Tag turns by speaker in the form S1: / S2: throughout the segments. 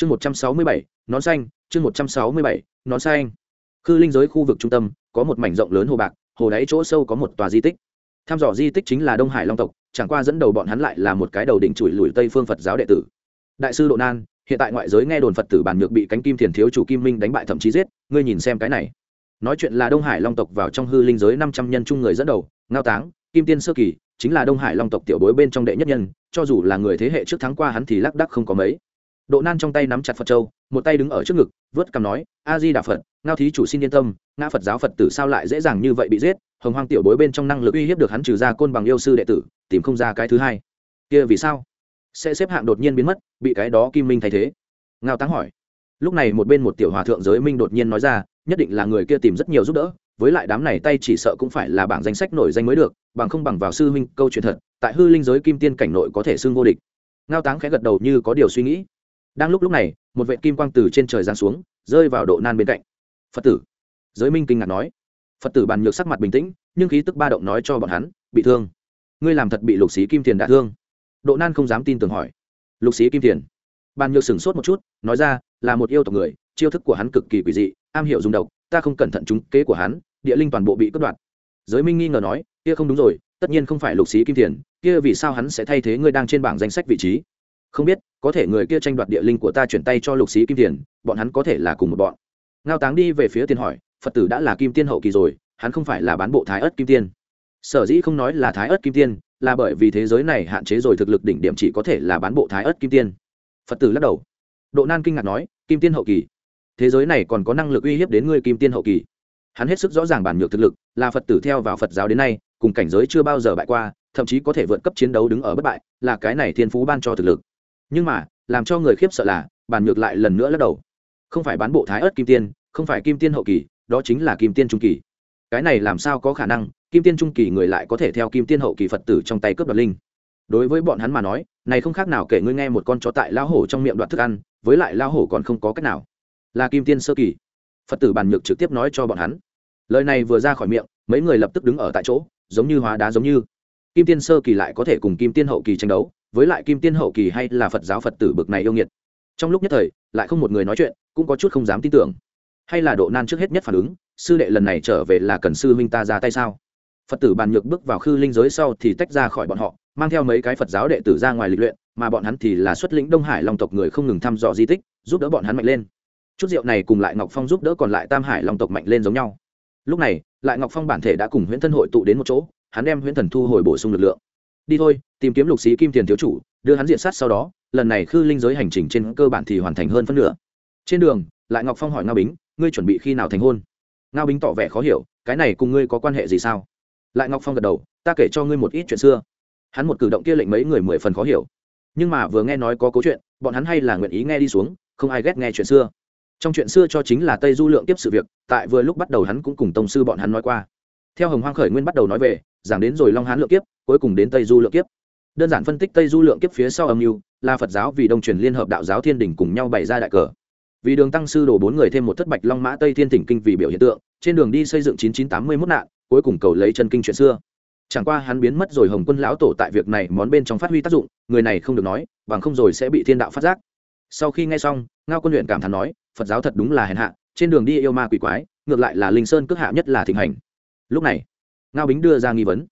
S1: chương một trăm sáu mươi bảy, nón xanh, chương một trăm sáu mươi bảy, nón xanh. Khư linh giới khu vực trung tâm, có một mảnh rộng lớn hồ bạc, hồ đáy chỗ sâu có một tòa di tích. Tham dò di tích chính là đông hải long tộc, chẳng qua dẫn đầu bọn hắn lại là một cái đầu đỉnh chùi lùi tây phương phật giáo đệ tử. Đại sư độ nan, hiện tại ngoại giới nghe đồn phật tử bản nhược bị cánh kim thiền thiếu chủ kim minh đánh bại thậm chí giết, ngươi nhìn xem cái này. Nói chuyện là đông hải long tộc vào trong hư linh giới năm trăm nhân chung người dẫn đầu, ngao táng, kim tiên sơ kỳ, chính là đông hải long tộc tiểu bối bên trong đệ nhất nhân, cho dù là người thế hệ trước tháng qua hắn thì lác đắc không có mấy độ nan trong tay nắm chặt phật châu, một tay đứng ở trước ngực, vớt cằm nói, a di đà phật, ngao thí chủ xin yên tâm, ngã phật giáo phật tử sao lại dễ dàng như vậy bị giết? Hồng hoang tiểu bối bên trong năng lực uy hiếp được hắn trừ ra côn bằng yêu sư đệ tử, tìm không ra cái thứ hai. Kia vì sao? Sẽ xếp hạng đột nhiên biến mất, bị cái đó kim minh thay thế. Ngao táng hỏi. Lúc này một bên một tiểu hòa thượng giới minh đột nhiên nói ra, nhất định là người kia tìm rất nhiều giúp đỡ, với lại đám này tay chỉ sợ cũng phải là bảng danh sách nổi danh mới được, bằng không bằng vào sư huynh câu chuyện thật, tại hư linh giới kim tiên cảnh nội có thể xưng vô địch. Ngao táng khẽ gật đầu như có điều suy nghĩ đang lúc lúc này, một vệ kim quang từ trên trời giáng xuống, rơi vào độ nan bên cạnh. Phật tử. Giới minh kinh ngạc nói. Phật tử bàn nhược sắc mặt bình tĩnh, nhưng khí tức ba động nói cho bọn hắn, bị thương. Ngươi làm thật bị lục sĩ kim tiền đả thương. Độ nan không dám tin tưởng hỏi. Lục sĩ kim tiền bàn nhược sửng sốt một chút, nói ra, là một yêu tộc người, chiêu thức của hắn cực kỳ quỷ dị, am hiểu dùng độc, ta không cẩn thận trúng kế của hắn, địa linh toàn bộ bị cướp đoạt. Giới minh nghi ngờ nói, kia không đúng rồi, tất nhiên không phải lục sĩ kim tiền kia vì sao hắn sẽ thay thế ngươi đang trên bảng danh sách vị trí? Không biết, có thể người kia tranh đoạt địa linh của ta chuyển tay cho lục sĩ kim tiền bọn hắn có thể là cùng một bọn. Ngao táng đi về phía tiền hỏi, phật tử đã là kim tiên hậu kỳ rồi, hắn không phải là bán bộ thái ớt kim tiên. Sở dĩ không nói là thái ớt kim tiên, là bởi vì thế giới này hạn chế rồi thực lực đỉnh điểm chỉ có thể là bán bộ thái ớt kim tiên. Phật tử lắc đầu. Độ nan kinh ngạc nói, kim tiên hậu kỳ? Thế giới này còn có năng lực uy hiếp đến ngươi kim tiên hậu kỳ? Hắn hết sức rõ ràng bản nhược thực lực, là phật tử theo vào phật giáo đến nay, cùng cảnh giới chưa bao giờ bại qua, thậm chí có thể vượt cấp chiến đấu đứng ở bất bại, là cái này thiên phú ban cho thực lực nhưng mà, làm cho người khiếp sợ là, bản nhược lại lần nữa lắc đầu. Không phải bán bộ thái ớt kim tiên, không phải kim tiên hậu kỳ, đó chính là kim tiên trung kỳ. Cái này làm sao có khả năng, kim tiên trung kỳ người lại có thể theo kim tiên hậu kỳ phật tử trong tay cướp đoạt linh? Đối với bọn hắn mà nói, này không khác nào kể ngươi nghe một con chó tại lao hổ trong miệng đoạt thức ăn, với lại lao hổ còn không có cách nào. Là kim tiên sơ kỳ. Phật tử bàn nhược trực tiếp nói cho bọn hắn. Lời này vừa ra khỏi miệng, mấy người lập tức đứng ở tại chỗ, giống như hóa đá giống như kim tiên sơ kỳ lại có thể cùng kim tiên hậu kỳ tranh đấu, với lại kim tiên hậu kỳ hay là phật giáo phật tử bực này yêu nghiệt. Trong lúc nhất thời, lại không một người nói chuyện, cũng có chút không dám tin tưởng. Hay là độ nan trước hết nhất phản ứng, sư đệ lần này trở về là cần sư huynh ta ra tay sao? Phật tử bàn nhược bước vào khư linh giới sau thì tách ra khỏi bọn họ, mang theo mấy cái phật giáo đệ tử ra ngoài lịch luyện, mà bọn hắn thì là xuất lĩnh đông hải long tộc người không ngừng thăm dò di tích, giúp đỡ bọn hắn mạnh lên. Chút rượu này cùng lại ngọc phong giúp đỡ còn lại tam hải long tộc mạnh lên giống nhau. Lúc này, lại ngọc phong bản thể đã cùng huyễn thân hội tụ đến một chỗ hắn đem huyễn thần thu hồi bổ sung lực lượng. Đi thôi, tìm kiếm lục sĩ kim tiền thiếu chủ, đưa hắn diện sát sau đó, lần này khư linh giới hành trình trên cơ bản thì hoàn thành hơn phân nửa. Trên đường, lại ngọc phong hỏi ngao bính, ngươi chuẩn bị khi nào thành hôn? Ngao bính tỏ vẻ khó hiểu, cái này cùng ngươi có quan hệ gì sao? Lại ngọc phong gật đầu, ta kể cho ngươi một ít chuyện xưa. Hắn một cử động kia lệnh mấy người mười phần khó hiểu. Nhưng mà vừa nghe nói có câu chuyện, bọn hắn hay là nguyện ý nghe đi xuống, không ai ghét nghe chuyện xưa. Trong chuyện xưa cho chính là tây du lượng tiếp sự việc, tại vừa lúc bắt đầu hắn cũng cùng tông sư bọn hắn nói qua theo hồng hoang khởi nguyên bắt đầu nói về, giảng đến rồi long hán lượng kiếp, cuối cùng đến tây du lượng kiếp. Đơn giản phân tích tây du lượng kiếp phía sau âm mưu, là phật giáo vì đông truyền liên hợp đạo giáo thiên đình cùng nhau bày ra đại cờ. Vì đường tăng sư đổ bốn người thêm một thất bạch long mã tây thiên thỉnh kinh vì biểu hiện tượng, trên đường đi xây dựng chín chín tám mươi mốt nạn, cuối cùng cầu lấy chân kinh chuyện xưa. Chẳng qua hắn biến mất rồi hồng quân lão tổ tại việc này món bên trong phát huy tác dụng, người này không được nói, bằng không rồi sẽ bị thiên đạo phát giác. Sau khi nghe xong, ngao quân luyện cảm thán nói, phật giáo thật đúng là hèn hạ, trên đường đi yêu ma quỷ quái, ngược lại là linh sơn cước hạ nhất là thịnh hành lúc này, ngao bính đưa ra nghi vấn.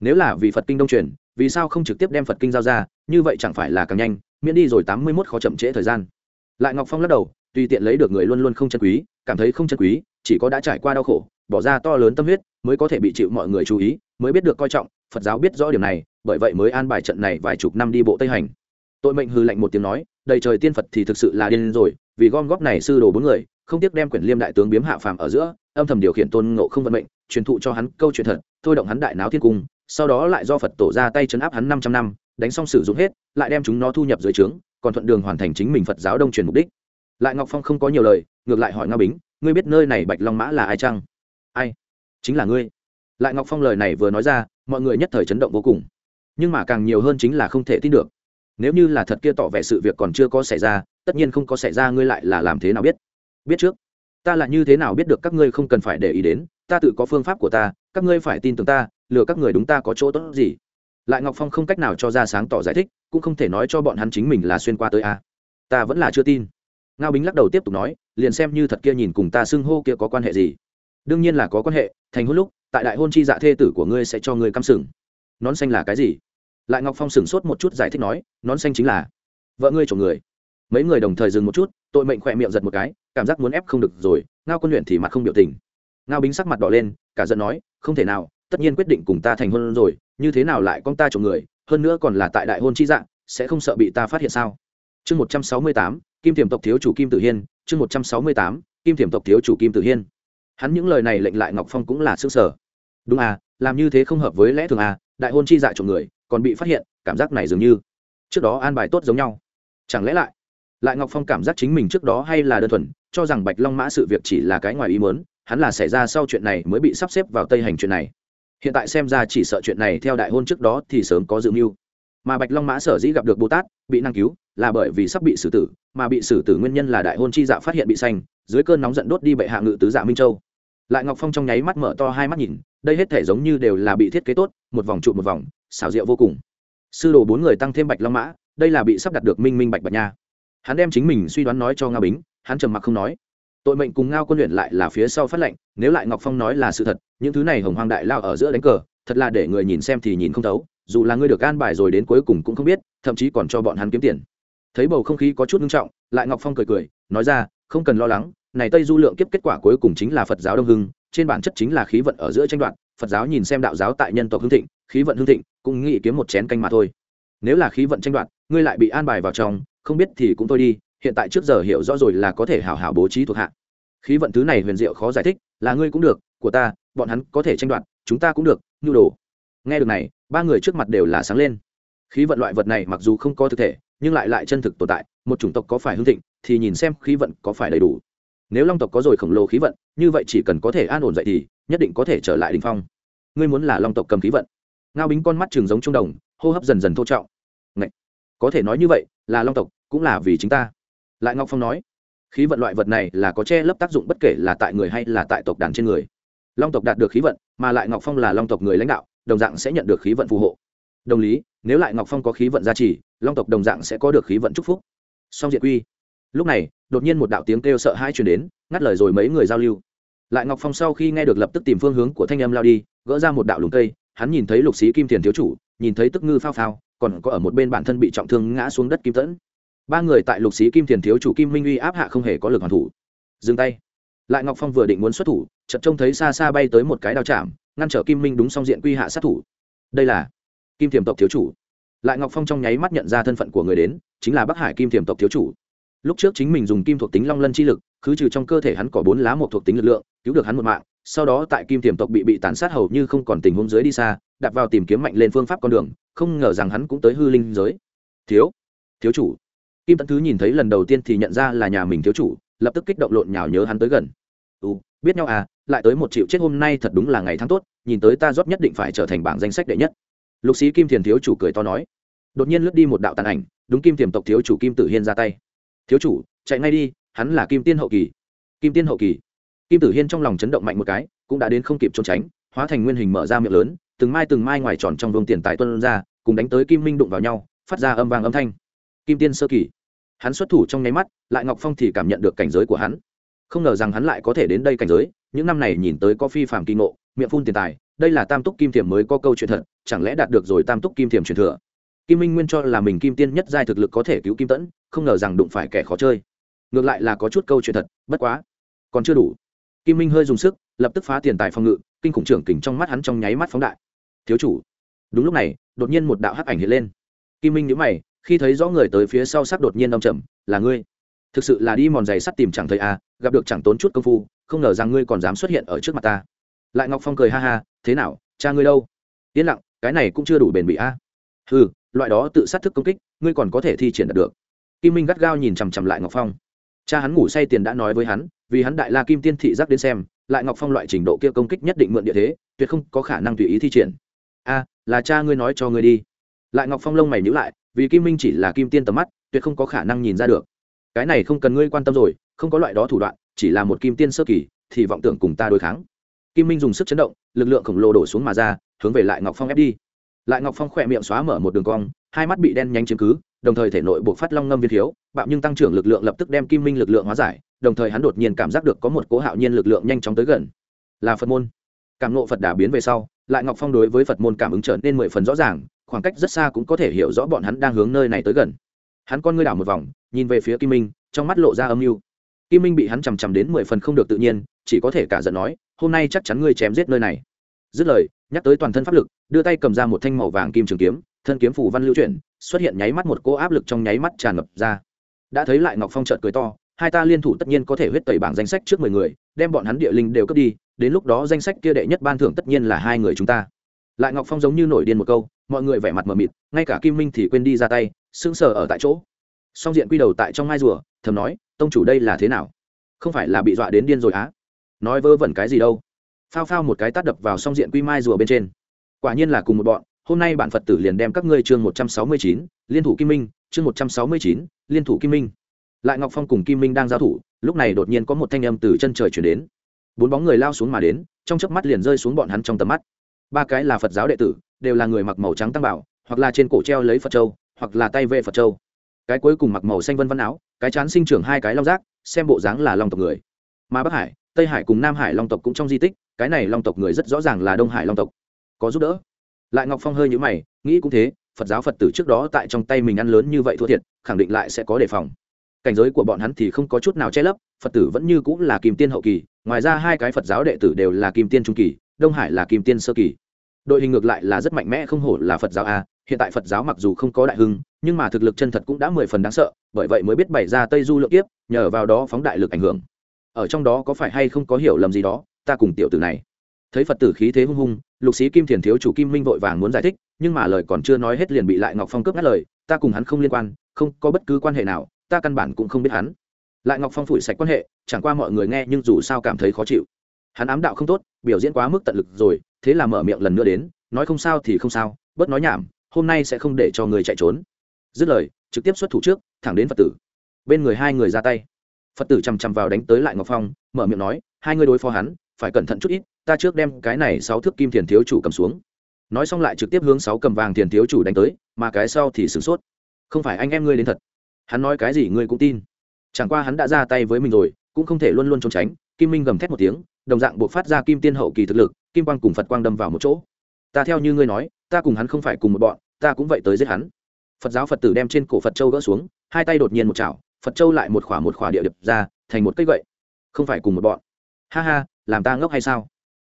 S1: Nếu là vì phật kinh đông truyền, vì sao không trực tiếp đem phật kinh giao ra? Như vậy chẳng phải là càng nhanh, miễn đi rồi tám mươi mốt khó chậm trễ thời gian. Lại ngọc phong lắc đầu, tùy tiện lấy được người luôn luôn không chân quý, cảm thấy không chân quý, chỉ có đã trải qua đau khổ, bỏ ra to lớn tâm huyết, mới có thể bị chịu mọi người chú ý, mới biết được coi trọng, phật giáo biết rõ điều này, bởi vậy mới an bài trận này vài chục năm đi bộ tây hành. Tội mệnh hư lệnh một tiếng nói, đầy trời tiên phật thì thực sự là điên rồi, vì gom góp này sư đồ bốn người, không tiếc đem quyển liêm đại tướng biếm hạ phàm ở giữa, âm thầm điều khiển tôn ngộ không vận mệnh truyền thụ cho hắn câu chuyện thật, thôi động hắn đại náo thiên cung, sau đó lại do phật tổ ra tay chấn áp hắn năm trăm năm, đánh xong sử dụng hết, lại đem chúng nó thu nhập dưới trướng, còn thuận đường hoàn thành chính mình phật giáo đông truyền mục đích. Lại ngọc phong không có nhiều lời, ngược lại hỏi ngao bính, ngươi biết nơi này bạch long mã là ai chăng? Ai? Chính là ngươi. Lại ngọc phong lời này vừa nói ra, mọi người nhất thời chấn động vô cùng. Nhưng mà càng nhiều hơn chính là không thể tin được. Nếu như là thật kia tỏ vẻ sự việc còn chưa có xảy ra, tất nhiên không có xảy ra, ngươi lại là làm thế nào biết? Biết trước ta là như thế nào biết được các ngươi không cần phải để ý đến, ta tự có phương pháp của ta, các ngươi phải tin tưởng ta, lừa các người đúng ta có chỗ tốt gì. Lại ngọc phong không cách nào cho ra sáng tỏ giải thích, cũng không thể nói cho bọn hắn chính mình là xuyên qua tới a. Ta vẫn là chưa tin. Ngao bính lắc đầu tiếp tục nói, liền xem như thật kia nhìn cùng ta xưng hô kia có quan hệ gì. Đương nhiên là có quan hệ, thành hôn lúc, tại đại hôn chi dạ thê tử của ngươi sẽ cho ngươi căm sừng. Nón xanh là cái gì? Lại ngọc phong sửng sốt một chút giải thích nói, nón xanh chính là vợ ngươi chồng người mấy người đồng thời dừng một chút, tội mệnh khỏe miệng giật một cái, cảm giác muốn ép không được rồi, ngao quân luyện thì mặt không biểu tình. Ngao bính sắc mặt đỏ lên, cả giận nói, không thể nào, tất nhiên quyết định cùng ta thành hôn rồi, như thế nào lại con ta chồng người, hơn nữa còn là tại đại hôn chi dạng, sẽ không sợ bị ta phát hiện sao? Chương một trăm sáu mươi tám, kim tiềm tộc thiếu chủ kim tử hiên, chương một trăm sáu mươi tám, kim tiềm tộc thiếu chủ kim tử hiên. Hắn những lời này lệnh lại ngọc phong cũng là xương sở đúng à làm như thế không hợp với lẽ thường à đại hôn chi dạ chồng người, còn bị phát hiện, cảm giác này dường như trước đó an bài tốt giống nhau. Chẳng lẽ lại lại ngọc phong cảm giác chính mình trước đó hay là đơn thuần, cho rằng bạch long mã sự việc chỉ là cái ngoài ý mớn hắn là xảy ra sau chuyện này mới bị sắp xếp vào tây hành chuyện này. Hiện tại xem ra chỉ sợ chuyện này theo đại hôn trước đó thì sớm có dự mưu. Mà bạch long mã sở dĩ gặp được bồ tát bị năng cứu, là bởi vì sắp bị xử tử, mà bị xử tử nguyên nhân là đại hôn chi dạ phát hiện bị xanh dưới cơn nóng giận đốt đi bệ hạ ngự tứ dạ minh châu. Lại ngọc phong trong nháy mắt mở to hai mắt nhìn, đây hết thể giống như đều là bị thiết kế tốt, một vòng trụ một vòng, xảo diệu vô cùng. Sư đồ bốn người tăng thêm bạch long mã, đây là bị sắp đặt được minh minh bạch bạch nha hắn đem chính mình suy đoán nói cho ngao bính, hắn trầm mặc không nói. Tội mệnh cùng ngao quân luyện lại là phía sau phát lệnh, nếu lại ngọc phong nói là sự thật, những thứ này hồng hoàng đại lao ở giữa đánh cờ, thật là để người nhìn xem thì nhìn không thấu, dù là ngươi được an bài rồi đến cuối cùng cũng không biết, thậm chí còn cho bọn hắn kiếm tiền. Thấy bầu không khí có chút nghiêm trọng, lại ngọc phong cười cười, nói ra, không cần lo lắng, này tây du lượng kiếp kết quả cuối cùng chính là phật giáo đông hưng, trên bản chất chính là khí vận ở giữa tranh đoạt, phật giáo nhìn xem đạo giáo tại nhân tộc hưng thịnh, khí vận hưng thịnh, cũng nghĩ kiếm một chén canh mà thôi. Nếu là khí vận tranh đoạt, ngươi lại bị an bài vào trong không biết thì cũng thôi đi, hiện tại trước giờ hiểu rõ rồi là có thể hảo hảo bố trí thuộc hạ. Khí vận thứ này huyền diệu khó giải thích, là ngươi cũng được, của ta, bọn hắn có thể tranh đoạt, chúng ta cũng được, nhu đồ. Nghe được này, ba người trước mặt đều là sáng lên. Khí vận loại vật này mặc dù không có thực thể, nhưng lại lại chân thực tồn tại, một chủng tộc có phải hưng thịnh, thì nhìn xem khí vận có phải đầy đủ. Nếu long tộc có rồi khổng lồ khí vận, như vậy chỉ cần có thể an ổn dậy thì, nhất định có thể trở lại đình phong. Ngươi muốn là long tộc cầm khí vận. Ngao bính con mắt trường giống trung đồng, hô hấp dần dần thô trọng có thể nói như vậy, là long tộc, cũng là vì chính ta. Lại ngọc phong nói, khí vận loại vật này là có che lấp tác dụng bất kể là tại người hay là tại tộc đàn trên người. Long tộc đạt được khí vận, mà lại ngọc phong là long tộc người lãnh đạo, đồng dạng sẽ nhận được khí vận phù hộ. Đồng lý, nếu lại ngọc phong có khí vận gia trì, long tộc đồng dạng sẽ có được khí vận chúc phúc. Song diện quy. Lúc này, đột nhiên một đạo tiếng kêu sợ hãi chuyển đến, ngắt lời rồi mấy người giao lưu. Lại ngọc phong sau khi nghe được lập tức tìm phương hướng của thanh âm lao đi, gỡ ra một đạo lùng cây, hắn nhìn thấy lục sĩ kim thiền thiếu chủ, nhìn thấy tức ngư phao phao còn có ở một bên bản thân bị trọng thương ngã xuống đất kim tẫn. Ba người tại lục sĩ kim thiền thiếu chủ kim minh uy áp hạ không hề có lực hoàn thủ. Dừng tay. Lại ngọc phong vừa định muốn xuất thủ, chợt trông thấy xa xa bay tới một cái đao chạm, ngăn trở kim minh đúng song diện quy hạ sát thủ. Đây là kim thiềm tộc thiếu chủ. Lại ngọc phong trong nháy mắt nhận ra thân phận của người đến, chính là bắc hải kim thiềm tộc thiếu chủ. Lúc trước chính mình dùng kim thuộc tính long lân chi lực, khứ trừ trong cơ thể hắn có bốn lá một thuộc tính lực lượng, cứu được hắn một mạng, sau đó tại kim tiềm tộc bị bị tàn sát hầu như không còn tình huống dưới đi xa đặt vào tìm kiếm mạnh lên phương pháp con đường, không ngờ rằng hắn cũng tới hư linh giới. Thiếu thiếu chủ. Kim tận thứ nhìn thấy lần đầu tiên thì nhận ra là nhà mình thiếu chủ, lập tức kích động lộn nhào nhớ hắn tới gần. Ừ biết nhau à lại tới một triệu chết hôm nay thật đúng là ngày tháng tốt, nhìn tới ta rót nhất định phải trở thành bảng danh sách đệ nhất. Lục sĩ kim thiền thiếu chủ cười to nói. Đột nhiên lướt đi một đạo tàn ảnh, đúng kim tiềm tộc thiếu chủ kim tử hiên ra tay. Thiếu chủ, chạy ngay đi, hắn là kim tiên hậu kỳ. Kim tiên hậu kỳ? Kim tử hiên trong lòng chấn động mạnh một cái, cũng đã đến không kịp trốn tránh, hóa thành nguyên hình mở ra miệng lớn từng mai từng mai ngoài tròn trong vương tiền tài tuân ra, cùng đánh tới kim minh đụng vào nhau, phát ra âm vàng âm thanh. Kim tiên sơ kỳ. Hắn xuất thủ trong nháy mắt, lại ngọc phong thì cảm nhận được cảnh giới của hắn. Không ngờ rằng hắn lại có thể đến đây cảnh giới, những năm này nhìn tới có phi phạm kỳ ngộ, miệng phun tiền tài, đây là tam túc kim thiềm mới có câu chuyện thật, chẳng lẽ đạt được rồi tam túc kim thiềm truyền thừa? Kim minh nguyên cho là mình kim tiên nhất giai thực lực có thể cứu kim tẫn, không ngờ rằng đụng phải kẻ khó chơi. Ngược lại là có chút câu chuyện thật, bất quá, còn chưa đủ. Kim minh hơi dùng sức, lập tức phá tiền tài phòng ngự, kinh khủng trưởng kình trong mắt hắn trong nháy mắt phóng đại thiếu chủ. Đúng lúc này, đột nhiên một đạo hắc ảnh hiện lên. Kim minh nhíu mày, khi thấy rõ người tới phía sau sắc đột nhiên đông trầm, là ngươi? Thực sự là đi mòn giày sắt tìm chẳng thấy à gặp được chẳng tốn chút công phu, không ngờ rằng ngươi còn dám xuất hiện ở trước mặt ta. Lại ngọc phong cười ha ha, thế nào, cha ngươi đâu? Yên lặng, cái này cũng chưa đủ bền bỉ a. À? ừ loại đó tự sát thức công kích, ngươi còn có thể thi triển được. Kim minh gắt gao nhìn chằm chằm lại ngọc phong. Cha hắn ngủ say tiền đã nói với hắn, vì hắn đại la kim tiên thị giác đến xem, lại ngọc phong loại trình độ kia công kích nhất định mượn địa thế, tuyệt không có khả năng tùy ý thi triển a là cha ngươi nói cho ngươi đi. Lại ngọc phong lông mày nhữ lại, vì kim minh chỉ là kim tiên tầm mắt, tuyệt không có khả năng nhìn ra được. Cái này không cần ngươi quan tâm rồi, không có loại đó thủ đoạn, chỉ là một kim tiên sơ kỳ, thì vọng tưởng cùng ta đối kháng. Kim minh dùng sức chấn động, lực lượng khổng lồ đổ xuống mà ra, hướng về lại ngọc phong ép đi. Lại ngọc phong khỏe miệng xóa mở một đường cong, hai mắt bị đen nhanh chiếm cứ, đồng thời thể nội buộc phát long ngâm viên thiếu, bạo nhưng tăng trưởng lực lượng lập tức đem kim minh lực lượng hóa giải, đồng thời hắn đột nhiên cảm giác được có một cố hạo nhiên lực lượng nhanh chóng tới gần. Là phật môn. Cảm nộ phật đà biến về sau lại ngọc phong đối với phật môn cảm ứng trở nên mười phần rõ ràng, khoảng cách rất xa cũng có thể hiểu rõ bọn hắn đang hướng nơi này tới gần. Hắn con ngươi đảo một vòng, nhìn về phía kim minh, trong mắt lộ ra âm mưu kim minh bị hắn chằm chằm đến mười phần không được tự nhiên, chỉ có thể cả giận nói, hôm nay chắc chắn ngươi chém giết nơi này. Dứt lời, nhắc tới toàn thân pháp lực, đưa tay cầm ra một thanh màu vàng kim trường kiếm, thân kiếm phủ văn lưu chuyển, xuất hiện nháy mắt một cô áp lực trong nháy mắt tràn ngập ra. Đã thấy lại ngọc phong trợt cười to hai ta liên thủ tất nhiên có thể huyết tẩy bảng danh sách trước mười người, đem bọn hắn địa linh đều cướp đi, đến lúc đó danh sách kia đệ nhất ban thưởng tất nhiên là hai người chúng ta. Lại ngọc phong giống như nổi điên một câu, mọi người vẻ mặt mờ mịt, ngay cả kim minh thì quên đi ra tay, sững sờ ở tại chỗ. Song diện quy đầu tại trong mai rùa, thầm nói, tông chủ đây là thế nào? Không phải là bị dọa đến điên rồi á? Nói vơ vẩn cái gì đâu? Phao phao một cái tát đập vào song diện quy mai rùa bên trên. Quả nhiên là cùng một bọn, hôm nay bản phật tử liền đem các ngươi chương một trăm sáu mươi chín, liên thủ kim minh, chương một trăm sáu mươi chín, liên thủ kim minh lại ngọc phong cùng kim minh đang giao thủ, lúc này đột nhiên có một thanh âm từ chân trời chuyển đến. Bốn bóng người lao xuống mà đến, trong chớp mắt liền rơi xuống bọn hắn trong tầm mắt. Ba cái là phật giáo đệ tử, đều là người mặc màu trắng tăng bảo, hoặc là trên cổ treo lấy phật châu, hoặc là tay vệ phật châu. Cái cuối cùng mặc màu xanh vân vân áo, cái chán sinh trưởng hai cái long giác xem bộ dáng là long tộc người. Mà bắc hải, tây hải cùng nam hải long tộc cũng trong di tích, cái này long tộc người rất rõ ràng là đông hải long tộc. Có giúp đỡ. Lại ngọc phong hơi nhữ mày, nghĩ cũng thế, phật giáo phật tử trước đó tại trong tay mình ăn lớn như vậy thua thiệt, khẳng định lại sẽ có đề phòng cảnh giới của bọn hắn thì không có chút nào che lấp phật tử vẫn như cũng là kim tiên hậu kỳ ngoài ra hai cái phật giáo đệ tử đều là kim tiên trung kỳ đông hải là kim tiên sơ kỳ. Đội hình ngược lại là rất mạnh mẽ không hổ là phật giáo a hiện tại phật giáo mặc dù không có đại hưng nhưng mà thực lực chân thật cũng đã mười phần đáng sợ bởi vậy mới biết bày ra tây du lượng tiếp, nhờ vào đó phóng đại lực ảnh hưởng. Ở trong đó có phải hay không có hiểu lầm gì đó ta cùng tiểu tử này. Thấy phật tử khí thế hung hung lục sĩ kim thiền thiếu chủ kim minh vội vàng muốn giải thích nhưng mà lời còn chưa nói hết liền bị lại ngọc phong cướp ngắt lời ta cùng hắn không liên quan không có bất cứ quan hệ nào ta căn bản cũng không biết hắn. Lại ngọc phong phủi sạch quan hệ, chẳng qua mọi người nghe nhưng dù sao cảm thấy khó chịu. Hắn ám đạo không tốt, biểu diễn quá mức tận lực rồi, thế là mở miệng lần nữa đến, nói không sao thì không sao, bớt nói nhảm, hôm nay sẽ không để cho người chạy trốn. Dứt lời, trực tiếp xuất thủ trước, thẳng đến phật tử. Bên người hai người ra tay. Phật tử chằm chằm vào đánh tới lại ngọc phong, mở miệng nói, hai người đối phó hắn, phải cẩn thận chút ít, ta trước đem cái này sáu thước kim thiền thiếu chủ cầm xuống. Nói xong lại trực tiếp hướng sáu cầm vàng thiền thiếu chủ đánh tới, mà cái sau thì sửng sốt. Không phải anh em ngươi đến thật hắn nói cái gì ngươi cũng tin. Chẳng qua hắn đã ra tay với mình rồi, cũng không thể luôn luôn trốn tránh. Kim minh gầm thét một tiếng, đồng dạng buộc phát ra kim tiên hậu kỳ thực lực, kim quang cùng phật quang đâm vào một chỗ. Ta theo như ngươi nói, ta cùng hắn không phải cùng một bọn, ta cũng vậy tới giết hắn. Phật giáo phật tử đem trên cổ phật châu gỡ xuống, hai tay đột nhiên một chảo, phật châu lại một khỏa một khỏa địa đập ra, thành một cây gậy. Không phải cùng một bọn. Ha ha, làm ta ngốc hay sao?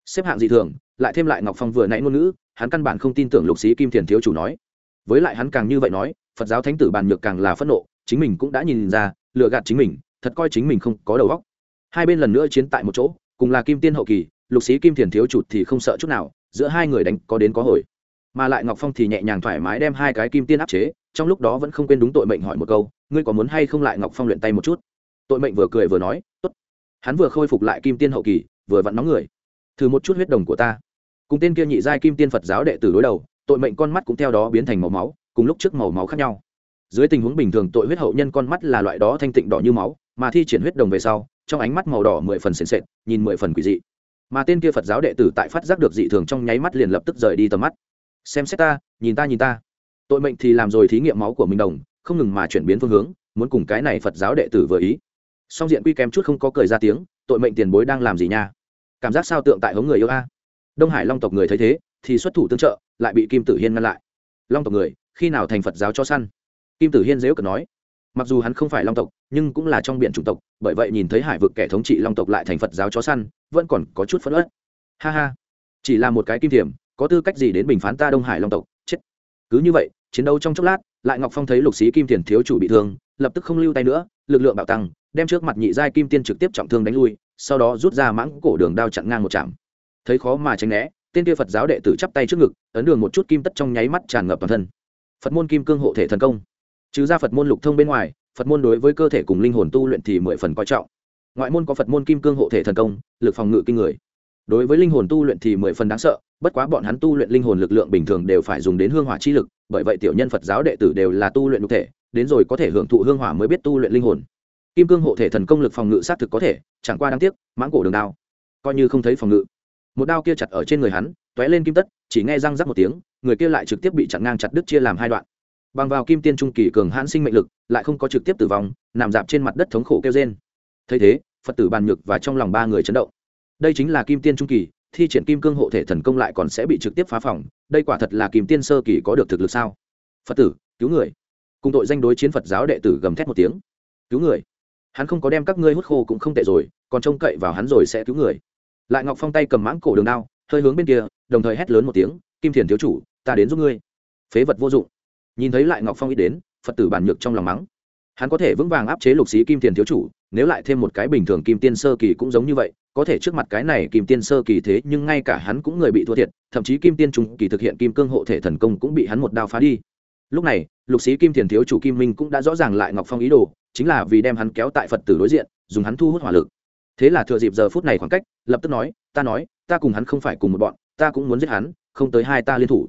S1: Xếp hạng dị thường, lại thêm lại ngọc phong vừa nãy ngôn ngữ, hắn căn bản không tin tưởng lục sĩ kim thiền thiếu chủ nói. Với lại hắn càng như vậy nói, phật giáo thánh tử bàn nhược càng là phẫn nộ chính mình cũng đã nhìn ra, lừa gạt chính mình, thật coi chính mình không có đầu óc. Hai bên lần nữa chiến tại một chỗ, cùng là kim tiên hậu kỳ, lục sĩ kim thiền thiếu chụt thì không sợ chút nào, giữa hai người đánh có đến có hồi. Mà lại ngọc phong thì nhẹ nhàng thoải mái đem hai cái kim tiên áp chế, trong lúc đó vẫn không quên đúng tội mệnh hỏi một câu, ngươi có muốn hay không lại ngọc phong luyện tay một chút? Tội mệnh vừa cười vừa nói, tốt. Hắn vừa khôi phục lại kim tiên hậu kỳ, vừa vặn nóng người. Thử một chút huyết đồng của ta. Cùng tên kia nhị giai kim tiên phật giáo đệ tử đối đầu, tội mệnh con mắt cũng theo đó biến thành màu máu, cùng lúc trước màu máu khác nhau dưới tình huống bình thường tội huyết hậu nhân con mắt là loại đó thanh tịnh đỏ như máu, mà thi triển huyết đồng về sau, trong ánh mắt màu đỏ mười phần sền sệt, nhìn mười phần quỷ dị. Mà tên kia phật giáo đệ tử tại phát giác được dị thường trong nháy mắt liền lập tức rời đi tầm mắt. Xem xét ta, nhìn ta nhìn ta. Tội mệnh thì làm rồi thí nghiệm máu của mình đồng, không ngừng mà chuyển biến phương hướng, muốn cùng cái này phật giáo đệ tử vừa ý. Song diện quy kém chút không có cười ra tiếng, tội mệnh tiền bối đang làm gì nha? Cảm giác sao tượng tại hống người yêu a? Đông hải long tộc người thấy thế, thì xuất thủ tương trợ, lại bị kim tử hiên ngăn lại. Long tộc người, khi nào thành phật giáo cho săn? Kim tử hiên dễu cờ nói, mặc dù hắn không phải long tộc, nhưng cũng là trong biển chủng tộc, bởi vậy nhìn thấy hải vực kẻ thống trị long tộc lại thành phật giáo chó săn, vẫn còn có chút phẫn ớt ha ha, chỉ là một cái kim thiểm, có tư cách gì đến bình phán ta đông hải long tộc? Chết. Cứ như vậy, chiến đấu trong chốc lát, lại ngọc phong thấy lục Xí kim thiền thiếu chủ bị thương, lập tức không lưu tay nữa, lực lượng bạo tăng, đem trước mặt nhị giai kim tiên trực tiếp trọng thương đánh lui, sau đó rút ra mãng cổ đường đao chặn ngang một chạm thấy khó mà tránh né, tên kia phật giáo đệ tử chắp tay trước ngực, ấn đường một chút kim tất trong nháy mắt tràn ngập toàn thân. Phật môn kim cương hộ thể thần công trừ ra phật môn lục thông bên ngoài, phật môn đối với cơ thể cùng linh hồn tu luyện thì mười phần coi trọng. Ngoại môn có phật môn kim cương hộ thể thần công, lực phòng ngự kinh người. Đối với linh hồn tu luyện thì mười phần đáng sợ, bất quá bọn hắn tu luyện linh hồn lực lượng bình thường đều phải dùng đến hương hỏa chi lực, bởi vậy tiểu nhân phật giáo đệ tử đều là tu luyện cụ thể, đến rồi có thể hưởng thụ hương hỏa mới biết tu luyện linh hồn. Kim cương hộ thể thần công lực phòng ngự xác thực có thể, chẳng qua đáng tiếc, mãng cổ đường đao, coi như không thấy phòng ngự. Một đao kia chặt ở trên người hắn t ó é lên kim tất, chỉ nghe răng rắc một tiếng, người kia lại trực tiếp bị chặn ngang chặt đứt chia làm hai đoạn bằng vào kim tiên trung kỳ cường hãn sinh mệnh lực, lại không có trực tiếp tử vong, nằm dạp trên mặt đất thống khổ kêu trên thấy thế, phật tử bàn nhược và trong lòng ba người chấn động. Đây chính là kim tiên trung kỳ, thi triển kim cương hộ thể thần công lại còn sẽ bị trực tiếp phá phỏng, đây quả thật là kim tiên sơ kỳ có được thực lực sao? Phật tử, cứu người. Cùng tội danh đối chiến phật giáo đệ tử gầm thét một tiếng. Cứu người. Hắn không có đem các ngươi hút khô cũng không tệ rồi, còn trông cậy vào hắn rồi sẽ cứu người. Lại ngọc phong tay cầm mãng cổ đường đao, hơi hướng bên kia, đồng thời hét lớn một tiếng, kim thiền thiếu chủ, ta đến giúp ngươi. Phế vật vô dụng nhìn thấy lại ngọc phong ít đến, phật tử bản nhược trong lòng mắng. Hắn có thể vững vàng áp chế lục sĩ kim tiền thiếu chủ, nếu lại thêm một cái bình thường kim tiên sơ kỳ cũng giống như vậy, có thể trước mặt cái này kim tiên sơ kỳ thế nhưng ngay cả hắn cũng người bị thua thiệt, thậm chí kim tiên trung kỳ thực hiện kim cương hộ thể thần công cũng bị hắn một đao phá đi. Lúc này, lục sĩ kim tiền thiếu chủ kim minh cũng đã rõ ràng lại ngọc phong ý đồ, chính là vì đem hắn kéo tại phật tử đối diện, dùng hắn thu hút hỏa lực. Thế là thừa dịp giờ phút này khoảng cách, lập tức nói, ta nói, ta cùng hắn không phải cùng một bọn, ta cũng muốn giết hắn, không tới hai ta liên thủ.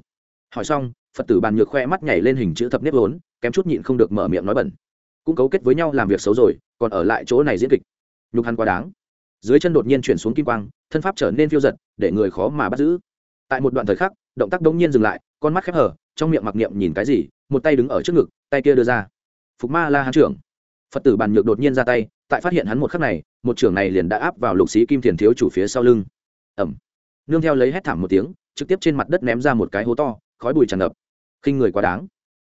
S1: Hỏi xong phật tử bàn nhược khoe mắt nhảy lên hình chữ thập nếp vốn, kém chút nhịn không được mở miệng nói bẩn. Cũng cấu kết với nhau làm việc xấu rồi, còn ở lại chỗ này diễn kịch. Nhục hắn quá đáng. Dưới chân đột nhiên chuyển xuống kim quang, thân pháp trở nên phiêu giật, để người khó mà bắt giữ. Tại một đoạn thời khắc, động tác đông nhiên dừng lại, con mắt khép hở, trong miệng mặc niệm nhìn cái gì, một tay đứng ở trước ngực, tay kia đưa ra. Phục ma la hán trưởng. Phật tử bàn nhược đột nhiên ra tay, tại phát hiện hắn một khắc này, một trưởng này liền đã áp vào lục sĩ kim thiền thiếu chủ phía sau lưng. Ẩm. Nương theo lấy hét thảm một tiếng, trực tiếp trên mặt đất ném ra một cái hố to, khói bụi tràn ngập khinh người quá đáng.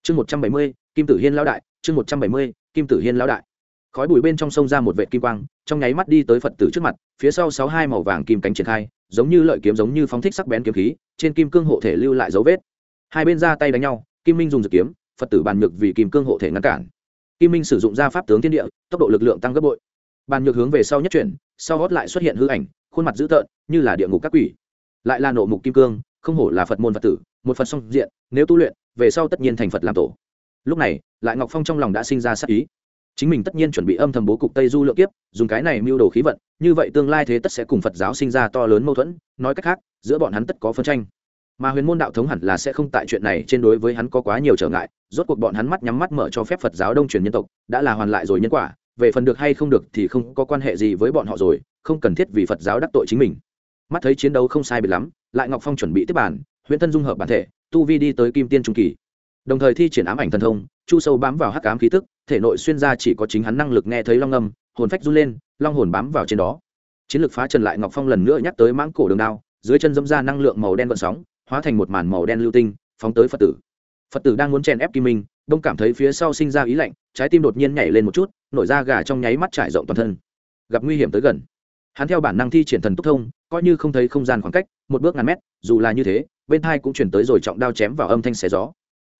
S1: Chương một trăm bảy mươi, kim tử hiên lão đại, chương một trăm bảy mươi, kim tử hiên lão đại. Khói bụi bên trong sông ra một vệ kim quang, trong nháy mắt đi tới phật tử trước mặt, phía sau sáu hai màu vàng kim cánh triển khai, giống như lợi kiếm giống như phóng thích sắc bén kiếm khí, trên kim cương hộ thể lưu lại dấu vết. Hai bên ra tay đánh nhau, kim minh dùng dược kiếm, phật tử bàn nhược vì kim cương hộ thể ngăn cản. Kim minh sử dụng ra pháp tướng thiên địa, tốc độ lực lượng tăng gấp bội. Bàn nhược hướng về sau nhất chuyển, sau gót lại xuất hiện hư ảnh, khuôn mặt dữ tợn, như là địa ngục các quỷ. Lại là nộ mục kim cương không hổ là phật môn phật tử, một phật song diện, nếu tu luyện, về sau tất nhiên thành phật làm tổ. Lúc này, lại ngọc phong trong lòng đã sinh ra sắc ý. Chính mình tất nhiên chuẩn bị âm thầm bố cục tây du lượng kiếp, dùng cái này mưu đồ khí vận, như vậy tương lai thế tất sẽ cùng phật giáo sinh ra to lớn mâu thuẫn, nói cách khác, giữa bọn hắn tất có phân tranh. Mà huyền môn đạo thống hẳn là sẽ không tại chuyện này trên đối với hắn có quá nhiều trở ngại, rốt cuộc bọn hắn mắt nhắm mắt mở cho phép phật giáo đông truyền nhân tộc, đã là hoàn lại rồi nhân quả, về phần được hay không được thì không có quan hệ gì với bọn họ rồi, không cần thiết vì phật giáo đắc tội chính mình mắt thấy chiến đấu không sai biệt lắm, lại ngọc phong chuẩn bị tiếp bản huyễn thân dung hợp bản thể, tu vi đi tới kim tiên trung kỳ. Đồng thời thi triển ám ảnh thần thông, chu sâu bám vào hắc ám khí tức, thể nội xuyên ra chỉ có chính hắn năng lực nghe thấy long âm, hồn phách run lên, long hồn bám vào trên đó. Chiến lược phá trần lại ngọc phong lần nữa nhắc tới mãng cổ đường đao, dưới chân dẫm ra năng lượng màu đen vận sóng, hóa thành một màn màu đen lưu tinh, phóng tới phật tử. Phật tử đang muốn chèn ép kim minh, đông cảm thấy phía sau sinh ra ý lạnh, trái tim đột nhiên nhảy lên một chút, nổi ra gà trong nháy mắt trải rộng toàn thân. Gặp nguy hiểm tới gần hắn theo bản năng thi triển thần túc thông, coi như không thấy không gian khoảng cách, một bước ngàn mét, dù là như thế, bên thai cũng chuyển tới rồi trọng đao chém vào âm thanh xé gió.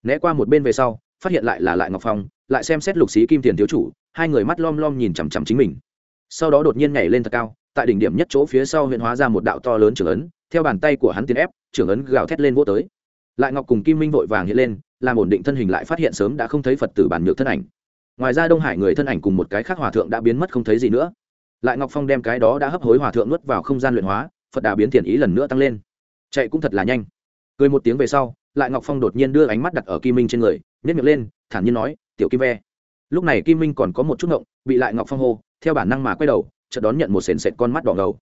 S1: Né qua một bên về sau, phát hiện lại là lại ngọc phong, lại xem xét lục xí kim tiền thiếu chủ, hai người mắt lom lom nhìn chằm chằm chính mình. Sau đó đột nhiên nhảy lên thật cao, tại đỉnh điểm nhất chỗ phía sau huyện hóa ra một đạo to lớn trưởng ấn, theo bàn tay của hắn tiến ép, trưởng ấn gào thét lên vô tới. Lại ngọc cùng kim minh vội vàng hiện lên, làm ổn định thân hình lại phát hiện sớm đã không thấy phật tử bản nhược thân ảnh. Ngoài ra đông hải người thân ảnh cùng một cái khác hòa thượng đã biến mất không thấy gì nữa lại ngọc phong đem cái đó đã hấp hối hòa thượng nuốt vào không gian luyện hóa, phật đà biến thiền ý lần nữa tăng lên. Chạy cũng thật là nhanh. Cười một tiếng về sau, lại ngọc phong đột nhiên đưa ánh mắt đặt ở kim minh trên người nhét miệng lên, thản nhiên nói, tiểu kim ve. Lúc này kim minh còn có một chút ngộng, bị lại ngọc phong hô, theo bản năng mà quay đầu, chợt đón nhận một sền sệt con mắt đỏ ngầu.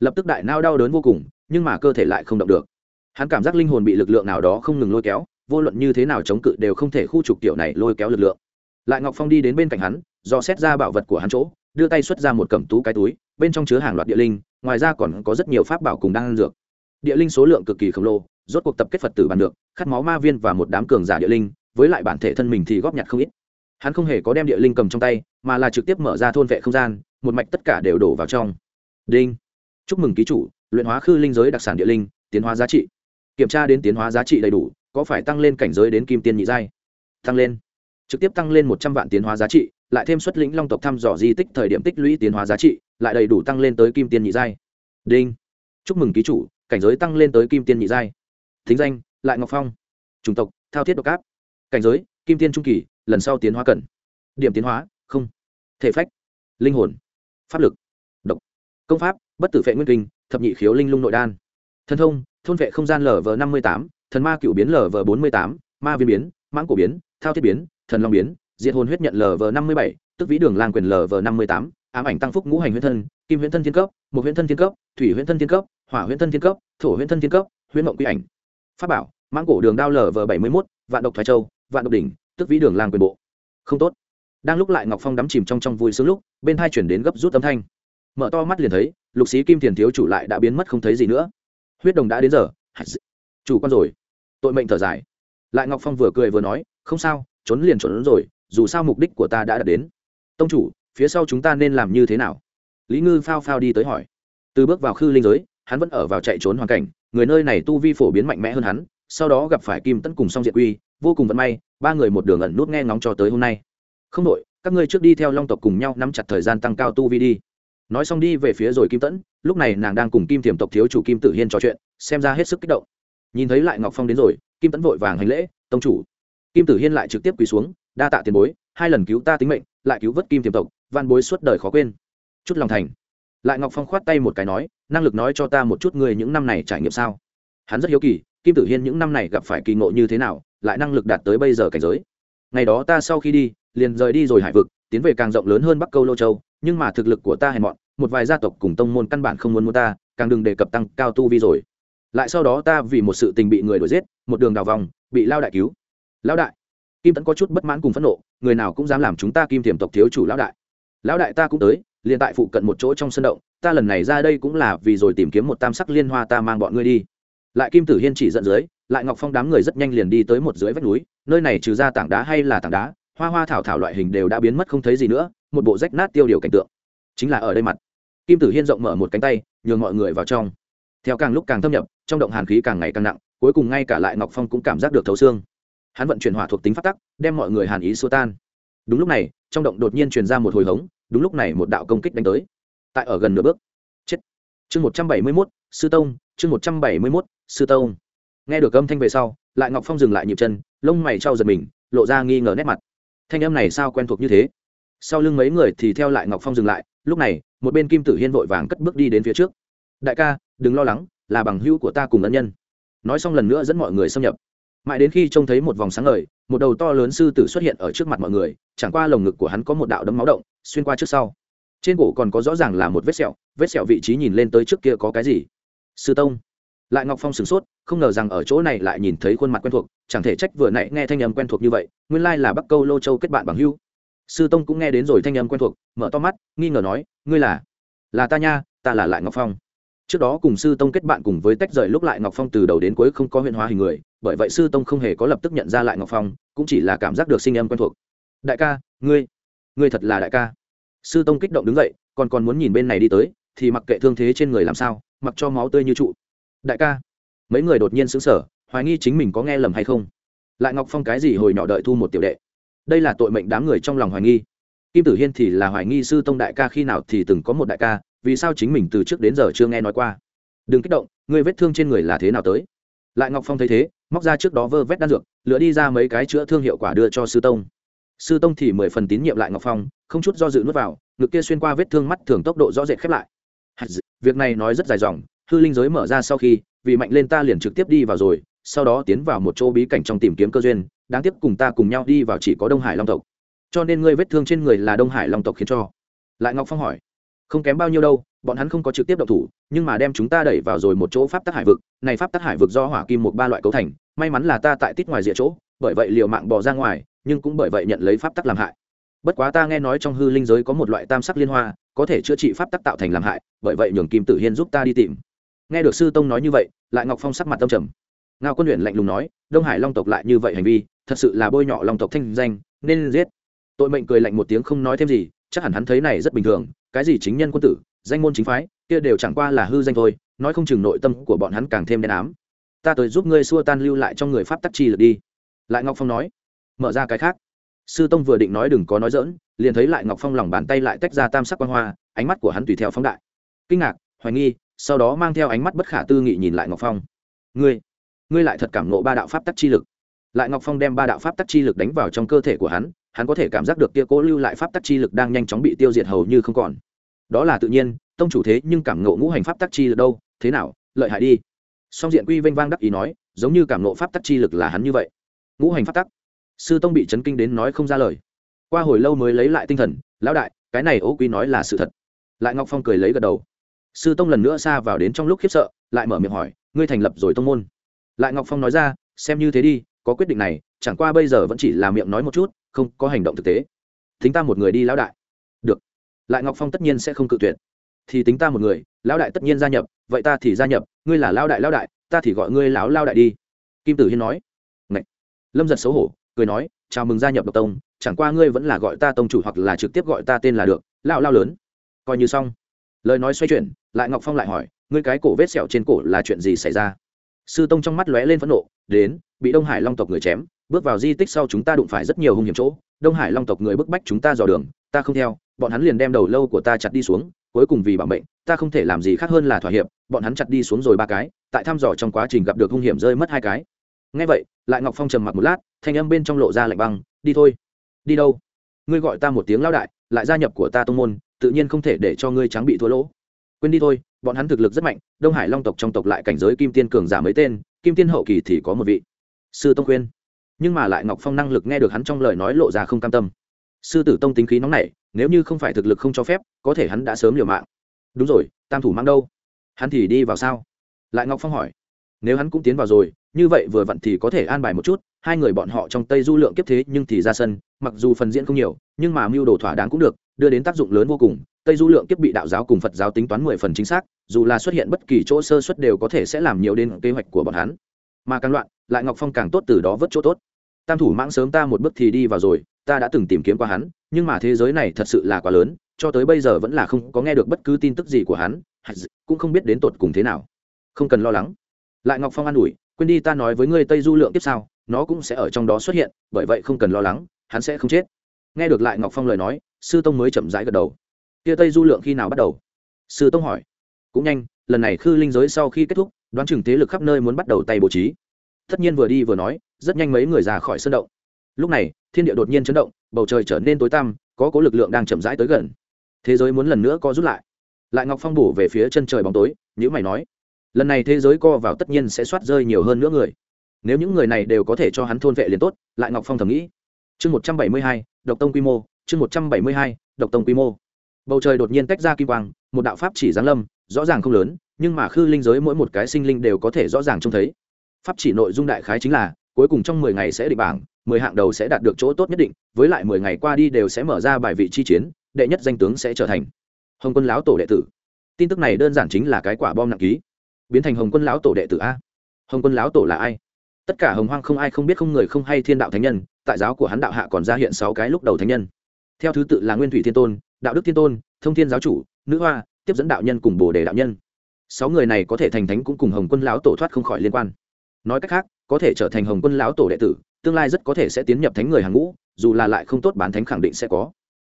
S1: Lập tức đại nao đau đớn vô cùng, nhưng mà cơ thể lại không động được. Hắn cảm giác linh hồn bị lực lượng nào đó không ngừng lôi kéo, vô luận như thế nào chống cự đều không thể khu trục tiểu này lôi kéo lực lượng. Lại ngọc phong đi đến bên cạnh hắn, do xét ra bảo vật của hắn chỗ đưa tay xuất ra một cẩm tú cái túi, bên trong chứa hàng loạt địa linh, ngoài ra còn có rất nhiều pháp bảo cùng đang ăn dược. Địa linh số lượng cực kỳ khổng lồ, rốt cuộc tập kết phật tử bàn được, khát máu ma viên và một đám cường giả địa linh, với lại bản thể thân mình thì góp nhặt không ít. Hắn không hề có đem địa linh cầm trong tay, mà là trực tiếp mở ra thôn vệ không gian, một mạch tất cả đều đổ vào trong. Đinh. Chúc mừng ký chủ, luyện hóa khư linh giới đặc sản địa linh, tiến hóa giá trị. Kiểm tra đến tiến hóa giá trị đầy đủ, có phải tăng lên cảnh giới đến kim tiên nhị giai? Tăng lên. Trực tiếp tăng lên một trăm vạn tiến hóa giá trị lại thêm xuất lĩnh long tộc thăm dò di tích thời điểm tích lũy tiến hóa giá trị, lại đầy đủ tăng lên tới kim tiên nhị giai. Đinh. Chúc mừng ký chủ, cảnh giới tăng lên tới kim tiên nhị giai. Thính danh, lại ngọc phong. Chủng tộc, thao thiết độc áp. Cảnh giới, kim tiên trung kỳ, lần sau tiến hóa cần. Điểm tiến hóa, không. Thể phách, linh hồn. Pháp lực, độc. Công pháp, bất tử vệ nguyên kinh, thập nhị khiếu linh lung nội đan. Thân thông, thôn vệ không gian lv năm mươi tám, thần ma cựu biến lv bốn mươi tám, ma viên biến, mãng cổ biến, thao thiết biến, thần long biến diệt hồn huyết nhận lv năm mươi bảy, tức vĩ đường lang quyền lv năm mươi tám, ám ảnh tăng phúc ngũ hành huyễn thân, kim huyễn thân thiên cấp một huyễn thân thiên cấp, thủy huyễn thân thiên cấp, hỏa huyễn thân thiên cấp, thổ huyễn thân thiên cấp, huyễn mộng quy ảnh. Pháp bảo, mãng cổ đường đao lv bảy mươi mốt, vạn độc thoái châu, vạn độc đỉnh, tức vĩ đường lang quyền bộ. Không tốt. Đang lúc lại ngọc phong đắm chìm trong trong vui sướng lúc, bên hai chuyển đến gấp rút âm thanh. Mở to mắt liền thấy, lục sĩ kim tiền thiếu chủ lại đã biến mất không thấy gì nữa. Huyết đồng đã đến giờ. Chủ con rồi. Tội mệnh thở dài. Lại ngọc phong vừa cười vừa nói, không sao, trốn liền trốn rồi dù sao mục đích của ta đã đạt đến. Tông chủ phía sau chúng ta nên làm như thế nào? Lý ngư phao phao đi tới hỏi. Từ bước vào khư linh giới hắn vẫn ở vào chạy trốn hoàn cảnh người nơi này tu vi phổ biến mạnh mẽ hơn hắn sau đó gặp phải kim tấn cùng song diện Uy, vô cùng vận may ba người một đường ẩn nút nghe ngóng cho tới hôm nay. Không đội các ngươi trước đi theo long tộc cùng nhau nắm chặt thời gian tăng cao tu vi đi. Nói xong đi về phía rồi kim tẫn lúc này nàng đang cùng kim tiềm tộc thiếu chủ kim tử hiên trò chuyện xem ra hết sức kích động. Nhìn thấy lại ngọc phong đến rồi kim tẫn vội vàng hành lễ tông chủ. Kim tử hiên lại trực tiếp quỳ xuống đa tạ tiền bối, hai lần cứu ta tính mệnh, lại cứu vớt kim tiềm tộc van bối suốt đời khó quên. Chút lòng thành. Lại ngọc phong khoát tay một cái nói, năng lực nói cho ta một chút người những năm này trải nghiệm sao? Hắn rất hiếu kỳ, kim tử hiên những năm này gặp phải kỳ ngộ như thế nào, lại năng lực đạt tới bây giờ cảnh giới. Ngày đó ta sau khi đi, liền rời đi rồi hải vực, tiến về càng rộng lớn hơn bắc câu lô châu, nhưng mà thực lực của ta hèn mọn, một vài gia tộc cùng tông môn căn bản không muốn mua ta, càng đừng đề cập tăng cao tu vi rồi. Lại sau đó ta vì một sự tình bị người đuổi giết, một đường đào vòng, bị lao đại cứu. Lão đại kim tẫn có chút bất mãn cùng phẫn nộ, người nào cũng dám làm chúng ta kim tiềm tộc thiếu chủ lão đại. Lão đại ta cũng tới, liền tại phụ cận một chỗ trong sân động, ta lần này ra đây cũng là vì rồi tìm kiếm một tam sắc liên hoa ta mang bọn ngươi đi. Lại kim tử hiên chỉ dẫn dưới, lại ngọc phong đám người rất nhanh liền đi tới một dưới vách núi, nơi này trừ ra tảng đá hay là tảng đá, hoa hoa thảo thảo loại hình đều đã biến mất không thấy gì nữa, một bộ rách nát tiêu điều cảnh tượng. Chính là ở đây mặt. Kim tử hiên rộng mở một cánh tay, nhường mọi người vào trong. Theo càng lúc càng thâm nhập, trong động hàn khí càng ngày càng nặng, cuối cùng ngay cả lại ngọc phong cũng cảm giác được thấu xương hắn vận chuyển hỏa thuộc tính phát tắc, đem mọi người hàn ý xua tan. Đúng lúc này, trong động đột nhiên truyền ra một hồi hống, đúng lúc này một đạo công kích đánh tới. Tại ở gần nửa bước. Chết. Chương một trăm bảy mươi mốt, sư tông, chương một trăm bảy mươi mốt, sư tông. Nghe được âm thanh về sau, lại ngọc phong dừng lại nhịp chân, lông mày trao giật mình, lộ ra nghi ngờ nét mặt. Thanh âm này sao quen thuộc như thế? Sau lưng mấy người thì theo lại ngọc phong dừng lại, lúc này, một bên kim tử hiên vội vàng cất bước đi đến phía trước. Đại ca, đừng lo lắng, là bằng hữu của ta cùng ân nhân. Nói xong lần nữa dẫn mọi người xâm nhập mãi đến khi trông thấy một vòng sáng ngời, một đầu to lớn sư tử xuất hiện ở trước mặt mọi người, chẳng qua lồng ngực của hắn có một đạo đấm máu động, xuyên qua trước sau. Trên cổ còn có rõ ràng là một vết sẹo vết sẹo vị trí nhìn lên tới trước kia có cái gì? Sư tông. Lại ngọc phong sửng sốt, không ngờ rằng ở chỗ này lại nhìn thấy khuôn mặt quen thuộc, chẳng thể trách vừa nãy nghe thanh âm quen thuộc như vậy, nguyên lai là bắc câu lô châu kết bạn bằng hưu sư tông cũng nghe đến rồi thanh âm quen thuộc, mở to mắt, nghi ngờ nói, ngươi là? Là ta nha, ta là lại ngọc phong trước đó cùng sư tông kết bạn cùng với tách rời lúc lại ngọc phong từ đầu đến cuối không có huyện hóa hình người, bởi vậy sư tông không hề có lập tức nhận ra lại ngọc phong, cũng chỉ là cảm giác được sinh âm quen thuộc. Đại ca, ngươi ngươi thật là đại ca. Sư tông kích động đứng dậy, còn còn muốn nhìn bên này đi tới, thì mặc kệ thương thế trên người làm sao, mặc cho máu tươi như trụ. Đại ca. Mấy người đột nhiên xứng sở hoài nghi chính mình có nghe lầm hay không. Lại ngọc phong cái gì hồi nhỏ đợi thu một tiểu đệ. Đây là tội mệnh đám người trong lòng hoài nghi. Kim tử hiên thì là hoài nghi sư tông đại ca khi nào thì từng có một đại ca vì sao chính mình từ trước đến giờ chưa nghe nói qua? Đừng kích động, người vết thương trên người là thế nào tới? Lại ngọc phong thấy thế, móc ra trước đó vơ vét đan dược, lựa đi ra mấy cái chữa thương hiệu quả đưa cho sư tông. Sư tông thì mười phần tín nhiệm lại ngọc phong, không chút do dự nuốt vào, ngực kia xuyên qua vết thương mắt thường tốc độ rõ rệt khép lại. Việc này nói rất dài dòng, hư linh giới mở ra sau khi, vì mạnh lên ta liền trực tiếp đi vào rồi, sau đó tiến vào một chỗ bí cảnh trong tìm kiếm cơ duyên, đáng tiếc cùng ta cùng nhau đi vào chỉ có đông hải long tộc. Cho nên ngươi vết thương trên người là đông hải long tộc khiến cho. Lại ngọc phong hỏi không kém bao nhiêu đâu, bọn hắn không có trực tiếp động thủ, nhưng mà đem chúng ta đẩy vào rồi một chỗ pháp tắc hải vực. Này pháp tắc hải vực do hỏa kim một ba loại cấu thành, may mắn là ta tại tít ngoài rìa chỗ, bởi vậy liều mạng bỏ ra ngoài, nhưng cũng bởi vậy nhận lấy pháp tắc làm hại. Bất quá ta nghe nói trong hư linh giới có một loại tam sắc liên hoa, có thể chữa trị pháp tắc tạo thành làm hại, bởi vậy nhường kim tử hiên giúp ta đi tìm. Nghe được sư tông nói như vậy, lại ngọc phong sắc mặt tâm trầm. Ngao quân luyện lạnh lùng nói, đông hải long tộc lại như vậy hành vi, thật sự là bôi nhọ long tộc thanh danh, nên giết. Tội mệnh cười lạnh một tiếng không nói thêm gì, chắc hẳn hắn thấy này rất bình thường cái gì chính nhân quân tử, danh môn chính phái, kia đều chẳng qua là hư danh thôi, nói không chừng nội tâm của bọn hắn càng thêm đen ám. Ta tới giúp ngươi xua tan lưu lại trong người pháp tắc chi lực đi. Lại ngọc phong nói. Mở ra cái khác. Sư tông vừa định nói đừng có nói dỡn liền thấy lại ngọc phong lòng bàn tay lại tách ra tam sắc quan hoa, ánh mắt của hắn tùy theo phóng đại. Kinh ngạc, hoài nghi, sau đó mang theo ánh mắt bất khả tư nghị nhìn lại ngọc phong. Ngươi ngươi lại thật cảm nộ ba đạo pháp tắc chi lực. Lại ngọc phong đem ba đạo pháp tắc chi lực đánh vào trong cơ thể của hắn hắn có thể cảm giác được kia cố lưu lại pháp tắc chi lực đang nhanh chóng bị tiêu diệt hầu như không còn. Đó là tự nhiên, tông chủ thế nhưng cảm ngộ ngũ hành pháp tắc chi lực đâu, thế nào, lợi hại đi. Song diện quy vênh vang đắc ý nói, giống như cảm ngộ pháp tắc chi lực là hắn như vậy. Ngũ hành pháp tắc. Sư tông bị chấn kinh đến nói không ra lời. Qua hồi lâu mới lấy lại tinh thần, lão đại, cái này ố quy nói là sự thật. Lại ngọc phong cười lấy gật đầu. Sư tông lần nữa xa vào đến trong lúc khiếp sợ, lại mở miệng hỏi, ngươi thành lập rồi tông môn. Lại ngọc phong nói ra, xem như thế đi, có quyết định này, chẳng qua bây giờ vẫn chỉ là miệng nói một chút không có hành động thực tế. Tính ta một người đi lão đại. Được. Lại ngọc phong tất nhiên sẽ không cự tuyệt. Thì tính ta một người, lão đại tất nhiên gia nhập, vậy ta thì gia nhập, ngươi là lão đại lão đại, ta thì gọi ngươi lão lao đại đi. Kim tử hiên nói. Ngậy. lâm giật xấu hổ, cười nói, chào mừng gia nhập độc tông, chẳng qua ngươi vẫn là gọi ta tông chủ hoặc là trực tiếp gọi ta tên là được lao lao lớn. Coi như xong. Lời nói xoay chuyển, lại ngọc phong lại hỏi, ngươi cái cổ vết sẹo trên cổ là chuyện gì xảy ra? Sư tông trong mắt lóe lên phẫn nộ, đến, bị đông hải long tộc người chém bước vào di tích sau chúng ta đụng phải rất nhiều hung hiểm chỗ, đông hải long tộc người bức bách chúng ta dò đường, ta không theo, bọn hắn liền đem đầu lâu của ta chặt đi xuống, cuối cùng vì bảo mệnh, ta không thể làm gì khác hơn là thỏa hiệp, bọn hắn chặt đi xuống rồi ba cái, tại thăm dò trong quá trình gặp được hung hiểm rơi mất hai cái. Ngay vậy, lại ngọc phong trầm mặc một lát, thanh âm bên trong lộ ra lạnh băng, đi thôi. Đi đâu? Ngươi gọi ta một tiếng lao đại, lại gia nhập của ta tông môn, tự nhiên không thể để cho ngươi trắng bị thua lỗ. Quên đi thôi, bọn hắn thực lực rất mạnh, đông hải long tộc trong tộc lại cảnh giới kim tiên cường giả mấy tên, kim tiên hậu kỳ thì có một vị. Sư tông khuyên nhưng mà lại ngọc phong năng lực nghe được hắn trong lời nói lộ ra không cam tâm. Sư tử tông tính khí nóng nảy, nếu như không phải thực lực không cho phép, có thể hắn đã sớm liều mạng. Đúng rồi, tam thủ mang đâu? Hắn thì đi vào sao? Lại ngọc phong hỏi. Nếu hắn cũng tiến vào rồi, như vậy vừa vặn thì có thể an bài một chút, hai người bọn họ trong tây du lượng kiếp thế nhưng thì ra sân, mặc dù phần diễn không nhiều, nhưng mà mưu đồ thỏa đáng cũng được, đưa đến tác dụng lớn vô cùng. Tây du lượng kiếp bị đạo giáo cùng phật giáo tính toán mười phần chính xác, dù là xuất hiện bất kỳ chỗ sơ xuất đều có thể sẽ làm nhiều đến kế hoạch của bọn hắn. Mà càng loạn, lại ngọc phong càng tốt từ đó vớt chỗ tốt tam thủ mãng sớm ta một bước thì đi vào rồi, ta đã từng tìm kiếm qua hắn, nhưng mà thế giới này thật sự là quá lớn, cho tới bây giờ vẫn là không có nghe được bất cứ tin tức gì của hắn cũng không biết đến tột cùng thế nào. Không cần lo lắng. Lại ngọc phong an ủi, quên đi ta nói với ngươi tây du lượng tiếp sau, nó cũng sẽ ở trong đó xuất hiện, bởi vậy không cần lo lắng, hắn sẽ không chết. Nghe được lại ngọc phong lời nói, sư tông mới chậm rãi gật đầu. Kia tây du lượng khi nào bắt đầu? Sư tông hỏi. Cũng nhanh, lần này khư linh giới sau khi kết thúc, đoán chừng thế lực khắp nơi muốn bắt đầu tay bố trí tất nhiên vừa đi vừa nói, rất nhanh mấy người ra khỏi sân động. Lúc này, thiên địa đột nhiên chấn động, bầu trời trở nên tối tăm, có cố lực lượng đang chậm rãi tới gần. Thế giới muốn lần nữa co rút lại. Lại ngọc phong bổ về phía chân trời bóng tối nhữ mày nói, lần này thế giới co vào tất nhiên sẽ soát rơi nhiều hơn nữa người. Nếu những người này đều có thể cho hắn thôn vệ liền tốt. Lại ngọc phong thầm nghĩ. Chương một trăm bảy mươi hai, độc tông quy mô, chương một trăm bảy mươi hai, độc tông quy mô. Bầu trời đột nhiên tách ra kim quang, một đạo pháp chỉ giáng lâm, rõ ràng không lớn, nhưng mà khư linh giới mỗi một cái sinh linh đều có thể rõ ràng trông thấy pháp chỉ nội dung đại khái chính là, cuối cùng trong mười ngày sẽ định bảng, mười hạng đầu sẽ đạt được chỗ tốt nhất định, với lại mười ngày qua đi đều sẽ mở ra bài vị chi chiến, đệ nhất danh tướng sẽ trở thành hồng quân lão tổ đệ tử. Tin tức này đơn giản chính là cái quả bom nặng ký. Biến thành hồng quân lão tổ đệ tử a. Hồng quân lão tổ là ai? Tất cả hồng hoang không ai không biết không người không hay thiên đạo thánh nhân, tại giáo của hắn đạo hạ còn ra hiện sáu cái lúc đầu thánh nhân. Theo thứ tự là nguyên thủy thiên tôn, đạo đức thiên tôn, thông thiên giáo chủ, nữ hoa, tiếp dẫn đạo nhân cùng bồ đề đạo nhân. Sáu người này có thể thành thánh cũng cùng hồng quân lão tổ thoát không khỏi liên quan nói cách khác, có thể trở thành hồng quân lão tổ đệ tử, tương lai rất có thể sẽ tiến nhập thánh người hàng ngũ, dù là lại không tốt bán thánh khẳng định sẽ có.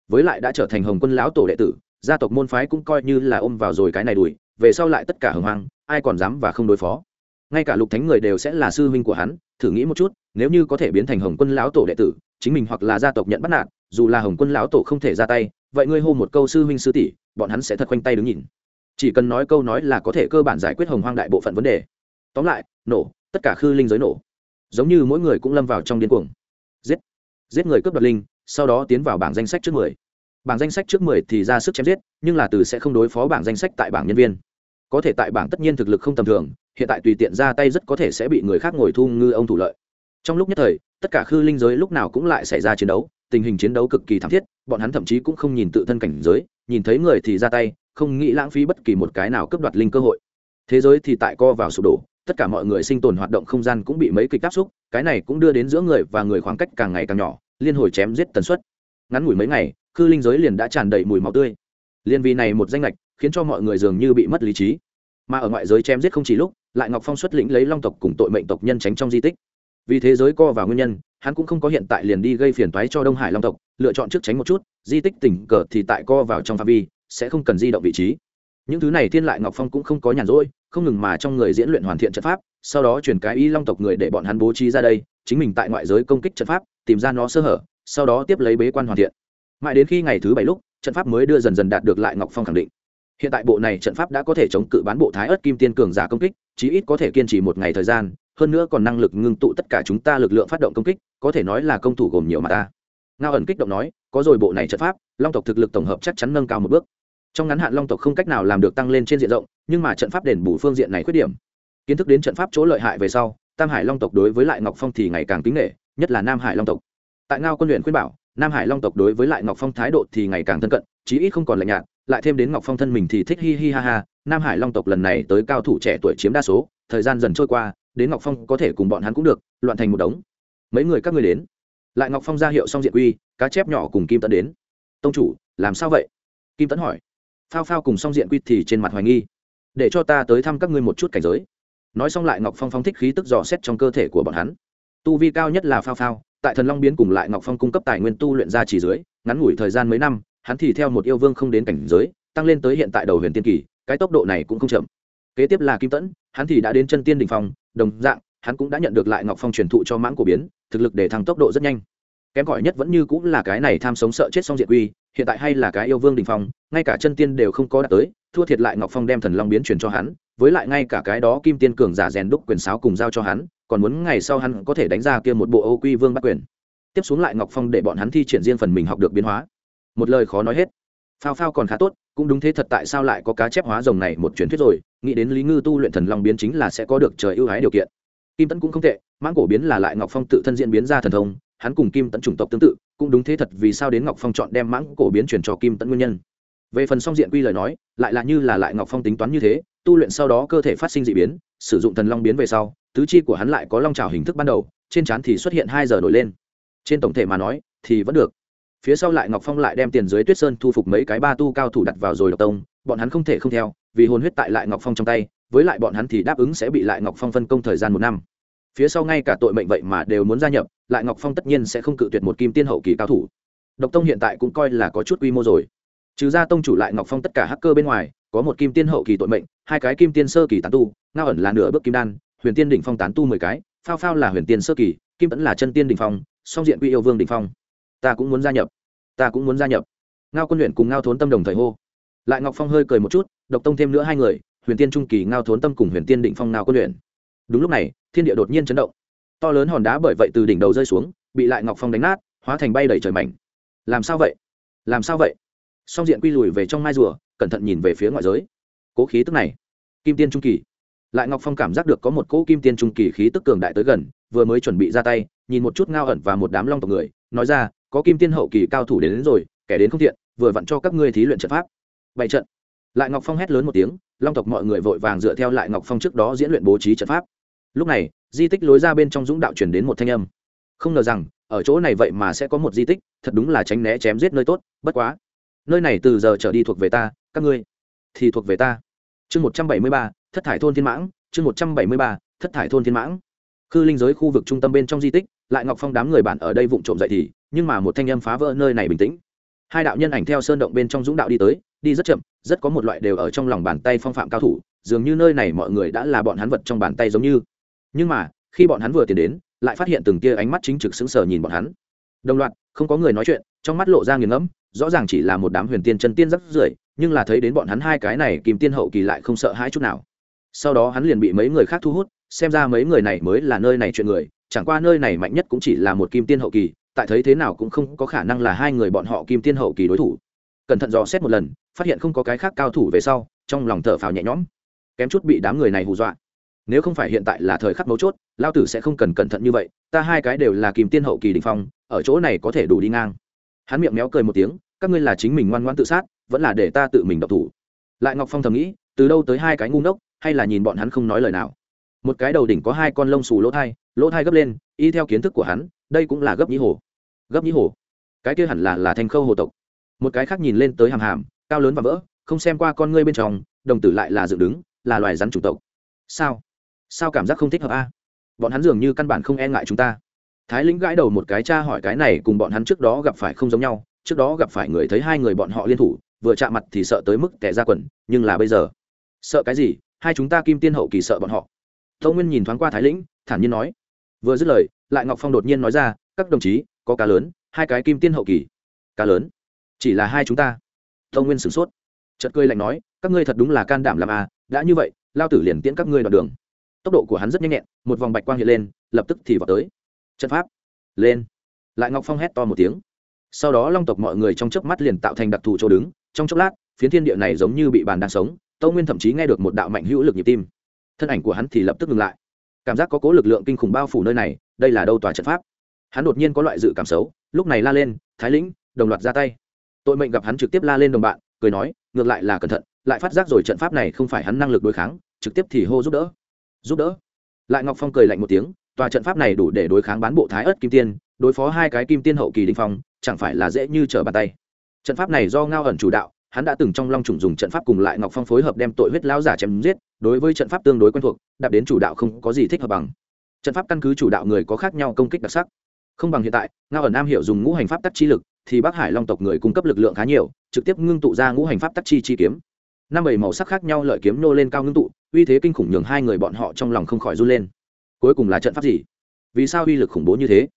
S1: Với lại đã trở thành hồng quân lão tổ đệ tử, gia tộc môn phái cũng coi như là ôm vào rồi cái này đùi, về sau lại tất cả hồng hoang, ai còn dám và không đối phó. Ngay cả lục thánh người đều sẽ là sư huynh của hắn, thử nghĩ một chút, nếu như có thể biến thành hồng quân lão tổ đệ tử, chính mình hoặc là gia tộc nhận bắt nạt, dù là hồng quân lão tổ không thể ra tay, vậy ngươi hô một câu sư huynh sư tỷ, bọn hắn sẽ thật khoanh tay đứng nhìn. Chỉ cần nói câu nói là có thể cơ bản giải quyết hồng hoang đại bộ phận vấn đề. Tóm lại, nổ tất cả khư linh giới nổ. Giống như mỗi người cũng lâm vào trong điên cuồng. Giết. Giết người cướp đoạt linh, sau đó tiến vào bảng danh sách trước mười. Bảng danh sách trước mười thì ra sức chém giết, nhưng là từ sẽ không đối phó bảng danh sách tại bảng nhân viên. Có thể tại bảng tất nhiên thực lực không tầm thường, hiện tại tùy tiện ra tay rất có thể sẽ bị người khác ngồi thu ngư ông thủ lợi. Trong lúc nhất thời, tất cả khư linh giới lúc nào cũng lại xảy ra chiến đấu, tình hình chiến đấu cực kỳ thảm thiết, bọn hắn thậm chí cũng không nhìn tự thân cảnh giới, nhìn thấy người thì ra tay, không nghĩ lãng phí bất kỳ một cái nào cướp đoạt linh cơ hội. Thế giới thì tại co vào sụp đổ tất cả mọi người sinh tồn hoạt động không gian cũng bị mấy kịch áp xúc, cái này cũng đưa đến giữa người và người khoảng cách càng ngày càng nhỏ, liên hồi chém giết tần suất. Ngắn ngủi mấy ngày, khư linh giới liền đã tràn đầy mùi máu tươi. Liên vì này một danh lệch khiến cho mọi người dường như bị mất lý trí. Mà ở ngoại giới chém giết không chỉ lúc, lại ngọc phong xuất lĩnh lấy long tộc cùng tội mệnh tộc nhân tránh trong di tích. Vì thế giới co vào nguyên nhân, hắn cũng không có hiện tại liền đi gây phiền toái cho đông hải long tộc, lựa chọn trước tránh một chút, di tích tỉnh cờ thì tại co vào trong phạm vi, sẽ không cần di động vị trí những thứ này thiên lại ngọc phong cũng không có nhàn rỗi, không ngừng mà trong người diễn luyện hoàn thiện trận pháp, sau đó chuyển cái y long tộc người để bọn hắn bố trí ra đây, chính mình tại ngoại giới công kích trận pháp, tìm ra nó sơ hở, sau đó tiếp lấy bế quan hoàn thiện. Mãi đến khi ngày thứ bảy lúc, trận pháp mới đưa dần dần đạt được lại ngọc phong khẳng định. Hiện tại bộ này trận pháp đã có thể chống cự bán bộ thái ớt kim tiên cường giả công kích, chí ít có thể kiên trì một ngày thời gian, hơn nữa còn năng lực ngưng tụ tất cả chúng ta lực lượng phát động công kích, có thể nói là công thủ gồm nhiều mà ta. Ngao ẩn kích động nói, có rồi, bộ này trận pháp, long tộc thực lực tổng hợp chắc chắn nâng cao một bước trong ngắn hạn long tộc không cách nào làm được tăng lên trên diện rộng, nhưng mà trận pháp đền bù phương diện này khuyết điểm. Kiến thức đến trận pháp chỗ lợi hại về sau, tam hải long tộc đối với lại ngọc phong thì ngày càng kính nghệ nhất là nam hải long tộc. Tại ngao quân luyện khuyên bảo, nam hải long tộc đối với lại ngọc phong thái độ thì ngày càng thân cận, chí ít không còn lạnh nhạt, lại thêm đến ngọc phong thân mình thì thích hi hi ha ha. Nam hải long tộc lần này tới cao thủ trẻ tuổi chiếm đa số, thời gian dần trôi qua, đến ngọc phong có thể cùng bọn hắn cũng được, loạn thành một đống. Mấy người các người đến. Lại ngọc phong ra hiệu xong diện quy, cá chép nhỏ cùng kim tấn đến. Tông chủ, làm sao vậy? Kim tấn hỏi phao phao cùng song diện quy thì trên mặt hoài nghi. Để cho ta tới thăm các ngươi một chút cảnh giới. Nói xong lại ngọc phong phong thích khí tức dò xét trong cơ thể của bọn hắn. Tu vi cao nhất là phao phao, tại thần long biến cùng lại ngọc phong cung cấp tài nguyên tu luyện ra chỉ dưới, ngắn ngủi thời gian mấy năm, hắn thì theo một yêu vương không đến cảnh giới, tăng lên tới hiện tại đầu huyền tiên kỳ, cái tốc độ này cũng không chậm. Kế tiếp là kim tẫn, hắn thì đã đến chân tiên đình phong, đồng dạng, hắn cũng đã nhận được lại ngọc phong truyền thụ cho mãng cổ biến, thực lực để thăng tốc độ rất nhanh. Kém cỏi nhất vẫn như cũng là cái này tham sống sợ chết song diện quy hiện tại hay là cái yêu vương đình phong, ngay cả chân tiên đều không có đạt tới, thua thiệt lại ngọc phong đem thần long biến truyền cho hắn, với lại ngay cả cái đó kim tiên cường giả rèn đúc quyền sáo cùng giao cho hắn, còn muốn ngày sau hắn có thể đánh ra kia một bộ ô quy vương bắt quyền. Tiếp xuống lại ngọc phong để bọn hắn thi triển riêng phần mình học được biến hóa. Một lời khó nói hết. Phao phao còn khá tốt, cũng đúng thế thật tại sao lại có cá chép hóa rồng này một truyền thuyết rồi, nghĩ đến lý ngư tu luyện thần long biến chính là sẽ có được trời ưu ái điều kiện. Kim tấn cũng không tệ, mãng cổ biến là lại ngọc phong tự thân diễn biến ra thần thông hắn cùng kim tẫn chủng tộc tương tự, cũng đúng thế thật vì sao đến ngọc phong chọn đem mãng cổ biến chuyển cho kim tẫn nguyên nhân. Về phần song diện quy lời nói, lại là như là lại ngọc phong tính toán như thế, tu luyện sau đó cơ thể phát sinh d ị biến, sử dụng thần long biến về sau, tứ chi của hắn lại có long trào hình thức ban đầu, trên trán thì xuất hiện hai giờ nổi lên. Trên tổng thể mà nói, thì vẫn được. Phía sau lại ngọc phong lại đem tiền dưới tuyết sơn thu phục mấy cái ba tu cao thủ đặt vào rồi độc tông, bọn hắn không thể không theo, vì hồn huyết tại lại ngọc phong trong tay, với lại bọn hắn thì đáp ứng sẽ bị lại ngọc phong phân công thời gian một năm phía sau ngay cả tội mệnh vậy mà đều muốn gia nhập, lại ngọc phong tất nhiên sẽ không cự tuyệt một kim tiên hậu kỳ cao thủ. Độc tông hiện tại cũng coi là có chút quy mô rồi. Trừ ra tông chủ lại ngọc phong tất cả hacker bên ngoài, có một kim tiên hậu kỳ tội mệnh, hai cái kim tiên sơ kỳ tán tu, ngao ẩn là nửa bước kim đan, huyền tiên đỉnh phong tán tu mười cái, phao phao là huyền tiên sơ kỳ, kim vẫn là chân tiên đỉnh phong, song diện quy yêu vương đỉnh phong. Ta cũng muốn gia nhập. Ta cũng muốn gia nhập. Ngao quân luyện cùng ngao thốn tâm đồng thời hô. Lại ngọc phong hơi cười một chút, độc tông thêm nữa hai người, huyền tiên trung kỳ ngao thốn tâm cùng huyền tiên định phong ngao quân luyện đúng lúc này thiên địa đột nhiên chấn động. To lớn hòn đá bởi vậy từ đỉnh đầu rơi xuống bị lại ngọc phong đánh nát hóa thành bay đầy trời mảnh. Làm sao vậy? Làm sao vậy? Song diện quy lùi về trong mai rùa cẩn thận nhìn về phía ngoại giới. Cố khí tức này. Kim tiên trung kỳ. Lại ngọc phong cảm giác được có một cỗ kim tiên trung kỳ khí tức cường đại tới gần vừa mới chuẩn bị ra tay nhìn một chút ngao ẩn và một đám long tộc người nói ra có kim tiên hậu kỳ cao thủ đến, đến rồi kẻ đến không thiện vừa vặn cho các ngươi thí luyện trận pháp. Bảy trận. Lại ngọc phong hét lớn một tiếng long tộc mọi người vội vàng dựa theo lại ngọc phong trước đó diễn luyện bố trí trận pháp lúc này, di tích lối ra bên trong dũng đạo chuyển đến một thanh âm. Không ngờ rằng, ở chỗ này vậy mà sẽ có một di tích, thật đúng là tránh né chém giết nơi tốt, bất quá. Nơi này từ giờ trở đi thuộc về ta, các ngươi. Thì thuộc về ta. Chương một trăm bảy mươi ba, thất thải thôn thiên mãng, chương một trăm bảy mươi ba, thất thải thôn thiên mãng. Khư linh giới khu vực trung tâm bên trong di tích, lại ngọc phong đám người bạn ở đây vụng trộm dậy thì, nhưng mà một thanh âm phá vỡ nơi này bình tĩnh. Hai đạo nhân ảnh theo sơn động bên trong dũng đạo đi tới, đi rất chậm, rất có một loại đều ở trong lòng bàn tay phong phạm cao thủ, dường như nơi này mọi người đã là bọn hắn vật trong bàn tay giống như nhưng mà, khi bọn hắn vừa tiến đến, lại phát hiện từng tia ánh mắt chính trực sững sờ nhìn bọn hắn. Đồng loạt, không có người nói chuyện, trong mắt lộ ra nghiền ngẫm, rõ ràng chỉ là một đám huyền tiên chân tiên rất rưởi, nhưng là thấy đến bọn hắn hai cái này kìm tiên hậu kỳ lại không sợ hãi chút nào. Sau đó hắn liền bị mấy người khác thu hút, xem ra mấy người này mới là nơi này chuyện người, chẳng qua nơi này mạnh nhất cũng chỉ là một kim tiên hậu kỳ, tại thấy thế nào cũng không có khả năng là hai người bọn họ kim tiên hậu kỳ đối thủ. Cẩn thận dò xét một lần, phát hiện không có cái khác cao thủ về sau, trong lòng thở phào nhẹ nhõm. Kém chút bị đám người này hù dọa nếu không phải hiện tại là thời khắc mấu chốt lao tử sẽ không cần cẩn thận như vậy, ta hai cái đều là kìm tiên hậu kỳ đình phong, ở chỗ này có thể đủ đi ngang. Hắn miệng méo cười một tiếng, các ngươi là chính mình ngoan ngoan tự sát, vẫn là để ta tự mình độc thủ. Lại ngọc phong thầm nghĩ, từ đâu tới hai cái ngu ngốc, hay là nhìn bọn hắn không nói lời nào. Một cái đầu đỉnh có hai con lông xù lỗ thai lỗ thai gấp lên, y theo kiến thức của hắn, đây cũng là gấp nhĩ hồ. Gấp nhĩ hồ. Cái kia hẳn là là thanh khâu hồ tộc. Một cái khác nhìn lên tới hàm hàm, cao lớn và vỡ, không xem qua con ngươi bên trong, đồng tử lại là dựng đứng, là loài rắn chủng tộc. Sao? Sao cảm giác không thích hợp a? Bọn hắn dường như căn bản không e ngại chúng ta. Thái lĩnh gãi đầu một cái cha hỏi cái này cùng bọn hắn trước đó gặp phải không giống nhau. Trước đó gặp phải người thấy hai người bọn họ liên thủ, vừa chạm mặt thì sợ tới mức tẻ ra quần, nhưng là bây giờ, sợ cái gì? Hai chúng ta kim tiên hậu kỳ sợ bọn họ. Tâu nguyên nhìn thoáng qua thái lĩnh, thản nhiên nói. Vừa dứt lời, lại ngọc phong đột nhiên nói ra, các đồng chí, có cá lớn, hai cái kim tiên hậu kỳ. Cá lớn? Chỉ là hai chúng ta. Tâu nguyên sửng sốt. Chợt cười lạnh nói, các ngươi thật đúng là can đảm làm à đã như vậy, lao tử liền tiễn các ngươi đoạn đường tốc độ của hắn rất nhanh nhẹn, một vòng bạch quang hiện lên, lập tức thì vào tới. Trận pháp, lên. Lại ngọc phong hét to một tiếng. Sau đó long tộc mọi người trong chớp mắt liền tạo thành đặc thù chỗ đứng, trong chốc lát, phiến thiên địa này giống như bị bàn đang sống, tâu nguyên thậm chí nghe được một đạo mạnh hữu lực nhịp tim. Thân ảnh của hắn thì lập tức ngừng lại. Cảm giác có cố lực lượng kinh khủng bao phủ nơi này, đây là đâu tòa trận pháp? Hắn đột nhiên có loại dự cảm xấu, lúc này la lên, thái lĩnh, đồng loạt ra tay. Tội mệnh gặp hắn trực tiếp la lên đồng bạn, cười nói, ngược lại là cẩn thận, lại phát giác rồi trận pháp này không phải hắn năng lực đối kháng, trực tiếp thì hô giúp đỡ giúp đỡ. Lại ngọc phong cười lạnh một tiếng, tòa trận pháp này đủ để đối kháng bán bộ thái ớt kim tiên, đối phó hai cái kim tiên hậu kỳ đình phong, chẳng phải là dễ như trở bàn tay. Trận pháp này do ngao ẩn chủ đạo, hắn đã từng trong long trùng dùng trận pháp cùng lại ngọc phong phối hợp đem tội huyết lao giả chém giết, đối với trận pháp tương đối quen thuộc, đạp đến chủ đạo không có gì thích hợp bằng. Trận pháp căn cứ chủ đạo người có khác nhau công kích đặc sắc. Không bằng hiện tại, ngao ẩn Nam hiểu dùng ngũ hành pháp tắc chi lực, thì bắc hải long tộc người cung cấp lực lượng khá nhiều, trực tiếp ngưng tụ ra ngũ hành pháp tắc chi chi kiếm năm bảy màu sắc khác nhau lợi kiếm nô lên cao ngưng tụ, uy thế kinh khủng nhường hai người bọn họ trong lòng không khỏi run lên. Cuối cùng là trận pháp gì? Vì sao uy lực khủng bố như thế?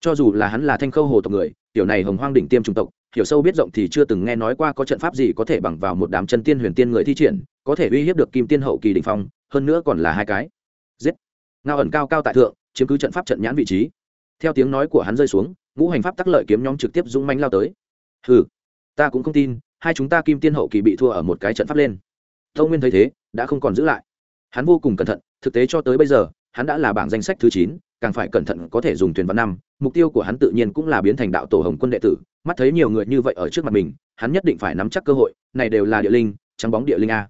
S1: Cho dù là hắn là thanh khâu hồ tộc người, tiểu này hồng hoang đỉnh tiêm trung tộc, hiểu sâu biết rộng thì chưa từng nghe nói qua có trận pháp gì có thể bằng vào một đám chân tiên huyền tiên người thi triển, có thể uy hiếp được kim tiên hậu kỳ đỉnh phong, hơn nữa còn là hai cái. Giết! Ngao ẩn cao cao tại thượng, chiếm cứ trận pháp trận nhãn vị trí. Theo tiếng nói của hắn rơi xuống, ngũ hành pháp tắc lợi kiếm nhóm trực tiếp dũng manh lao tới. Hừ! Ta cũng không tin hai chúng ta kim tiên hậu kỳ bị thua ở một cái trận pháp lên. Tâu nguyên thấy thế, đã không còn giữ lại. Hắn vô cùng cẩn thận, thực tế cho tới bây giờ, hắn đã là bảng danh sách thứ chín, càng phải cẩn thận có thể dùng thuyền văn năm, mục tiêu của hắn tự nhiên cũng là biến thành đạo tổ hồng quân đệ tử, mắt thấy nhiều người như vậy ở trước mặt mình, hắn nhất định phải nắm chắc cơ hội, này đều là địa linh, trắng bóng địa linh a.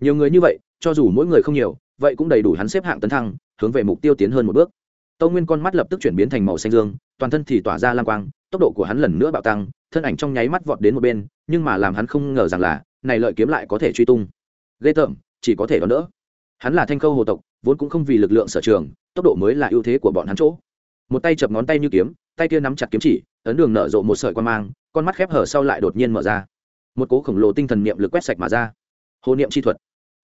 S1: Nhiều người như vậy, cho dù mỗi người không nhiều, vậy cũng đầy đủ hắn xếp hạng tấn thăng, hướng về mục tiêu tiến hơn một bước. Tâu nguyên con mắt lập tức chuyển biến thành màu xanh dương, toàn thân thì tỏa ra lang quang, tốc độ của hắn lần nữa bạo tăng thân ảnh trong nháy mắt vọt đến một bên, nhưng mà làm hắn không ngờ rằng là, này lợi kiếm lại có thể truy tung. Ghê tởm, chỉ có thể đón đỡ. Hắn là thanh khâu hồ tộc, vốn cũng không vì lực lượng sở trường, tốc độ mới là ưu thế của bọn hắn chỗ. Một tay chập ngón tay như kiếm, tay kia nắm chặt kiếm chỉ, ấn đường nở rộ một sợi quan mang, con mắt khép hở sau lại đột nhiên mở ra. Một cố khổng lồ tinh thần niệm lực quét sạch mà ra. Hồ niệm chi thuật.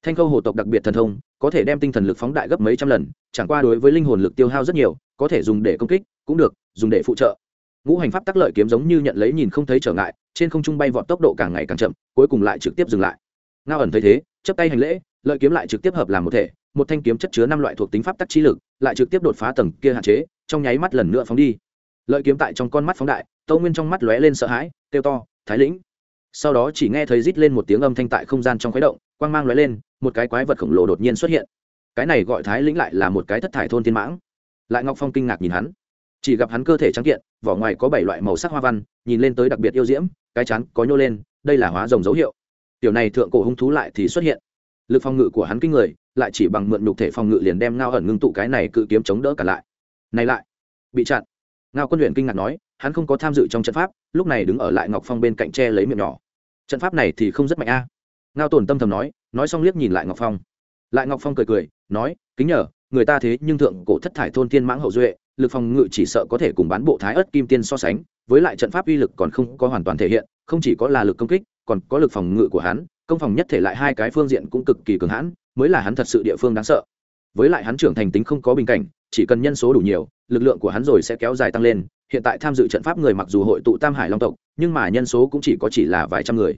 S1: Thanh khâu hồ tộc đặc biệt thần thông, có thể đem tinh thần lực phóng đại gấp mấy trăm lần, chẳng qua đối với linh hồn lực tiêu hao rất nhiều, có thể dùng để công kích, cũng được, dùng để phụ trợ ngũ hành pháp tắc lợi kiếm giống như nhận lấy nhìn không thấy trở ngại, trên không trung bay vọt tốc độ càng ngày càng chậm, cuối cùng lại trực tiếp dừng lại. Ngao ẩn thấy thế, chấp tay hành lễ, lợi kiếm lại trực tiếp hợp làm một thể, một thanh kiếm chất chứa năm loại thuộc tính pháp tắc chi lực, lại trực tiếp đột phá tầng kia hạn chế, trong nháy mắt lần nữa phóng đi. Lợi kiếm tại trong con mắt phóng đại tâu nguyên trong mắt lóe lên sợ hãi, kêu to, thái lĩnh! Sau đó chỉ nghe thấy rít lên một tiếng âm thanh tại không gian trong khuấy động, quang mang lóe lên, một cái quái vật khổng lồ đột nhiên xuất hiện. Cái này gọi thái lĩnh lại là một cái thất thải thôn thiên mãng. Lại ngọc phong kinh ngạc nhìn hắn chỉ gặp hắn cơ thể trắng kiện, vỏ ngoài có bảy loại màu sắc hoa văn, nhìn lên tới đặc biệt yêu diễm, cái chắn có nhô lên, đây là hóa rồng dấu hiệu. Tiểu này thượng cổ hung thú lại thì xuất hiện. Lực phòng ngự của hắn kinh người, lại chỉ bằng mượn nhục thể phòng ngự liền đem ngao ẩn ngưng tụ cái này cự kiếm chống đỡ cả lại. Này lại, bị chặn. Ngao quân luyện kinh ngạc nói, hắn không có tham dự trong trận pháp, lúc này đứng ở lại ngọc phong bên cạnh tre lấy miệng nhỏ. Trận pháp này thì không rất mạnh a. Ngao tổn tâm thầm nói nói xong liếc nhìn lại ngọc phong. Lại ngọc phong cười cười, nói, kính nhờ, người ta thế nhưng thượng cổ thất thải thôn tiên mãng hậu duệ lực phòng ngự chỉ sợ có thể cùng bán bộ thái ớt kim tiên so sánh, với lại trận pháp uy lực còn không có hoàn toàn thể hiện, không chỉ có là lực công kích, còn có lực phòng ngự của hắn, công phòng nhất thể lại hai cái phương diện cũng cực kỳ cường hãn, mới là hắn thật sự địa phương đáng sợ. Với lại hắn trưởng thành tính không có bình cảnh, chỉ cần nhân số đủ nhiều, lực lượng của hắn rồi sẽ kéo dài tăng lên, hiện tại tham dự trận pháp người mặc dù hội tụ tam hải long tộc, nhưng mà nhân số cũng chỉ có chỉ là vài trăm người.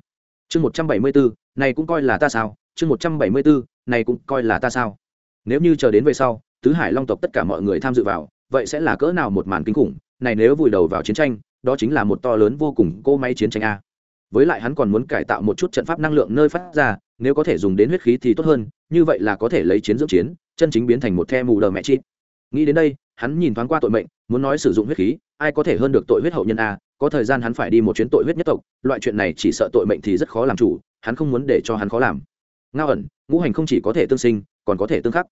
S1: Chương một trăm bảy mươi bốn, này cũng coi là ta sao? Chương một trăm bảy mươi bốn, này cũng coi là ta sao? Nếu như chờ đến về sau, tứ hải long tộc tất cả mọi người tham dự vào vậy sẽ là cỡ nào một màn kinh khủng? Này nếu vùi đầu vào chiến tranh, đó chính là một to lớn vô cùng cô máy chiến tranh a. Với lại hắn còn muốn cải tạo một chút trận pháp năng lượng nơi phát ra, nếu có thể dùng đến huyết khí thì tốt hơn, như vậy là có thể lấy chiến dưỡng chiến, chân chính biến thành một the mù đờ mẹ chít nghĩ đến đây, hắn nhìn thoáng qua tội mệnh, muốn nói sử dụng huyết khí, ai có thể hơn được tội huyết hậu nhân a? Có thời gian hắn phải đi một chuyến tội huyết nhất tộc, loại chuyện này chỉ sợ tội mệnh thì rất khó làm chủ, hắn không muốn để cho hắn khó làm. Ngao ẩn, ngũ hành không chỉ có thể tương sinh, còn có thể tương khắc.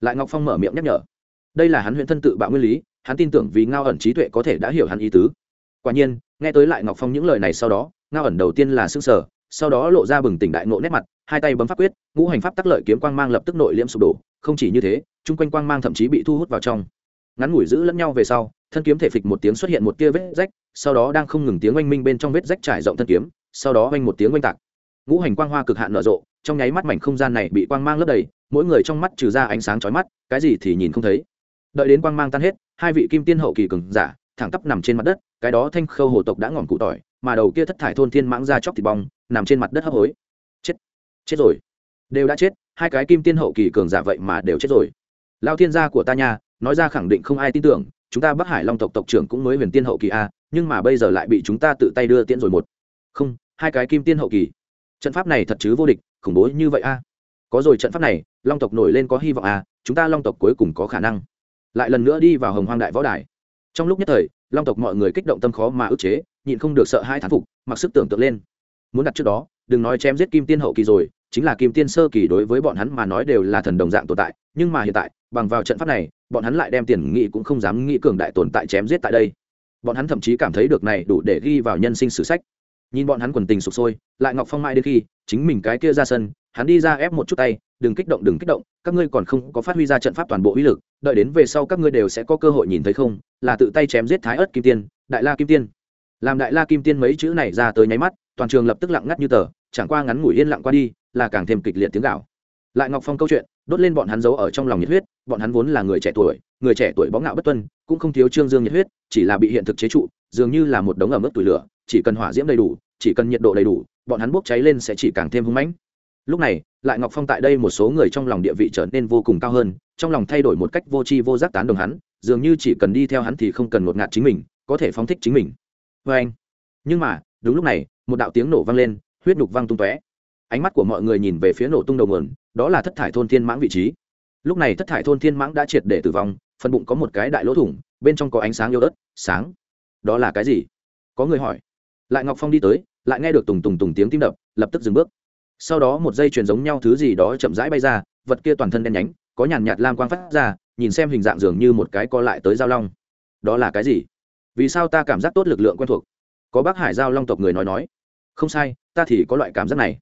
S1: Lại ngọc phong mở miệng nhắc nhở đây là hắn huyện thân tự bạo nguyên lý, hắn tin tưởng vì ngao ẩn trí tuệ có thể đã hiểu hắn ý tứ. Quả nhiên, nghe tới lại ngọc phong những lời này sau đó, ngao ẩn đầu tiên là s ư n g sở sau đó lộ ra bừng tỉnh đại nộ nét mặt, hai tay bấm pháp quyết, ngũ hành pháp tắc lợi kiếm quang mang lập tức nội liễm sụp đổ, không chỉ như thế, chung quanh quang mang thậm chí bị thu hút vào trong. Ngắn ngủi giữ lẫn nhau về sau, thân kiếm thể phịch một tiếng xuất hiện một tia vết rách, sau đó đang không ngừng tiếng oanh minh bên trong vết rách trải rộng thân kiếm, sau đó oanh một tiếng oanh tạc. Ngũ hành quang hoa cực hạn nở rộ, trong nháy mắt mảnh không gian này bị quang mang lấp đầy, mỗi người trong mắt trừ ra ánh sáng chói mắt, cái gì thì nhìn không thấy đợi đến quang mang tan hết, hai vị kim tiên hậu kỳ cường giả, thẳng tắp nằm trên mặt đất, cái đó thanh khâu hồ tộc đã ngỏm cụ tỏi, mà đầu kia thất thải thôn thiên mãng ra chóc thịt bong, nằm trên mặt đất hấp hối. Chết chết rồi. Đều đã chết, hai cái kim tiên hậu kỳ cường giả vậy mà đều chết rồi. Lao thiên gia của ta nha, nói ra khẳng định không ai tin tưởng, chúng ta bắc hải long tộc tộc trưởng cũng mới huyền tiên hậu kỳ a, nhưng mà bây giờ lại bị chúng ta tự tay đưa tiễn rồi một. Không, hai cái kim tiên hậu kỳ. Trận pháp này thật chứ vô địch, khủng bố như vậy a. Có rồi trận pháp này, long tộc nổi lên có hy vọng a, chúng ta long tộc cuối cùng có khả năng lại lần nữa đi vào hồng hoang đại võ đài. Trong lúc nhất thời, long tộc mọi người kích động tâm khó mà ức chế, nhịn không được sợ hai thán phục, mặc sức tưởng tượng lên. Muốn đặt trước đó, đừng nói chém giết kim tiên hậu kỳ rồi, chính là kim tiên sơ kỳ đối với bọn hắn mà nói đều là thần đồng dạng tồn tại, nhưng mà hiện tại, bằng vào trận pháp này, bọn hắn lại đem tiền nghị cũng không dám nghĩ cường đại tồn tại chém giết tại đây. Bọn hắn thậm chí cảm thấy được này đủ để ghi vào nhân sinh sử sách. Nhìn bọn hắn quần tình sụp sôi, lại ngọc phong mãi đến khi, chính mình cái kia ra sân, hắn đi ra ép một chút tay đừng kích động, đừng kích động, các ngươi còn không có phát huy ra trận pháp toàn bộ uy lực, đợi đến về sau các ngươi đều sẽ có cơ hội nhìn thấy không? Là tự tay chém giết thái ớt kim tiên, đại la kim tiên. Làm đại la kim tiên mấy chữ này ra tới nháy mắt, toàn trường lập tức lặng ngắt như tờ, chẳng qua ngắn ngủi yên lặng qua đi, là càng thêm kịch liệt tiếng gạo lại ngọc phong câu chuyện, đốt lên bọn hắn giấu ở trong lòng nhiệt huyết, bọn hắn vốn là người trẻ tuổi, người trẻ tuổi bóng ngạo bất tuân, cũng không thiếu trương dương nhiệt huyết, chỉ là bị hiện thực chế trụ, dường như là một đống ẩm ướt tủi lửa, chỉ cần hỏa diễm đầy đủ, chỉ cần nhiệt độ đầy đủ, bọn hắn bốc cháy lên sẽ chỉ càng thêm hưng mãnh lúc này, lại ngọc phong tại đây một số người trong lòng địa vị trở nên vô cùng cao hơn, trong lòng thay đổi một cách vô tri vô giác tán đồng hắn, dường như chỉ cần đi theo hắn thì không cần ngột ngạt chính mình, có thể phóng thích chính mình. Vê anh. Nhưng mà, đúng lúc này, một đạo tiếng nổ vang lên, huyết nhục văng tung tóe. Ánh mắt của mọi người nhìn về phía nổ tung đầu nguồn, đó là thất thải thôn thiên mãng vị trí. Lúc này thất thải thôn thiên mãng đã triệt để tử vong, phần bụng có một cái đại lỗ thủng, bên trong có ánh sáng yêu ớt sáng. Đó là cái gì? Có người hỏi. Lại ngọc phong đi tới, lại nghe được tùng tùng tùng tiếng tim đập, lập tức dừng bước sau đó một dây chuyền giống nhau thứ gì đó chậm rãi bay ra, vật kia toàn thân đen nhánh, có nhàn nhạt lam quang phát ra, nhìn xem hình dạng dường như một cái co lại tới giao long. Đó là cái gì? Vì sao ta cảm giác tốt lực lượng quen thuộc? Có bác hải giao long tộc người nói nói. Không sai, ta thì có loại cảm giác này.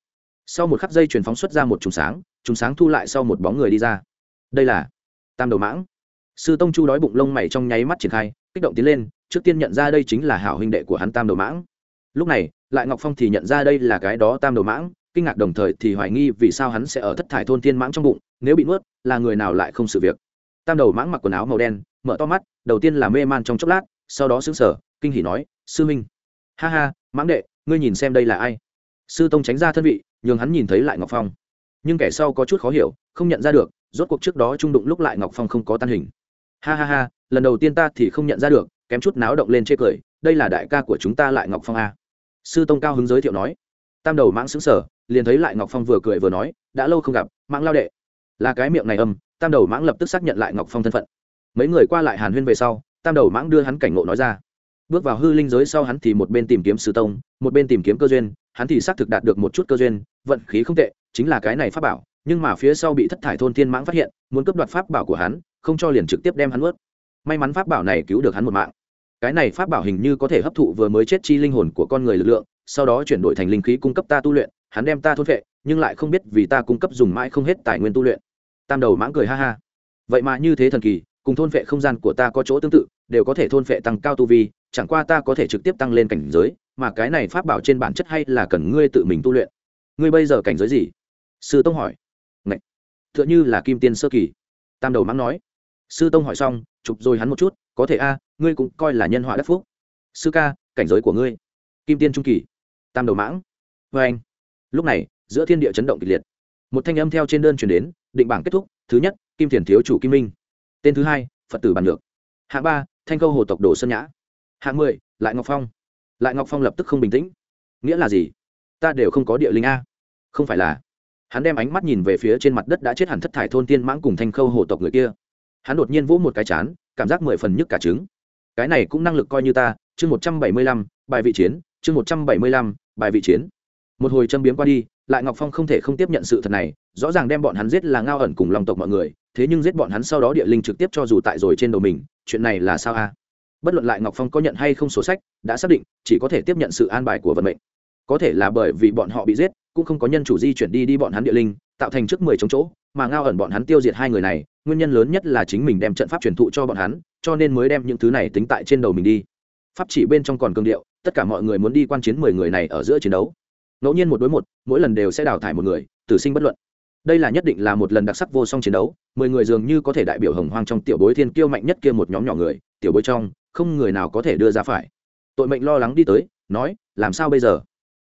S1: Sau một khắc dây chuyền phóng xuất ra một trùng sáng trùng sáng thu lại sau một bóng người đi ra. Đây là tam đầu mãng. Sư tông chu đói bụng lông mày trong nháy mắt triển khai, kích động tiến lên, trước tiên nhận ra đây chính là hảo huynh đệ của hắn tam đầu mãng. Lúc này, lại ngọc phong thì nhận ra đây là cái đó tam đầu mãng kinh ngạc đồng thời thì hoài nghi vì sao hắn sẽ ở thất thải thôn thiên mãng trong bụng, nếu bị nuốt, là người nào lại không sự việc. Tam đầu mãng mặc quần áo màu đen, mở to mắt, đầu tiên là mê man trong chốc lát, sau đó xứng sở kinh hỉ nói, sư minh. Ha ha, mãng đệ, ngươi nhìn xem đây là ai? Sư tông tránh ra thân vị, nhường hắn nhìn thấy lại ngọc phong. Nhưng kẻ sau có chút khó hiểu, không nhận ra được, rốt cuộc trước đó trung đụng lúc lại ngọc phong không có tan hình. Ha ha ha, lần đầu tiên ta thì không nhận ra được, kém chút náo động lên chê cười, đây là đại ca của chúng ta lại ngọc phong a. Sư tông cao hứng giới thiệu nói. Tam đầu mãng xứng sở liền thấy lại ngọc phong vừa cười vừa nói, đã lâu không gặp, mãng lao đệ. Là cái miệng này âm, tam đầu mãng lập tức xác nhận lại ngọc phong thân phận. Mấy người qua lại hàn huyên về sau, tam đầu mãng đưa hắn cảnh ngộ nói ra. Bước vào hư linh giới sau hắn thì một bên tìm kiếm sư tông, một bên tìm kiếm cơ duyên, hắn thì xác thực đạt được một chút cơ duyên, vận khí không tệ, chính là cái này pháp bảo, nhưng mà phía sau bị thất thải thôn thiên mãng phát hiện, muốn cướp đoạt pháp bảo của hắn, không cho liền trực tiếp đem hắn ướt may mắn pháp bảo này cứu được hắn một mạng. Cái này pháp bảo hình như có thể hấp thụ vừa mới chết chi linh hồn của con người lực lượng, sau đó chuyển đổi thành linh khí cung cấp ta tu luyện hắn đem ta thôn vệ nhưng lại không biết vì ta cung cấp dùng mãi không hết tài nguyên tu luyện. Tam đầu mãng cười ha ha. Vậy mà như thế thần kỳ, cùng thôn vệ không gian của ta có chỗ tương tự, đều có thể thôn vệ tăng cao tu vi, chẳng qua ta có thể trực tiếp tăng lên cảnh giới, mà cái này pháp bảo trên bản chất hay là cần ngươi tự mình tu luyện. Ngươi bây giờ cảnh giới gì? Sư tông hỏi. Ngậy. t h ư ợ n h ư là kim tiên sơ kỳ. Tam đầu mãng nói. Sư tông hỏi xong, chụp rồi hắn một chút, có thể a, ngươi cũng coi là nhân họa đất phúc. Sư ca, cảnh giới của ngươi. Kim tiên trung kỳ. Tam đầu mãng. Vê anh lúc này, giữa thiên địa chấn động kịch liệt. Một thanh âm theo trên đơn chuyển đến, định bảng kết thúc, thứ nhất, kim thiền thiếu chủ kim minh. Tên thứ hai, phật tử bàn lược hạng ba, thanh câu hồ tộc đồ sơn nhã. Hạng mười, lại ngọc phong. Lại ngọc phong lập tức không bình tĩnh. Nghĩa là gì? Ta đều không có địa linh a. Không phải là. Hắn đem ánh mắt nhìn về phía trên mặt đất đã chết hẳn thất thải thôn tiên mãng cùng thanh khâu hồ tộc người kia. Hắn đột nhiên vỗ một cái chán, cảm giác mười phần nhức cả trứng. Cái này cũng năng lực coi như ta, chương một trăm bảy mươi lăm, bài vị chiến, chương một trăm bảy mươi lăm, bài vị chiến một hồi châm biếm qua đi, lại ngọc phong không thể không tiếp nhận sự thật này, rõ ràng đem bọn hắn giết là ngao ẩn cùng lòng tộc mọi người, thế nhưng giết bọn hắn sau đó địa linh trực tiếp cho dù tại rồi trên đầu mình, chuyện này là sao a? Bất luận lại ngọc phong có nhận hay không sổ sách, đã xác định, chỉ có thể tiếp nhận sự an bài của vận mệnh. Có thể là bởi vì bọn họ bị giết, cũng không có nhân chủ di chuyển đi đi bọn hắn địa linh, tạo thành trước mười chống chỗ, mà ngao ẩn bọn hắn tiêu diệt hai người này, nguyên nhân lớn nhất là chính mình đem trận pháp truyền thụ cho bọn hắn, cho nên mới đem những thứ này tính tại trên đầu mình đi. Pháp chỉ bên trong còn cương điệu, tất cả mọi người muốn đi quan chiến mười người này ở giữa chiến đấu ngẫu nhiên một đối một, mỗi lần đều sẽ đào thải một người, tử sinh bất luận. Đây là nhất định là một lần đặc sắc vô song chiến đấu, mười người dường như có thể đại biểu hồng hoang trong tiểu bối thiên kiêu mạnh nhất kia một nhóm nhỏ người, tiểu bối trong, không người nào có thể đưa ra phải. Tội mệnh lo lắng đi tới, nói, làm sao bây giờ?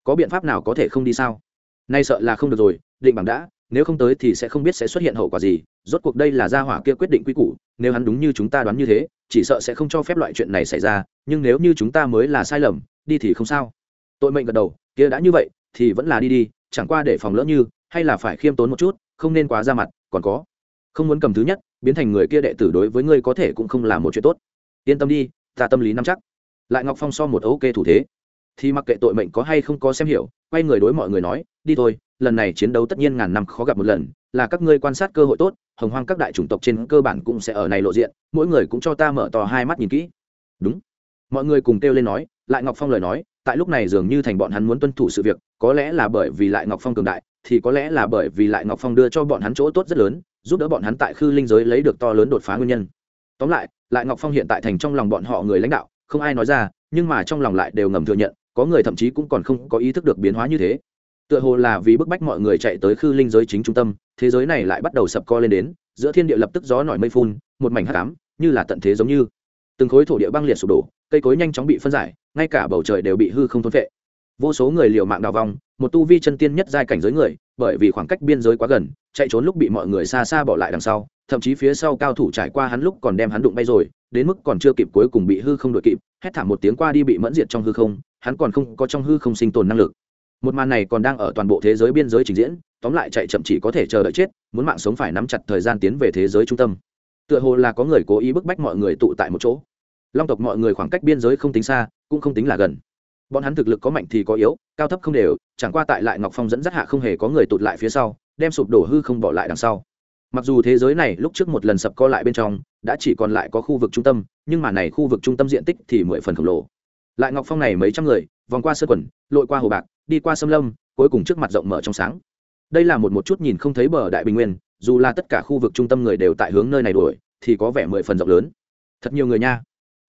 S1: Có biện pháp nào có thể không đi sao? Nay sợ là không được rồi, định bằng đã, nếu không tới thì sẽ không biết sẽ xuất hiện hậu quả gì, rốt cuộc đây là gia hỏa kia quyết định quy củ, nếu hắn đúng như chúng ta đoán như thế, chỉ sợ sẽ không cho phép loại chuyện này xảy ra, nhưng nếu như chúng ta mới là sai lầm, đi thì không sao. Tội mệnh gật đầu, kia đã như vậy thì vẫn là đi đi, chẳng qua để phòng lỡ như, hay là phải khiêm tốn một chút, không nên quá ra mặt, còn có, không muốn cầm thứ nhất, biến thành người kia đệ tử đối với ngươi có thể cũng không là một chuyện tốt. Yên tâm đi, ta tâm lý nắm chắc. Lại ngọc phong so một ok thủ thế. Thì mặc kệ tội mệnh có hay không có xem hiểu, quay người đối mọi người nói, đi thôi, lần này chiến đấu tất nhiên ngàn năm khó gặp một lần, là các ngươi quan sát cơ hội tốt, hồng hoang các đại chủng tộc trên cơ bản cũng sẽ ở này lộ diện, mỗi người cũng cho ta mở to hai mắt nhìn kỹ. Đúng. Mọi người cùng kêu lên nói, lại ngọc phong lời nói tại lúc này dường như thành bọn hắn muốn tuân thủ sự việc, có lẽ là bởi vì lại ngọc phong cường đại, thì có lẽ là bởi vì lại ngọc phong đưa cho bọn hắn chỗ tốt rất lớn, giúp đỡ bọn hắn tại khư linh giới lấy được to lớn đột phá nguyên nhân. Tóm lại lại ngọc phong hiện tại thành trong lòng bọn họ người lãnh đạo, không ai nói ra, nhưng mà trong lòng lại đều ngầm thừa nhận, có người thậm chí cũng còn không có ý thức được biến hóa như thế. Tựa hồ là vì bức bách mọi người chạy tới khư linh giới chính trung tâm, thế giới này lại bắt đầu sập co lên đến, giữa thiên địa lập tức gió nổi mây phun, một mảnh hắc ám, như là tận thế giống như. Từng khối thổ địa băng liệt sụp đổ, cây cối nhanh chóng bị phân giải ngay cả bầu trời đều bị hư không thôn vệ vô số người liều mạng đào vong một tu vi chân tiên nhất giai cảnh giới người, bởi vì khoảng cách biên giới quá gần, chạy trốn lúc bị mọi người xa xa bỏ lại đằng sau, thậm chí phía sau cao thủ trải qua hắn lúc còn đem hắn đụng bay rồi, đến mức còn chưa kịp cuối cùng bị hư không đội kịp, hét thảm một tiếng qua đi bị mẫn diệt trong hư không, hắn còn không có trong hư không sinh tồn năng lực. Một màn này còn đang ở toàn bộ thế giới biên giới trình diễn, tóm lại chạy chậm chỉ có thể chờ đợi chết, muốn mạng sống phải nắm chặt thời gian tiến về thế giới trung tâm. Tựa hồ là có người cố ý bức bách mọi người tụ tại một chỗ. Long tộc mọi người khoảng cách biên giới không tính xa cũng không tính là gần. Bọn hắn thực lực có mạnh thì có yếu, cao thấp không đều, chẳng qua tại lại ngọc phong dẫn dắt hạ không hề có người tụt lại phía sau, đem sụp đổ hư không bỏ lại đằng sau. Mặc dù thế giới này lúc trước một lần sập co lại bên trong, đã chỉ còn lại có khu vực trung tâm, nhưng mà này khu vực trung tâm diện tích thì mười phần khổng lồ. Lại ngọc phong này mấy trăm người, vòng qua sơ quẩn, lội qua hồ bạc, đi qua sâm lâm, cuối cùng trước mặt rộng mở trong sáng. Đây là một một chút nhìn không thấy bờ đại bình nguyên, dù là tất cả khu vực trung tâm người đều tại hướng nơi này đuổi, thì có vẻ mười phần rộng lớn. Thật nhiều người nha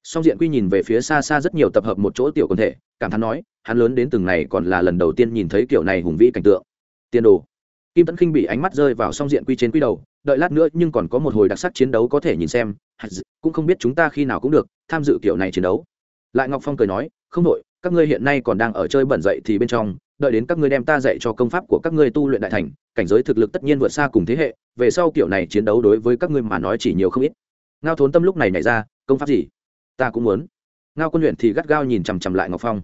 S1: song diện quy nhìn về phía xa xa rất nhiều tập hợp một chỗ tiểu quần thể, cảm thán nói, hắn lớn đến từng này còn là lần đầu tiên nhìn thấy kiểu này hùng vĩ cảnh tượng. Tiền đồ. Kim tấn khinh bị ánh mắt rơi vào song diện quy trên quy đầu, đợi lát nữa nhưng còn có một hồi đặc sắc chiến đấu có thể nhìn xem cũng không biết chúng ta khi nào cũng được tham dự kiểu này chiến đấu. Lại ngọc phong cười nói, không đội, các ngươi hiện nay còn đang ở chơi bẩn dậy thì bên trong, đợi đến các ngươi đem ta dạy cho công pháp của các ngươi tu luyện đại thành, cảnh giới thực lực tất nhiên vượt xa cùng thế hệ, về sau kiểu này chiến đấu đối với các ngươi mà nói chỉ nhiều không ít. Ngao thốn tâm lúc này nhảy ra, công pháp gì? Ta cũng muốn. Ngao quân luyện thì gắt gao nhìn chằm chằm lại ngọc phong.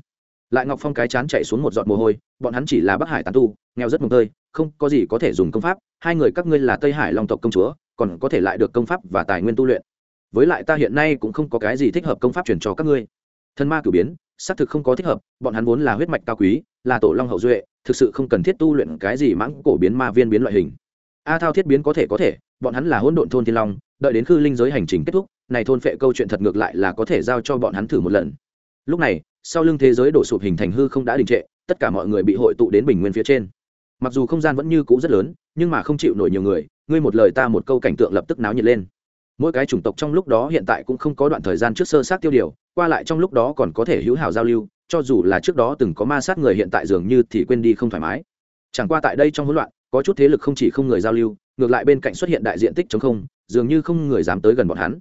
S1: Lại ngọc phong cái chán chạy xuống một giọt mồ hôi, bọn hắn chỉ là bắc hải tán tu, nghèo rất mồng tơi, không có gì có thể dùng công pháp, hai người các ngươi là tây hải long tộc công chúa, còn có thể lại được công pháp và tài nguyên tu luyện. Với lại ta hiện nay cũng không có cái gì thích hợp công pháp truyền cho các ngươi. Thân ma cử biến, xác thực không có thích hợp, bọn hắn vốn là huyết mạch cao quý, là tổ long hậu duệ, thực sự không cần thiết tu luyện cái gì mãng cổ biến ma viên biến loại hình. A thao thiết biến có thể có thể, bọn hắn là hỗn độn thôn thiên long, đợi đến khư linh giới hành trình kết thúc này thôn phệ câu chuyện thật ngược lại là có thể giao cho bọn hắn thử một lần. Lúc này, sau lưng thế giới đổ sụp hình thành hư không đã đình trệ, tất cả mọi người bị hội tụ đến bình nguyên phía trên. Mặc dù không gian vẫn như cũ rất lớn, nhưng mà không chịu nổi nhiều người, ngươi một lời ta một câu cảnh tượng lập tức náo nhiệt lên. Mỗi cái chủng tộc trong lúc đó hiện tại cũng không có đoạn thời gian trước sơ sát tiêu điều, qua lại trong lúc đó còn có thể hữu hảo giao lưu, cho dù là trước đó từng có ma sát người hiện tại dường như thì quên đi không thoải mái. Chẳng qua tại đây trong hỗn loạn, có chút thế lực không chỉ không người giao lưu, ngược lại bên cạnh xuất hiện đại diện tích chống không, dường như không người dám tới gần bọn hắn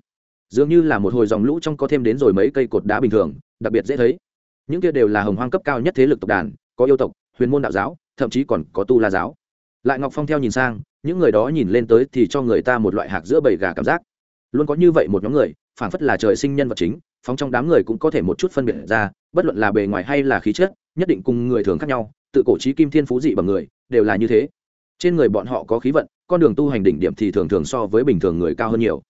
S1: dường như là một hồi dòng lũ trong có thêm đến rồi mấy cây cột đá bình thường, đặc biệt dễ thấy. Những kia đều là hồng hoang cấp cao nhất thế lực tộc đàn, có yêu tộc, huyền môn đạo giáo, thậm chí còn có tu la giáo. Lại ngọc phong theo nhìn sang, những người đó nhìn lên tới thì cho người ta một loại hạt giữa bầy gà cảm giác. Luôn có như vậy một nhóm người, phảng phất là trời sinh nhân vật chính, phóng trong đám người cũng có thể một chút phân biệt ra, bất luận là bề ngoài hay là khí chất, nhất định cùng người thường khác nhau, tự cổ trí kim thiên phú dị bằng người, đều là như thế. Trên người bọn họ có khí vận, con đường tu hành đỉnh điểm thì thường thường so với bình thường người cao hơn nhiều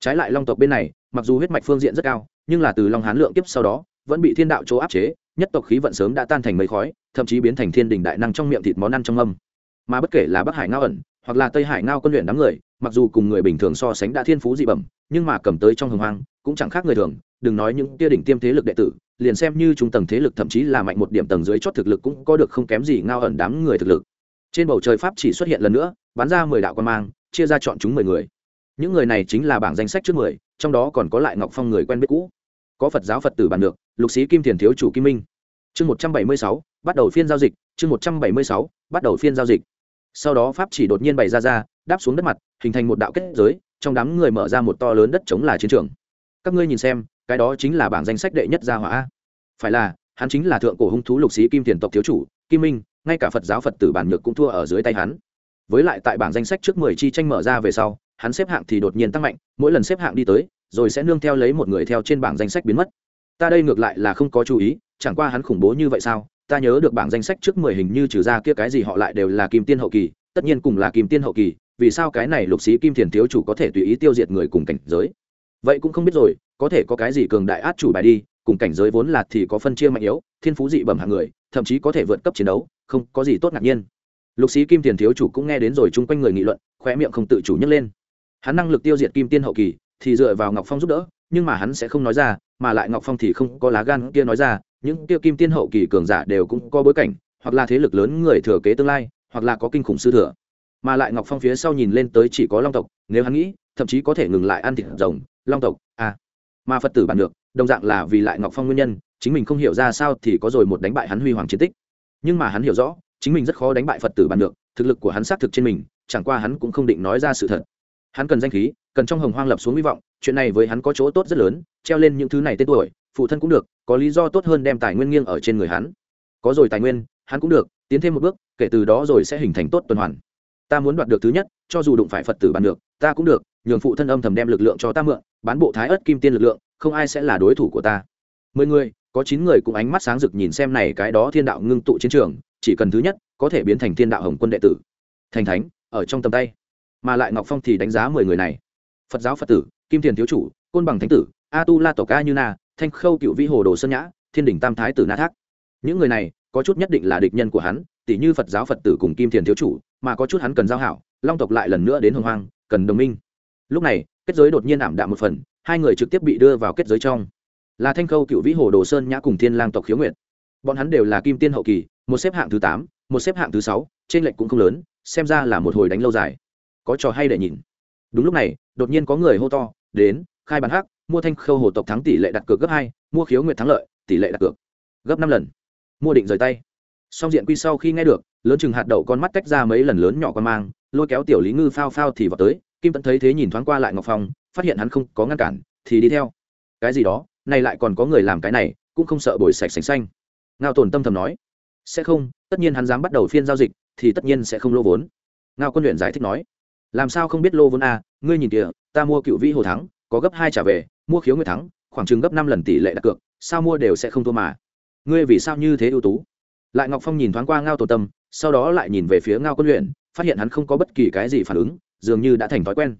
S1: trái lại long tộc bên này, mặc dù huyết mạch phương diện rất cao, nhưng là từ long hán lượng kiếp sau đó, vẫn bị thiên đạo chỗ áp chế, nhất tộc khí vận sớm đã tan thành mấy khói, thậm chí biến thành thiên đình đại năng trong miệng thịt món ăn trong âm mà bất kể là bắc hải ngao ẩn, hoặc là tây hải ngao quân luyện đám người, mặc dù cùng người bình thường so sánh đã thiên phú dị bẩm, nhưng mà cầm tới trong hồng hoang, cũng chẳng khác người thường. Đừng nói những tia đỉnh tiêm thế lực đệ tử, liền xem như trung tầng thế lực thậm chí là mạnh một điểm tầng dưới chót thực lực cũng có được không kém gì ngao ẩn đám người thực lực. Trên bầu trời pháp chỉ xuất hiện lần nữa, bắn ra mười đạo quan mang, chia ra chọn chúng mười người những người này chính là bảng danh sách trước mười, trong đó còn có lại ngọc phong người quen biết cũ. Có phật giáo phật tử bàn được, lục sĩ kim thiền thiếu chủ kim minh. Chương một trăm bảy mươi sáu, bắt đầu phiên giao dịch, chương một trăm bảy mươi sáu, bắt đầu phiên giao dịch. Sau đó pháp chỉ đột nhiên bày ra ra, đáp xuống đất mặt, hình thành một đạo kết giới, trong đám người mở ra một to lớn đất chống là chiến trường. Các ngươi nhìn xem, cái đó chính là bảng danh sách đệ nhất gia hỏa. Phải là, hắn chính là thượng cổ hung thú lục sĩ kim tiền tộc thiếu chủ, kim minh, ngay cả phật giáo phật tử bản nhược cũng thua ở dưới tay hắn. Với lại tại bảng danh sách trước mười chi tranh mở ra về sau hắn xếp hạng thì đột nhiên tăng mạnh, mỗi lần xếp hạng đi tới, rồi sẽ nương theo lấy một người theo trên bảng danh sách biến mất. Ta đây ngược lại là không có chú ý, chẳng qua hắn khủng bố như vậy sao? Ta nhớ được bảng danh sách trước mười hình như trừ ra kia cái gì họ lại đều là kim tiên hậu kỳ, tất nhiên cùng là kim tiên hậu kỳ, vì sao cái này lục sĩ kim thiền thiếu chủ có thể tùy ý tiêu diệt người cùng cảnh giới? Vậy cũng không biết rồi, có thể có cái gì cường đại át chủ bài đi, cùng cảnh giới vốn là thì có phân chia mạnh yếu, thiên phú dị bẩm hạng người, thậm chí có thể vượt cấp chiến đấu, không có gì tốt ngạc nhiên. Lục sĩ kim tiền thiếu chủ cũng nghe đến rồi chung quanh người nghị luận khoe miệng không tự chủ nhấc lên hắn năng lực tiêu diệt kim tiên hậu kỳ thì dựa vào ngọc phong giúp đỡ, nhưng mà hắn sẽ không nói ra, mà lại ngọc phong thì không có lá gan kia nói ra, những kia kim tiên hậu kỳ cường giả đều cũng có bối cảnh, hoặc là thế lực lớn người thừa kế tương lai, hoặc là có kinh khủng sư thừa. Mà lại ngọc phong phía sau nhìn lên tới chỉ có long tộc, nếu hắn nghĩ, thậm chí có thể ngừng lại ăn thịt rồng, long tộc à. mà phật tử bản được, đồng dạng là vì lại ngọc phong nguyên nhân, chính mình không hiểu ra sao thì có rồi một đánh bại hắn huy hoàng chiến tích. Nhưng mà hắn hiểu rõ, chính mình rất khó đánh bại phật tử bản được, thực lực của hắn xác thực trên mình, chẳng qua hắn cũng không định nói ra sự thật hắn cần danh khí, cần trong hồng hoang lập xuống hy vọng, chuyện này với hắn có chỗ tốt rất lớn, treo lên những thứ này tên tuổi, phụ thân cũng được, có lý do tốt hơn đem tài nguyên nghiêng ở trên người hắn. Có rồi tài nguyên, hắn cũng được, tiến thêm một bước, kể từ đó rồi sẽ hình thành tốt tuần hoàn. Ta muốn đoạt được thứ nhất, cho dù đụng phải phật tử bàn được, ta cũng được, nhường phụ thân âm thầm đem lực lượng cho ta mượn, bán bộ thái ớt kim tiên lực lượng, không ai sẽ là đối thủ của ta. Mười người, có chín người cũng ánh mắt sáng rực nhìn xem này cái đó thiên đạo ngưng tụ chiến trường, chỉ cần thứ nhất, có thể biến thành thiên đạo hồng quân đệ tử. Thành thánh, ở trong tầm tay mà lại ngọc phong thì đánh giá mười người này. Phật giáo phật tử, kim thiền thiếu chủ, côn bằng thánh tử a tu la tộc a như na thanh khâu cựu vĩ hồ đồ sơn nhã, thiên đỉnh tam thái tử na thác. Những người này, có chút nhất định là địch nhân của hắn tỷ như phật giáo phật tử cùng kim thiền thiếu chủ, mà có chút hắn cần giao hảo, long tộc lại lần nữa đến hồng hoang, cần đồng minh. Lúc này, kết giới đột nhiên ảm đạm một phần, hai người trực tiếp bị đưa vào kết giới trong. Là thanh khâu cựu vĩ hồ đồ sơn nhã cùng thiên lang tộc khiếu nguyện bọn hắn đều là kim tiên hậu kỳ, một xếp hạng thứ tám, một xếp hạng thứ sáu trên lệnh cũng không lớn, xem ra là một hồi đánh lâu dài có trò hay để nhìn. Đúng lúc này, đột nhiên có người hô to, đến, khai bán hắc, mua thanh khâu hồ tộc thắng tỷ lệ đặt cược gấp hai, mua khiếu nguyện thắng lợi, tỷ lệ đặt cược gấp năm lần. Mua định rời tay. Song diện quy sau khi nghe được, lớn chừng hạt đậu con mắt tách ra mấy lần lớn nhỏ con mang, lôi kéo tiểu lý ngư phao phao thì vào tới, kim tẫn thấy thế nhìn thoáng qua lại ngọc phong, phát hiện hắn không có ngăn cản, thì đi theo. Cái gì đó? Này lại còn có người làm cái này, cũng không sợ bồi sạch sành xanh. Ngao tồn tâm thầm nói. Sẽ không, tất nhiên hắn dám bắt đầu phiên giao dịch, thì tất nhiên sẽ không lô vốn. Ngao quân luyện giải thích nói làm sao không biết lô vốn a à? ngươi nhìn kìa, ta mua cựu vĩ hồ thắng, có gấp hai trả về, mua khiếu người thắng, khoảng chừng gấp năm lần tỷ lệ đặt cược, sao mua đều sẽ không thua mà. Ngươi vì sao như thế ưu tú? Lại ngọc phong nhìn thoáng qua ngao tổ tâm, sau đó lại nhìn về phía ngao quân luyện, phát hiện hắn không có bất kỳ cái gì phản ứng, dường như đã thành thói quen.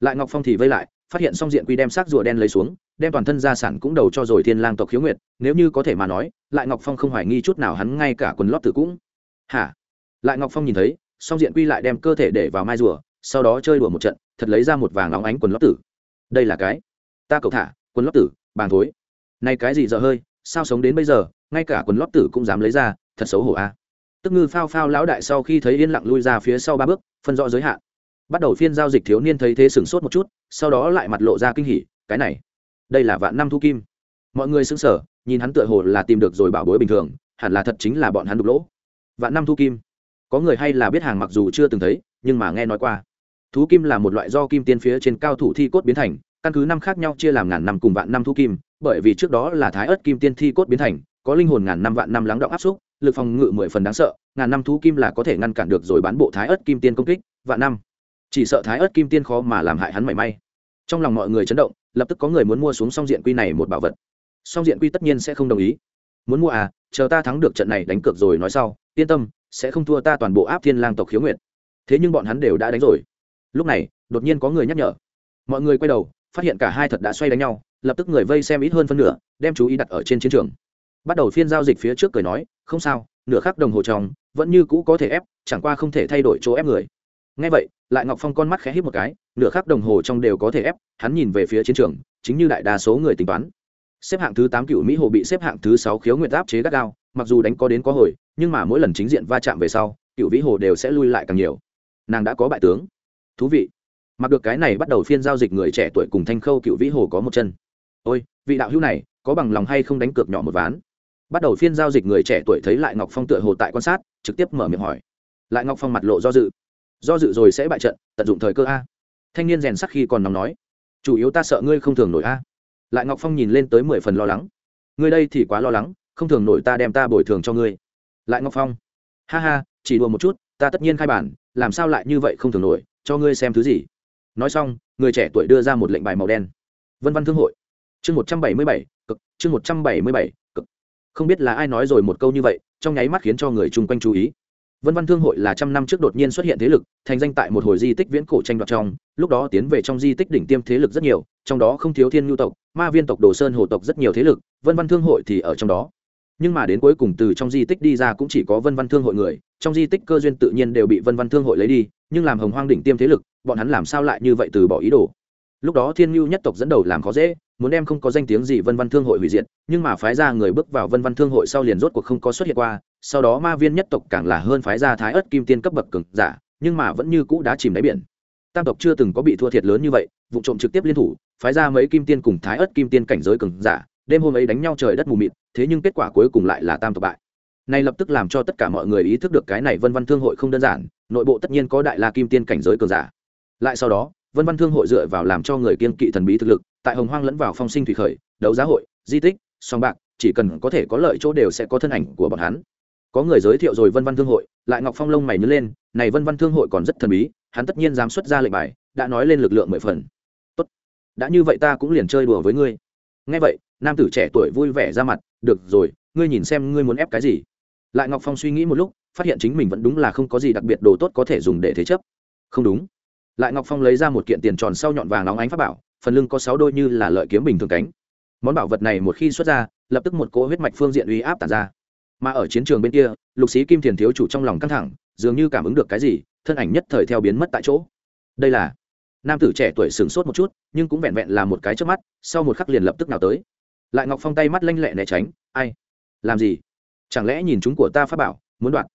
S1: Lại ngọc phong thì vây lại, phát hiện xong diện quy đem xác rùa đen lấy xuống, đem toàn thân gia sản cũng đầu cho rồi thiên lang tộc khiếu nguyệt, nếu như có thể mà nói, lại ngọc phong không hoài nghi chút nào hắn ngay cả quần lót tử cũng. Hả? Lại ngọc phong nhìn thấy, song diện quy lại đem cơ thể để vào mai rùa sau đó chơi đùa một trận, thật lấy ra một vàng óng ánh quần lót tử. Đây là cái. Ta cậu thả, quần lót tử, bàng thối. Này cái gì dở hơi, sao sống đến bây giờ, ngay cả quần lót tử cũng dám lấy ra, thật xấu hổ a. Tức ngư phao phao lão đại sau khi thấy yên lặng lui ra phía sau ba bước, phân rõ giới hạn. Bắt đầu phiên giao dịch thiếu niên thấy thế sửng sốt một chút, sau đó lại mặt lộ ra kinh hỉ, cái này. Đây là vạn năm thu kim. Mọi người xứng sở nhìn hắn tựa hồ là tìm được rồi bảo bối bình thường, hẳn là thật chính là bọn hắn đục lỗ. Vạn năm thu kim. Có người hay là biết hàng mặc dù chưa từng thấy, nhưng mà nghe nói qua thú kim là một loại do kim tiên phía trên cao thủ thi cốt biến thành, căn cứ năm khác nhau chia làm ngàn năm cùng vạn năm thu kim, bởi vì trước đó là thái ớt kim tiên thi cốt biến thành, có linh hồn ngàn năm vạn năm lắng động áp xúc, lực phòng ngự mười phần đáng sợ, ngàn năm thú kim là có thể ngăn cản được rồi bán bộ thái ớt kim tiên công kích, vạn năm. Chỉ sợ thái ớt kim tiên khó mà làm hại hắn mảy may. Trong lòng mọi người chấn động, lập tức có người muốn mua xuống song diện quy này một bảo vật. Song diện quy tất nhiên sẽ không đồng ý. Muốn mua à chờ ta thắng được trận này đánh cược rồi nói sau, yên tâm, sẽ không thua ta toàn bộ áp thiên lang tộc khiếu nguyện thế nhưng bọn hắn đều đã đánh rồi lúc này, đột nhiên có người nhắc nhở. Mọi người quay đầu, phát hiện cả hai thật đã xoay đánh nhau, lập tức người vây xem ít hơn phân nửa, đem chú ý đặt ở trên chiến trường. Bắt đầu phiên giao dịch phía trước cười nói, không sao, nửa khắc đồng hồ trong vẫn như cũ có thể ép, chẳng qua không thể thay đổi chỗ ép người. Ngay vậy, lại ngọc phong con mắt khẽ hít một cái, nửa khắc đồng hồ trong đều có thể ép, hắn nhìn về phía chiến trường, chính như đại đa số người tính toán. Xếp hạng thứ tám cựu mỹ hồ bị xếp hạng thứ sáu khiếu nguyện áp chế gắt gao, mặc dù đánh có đến có hồi, nhưng mà mỗi lần chính diện va chạm về sau, cựu vĩ hồ đều sẽ lui lại càng nhiều. Nàng đã có bại tướng thú vị. Mặc được cái này bắt đầu phiên giao dịch người trẻ tuổi cùng thanh khâu cựu vĩ hồ có một chân. Ôi, vị đạo hữu này, có bằng lòng hay không đánh cược nhỏ một ván? Bắt đầu phiên giao dịch người trẻ tuổi thấy lại ngọc phong tựa hồ tại quan sát, trực tiếp mở miệng hỏi. Lại ngọc phong mặt lộ do dự. Do dự rồi sẽ bại trận, tận dụng thời cơ a. Thanh niên rèn sắc khi còn nóng nói. Chủ yếu ta sợ ngươi không thường nổi a. Lại ngọc phong nhìn lên tới mười phần lo lắng. Ngươi đây thì quá lo lắng, không thường nổi ta đem ta bồi thường cho ngươi. Lại ngọc phong. Ha ha, chỉ đùa một chút, ta tất nhiên khai bản, làm sao lại như vậy không thường nổi? Cho ngươi xem thứ gì. Nói xong, người trẻ tuổi đưa ra một lệnh bài màu đen. Vân văn thương hội. Chương một trăm bảy mươi bảy, cực, chương một trăm bảy mươi bảy, cực. Không biết là ai nói rồi một câu như vậy, trong nháy mắt khiến cho người chung quanh chú ý. Vân văn thương hội là trăm năm trước đột nhiên xuất hiện thế lực, thành danh tại một hồi di tích viễn cổ tranh đoạt trong, lúc đó tiến về trong di tích đỉnh tiêm thế lực rất nhiều, trong đó không thiếu thiên nhu tộc, ma viên tộc, đồ sơn hồ tộc rất nhiều thế lực, vân văn thương hội thì ở trong đó nhưng mà đến cuối cùng từ trong di tích đi ra cũng chỉ có vân văn thương hội người, trong di tích cơ duyên tự nhiên đều bị vân văn thương hội lấy đi, nhưng làm hồng hoang đỉnh tiêm thế lực, bọn hắn làm sao lại như vậy từ bỏ ý đồ? Lúc đó thiên mưu nhất tộc dẫn đầu làm khó dễ, muốn đem không có danh tiếng gì vân văn thương hội hủy diệt, nhưng mà phái ra người bước vào vân văn thương hội sau liền rốt cuộc không có xuất hiện qua, sau đó ma viên nhất tộc càng là hơn phái ra thái ất kim tiên cấp bậc cực giả, nhưng mà vẫn như cũ đã chìm đáy biển. Tam tộc chưa từng có bị thua thiệt lớn như vậy, vụ trộm trực tiếp liên thủ, phái ra mấy kim tiên cùng thái ất kim tiên cảnh giới cường giả đêm hôm ấy đánh nhau trời đất mù mịt, thế nhưng kết quả cuối cùng lại là tam tộc bại. Này lập tức làm cho tất cả mọi người ý thức được cái này vân văn thương hội không đơn giản, nội bộ tất nhiên có đại la kim tiên cảnh giới cường giả. Lại sau đó, vân văn thương hội dựa vào làm cho người kiên kỵ thần bí thực lực, tại hồng hoang lẫn vào phong sinh thủy khởi, đấu giá hội, di tích, song bạc, chỉ cần có thể có lợi chỗ đều sẽ có thân ảnh của bọn hắn. Có người giới thiệu rồi vân văn thương hội, lại ngọc phong lông mày nhớ lên, này vân văn thương hội còn rất thần bí, hắn tất nhiên dám xuất ra lệnh bài, đã nói lên lực lượng mười phần. Tốt, đã như vậy ta cũng liền chơi đùa với ngươi. Nghe vậy nam tử trẻ tuổi vui vẻ ra mặt, được rồi, ngươi nhìn xem ngươi muốn ép cái gì. Lại ngọc phong suy nghĩ một lúc, phát hiện chính mình vẫn đúng là không có gì đặc biệt đồ tốt có thể dùng để thế chấp. Không đúng. Lại ngọc phong lấy ra một kiện tiền tròn sau nhọn vàng nóng ánh pháp bảo, phần lưng có sáu đôi như là lợi kiếm bình thường cánh. Món bảo vật này một khi xuất ra, lập tức một cỗ huyết mạch phương diện uy áp tàn ra. Mà ở chiến trường bên kia, lục sĩ kim thiền thiếu chủ trong lòng căng thẳng, dường như cảm ứng được cái gì, thân ảnh nhất thời theo biến mất tại chỗ. Đây là, nam tử trẻ tuổi sửng sốt một chút, nhưng cũng vẹn vẹn là một cái trước mắt, sau một khắc liền lập tức nào tới lại ngọc phong tay mắt lanh lẹ né tránh, ai? Làm gì? Chẳng lẽ nhìn chúng của ta pháp bảo, muốn đoạt?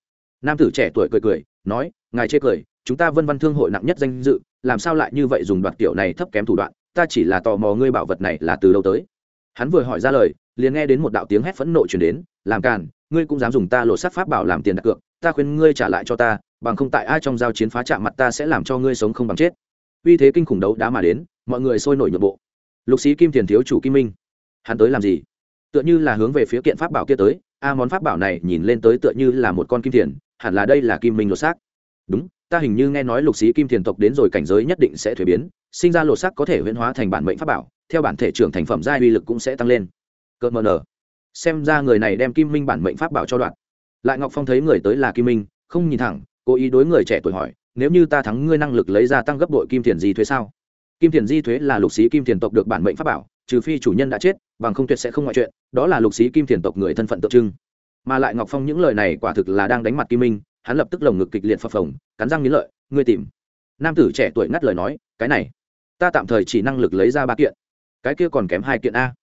S1: Nam tử trẻ tuổi cười cười, nói, ngài chê cười, chúng ta vân văn thương hội nặng nhất danh dự, làm sao lại như vậy dùng đoạt kiểu này thấp kém thủ đoạn, ta chỉ là tò mò ngươi bảo vật này là từ đâu tới. Hắn vừa hỏi ra lời, liền nghe đến một đạo tiếng hét phẫn nộ chuyển đến, làm càn, ngươi cũng dám dùng ta lộ sát pháp bảo làm tiền đặt cược, ta khuyên ngươi trả lại cho ta, bằng không tại ai trong giao chiến phá chạm mặt ta sẽ làm cho ngươi sống không bằng chết. Uy thế kinh khủng đấu đã mà đến, mọi người sôi nổi nhượng bộ. Lục sĩ kim tiền thiếu chủ kim minh hắn tới làm gì? Tựa như là hướng về phía kiện pháp bảo kia tới, a món pháp bảo này nhìn lên tới tựa như là một con kim tiền hẳn là đây là kim minh lột xác. Đúng, ta hình như nghe nói lục sĩ kim tiền tộc đến rồi cảnh giới nhất định sẽ thuế biến, sinh ra lột xác có thể huyễn hóa thành bản mệnh pháp bảo, theo bản thể trưởng thành phẩm gia uy lực cũng sẽ tăng lên. Cợt mờ nở. Xem ra người này đem kim minh bản mệnh pháp bảo cho đoạn. Lại ngọc phong thấy người tới là kim minh, không nhìn thẳng, cố ý đối người trẻ tuổi hỏi, nếu như ta thắng ngươi năng lực lấy ra tăng gấp đội kim tiền di thuế sao? Kim tiền di thuế là lục sĩ kim tiền tộc được bản mệnh pháp bảo trừ phi chủ nhân đã chết, bằng không tuyệt sẽ không ngoại chuyện, đó là lục sĩ kim tiền tộc người thân phận tượng trưng. Mà lại ngọc phong những lời này quả thực là đang đánh mặt kim minh, hắn lập tức lồng ngực kịch liệt phập phồng, cắn răng nghĩ lợi, ngươi tìm. Nam tử trẻ tuổi ngắt lời nói, cái này, ta tạm thời chỉ năng lực lấy ra ba kiện, cái kia còn kém hai kiện a.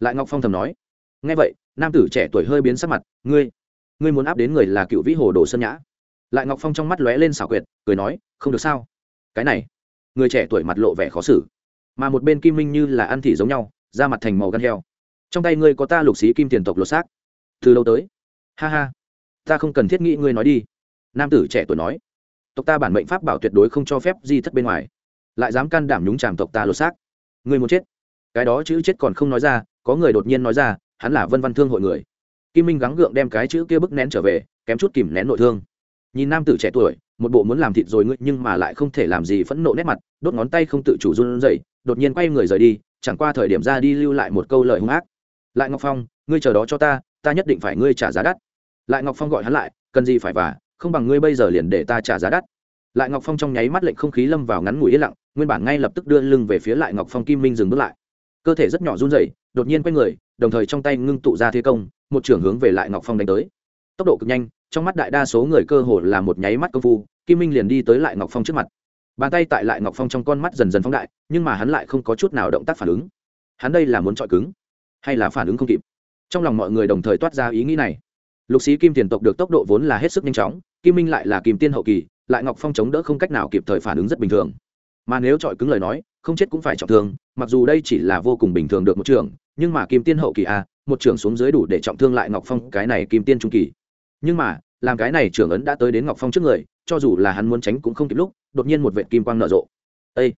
S1: Lại ngọc phong thầm nói, nghe vậy, nam tử trẻ tuổi hơi biến sắc mặt, ngươi ngươi muốn áp đến người là cựu vĩ hồ đồ sơn nhã. Lại ngọc phong trong mắt lóe lên xảo quyệt, cười nói, không được sao? Cái này, người trẻ tuổi mặt lộ vẻ khó xử mà một bên kim minh như là ăn thị giống nhau, da mặt thành màu gan heo. Trong tay ngươi có ta lục xí kim tiền tộc lột xác. Từ lâu tới. Ha ha. Ta không cần thiết nghĩ ngươi nói đi. Nam tử trẻ tuổi nói. Tộc ta bản mệnh pháp bảo tuyệt đối không cho phép di thất bên ngoài. Lại dám can đảm nhúng chàm tộc ta lột xác. Ngươi muốn chết. Cái đó chữ chết còn không nói ra, có người đột nhiên nói ra, hắn là vân văn thương hội người. Kim minh gắng gượng đem cái chữ kia bức nén trở về, kém chút kìm nén nội thương nhìn nam tử trẻ tuổi, một bộ muốn làm thịt rồi ngươi nhưng mà lại không thể làm gì phẫn nộ nét mặt, đốt ngón tay không tự chủ run rẩy, đột nhiên quay người rời đi, chẳng qua thời điểm ra đi lưu lại một câu lời hung ác. Lại ngọc phong, ngươi chờ đó cho ta ta nhất định phải ngươi trả giá đắt. Lại ngọc phong gọi hắn lại, cần gì phải vả, không bằng ngươi bây giờ liền để ta trả giá đắt. Lại ngọc phong trong nháy mắt lệnh không khí lâm vào ngắn ngủi yên lặng, nguyên bản ngay lập tức đưa lưng về phía lại ngọc phong kim minh dừng bước lại. Cơ thể rất nhỏ run rẩy, đột nhiên quay người, đồng thời trong tay ngưng tụ ra thế công, một trưởng hướng về lại ngọc phong đánh tới. Tốc độ cực nhanh trong mắt đại đa số người cơ hồ là một nháy mắt công phu kim minh liền đi tới lại ngọc phong trước mặt. Bàn tay tại lại ngọc phong trong con mắt dần dần phóng đại nhưng mà hắn lại không có chút nào động tác phản ứng. Hắn đây là muốn chọi cứng hay là phản ứng không kịp? Trong lòng mọi người đồng thời toát ra ý nghĩ này. Lục sĩ kim tiền tộc được tốc độ vốn là hết sức nhanh chóng kim minh lại là kim tiên hậu kỳ lại ngọc phong chống đỡ không cách nào kịp thời phản ứng rất bình thường. Mà nếu chọi cứng lời nói không chết cũng phải trọng thương mặc dù đây chỉ là vô cùng bình thường được một trường nhưng mà kim tiên hậu kỳ a à, một trường xuống dưới đủ để trọng thương lại ngọc phong cái này kim tiên trung kỳ nhưng mà, làm cái này trưởng ấn đã tới đến ngọc phong trước người, cho dù là hắn muốn tránh cũng không kịp lúc, đột nhiên một vệ kim quang nở rộ. Ê!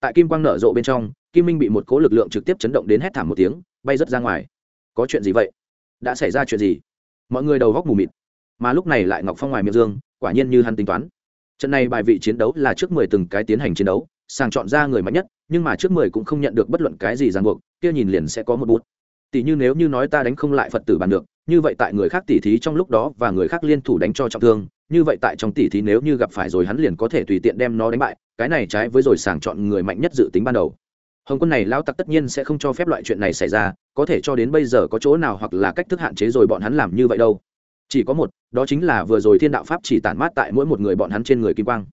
S1: tại kim quang nở rộ bên trong, kim minh bị một cố lực lượng trực tiếp chấn động đến hét thảm một tiếng, bay rớt ra ngoài. Có chuyện gì vậy? Đã xảy ra chuyện gì? Mọi người đầu góc mù mịt. Mà lúc này lại ngọc phong ngoài miệng dương, quả nhiên như hắn tính toán. Trận này bài vị chiến đấu là trước mười từng cái tiến hành chiến đấu, sàng chọn ra người mạnh nhất, nhưng mà trước mười cũng không nhận được bất luận cái gì ràng buộc, kia nhìn liền sẽ có một bút. Tỷ như nếu như nói ta đánh không lại phật tử bàn được như vậy tại người khác tỉ thí trong lúc đó và người khác liên thủ đánh cho trọng thương, như vậy tại trong tỉ thí nếu như gặp phải rồi hắn liền có thể tùy tiện đem nó đánh bại, cái này trái với rồi sàng chọn người mạnh nhất dự tính ban đầu. Hồng quân này lao tặc tất nhiên sẽ không cho phép loại chuyện này xảy ra, có thể cho đến bây giờ có chỗ nào hoặc là cách thức hạn chế rồi bọn hắn làm như vậy đâu. Chỉ có một, đó chính là vừa rồi thiên đạo pháp chỉ tản mát tại mỗi một người bọn hắn trên người kim quang.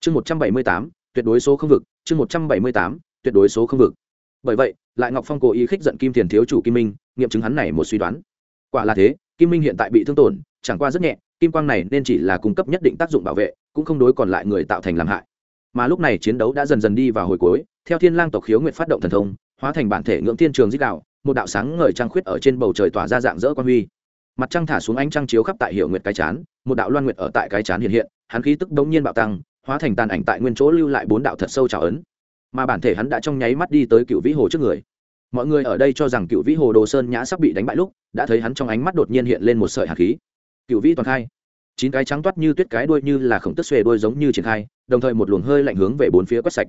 S1: Chương một trăm bảy mươi tám, tuyệt đối số không vực, chương một trăm bảy mươi tám, tuyệt đối số không vực. Bởi vậy, lại ngọc phong cố ý khích giận kim thiền thiếu chủ kim minh, nghiệm chứng hắn này một suy đoán quả là thế, kim minh hiện tại bị thương tổn, chẳng qua rất nhẹ, kim quang này nên chỉ là cung cấp nhất định tác dụng bảo vệ, cũng không đối còn lại người tạo thành làm hại. Mà lúc này chiến đấu đã dần dần đi vào hồi cuối, theo thiên lang tộc khiếu nguyện phát động thần thông, hóa thành bản thể ngưỡng thiên trường dích đạo, một đạo sáng ngời trăng khuyết ở trên bầu trời tỏa ra dạng dỡ quan huy. Mặt trăng thả xuống ánh trăng chiếu khắp tại hiệu nguyệt cái chán, một đạo loan nguyệt ở tại cái chán hiện hiện, hắn khí tức đống nhiên bạo tăng, hóa thành tàn ảnh tại nguyên chỗ lưu lại bốn đạo thật sâu trào ấn. Mà bản thể hắn đã trong nháy mắt đi tới cựu vĩ hồ trước người mọi người ở đây cho rằng cựu vĩ hồ đồ sơn nhã sắp bị đánh bại lúc, đã thấy hắn trong ánh mắt đột nhiên hiện lên một sợi hạt khí. Cựu vĩ toàn khai. Chín cái trắng toát như tuyết cái đuôi như là khổng tức xuề đuôi giống như triển khai, đồng thời một luồng hơi lạnh hướng về bốn phía quét sạch.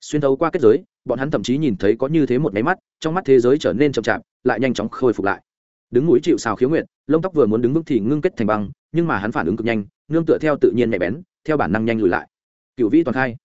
S1: Xuyên thấu qua kết giới, bọn hắn thậm chí nhìn thấy có như thế một máy mắt, trong mắt thế giới trở nên chậm chạp, lại nhanh chóng khôi phục lại. Đứng núi chịu xào khiếu nguyện lông tóc vừa muốn đứng vững thì ngưng kết thành băng, nhưng mà hắn phản ứng cực nhanh, nương tựa theo tự nhiên nhạy bén, theo bản năng nhanh lùi lại. Cựu vĩ toàn khai.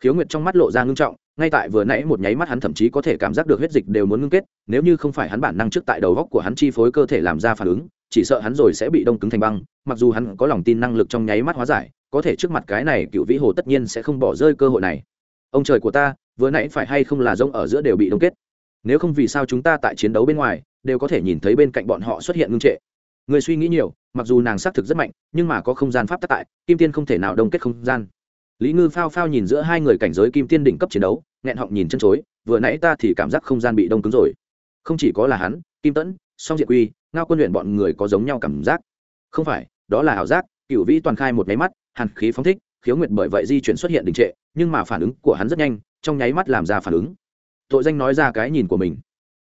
S1: Khiếu nguyệt trong mắt lộ ra ngưng trọng ngay tại vừa nãy một nháy mắt hắn thậm chí có thể cảm giác được huyết dịch đều muốn ngưng kết, nếu như không phải hắn bản năng trước tại đầu góc của hắn chi phối cơ thể làm ra phản ứng, chỉ sợ hắn rồi sẽ bị đông cứng thành băng, mặc dù hắn có lòng tin năng lực trong nháy mắt hóa giải, có thể trước mặt cái này cựu vĩ hồ tất nhiên sẽ không bỏ rơi cơ hội này. Ông trời của ta, vừa nãy phải hay không là rông ở giữa đều bị đông kết? Nếu không vì sao chúng ta tại chiến đấu bên ngoài, đều có thể nhìn thấy bên cạnh bọn họ xuất hiện ngưng trệ? Người suy nghĩ nhiều, mặc dù nàng xác thực rất mạnh, nhưng mà có không gian pháp tắc tại, kim tiên không thể nào đông kết không gian lý ngư phao phao nhìn giữa hai người cảnh giới kim tiên đỉnh cấp chiến đấu, nghẹn họng nhìn chân chối, vừa nãy ta thì cảm giác không gian bị đông cứng rồi. Không chỉ có là hắn, kim tẫn, song diệt quy, ngao quân luyện bọn người có giống nhau cảm giác. Không phải, đó là ảo giác cựu vĩ toàn khai một nháy mắt, hàn khí phóng thích, khiếu nguyệt bởi vậy di chuyển xuất hiện đình trệ, nhưng mà phản ứng của hắn rất nhanh, trong nháy mắt làm ra phản ứng. Tội danh nói ra cái nhìn của mình.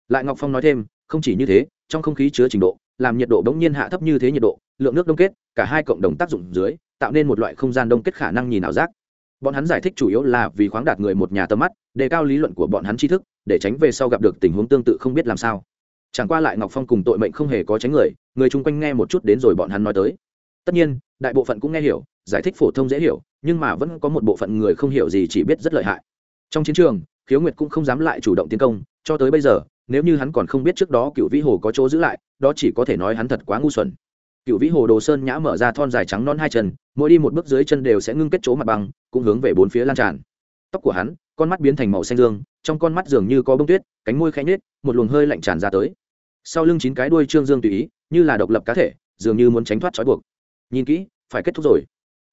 S1: Lại ngọc phong nói thêm, không chỉ như thế, trong không khí chứa trình độ, làm nhiệt độ bỗng nhiên hạ thấp như thế nhiệt độ, lượng nước đông kết, cả hai cộng đồng tác dụng dưới, tạo nên một loại không gian đông kết khả năng nhìn ảo giác bọn hắn giải thích chủ yếu là vì khoáng đạt người một nhà tầm mắt, đề cao lý luận của bọn hắn tri thức, để tránh về sau gặp được tình huống tương tự không biết làm sao. Chẳng qua lại ngọc phong cùng tội mệnh không hề có tránh người người chung quanh nghe một chút đến rồi bọn hắn nói tới. Tất nhiên, đại bộ phận cũng nghe hiểu, giải thích phổ thông dễ hiểu, nhưng mà vẫn có một bộ phận người không hiểu gì chỉ biết rất lợi hại. Trong chiến trường, khiếu nguyệt cũng không dám lại chủ động tiến công, cho tới bây giờ, nếu như hắn còn không biết trước đó cựu vĩ hồ có chỗ giữ lại, đó chỉ có thể nói hắn thật quá ngu xuẩn cựu vĩ hồ đồ sơn nhã mở ra thon dài trắng non hai chân, mỗi đi một bước dưới chân đều sẽ ngưng kết chỗ mặt bằng cũng hướng về bốn phía lan tràn. Tóc của hắn, con mắt biến thành màu xanh dương, trong con mắt dường như có bông tuyết, cánh môi khẽ nhết một luồng hơi lạnh tràn ra tới. Sau lưng chín cái đuôi trương dương tùy ý, như là độc lập cá thể, dường như muốn tránh thoát trói buộc. Nhìn kỹ, phải kết thúc rồi.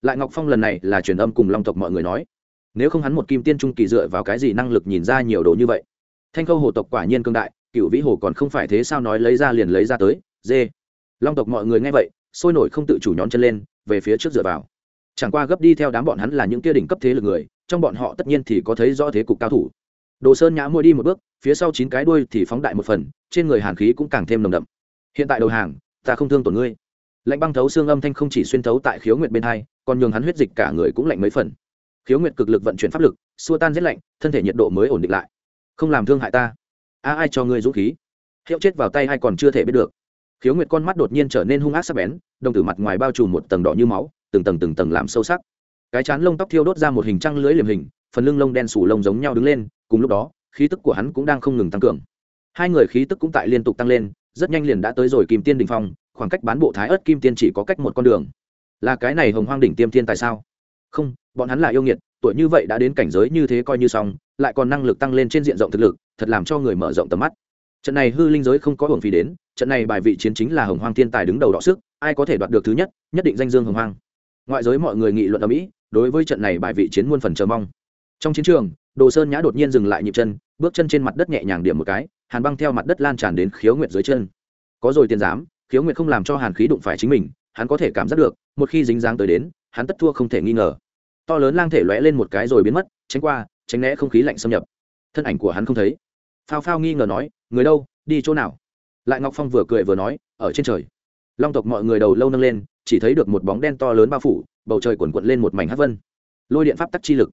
S1: Lại ngọc phong lần này là truyền âm cùng long tộc mọi người nói. Nếu không hắn một kim tiên trung kỳ dựa vào cái gì năng lực nhìn ra nhiều đồ như vậy? Thanh khâu hồ tộc quả nhiên cương đại cựu vĩ hồ còn không phải thế sao nói lấy ra liền lấy ra tới, dê long tộc mọi người nghe vậy, sôi nổi không tự chủ nhón chân lên, về phía trước dựa vào. Chẳng qua gấp đi theo đám bọn hắn là những kia đỉnh cấp thế lực người, trong bọn họ tất nhiên thì có thấy rõ thế cục cao thủ. Đồ sơn nhã môi đi một bước, phía sau chín cái đuôi thì phóng đại một phần, trên người hàn khí cũng càng thêm nồng đậm. Hiện tại đầu hàng, ta không thương tổn ngươi. Lạnh băng thấu xương âm thanh không chỉ xuyên thấu tại khiếu nguyệt bên hai, còn nhường hắn huyết dịch cả người cũng lạnh mấy phần. Khiếu nguyệt cực lực vận chuyển pháp lực, xua tan rét lạnh, thân thể nhiệt độ mới ổn định lại. Không làm thương hại ta. A, ai cho ngươi dũng khí? Hiệu chết vào tay hay còn chưa thể biết được khiếu nguyệt con mắt đột nhiên trở nên hung ác sắc bén, đồng tử mặt ngoài bao trùm một tầng đỏ như máu, từng tầng từng tầng làm sâu sắc. Cái chán lông tóc thiêu đốt ra một hình trăng lưới liềm hình, phần lưng lông đen sủ lông giống nhau đứng lên, cùng lúc đó, khí tức của hắn cũng đang không ngừng tăng cường. Hai người khí tức cũng tại liên tục tăng lên, rất nhanh liền đã tới rồi kim tiên đình phong, khoảng cách bán bộ thái ớt kim tiên chỉ có cách một con đường. Là cái này hồng hoang đỉnh tiêm tiên tại sao? Không, bọn hắn là yêu nghiệt, tuổi như vậy đã đến cảnh giới như thế coi như xong, lại còn năng lực tăng lên trên diện rộng thực lực, thật làm cho người mở rộng tầm mắt trận này hư linh giới không có hưởng phí đến, trận này bài vị chiến chính là hồng hoang thiên tài đứng đầu đọ sức, ai có thể đoạt được thứ nhất nhất định danh dương hồng hoang. Ngoại giới mọi người nghị luận ở mỹ, đối với trận này bài vị chiến muôn phần chờ mong. Trong chiến trường, đồ sơn nhã đột nhiên dừng lại nhịp chân, bước chân trên mặt đất nhẹ nhàng điểm một cái, hàn băng theo mặt đất lan tràn đến khiếu nguyệt dưới chân. Có rồi tiền giám, khiếu nguyệt không làm cho hàn khí đụng phải chính mình, hắn có thể cảm giác được, một khi dính dáng tới đến, hắn tất thua không thể nghi ngờ. To lớn lang thể lóe lên một cái rồi biến mất, tránh qua, tránh né không khí lạnh xâm nhập. Thân ảnh của hắn không thấy. Phao phao nghi ngờ nói người đâu, đi chỗ nào? Lại ngọc phong vừa cười vừa nói, ở trên trời. Long tộc mọi người đầu lâu nâng lên, chỉ thấy được một bóng đen to lớn bao phủ, bầu trời quần quận lên một mảnh hát vân. Lôi điện pháp tắc chi lực.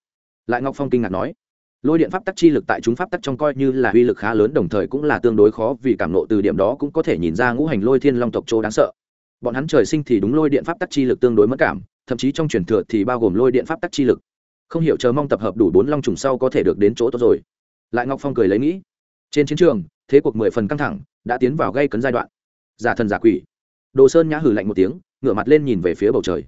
S1: Lại ngọc phong kinh ngạc nói, lôi điện pháp tắc chi lực tại chúng pháp tắc trong coi như là uy lực khá lớn, đồng thời cũng là tương đối khó vì cảm nộ từ điểm đó cũng có thể nhìn ra ngũ hành lôi thiên long tộc chỗ đáng sợ. Bọn hắn trời sinh thì đúng lôi điện pháp tắc chi lực tương đối mất cảm, thậm chí trong truyền thừa thì bao gồm lôi điện pháp tắc chi lực. Không hiểu chờ mong tập hợp đủ bốn long trùng sau có thể được đến chỗ tốt rồi. Lại ngọc phong cười lấy nghĩ, trên chiến trường thế cuộc mười phần căng thẳng đã tiến vào gây cấn giai đoạn. Giả thần giả quỷ. Đồ sơn nhã hử lạnh một tiếng, ngửa mặt lên nhìn về phía bầu trời.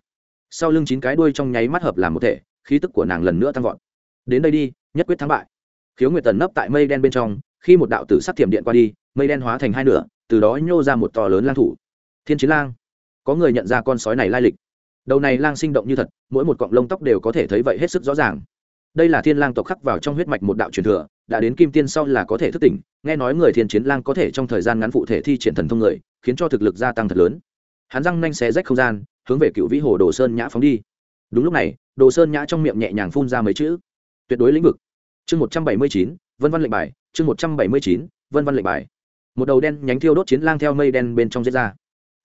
S1: Sau lưng chín cái đuôi trong nháy mắt hợp làm một thể, khí tức của nàng lần nữa tăng vọt. Đến đây đi, nhất quyết thắng bại. Khiếu nguyệt tần nấp tại mây đen bên trong, khi một đạo tử sắc thiểm điện qua đi, mây đen hóa thành hai nửa, từ đó nhô ra một to lớn lang thủ. Thiên chiến lang. Có người nhận ra con sói này lai lịch. Đầu này lang sinh động như thật, mỗi một cọng lông tóc đều có thể thấy vậy hết sức rõ ràng. Đây là thiên lang tộc khắc vào trong huyết mạch một đạo truyền thừa đã đến kim tiên sau là có thể thức tỉnh, nghe nói người thiên chiến lang có thể trong thời gian ngắn phụ thể thi triển thần thông người, khiến cho thực lực gia tăng thật lớn. Hắn răng nanh xé rách không gian, hướng về cựu vĩ hồ đồ sơn nhã phóng đi. Đúng lúc này, đồ sơn nhã trong miệng nhẹ nhàng phun ra mấy chữ. Tuyệt đối lĩnh vực. Chương một trăm bảy mươi chín, vân văn lệnh bài, chương một trăm bảy mươi chín, vân văn lệnh bài. Một đầu đen nhánh thiêu đốt chiến lang theo mây đen bên trong giết ra.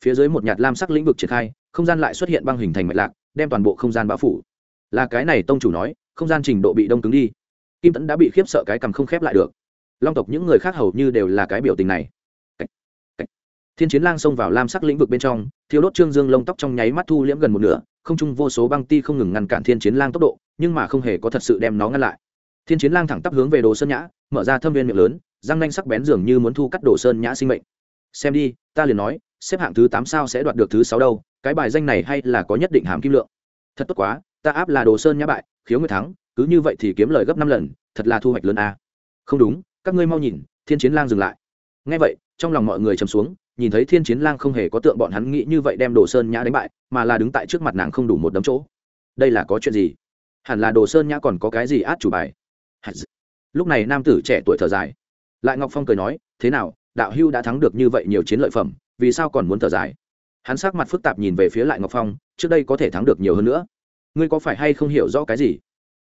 S1: Phía dưới một nhạt lam sắc lĩnh vực triển khai, không gian lại xuất hiện băng hình thành mạch lạc, đem toàn bộ không gian bão phủ. Là cái này tông chủ nói, không gian trình độ bị đông cứng đi kim tẫn đã bị khiếp sợ cái cằm không khép lại được. Long tộc những người khác hầu như đều là cái biểu tình này. Thiên chiến lang xông vào lam sắc lĩnh vực bên trong thiếu đốt trương dương lông tóc trong nháy mắt thu liễm gần một nửa, không chung vô số băng ti không ngừng ngăn cản thiên chiến lang tốc độ, nhưng mà không hề có thật sự đem nó ngăn lại. Thiên chiến lang thẳng tắp hướng về đồ sơn nhã, mở ra thâm viên miệng lớn, răng nanh sắc bén dường như muốn thu cắt đồ sơn nhã sinh mệnh. Xem đi, ta liền nói, xếp hạng thứ tám sao sẽ đoạt được thứ sáu đâu, cái bài danh này hay là có nhất định hàm kim lượng. Thật tốt quá, ta áp là đồ sơn nhã bại, khiếu người thắng cứ như vậy thì kiếm lời gấp năm lần, thật là thu hoạch lớn a. Không đúng, các ngươi mau nhìn, thiên chiến lang dừng lại. Ngay vậy, trong lòng mọi người trầm xuống, nhìn thấy thiên chiến lang không hề có tượng bọn hắn nghĩ như vậy đem đồ sơn nhã đánh bại, mà là đứng tại trước mặt nàng không đủ một đấm chỗ. Đây là có chuyện gì? Hẳn là đồ sơn nhã còn có cái gì át chủ bài? Lúc này nam tử trẻ tuổi thở dài. Lại ngọc phong cười nói, thế nào, đạo hưu đã thắng được như vậy nhiều chiến lợi phẩm, vì sao còn muốn thở dài? Hắn sắc mặt phức tạp nhìn về phía lại ngọc phong, trước đây có thể thắng được nhiều hơn nữa. Ngươi có phải hay không hiểu rõ cái gì?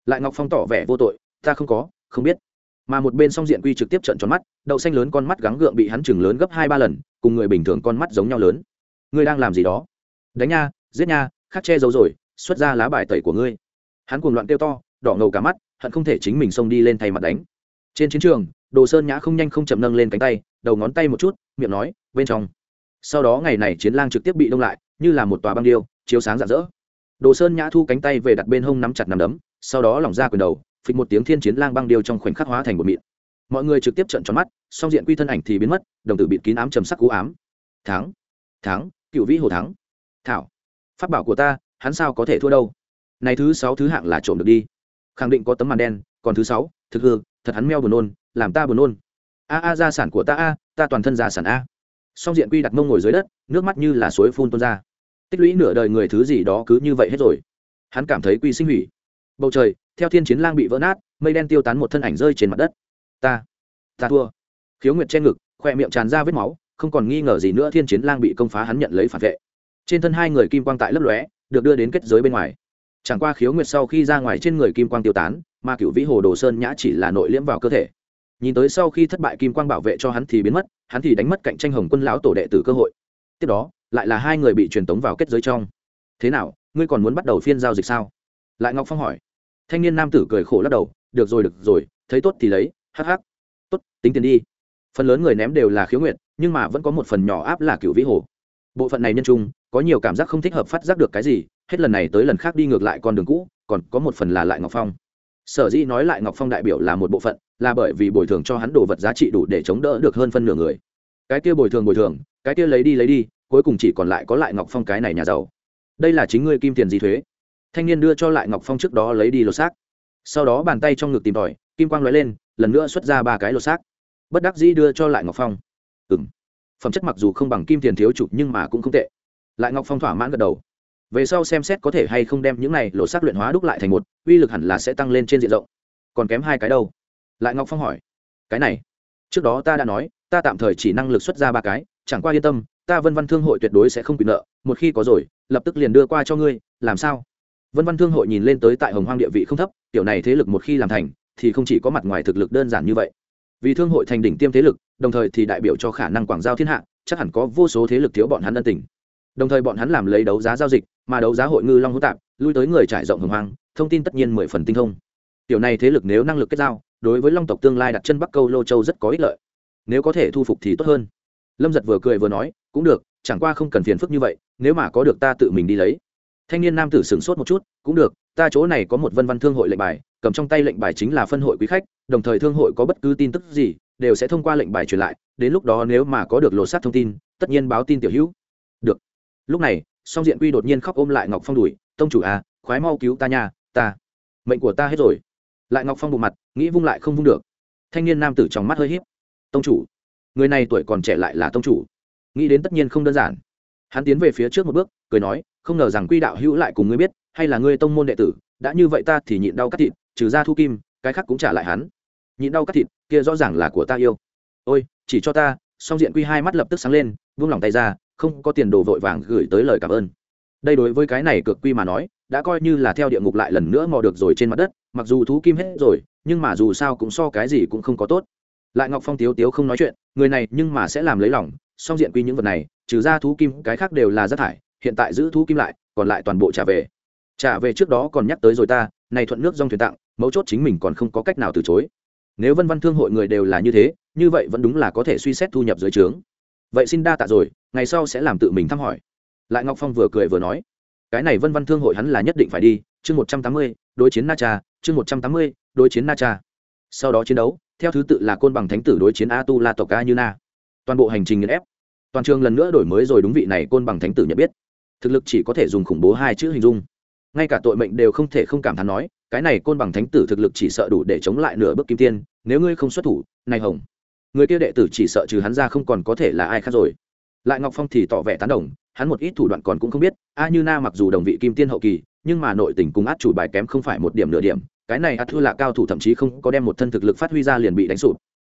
S1: Lại ngọc phong tỏ vẻ vô tội, ta không có, không biết. Mà một bên song diện quy trực tiếp trận tròn mắt, đậu xanh lớn con mắt gắng gượng bị hắn chừng lớn gấp hai ba lần, cùng người bình thường con mắt giống nhau lớn. Ngươi đang làm gì đó? Đánh nha, giết nha, khắc che giấu rồi, xuất ra lá bài tẩy của ngươi. Hắn cuồng loạn kêu to, đỏ ngầu cả mắt, hận không thể chính mình xông đi lên thay mặt đánh. Trên chiến trường, đồ sơn nhã không nhanh không chậm nâng lên cánh tay, đầu ngón tay một chút, miệng nói, bên trong. Sau đó ngày này chiến lang trực tiếp bị đông lại, như là một tòa băng điêu, chiếu sáng rạng rỡ. Đồ sơn nhã thu cánh tay về đặt bên hông nắm chặt nằm đấm sau đó lỏng ra quyền đầu, phịch một tiếng thiên chiến lang băng điêu trong khoảnh khắc hóa thành một mịn. Mọi người trực tiếp trận tròn mắt, song diện quy thân ảnh thì biến mất, đồng tử bịt kín ám trầm sắc cú ám. Thắng thắng, cựu vĩ hồ thắng. Thảo phát bảo của ta, hắn sao có thể thua đâu? Này thứ sáu thứ hạng là trộm được đi. Khẳng định có tấm màn đen, còn thứ sáu, thực hư, thật hắn meo buồn nôn, làm ta buồn nôn. A a, gia sản của ta a, ta toàn thân gia sản a. Song diện quy đặt mông ngồi dưới đất, nước mắt như là suối phun tuôn ra. Tích lũy nửa đời người thứ gì đó cứ như vậy hết rồi. Hắn cảm thấy quy sinh hủy bầu trời, theo thiên chiến lang bị vỡ nát, mây đen tiêu tán một thân ảnh rơi trên mặt đất. Ta ta thua. Khiếu nguyệt che ngực khoe miệng tràn ra vết máu, không còn nghi ngờ gì nữa thiên chiến lang bị công phá hắn nhận lấy phản vệ. Trên thân hai người kim quang tại lấp lóe, được đưa đến kết giới bên ngoài. Chẳng qua khiếu nguyệt sau khi ra ngoài trên người kim quang tiêu tán, mà cựu vĩ hồ đồ sơn nhã chỉ là nội liễm vào cơ thể. Nhìn tới sau khi thất bại kim quang bảo vệ cho hắn thì biến mất, hắn thì đánh mất cạnh tranh hồng quân lão tổ đệ tử cơ hội. Tiếp đó, lại là hai người bị truyền tống vào kết giới trong. Thế nào, ngươi còn muốn bắt đầu phiên giao dịch sao? Lại ngọc phong hỏi. Thanh niên nam tử cười khổ lắc đầu, được rồi được rồi, thấy tốt thì lấy, hắc hắc. Tốt, tính tiền đi. Phần lớn người ném đều là khiếu nguyện nhưng mà vẫn có một phần nhỏ áp là cựu vĩ hồ. Bộ phận này nhân trung, có nhiều cảm giác không thích hợp phát giác được cái gì, hết lần này tới lần khác đi ngược lại con đường cũ, còn có một phần là lại ngọc phong. Sở dĩ nói lại ngọc phong đại biểu là một bộ phận, là bởi vì bồi thường cho hắn đồ vật giá trị đủ để chống đỡ được hơn phân nửa người. Cái kia bồi thường bồi thường, cái kia lấy đi lấy đi, cuối cùng chỉ còn lại có lại ngọc phong cái này nhà giàu. Đây là chính ngươi kim tiền gì thuế? Thanh niên đưa cho lại ngọc phong trước đó lấy đi lột xác. Sau đó bàn tay trong ngực tìm tòi, kim quang l ó e lên, lần nữa xuất ra ba cái lột xác. Bất đắc dĩ đưa cho lại ngọc phong. Ừ m phẩm chất mặc dù không bằng kim tiền thiếu chủ nhưng mà cũng không tệ. Lại ngọc phong thỏa mãn gật đầu. Về sau xem xét có thể hay không đem những này lột xác luyện hóa đúc lại thành một, uy lực hẳn là sẽ tăng lên trên diện rộng. Còn kém hai cái đâu? Lại ngọc phong hỏi. Cái này? Trước đó ta đã nói, ta tạm thời chỉ năng lực xuất ra ba cái, chẳng qua yên tâm, ta vân văn thương hội tuyệt đối sẽ không quyền nợ, một khi có rồi, lập tức liền đưa qua cho ngươi, làm sao? Vân văn thương hội nhìn lên tới tại hồng hoang địa vị không thấp, tiểu này thế lực một khi làm thành, thì không chỉ có mặt ngoài thực lực đơn giản như vậy. Vì thương hội thành đỉnh tiêm thế lực, đồng thời thì đại biểu cho khả năng quảng giao thiên hạ, chắc hẳn có vô số thế lực thiếu bọn hắn ân tình. Đồng thời bọn hắn làm lấy đấu giá giao dịch, mà đấu giá hội ngư long hữu tạp, lui tới người trải rộng hồng hoang, thông tin tất nhiên mười phần tinh thông. Tiểu này thế lực nếu năng lực kết giao, đối với long tộc tương lai đặt chân bắc câu lô châu rất có ích lợi. Nếu có thể thu phục thì tốt hơn. Lâm giật vừa cười vừa nói, cũng được, chẳng qua không cần phiền phức như vậy, nếu mà có được ta tự mình đi lấy thanh niên nam tử sửng sốt một chút, cũng được, ta chỗ này có một vân văn thương hội lệnh bài, cầm trong tay lệnh bài chính là phân hội quý khách, đồng thời thương hội có bất cứ tin tức gì, đều sẽ thông qua lệnh bài truyền lại, đến lúc đó nếu mà có được lột xác thông tin, tất nhiên báo tin tiểu hữu. Được. Lúc này, song diện quy đột nhiên khóc ôm lại ngọc phong đùi, tông chủ à khoái mau cứu ta nha, ta, mệnh của ta hết rồi. Lại ngọc phong bộ mặt, nghĩ vung lại không vung được. Thanh niên nam tử trong mắt hơi hiếp tông chủ, người này tuổi còn trẻ lại là tông chủ. Nghĩ đến tất nhiên không đơn giản hắn tiến về phía trước một bước, cười nói, không ngờ rằng quy đạo hữu lại cùng ngươi biết, hay là ngươi tông môn đệ tử, đã như vậy ta thì nhịn đau cắt thịt, trừ ra thu kim, cái khác cũng trả lại hắn. Nhịn đau cắt thịt, kia rõ ràng là của ta yêu. Ôi, chỉ cho ta. Song diện quy hai mắt lập tức sáng lên, vung lòng tay ra, không có tiền đồ vội vàng gửi tới lời cảm ơn. Đây đối với cái này cực quy mà nói, đã coi như là theo địa ngục lại lần nữa mò được rồi trên mặt đất, mặc dù thú kim hết rồi, nhưng mà dù sao cũng so cái gì cũng không có tốt. Lại ngọc phong tiếu tiếu không nói chuyện, người này nhưng mà sẽ làm lấy lòng song diện quy những vật này, trừ ra thú kim, cái khác đều là rác thải, hiện tại giữ thú kim lại, còn lại toàn bộ trả về. Trả về trước đó còn nhắc tới rồi ta, này thuận nước dòng thuyền tặng, mấu chốt chính mình còn không có cách nào từ chối. Nếu vân văn thương hội người đều là như thế, như vậy vẫn đúng là có thể suy xét thu nhập dưới trướng. Vậy xin đa tạ rồi, ngày sau sẽ làm tự mình thăm hỏi. Lại ngọc phong vừa cười vừa nói, cái này vân văn thương hội hắn là nhất định phải đi, chương một trăm tám mươi, đối chiến na cha, chương một trăm tám mươi, đối chiến na cha. Sau đó chiến đấu, theo thứ tự là côn bằng thánh tử đối chiến a tu la tộc a như na toàn bộ hành trình nghiền ép. Toàn trường lần nữa đổi mới rồi đúng vị này côn bằng thánh tử nhận biết. Thực lực chỉ có thể dùng khủng bố hai chữ hình dung. Ngay cả tội mệnh đều không thể không cảm thán nói, cái này côn bằng thánh tử thực lực chỉ sợ đủ để chống lại nửa bước kim tiên, nếu ngươi không xuất thủ, này hồng. Người kia đệ tử chỉ sợ trừ hắn ra không còn có thể là ai khác rồi. Lại ngọc phong thì tỏ vẻ tán đồng, hắn một ít thủ đoạn còn cũng không biết, a như na mặc dù đồng vị kim tiên hậu kỳ, nhưng mà nội tình cùng át chủ bài kém không phải một điểm nửa điểm, cái này át thư là cao thủ thậm chí không có đem một thân thực lực phát huy ra liền bị đánh sụp.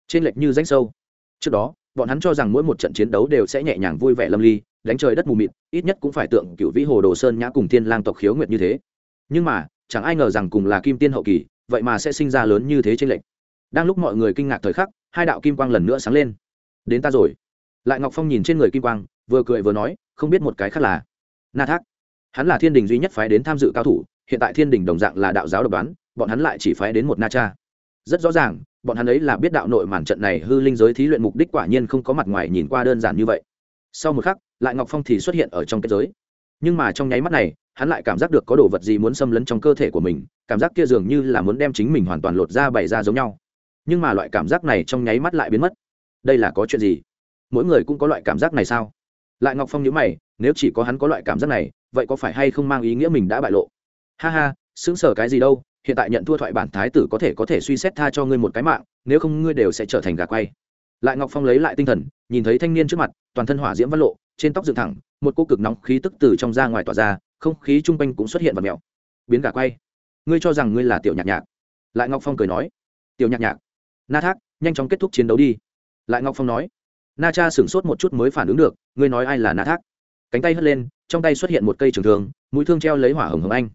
S1: Trên lệch như danh sâu. Trước đó bọn hắn cho rằng mỗi một trận chiến đấu đều sẽ nhẹ nhàng vui vẻ lâm ly, đánh trời đất mù mịt, ít nhất cũng phải tượng cựu vĩ hồ đồ sơn nhã cùng tiên lang tộc khiếu nguyệt như thế. Nhưng mà, chẳng ai ngờ rằng cùng là kim tiên hậu kỳ, vậy mà sẽ sinh ra lớn như thế trên lệnh đang lúc mọi người kinh ngạc thời khắc, hai đạo kim quang lần nữa sáng lên. Đến ta rồi. Lại ngọc phong nhìn trên người kim quang, vừa cười vừa nói, không biết một cái khác là na thác. Hắn là thiên đình duy nhất phái đến tham dự cao thủ, hiện tại thiên đình đồng dạng là đạo giáo độc đoán, bọn hắn lại chỉ phái đến một na cha. Rất rõ ràng bọn hắn ấy là biết đạo nội màn trận này hư linh giới thí luyện mục đích quả nhiên không có mặt ngoài nhìn qua đơn giản như vậy. Sau một khắc, lại ngọc phong thì xuất hiện ở trong kết giới. Nhưng mà trong nháy mắt này, hắn lại cảm giác được có đồ vật gì muốn xâm lấn trong cơ thể của mình, cảm giác kia dường như là muốn đem chính mình hoàn toàn lột ra bày ra giống nhau. Nhưng mà loại cảm giác này trong nháy mắt lại biến mất. Đây là có chuyện gì? Mỗi người cũng có loại cảm giác này sao? Lại ngọc phong nhớ mày, nếu chỉ có hắn có loại cảm giác này, vậy có phải hay không mang ý nghĩa mình đã bại lộ? Ha ha xứng sở cái gì đâu hiện tại nhận thua thoại bản thái tử có thể có thể suy xét tha cho ngươi một cái mạng, nếu không ngươi đều sẽ trở thành gà quay. Lại ngọc phong lấy lại tinh thần, nhìn thấy thanh niên trước mặt, toàn thân hỏa diễm văn lộ, trên tóc dựng thẳng, một cô cực nóng khí tức từ trong ra ngoài tỏa ra, không khí chung quanh cũng xuất hiện và mèo. Biến gà quay. Ngươi cho rằng ngươi là tiểu nhạc nhạc. Lại ngọc phong cười nói. Tiểu nhạc nhạc. Na thác, nhanh chóng kết thúc chiến đấu đi. Lại ngọc phong nói. Na cha sửng sốt một chút mới phản ứng được, ngươi nói ai là na thác? Cánh tay hất lên, trong tay xuất hiện một cây trường thương, mũi thương treo lấy hỏa hồng hồng anh.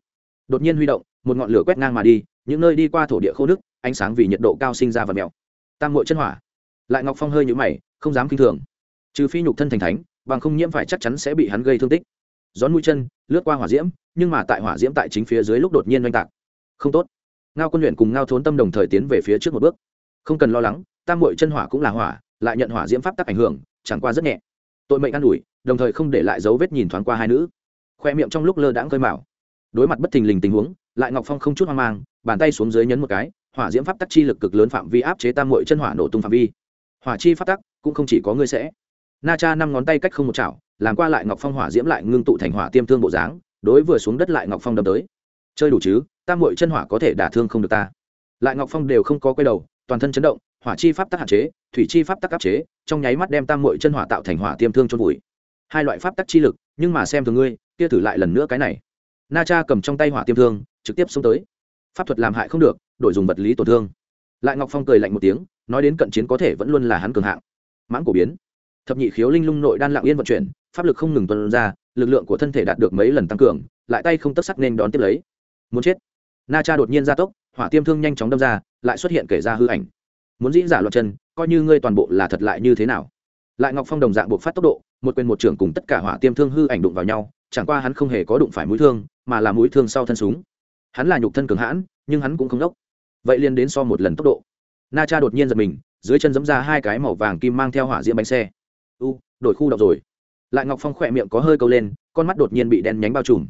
S1: Đột nhiên huy động một ngọn lửa quét ngang mà đi, những nơi đi qua thổ địa khô nước, ánh sáng vì nhiệt độ cao sinh ra và mèo. Tam mội chân hỏa. Lại ngọc phong hơi nhũ mày, không dám k i n h thường. Trừ phi nhục thân thành thánh, bằng không nhiễm phải chắc chắn sẽ bị hắn gây thương tích. Gión mũi chân, lướt qua hỏa diễm, nhưng mà tại hỏa diễm tại chính phía dưới lúc đột nhiên oanh tạc. Không tốt. Ngao quân luyện cùng ngao thốn tâm đồng thời tiến về phía trước một bước. Không cần lo lắng, tam mội chân hỏa cũng là hỏa, lại nhận hỏa diễm pháp tắc ảnh hưởng, chẳng qua rất nhẹ. Tội mệnh an ủi, đồng thời không để lại dấu vết nhìn thoáng qua hai nữ. Khoe miệng trong lúc lơ đãng cơi mạo đối mặt bất thình lình tình huống, lại ngọc phong không chút hoang mang, bàn tay xuống dưới nhấn một cái, hỏa diễm pháp tắc chi lực cực lớn phạm vi áp chế tam mội chân hỏa nổ tung phạm vi. Hỏa chi pháp tắc, cũng không chỉ có ngươi sẽ. Na cha năm ngón tay cách không một chảo, làm qua lại ngọc phong hỏa diễm lại ngưng tụ thành hỏa tiêm thương bộ dáng, đối vừa xuống đất lại ngọc phong đâm tới. Chơi đủ chứ, tam mội chân hỏa có thể đả thương không được ta. Lại ngọc phong đều không có quay đầu, toàn thân chấn động, hỏa chi pháp tắc hạn chế, thủy chi pháp tắc áp chế, trong nháy mắt đem tam mội chân hỏa tạo thành hỏa tiêm thương trôn vùi. Hai loại pháp tắc chi lực, nhưng mà xem thường ngươi, kia thử lại lần nữa cái này na cha cầm trong tay hỏa tiêm thương, trực tiếp xông tới. Pháp thuật làm hại không được, đổi dùng vật lý tổn thương. Lại ngọc phong cười lạnh một tiếng, nói đến cận chiến có thể vẫn luôn là hắn cường hạng. Mãn cổ biến. Thập nhị khiếu linh lung nội đan lặng yên vận chuyển, pháp lực không ngừng tuân ra, lực lượng của thân thể đạt được mấy lần tăng cường, lại tay không tất sắc nên đón tiếp lấy. Muốn chết. Na cha đột nhiên gia tốc, hỏa tiêm thương nhanh chóng đâm ra, lại xuất hiện kể ra hư ảnh. Muốn dĩ giả loạt chân, coi như ngươi toàn bộ là thật lại như thế nào? Lại ngọc phong đồng dạng buộc phát tốc độ, một quyền một trưởng cùng tất cả hỏa tiêm thương hư ảnh đụng vào nhau, chẳng qua hắn không hề có đụng phải mũi thương mà là mũi thương sau thân súng. Hắn là nhục thân cường hãn, nhưng hắn cũng không đốc. Vậy liền đến so một lần tốc độ. Na cha đột nhiên giật mình, dưới chân giấm ra hai cái màu vàng kim mang theo hỏa diễm bánh xe. U, đổi khu đọc rồi. Lại ngọc phong khỏe miệng có hơi câu lên, con mắt đột nhiên bị đen nhánh bao trùm.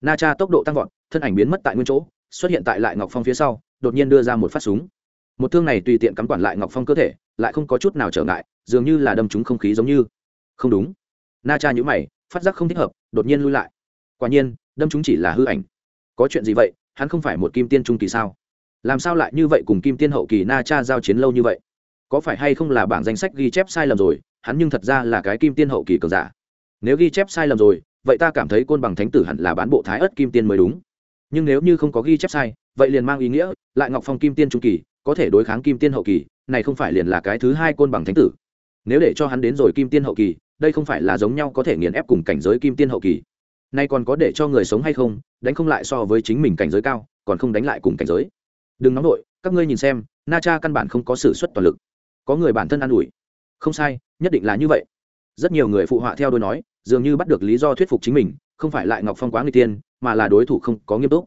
S1: Na cha tốc độ tăng vọt, thân ảnh biến mất tại nguyên chỗ, xuất hiện tại lại ngọc phong phía sau, đột nhiên đưa ra một phát súng. Một thương này tùy tiện cắm quản lại ngọc phong cơ thể, lại không có chút nào trở ngại, dường như là đâm trúng không khí giống như. Không đúng. Na cha nhữ mày, phát giác không thích hợp, đột nhiên lui lại. Quả nhiên đâm chúng chỉ là hư ảnh. Có chuyện gì vậy? Hắn không phải một kim tiên trung kỳ sao? Làm sao lại như vậy cùng kim tiên hậu kỳ na cha giao chiến lâu như vậy? Có phải hay không là bảng danh sách ghi chép sai lầm rồi? Hắn nhưng thật ra là cái kim tiên hậu kỳ cường giả. Nếu ghi chép sai lầm rồi, vậy ta cảm thấy côn bằng thánh tử hẳn là bán bộ thái ớt kim tiên mới đúng. Nhưng nếu như không có ghi chép sai, vậy liền mang ý nghĩa, lại ngọc phong kim tiên trung kỳ, có thể đối kháng kim tiên hậu kỳ, này không phải liền là cái thứ hai côn bằng thánh tử? Nếu để cho hắn đến rồi kim tiên hậu kỳ, đây không phải là giống nhau có thể nghiền ép cùng cảnh giới kim tiên hậu kỳ nay còn có để cho người sống hay không, đánh không lại so với chính mình cảnh giới cao, còn không đánh lại cùng cảnh giới. Đừng nóng nổi các ngươi nhìn xem, na cha căn bản không có s ử suất toàn lực. Có người bản thân an ủi. Không sai, nhất định là như vậy. Rất nhiều người phụ họa theo đôi nói, dường như bắt được lý do thuyết phục chính mình, không phải lại ngọc phong quá người tiên, mà là đối thủ không có nghiêm túc.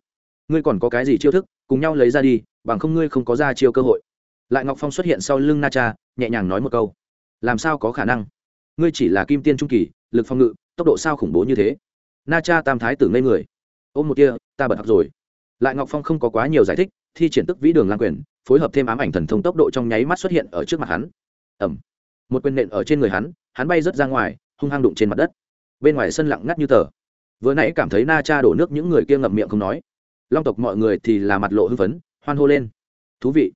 S1: Ngươi còn có cái gì chiêu thức, cùng nhau lấy ra đi, bằng không ngươi không có ra chiêu cơ hội. Lại ngọc phong xuất hiện sau lưng na cha, nhẹ nhàng nói một câu. Làm sao có khả năng? Ngươi chỉ là kim tiên trung kỳ, lực phong ngự, tốc độ sao khủng bố như thế? Na cha tam thái tử ngây người. Ôm một kia ta bật học rồi. Lại ngọc phong không có quá nhiều giải thích, thi triển tức vĩ đường lan quyền, phối hợp thêm ám ảnh thần thông tốc độ trong nháy mắt xuất hiện ở trước mặt hắn. Ẩm một quyền nện ở trên người hắn hắn bay rớt ra ngoài, hung hăng đụng trên mặt đất. Bên ngoài sân lặng ngắt như tờ. Vừa nãy cảm thấy na cha đổ nước những người kia ngậm miệng không nói. Long tộc mọi người thì là mặt lộ hưng phấn, hoan hô lên. Thú vị.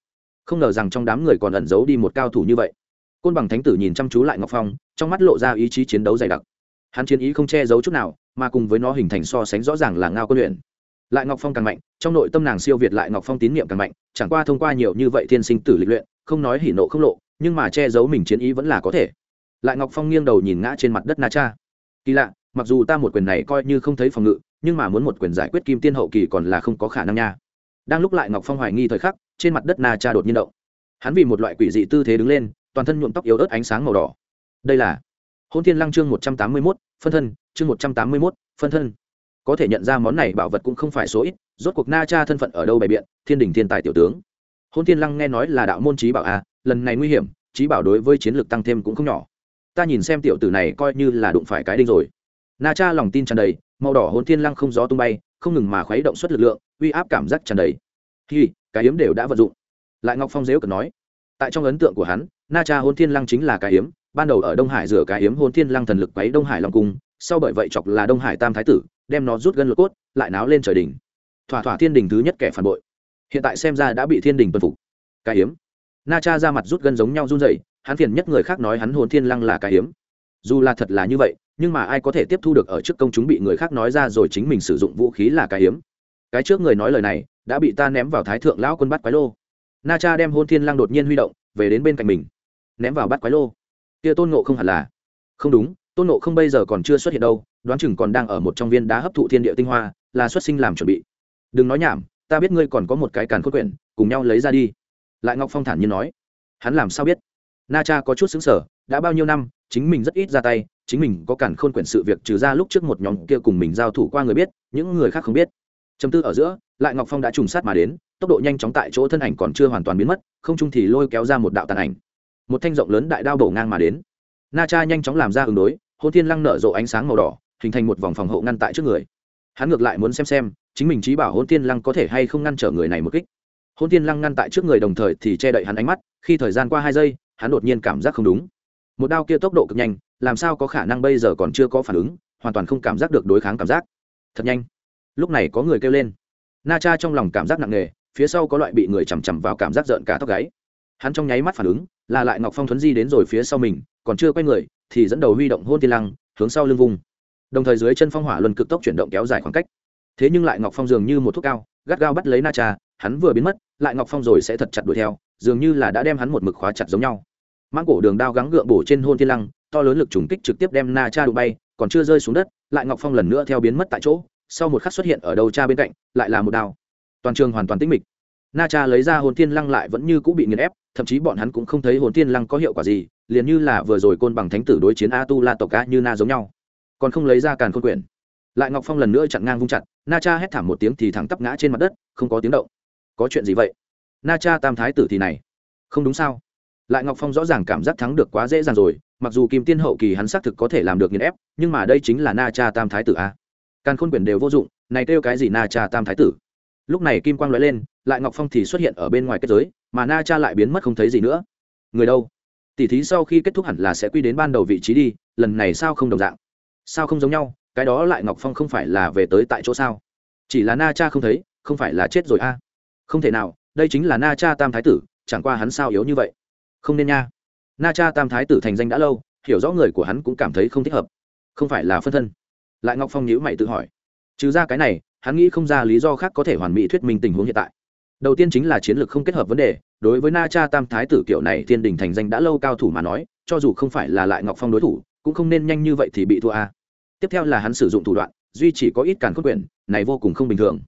S1: Không ngờ rằng trong đám người còn ẩn giấu đi một cao thủ như vậy. Côn bằng thánh tử nhìn chăm chú lại ngọc phong, trong mắt lộ ra ý chí chiến đấu dày đặc hắn chiến ý không che giấu chút nào, mà cùng với nó hình thành so sánh rõ ràng là ngao quân luyện. Lại ngọc phong càng mạnh, trong nội tâm nàng siêu việt lại ngọc phong tín nhiệm càng mạnh, chẳng qua thông qua nhiều như vậy thiên sinh tử lịch luyện, không nói hỉ nộ không lộ, nhưng mà che giấu mình chiến ý vẫn là có thể. Lại ngọc phong nghiêng đầu nhìn ngã trên mặt đất na cha. Kỳ lạ, mặc dù ta một quyền này coi như không thấy phòng ngự, nhưng mà muốn một quyền giải quyết kim tiên hậu kỳ còn là không có khả năng nha. Đang lúc lại ngọc phong hoài nghi thời khắc, trên mặt đất na cha đột nhiên động. Hắn vì một loại quỷ dị tư thế đứng lên, toàn thân nhuộm tóc yếu ớt ánh sáng màu đỏ. Đây là hôn thiên lăng chương một trăm tám mươi mốt, phân thân, chương một trăm tám mươi mốt, phân thân. Có thể nhận ra món này bảo vật cũng không phải số ít, rốt cuộc na cha thân phận ở đâu bày biện, thiên đình thiên tài tiểu tướng. Hôn thiên lăng nghe nói là đạo môn trí bảo a lần này nguy hiểm trí bảo đối với chiến lược tăng thêm cũng không nhỏ. Ta nhìn xem tiểu tử này coi như là đụng phải cái đinh rồi. Na cha lòng tin tràn đầy, màu đỏ hôn thiên lăng không gió tung bay, không ngừng mà khuấy động suất lực lượng, uy áp cảm giác tràn đầy. Khi cái hiếm đều đã vận dụng. Lại ngọc phong dếu cần nói, tại trong ấn tượng của hắn, na cha hôn thiên lăng chính là cái hiếm ban đầu ở đông hải rửa cái hiếm hôn thiên lăng thần lực quấy đông hải long cung, sau bởi vậy chọc là đông hải tam thái tử, đem nó rút gân lột cốt, lại náo lên trời đỉnh. Thỏa thỏa thiên đình thứ nhất kẻ phản bội. Hiện tại xem ra đã bị thiên đình tuân phục. Cái hiếm na cha ra mặt rút gân giống nhau run rẩy, hắn phiền nhất người khác nói hắn hồn thiên lăng là cái hiếm dù là thật là như vậy, nhưng mà ai có thể tiếp thu được ở trước công chúng bị người khác nói ra rồi chính mình sử dụng vũ khí là cái hiếm cái trước người nói lời này, đã bị ta ném vào thái thượng lão quân bắt quái lô. Na cha đem hôn thiên lăng đột nhiên huy động, về đến bên cạnh mình. Ném vào bắt quái lô kia tôn ngộ không hẳn là. Không đúng, tôn ngộ không bây giờ còn chưa xuất hiện đâu, đoán chừng còn đang ở một trong viên đá hấp thụ thiên địa tinh hoa, là xuất sinh làm chuẩn bị. Đừng nói nhảm, ta biết ngươi còn có một cái càn khôn quyển, cùng nhau lấy ra đi. Lại ngọc phong thản nhiên nói. Hắn làm sao biết? Na cha có chút xứng sở đã bao nhiêu năm, chính mình rất ít ra tay, chính mình có cản khôn quyển sự việc trừ ra lúc trước một nhóm kia cùng mình giao thủ qua người biết, những người khác không biết. Chấm tư ở giữa, lại ngọc phong đã trùng sát mà đến, tốc độ nhanh chóng tại chỗ thân ảnh còn chưa hoàn toàn biến mất, không trung thì lôi kéo ra một đạo tàn ảnh một thanh rộng lớn đại đao bổ ngang mà đến. Na cha nhanh chóng làm ra ứng đối, hôn thiên lăng nở rộ ánh sáng màu đỏ, hình thành một vòng phòng hộ ngăn tại trước người. Hắn ngược lại muốn xem xem, chính mình trí bảo hôn thiên lăng có thể hay không ngăn trở người này một kích. Hôn thiên lăng ngăn tại trước người đồng thời thì che đậy hắn ánh mắt, khi thời gian qua hai giây, hắn đột nhiên cảm giác không đúng. Một đao kia tốc độ cực nhanh, làm sao có khả năng bây giờ còn chưa có phản ứng, hoàn toàn không cảm giác được đối kháng cảm giác. Thật nhanh. Lúc này có người kêu lên. Na cha trong lòng cảm giác nặng nề, phía sau có loại bị người chằm chằm vào cảm giác rợn cả tóc gáy. Hắn trong nháy mắt phản ứng là lại ngọc phong thuấn di đến rồi phía sau mình, còn chưa quay người, thì dẫn đầu huy động hôn tiên lăng, hướng sau lưng vùng đồng thời dưới chân phong hỏa luân cực tốc chuyển động kéo dài khoảng cách. Thế nhưng lại ngọc phong dường như một thuốc cao, gắt gao bắt lấy na cha, hắn vừa biến mất, lại ngọc phong rồi sẽ thật chặt đuổi theo, dường như là đã đem hắn một mực khóa chặt giống nhau. Mang cổ đường đao gắng gượng bổ trên hôn thiên lăng, to lớn lực trùng kích trực tiếp đem na cha đụng bay, còn chưa rơi xuống đất, lại ngọc phong lần nữa theo biến mất tại chỗ, sau một khắc xuất hiện ở đầu cha bên cạnh, lại là một đao. Toàn trường hoàn toàn tĩnh mịch na cha lấy ra hồn thiên lăng lại vẫn như cũng bị nghiền ép, thậm chí bọn hắn cũng không thấy hồn thiên lăng có hiệu quả gì, liền như là vừa rồi côn bằng thánh tử đối chiến a tu la tộc ca như na giống nhau. Còn không lấy ra càn khôn quyển. Lại ngọc phong lần nữa chặn ngang vung chặt, na cha hét thảm một tiếng thì thẳng tắp ngã trên mặt đất, không có tiếng động. Có chuyện gì vậy? Na cha tam thái tử thì này. Không đúng sao? Lại ngọc phong rõ ràng cảm giác thắng được quá dễ dàng rồi, mặc dù kim tiên hậu kỳ hắn xác thực có thể làm được nghiền ép, nhưng mà đây chính là na cha tam thái tử a càn khôn quyển đều vô dụng, này kêu cái gì na cha tam thái tử? Lúc này kim quang nói lên lại ngọc phong thì xuất hiện ở bên ngoài kết giới, mà na cha lại biến mất không thấy gì nữa. Người đâu? Tỉ thí sau khi kết thúc hẳn là sẽ quy đến ban đầu vị trí đi, lần này sao không đồng dạng? Sao không giống nhau, cái đó lại ngọc phong không phải là về tới tại chỗ sao? Chỉ là na cha không thấy, không phải là chết rồi a? À? không thể nào, đây chính là na cha tam thái tử, chẳng qua hắn sao yếu như vậy? Không nên nha. Na cha tam thái tử thành danh đã lâu, hiểu rõ người của hắn cũng cảm thấy không thích hợp. Không phải là phân thân. Lại ngọc phong nhữ mày tự hỏi. Trừ ra cái này, hắn nghĩ không ra lý do khác có thể hoàn mỹ thuyết minh tình huống hiện tại đầu tiên chính là chiến lược không kết hợp vấn đề, đối với na cha tam thái tử kiểu này thiên đình thành danh đã lâu cao thủ mà nói, cho dù không phải là lại ngọc phong đối thủ, cũng không nên nhanh như vậy thì bị thua a. Tiếp theo là hắn sử dụng thủ đoạn, duy chỉ có ít càn khôn quyển, này vô cùng không bình thường.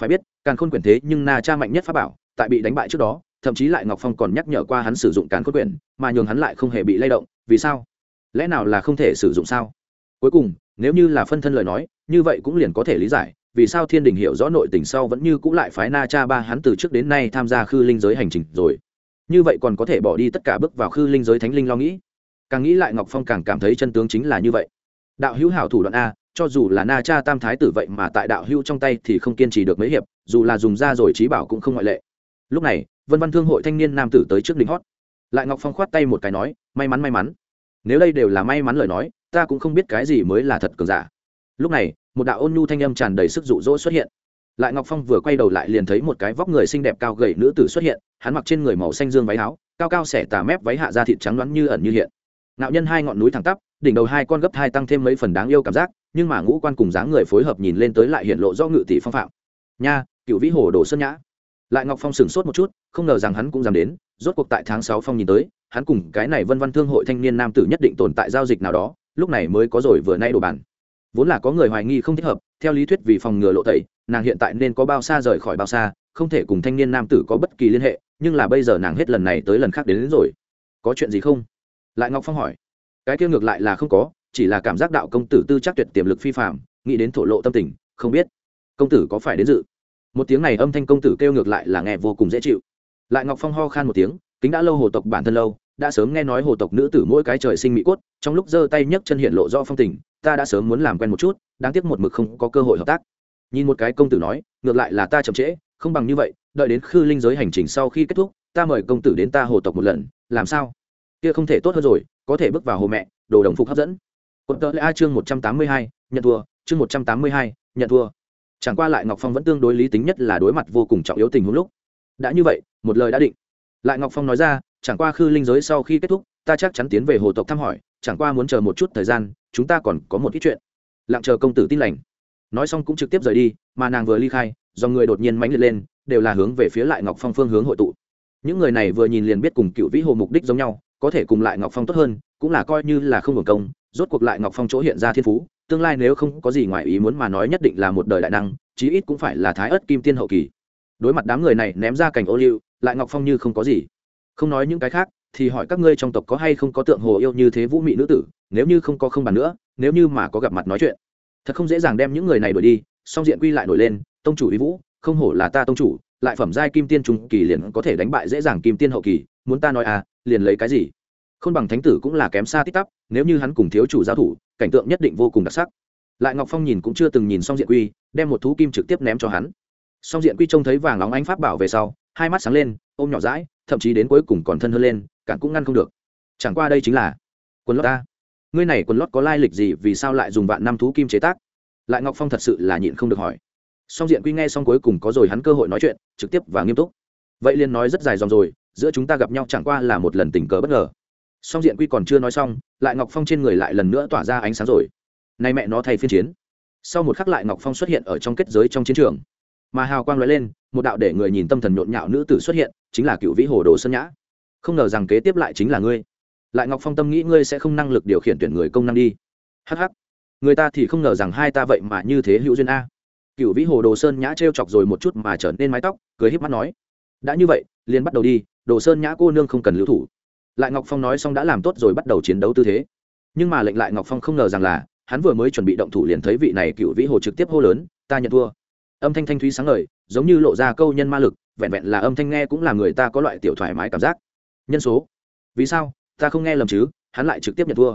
S1: Phải biết, càn khôn quyển thế nhưng na cha mạnh nhất pháp bảo, tại bị đánh bại trước đó, thậm chí lại ngọc phong còn nhắc nhở qua hắn sử dụng càn khôn quyển, mà nhường hắn lại không hề bị lay động, vì sao? Lẽ nào là không thể sử dụng sao? Cuối cùng, nếu như là phân thân lời nói, như vậy cũng liền có thể lý giải vì sao thiên đình hiểu rõ nội tình sau vẫn như cũng lại phái na cha ba hắn từ trước đến nay tham gia khư linh giới hành trình rồi? Như vậy còn có thể bỏ đi tất cả bước vào khư linh giới thánh linh lo nghĩ. Càng nghĩ lại ngọc phong càng cảm thấy chân tướng chính là như vậy. Đạo hữu hảo thủ đoạn a, cho dù là na cha tam thái tử vậy mà tại đạo hữu trong tay thì không kiên trì được mấy hiệp, dù là dùng ra rồi trí bảo cũng không ngoại lệ. Lúc này, vân văn thương hội thanh niên nam tử tới trước đỉnh hót. Lại ngọc phong khoát tay một cái nói, may mắn may mắn. Nếu đây đều là may mắn lời nói, ta cũng không biết cái gì mới là thật cường giả lúc này, một đạo ôn nhu thanh âm tràn đầy sức rụ rỗ xuất hiện. Lại ngọc phong vừa quay đầu lại liền thấy một cái vóc người xinh đẹp cao gầy nữ tử xuất hiện, hắn mặc trên người màu xanh dương váy áo, cao cao xẻ tà mép váy hạ ra thịt trắng đoán như ẩn như hiện. Nạo nhân hai ngọn núi thẳng tắp, đỉnh đầu hai con gấp hai tăng thêm mấy phần đáng yêu cảm giác, nhưng mà ngũ quan cùng dáng người phối hợp nhìn lên tới lại hiện lộ do ngự tỷ phong phạm. Nha, cựu vĩ hồ đồ sơn nhã. Lại ngọc phong sửng sốt một chút, không ngờ rằng hắn cũng dám đến, rốt cuộc tại tháng sáu phong nhìn tới, hắn cùng cái này vân văn thương hội thanh niên nam tử nhất định tồn tại giao dịch nào đó, lúc này mới có rồi vừa nay đồ bàn vốn là có người hoài nghi không thích hợp theo lý thuyết vì phòng ngừa lộ tẩy nàng hiện tại nên có bao xa rời khỏi bao xa không thể cùng thanh niên nam tử có bất kỳ liên hệ nhưng là bây giờ nàng hết lần này tới lần khác đến, đến rồi. Có chuyện gì không? Lại ngọc phong hỏi. Cái kia ngược lại là không có chỉ là cảm giác đạo công tử tư chắc tuyệt tiềm lực phi phạm nghĩ đến thổ lộ tâm tình không biết công tử có phải đến dự. Một tiếng này âm thanh công tử kêu ngược lại là nghe vô cùng dễ chịu. Lại ngọc phong ho khan một tiếng kính đã lâu hồ tộc bản thân lâu đã sớm nghe nói hồ tộc nữ tử mỗi cái trời sinh mỹ cốt, trong lúc giơ tay nhấc chân hiện lộ do phong tình, ta đã sớm muốn làm quen một chút, đáng tiếc một mực không có cơ hội hợp tác. Nhìn một cái công tử nói, ngược lại là ta chậm trễ, không bằng như vậy, đợi đến khư linh giới hành trình sau khi kết thúc, ta mời công tử đến ta hồ tộc một lần, làm sao? Kia không thể tốt hơn rồi, có thể bước vào hồ mẹ, đồ đồng phục hấp dẫn. Cột tờ lễ a chương một trăm tám mươi hai, nhận thua, chương một trăm tám mươi hai, nhận thua. Chẳng qua lại ngọc phong vẫn tương đối lý tính nhất là đối mặt vô cùng trọng yếu tình huống lúc. Đã như vậy, một lời đã định. Lại ngọc phong nói ra chẳng qua khư linh giới sau khi kết thúc, ta chắc chắn tiến về hồ tộc thăm hỏi, chẳng qua muốn chờ một chút thời gian, chúng ta còn có một ít chuyện. Lặng chờ công tử tin lành. Nói xong cũng trực tiếp rời đi, mà nàng vừa ly khai, do người đột nhiên mánh liệt lên, đều là hướng về phía lại ngọc phong phương hướng hội tụ. Những người này vừa nhìn liền biết cùng cựu vĩ hồ mục đích giống nhau, có thể cùng lại ngọc phong tốt hơn, cũng là coi như là không hưởng công, rốt cuộc lại ngọc phong chỗ hiện ra thiên phú, tương lai nếu không có gì ngoài ý muốn mà nói nhất định là một đời đại năng, chí ít cũng phải là thái ớt kim tiên hậu kỳ. Đối mặt đám người này ném ra cảnh ô liu, lại ngọc phong như không có gì không nói những cái khác, thì hỏi các ngươi trong tộc có hay không có tượng hồ yêu như thế vũ mị nữ tử, nếu như không có không bàn nữa, nếu như mà có gặp mặt nói chuyện. Thật không dễ dàng đem những người này đuổi đi, song diện quy lại nổi lên, tông chủ ý vũ, không hổ là ta tông chủ, lại phẩm giai kim tiên trung kỳ liền có thể đánh bại dễ dàng kim tiên hậu kỳ, muốn ta nói à liền lấy cái gì? Không bằng thánh tử cũng là kém xa tích tắp, nếu như hắn cùng thiếu chủ giao thủ, cảnh tượng nhất định vô cùng đặc sắc. Lại ngọc phong nhìn cũng chưa từng nhìn xong diện quy, đem một thú kim trực tiếp ném cho hắn. Song diện quy trông thấy vàng óng ánh pháp bảo về sau, hai mắt sáng lên, ôm nhỏ rãi thậm chí đến cuối cùng còn thân hơn lên, cản cũng ngăn không được. Chẳng qua đây chính là quần lót ta. Ngươi này quần lót có lai lịch gì, vì sao lại dùng vạn năm thú kim chế tác? Lại ngọc phong thật sự là nhịn không được hỏi. Song diện quy nghe xong cuối cùng có rồi hắn cơ hội nói chuyện, trực tiếp và nghiêm túc. Vậy liền nói rất dài dòng rồi, giữa chúng ta gặp nhau chẳng qua là một lần tình cờ bất ngờ. Song diện quy còn chưa nói xong, lại ngọc phong trên người lại lần nữa tỏa ra ánh sáng rồi. Nay mẹ nó thay phiên chiến. Sau một khắc lại ngọc phong xuất hiện ở trong kết giới trong chiến trường mà hào quang lóe lên, một đạo để người nhìn tâm thần nhộn nhạo nữ tử xuất hiện, chính là cựu vĩ hồ đồ sơn nhã. Không ngờ rằng kế tiếp lại chính là ngươi. Lại ngọc phong tâm nghĩ ngươi sẽ không năng lực điều khiển tuyển người công năng đi. Hh người ta thì không ngờ rằng hai ta vậy mà như thế hữu duyên a. Cựu vĩ hồ đồ sơn nhã t r e o chọc rồi một chút mà trở nên mái tóc, cười híp mắt nói. Đã như vậy, liền bắt đầu đi, đồ sơn nhã cô nương không cần lưu thủ. Lại ngọc phong nói xong đã làm tốt rồi bắt đầu chiến đấu tư thế. Nhưng mà lệnh lại ngọc phong không ngờ rằng là, hắn vừa mới chuẩn bị động thủ liền thấy vị này cựu vĩ hồ trực tiếp hô lớn, ta nhận thua âm thanh thanh thúy sáng ngời, giống như lộ ra câu nhân ma lực, vẹn vẹn là âm thanh nghe cũng làm người ta có loại tiểu thoải mái cảm giác. Nhân số? Vì sao? Ta không nghe lầm chứ, hắn lại trực tiếp nhận thua.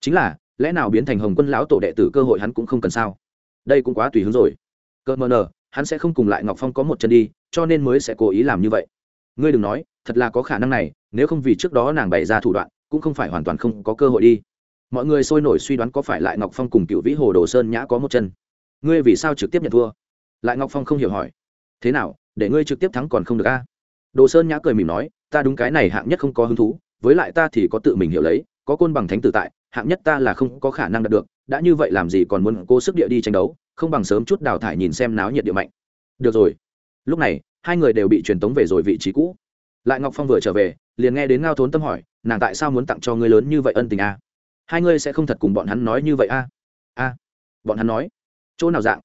S1: Chính là, lẽ nào biến thành hồng quân lão tổ đệ tử cơ hội hắn cũng không cần sao? Đây cũng quá tùy hứng rồi. Cơ mờ nờ, hắn sẽ không cùng lại ngọc phong có một chân đi, cho nên mới sẽ cố ý làm như vậy. Ngươi đừng nói, thật là có khả năng này, nếu không vì trước đó nàng bày ra thủ đoạn, cũng không phải hoàn toàn không có cơ hội đi. Mọi người sôi nổi suy đoán có phải lại ngọc phong cùng cựu vĩ hồ đồ sơn nhã có một chân. Ngươi vì sao trực tiếp nhận thua? Lại ngọc phong không hiểu hỏi thế nào để ngươi trực tiếp thắng còn không được a à? đồ sơn nhã cười mỉm nói ta đúng cái này hạng nhất không có hứng thú với lại ta thì có tự mình hiểu lấy có côn bằng thánh tử tại hạng nhất ta là không có khả năng đạt được đã như vậy làm gì còn muốn cố sức địa đi tranh đấu không bằng sớm chút đào thải nhìn xem náo nhiệt địa mạnh được rồi lúc này hai người đều bị truyền tống về rồi vị trí cũ lại ngọc phong vừa trở về liền nghe đến ngao thốn tâm hỏi nàng tại sao muốn tặng cho ngươi lớn như vậy ân tình a hai ngươi sẽ không thật cùng bọn hắn nói như vậy a a bọn hắn nói chỗ nào dạng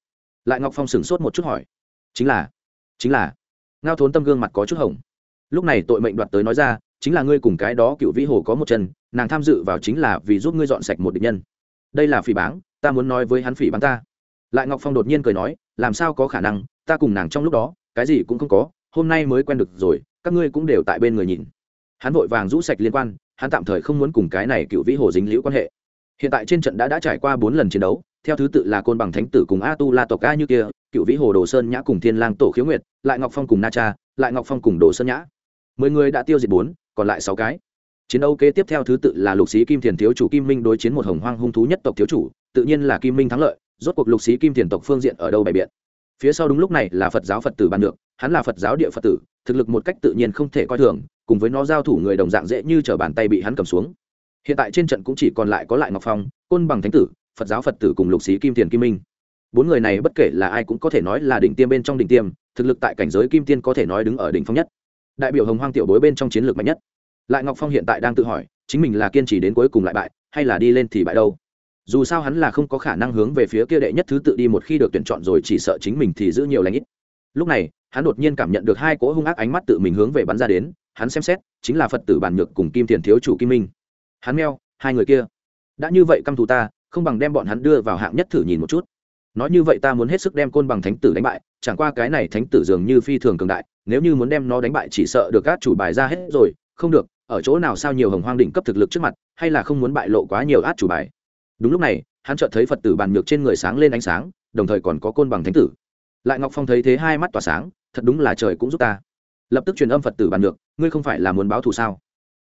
S1: lại ngọc phong sửng sốt một chút hỏi, chính là chính là. Ngao thốn tâm gương mặt có chút hồng. Lúc này tội mệnh đoạt tới nói ra, chính là ngươi cùng cái đó cựu vĩ hồ có một chân, nàng tham dự vào chính là vì giúp ngươi dọn sạch một địch nhân. Đây là phỉ báng, ta muốn nói với hắn phỉ báng ta. Lại ngọc phong đột nhiên cười nói, làm sao có khả năng, ta cùng nàng trong lúc đó, cái gì cũng không có, hôm nay mới quen được rồi, các ngươi cũng đều tại bên người nhìn. Hắn vội vàng rũ sạch liên quan, hắn tạm thời không muốn cùng cái này cựu vĩ hồ dính liễu quan hệ. Hiện tại trên trận đã đã trải qua bốn lần chiến đấu theo thứ tự là côn bằng thánh tử cùng a tu la tộc a như kia, cựu vĩ hồ đồ sơn nhã cùng thiên lang tổ khiếu nguyệt, lại ngọc phong cùng na cha, lại ngọc phong cùng đồ sơn nhã. Mười người đã tiêu diệt bốn, còn lại sáu cái. Chiến đấu kế tiếp theo thứ tự là lục sĩ kim thiền thiếu chủ kim minh đối chiến một hồng hoang hung thú nhất tộc thiếu chủ, tự nhiên là kim minh thắng lợi, rốt cuộc lục sĩ kim thiền tộc phương diện ở đâu bày biện. Phía sau đúng lúc này là phật giáo phật tử bàn được hắn là phật giáo địa phật tử, thực lực một cách tự nhiên không thể coi thường, cùng với nó giao thủ người đồng dạng dễ như t bàn tay bị hắn cầm xuống. Hiện tại trên trận cũng chỉ còn lại có lại ngọc phong, côn bằng thánh tử phật giáo phật tử cùng lục sĩ kim thiền kim minh. Bốn người này bất kể là ai cũng có thể nói là đỉnh tiêm bên trong đỉnh tiêm, thực lực tại cảnh giới kim tiên có thể nói đứng ở đỉnh phong nhất. Đại biểu hồng hoang tiểu bối bên trong chiến lược mạnh nhất. Lại ngọc phong hiện tại đang tự hỏi, chính mình là kiên trì đến cuối cùng lại bại, hay là đi lên thì bại đâu? Dù sao hắn là không có khả năng hướng về phía kia đệ nhất thứ tự đi một khi được tuyển chọn rồi chỉ sợ chính mình thì giữ nhiều lãnh ít. Lúc này, hắn đột nhiên cảm nhận được hai cỗ hung ác ánh mắt tự mình hướng về bắn ra đến, hắn xem xét, chính là phật tử bản nhược cùng kim tiền thiếu chủ kim minh. Hắn meo, hai người kia, đã như vậy căm thù ta không bằng đem bọn hắn đưa vào hạng nhất thử nhìn một chút. Nói như vậy ta muốn hết sức đem côn bằng thánh tử đánh bại, chẳng qua cái này thánh tử dường như phi thường cường đại, nếu như muốn đem nó đánh bại chỉ sợ được các chủ bài ra hết rồi, không được, ở chỗ nào sao nhiều hồng hoang đỉnh cấp thực lực trước mặt, hay là không muốn bại lộ quá nhiều át chủ bài. Đúng lúc này, hắn chợt thấy phật tử bàn nhược trên người sáng lên ánh sáng, đồng thời còn có côn bằng thánh tử. Lại ngọc phong thấy thế hai mắt tỏa sáng, thật đúng là trời cũng giúp ta. Lập tức truyền âm phật tử bàn nhược, ngươi không phải là muốn báo thù sao?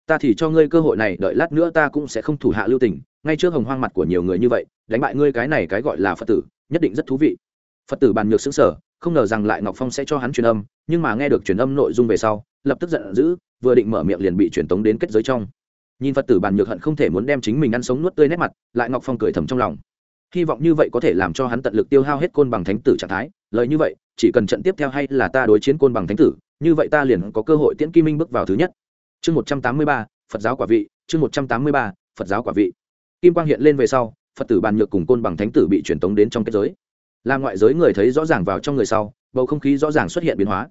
S1: Ta thì cho ngươi cơ hội này, đợi lát nữa ta cũng sẽ không thủ hạ lưu tình. Ngay trước hồng hoang mặt của nhiều người như vậy, đánh bại ngươi cái này cái gọi là phật tử, nhất định rất thú vị. Phật tử bàn nhược xứng sở không ngờ rằng lại ngọc phong sẽ cho hắn truyền âm, nhưng mà nghe được truyền âm nội dung về sau, lập tức giận dữ, vừa định mở miệng liền bị truyền tống đến kết giới trong. Nhìn phật tử bàn nhược hận không thể muốn đem chính mình ăn sống nuốt tươi nét mặt, lại ngọc phong cười thầm trong lòng. Hy vọng như vậy có thể làm cho hắn tận lực tiêu hao hết côn bằng thánh tử trạng thái. Lợi như vậy, chỉ cần trận tiếp theo hay là ta đối chiến côn bằng thánh tử, như vậy ta liền có cơ hội tiễn kim minh bước vào thứ nhất chương một trăm tám mươi ba, phật giáo quả vị. Chương một trăm tám mươi ba, phật giáo quả vị. Kim quang hiện lên về sau, phật tử bàn nhược cùng côn bằng thánh tử bị truyền tống đến trong kết giới. Là ngoại giới người thấy rõ ràng vào trong người sau, bầu không khí rõ ràng xuất hiện biến hóa.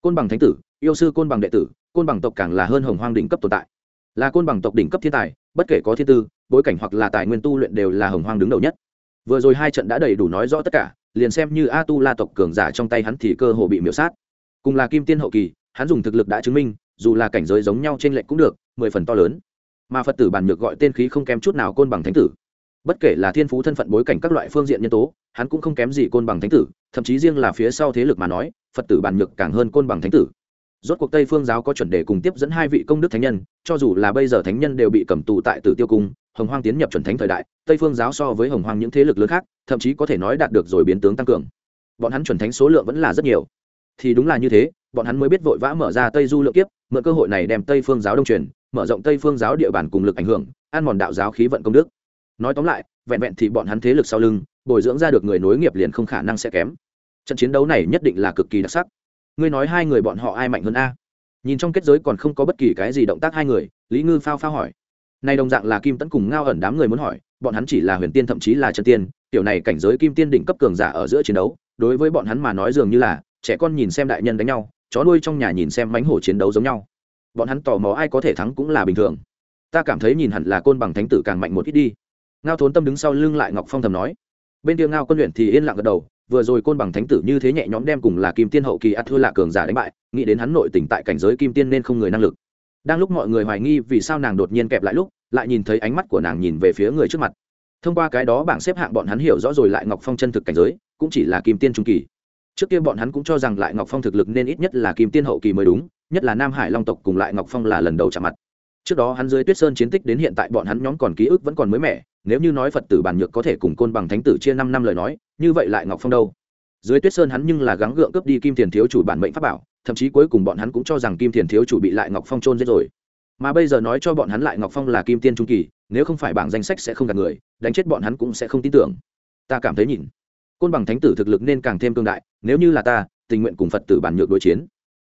S1: Côn bằng thánh tử, yêu sư côn bằng đệ tử, côn bằng tộc càng là hơn hồng hoang đỉnh cấp tồn tại. Là côn bằng tộc đỉnh cấp thiên tài, bất kể có thiên tư, bối cảnh hoặc là tài nguyên tu luyện đều là hồng hoang đứng đầu nhất. Vừa rồi hai trận đã đầy đủ nói rõ tất cả, liền xem như a tu la tộc cường giả trong tay hắn thì cơ hồ bị miễu sát. Cùng là kim tiên hậu kỳ, hắn dùng thực lực đã chứng minh dù là cảnh giới giống nhau trên lệnh cũng được, mười phần to lớn. Mà phật tử bàn nhược gọi tên khí không kém chút nào côn bằng thánh tử. Bất kể là thiên phú thân phận bối cảnh các loại phương diện nhân tố, hắn cũng không kém gì côn bằng thánh tử, thậm chí riêng là phía sau thế lực mà nói, phật tử bàn nhược càng hơn côn bằng thánh tử. Rốt cuộc tây phương giáo có chuẩn đề cùng tiếp dẫn hai vị công đức thánh nhân, cho dù là bây giờ thánh nhân đều bị cầm tù tại tử tiêu cung, hồng hoang tiến nhập chuẩn thánh thời đại, tây phương giáo so với hồng hoang những thế lực lớn khác, thậm chí có thể nói đạt được rồi biến tướng tăng cường. Bọn hắn chuẩn thánh số lượng vẫn là rất nhiều thì đúng là như thế, bọn hắn mới biết vội vã mở ra tây du lượng kiếp, mượn cơ hội này đem tây phương giáo đông truyền, mở rộng tây phương giáo địa bàn cùng lực ảnh hưởng, ăn mòn đạo giáo khí vận công đức. Nói tóm lại, vẹn vẹn thì bọn hắn thế lực sau lưng, bồi dưỡng ra được người nối nghiệp liền không khả năng sẽ kém. Trận chiến đấu này nhất định là cực kỳ đặc sắc. Ngươi nói hai người bọn họ ai mạnh hơn a? Nhìn trong kết giới còn không có bất kỳ cái gì động tác hai người, lý ngư phao phao hỏi. Nay đồng dạng là kim tấn cùng ngao ẩn đám người muốn hỏi, bọn hắn chỉ là huyền tiên thậm chí là chân tiên, tiểu này cảnh giới kim tiên đỉnh cấp cường giả ở giữa chiến đấu, đối với bọn hắn mà nói dường như là trẻ con nhìn xem đại nhân đánh nhau, chó nuôi trong nhà nhìn xem mánh hổ chiến đấu giống nhau. Bọn hắn tò mò ai có thể thắng cũng là bình thường. Ta cảm thấy nhìn hẳn là côn bằng thánh tử càng mạnh một ít đi. Ngao thốn tâm đứng sau lưng lại ngọc phong thầm nói. Bên kia ngao quân luyện thì yên lặng gật đầu, vừa rồi côn bằng thánh tử như thế nhẹ nhõm đem cùng là kim tiên hậu kỳ ắt thưa lạ cường giả đánh bại, nghĩ đến hắn nội tỉnh tại cảnh giới kim tiên nên không người năng lực. Đang lúc mọi người hoài nghi vì sao nàng đột nhiên kẹp lại lúc, lại nhìn thấy ánh mắt của nàng nhìn về phía người trước mặt. Thông qua cái đó bảng xếp hạng bọn hắn hiểu rõ rồi lại ngọc phong chân thực cảnh giới, cũng chỉ là kim tiên trung kỳ trước kia bọn hắn cũng cho rằng lại ngọc phong thực lực nên ít nhất là kim tiên hậu kỳ mới đúng, nhất là nam hải long tộc cùng lại ngọc phong là lần đầu chạm mặt. Trước đó hắn dưới tuyết sơn chiến tích đến hiện tại bọn hắn nhóm còn ký ức vẫn còn mới mẻ, nếu như nói phật tử bản nhược có thể cùng côn bằng thánh tử chia năm năm lời nói, như vậy lại ngọc phong đâu? Dưới tuyết sơn hắn nhưng là gắng gượng cướp đi kim tiền thiếu chủ bản mệnh pháp bảo, thậm chí cuối cùng bọn hắn cũng cho rằng kim tiền thiếu chủ bị lại ngọc phong trôn giết rồi. Mà bây giờ nói cho bọn hắn lại ngọc phong là kim tiên trung kỳ, nếu không phải bảng danh sách sẽ không gạt người, đánh chết bọn hắn cũng sẽ không tin tưởng. Ta cảm thấy nhìn côn bằng thánh tử thực lực nên càng thêm cương đại, nếu như là ta, tình nguyện cùng phật tử bản nhược đối chiến.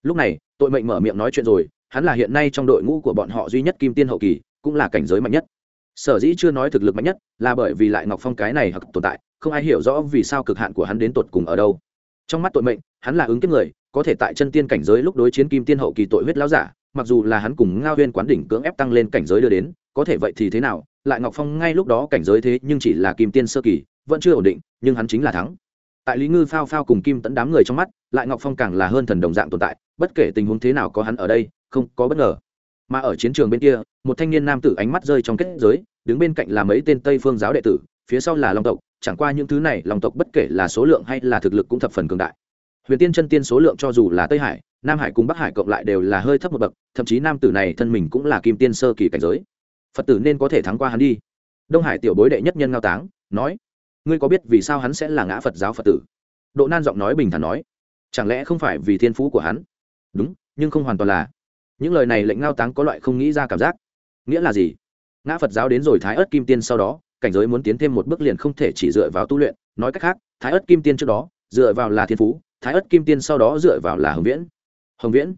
S1: Lúc này, tội mệnh mở miệng nói chuyện rồi, hắn là hiện nay trong đội ngũ của bọn họ duy nhất kim tiên hậu kỳ, cũng là cảnh giới mạnh nhất. Sở dĩ chưa nói thực lực mạnh nhất, là bởi vì lại ngọc phong cái này hoặc tồn tại, không ai hiểu rõ vì sao cực hạn của hắn đến tột cùng ở đâu. Trong mắt tội mệnh, hắn là ứng kiếp người, có thể tại chân tiên cảnh giới lúc đối chiến kim tiên hậu kỳ tội huyết lão giả, mặc dù là hắn cùng ngao huyên quán đỉnh cưỡng ép tăng lên cảnh giới đưa đến, có thể vậy thì thế nào? Lại ngọc phong ngay lúc đó cảnh giới thế nhưng chỉ là kim tiên sơ kỳ vẫn chưa ổn định, nhưng hắn chính là thắng. Tại lý ngư phao phao cùng kim tẫn đám người trong mắt, lại ngọc phong càng là hơn thần đồng dạng tồn tại, bất kể tình huống thế nào có hắn ở đây, không có bất ngờ. Mà ở chiến trường bên kia, một thanh niên nam tử ánh mắt rơi trong kết giới, đứng bên cạnh là mấy tên tây phương giáo đệ tử, phía sau là long tộc, chẳng qua những thứ này, long tộc bất kể là số lượng hay là thực lực cũng thập phần cường đại. Huyền tiên chân tiên số lượng cho dù là tây hải, nam hải cùng bắc hải cộng lại đều là hơi thấp một bậc, thậm chí nam tử này thân mình cũng là kim tiên sơ kỳ cảnh giới. Phật tử nên có thể thắng qua hắn đi. Đông hải tiểu bối đệ nhất nhân ngao táng, nói ngươi có biết vì sao hắn sẽ là ngã phật giáo phật tử? Độ nan giọng nói bình thản nói, chẳng lẽ không phải vì thiên phú của hắn? Đúng, nhưng không hoàn toàn là. Những lời này lệnh ngao táng có loại không nghĩ ra cảm giác. Nghĩa là gì? Ngã phật giáo đến rồi thái ớt kim tiên sau đó, cảnh giới muốn tiến thêm một bước liền không thể chỉ dựa vào tu luyện. Nói cách khác, thái ớt kim tiên trước đó, dựa vào là thiên phú, thái ớt kim tiên sau đó dựa vào là hồng viễn. Hồng viễn?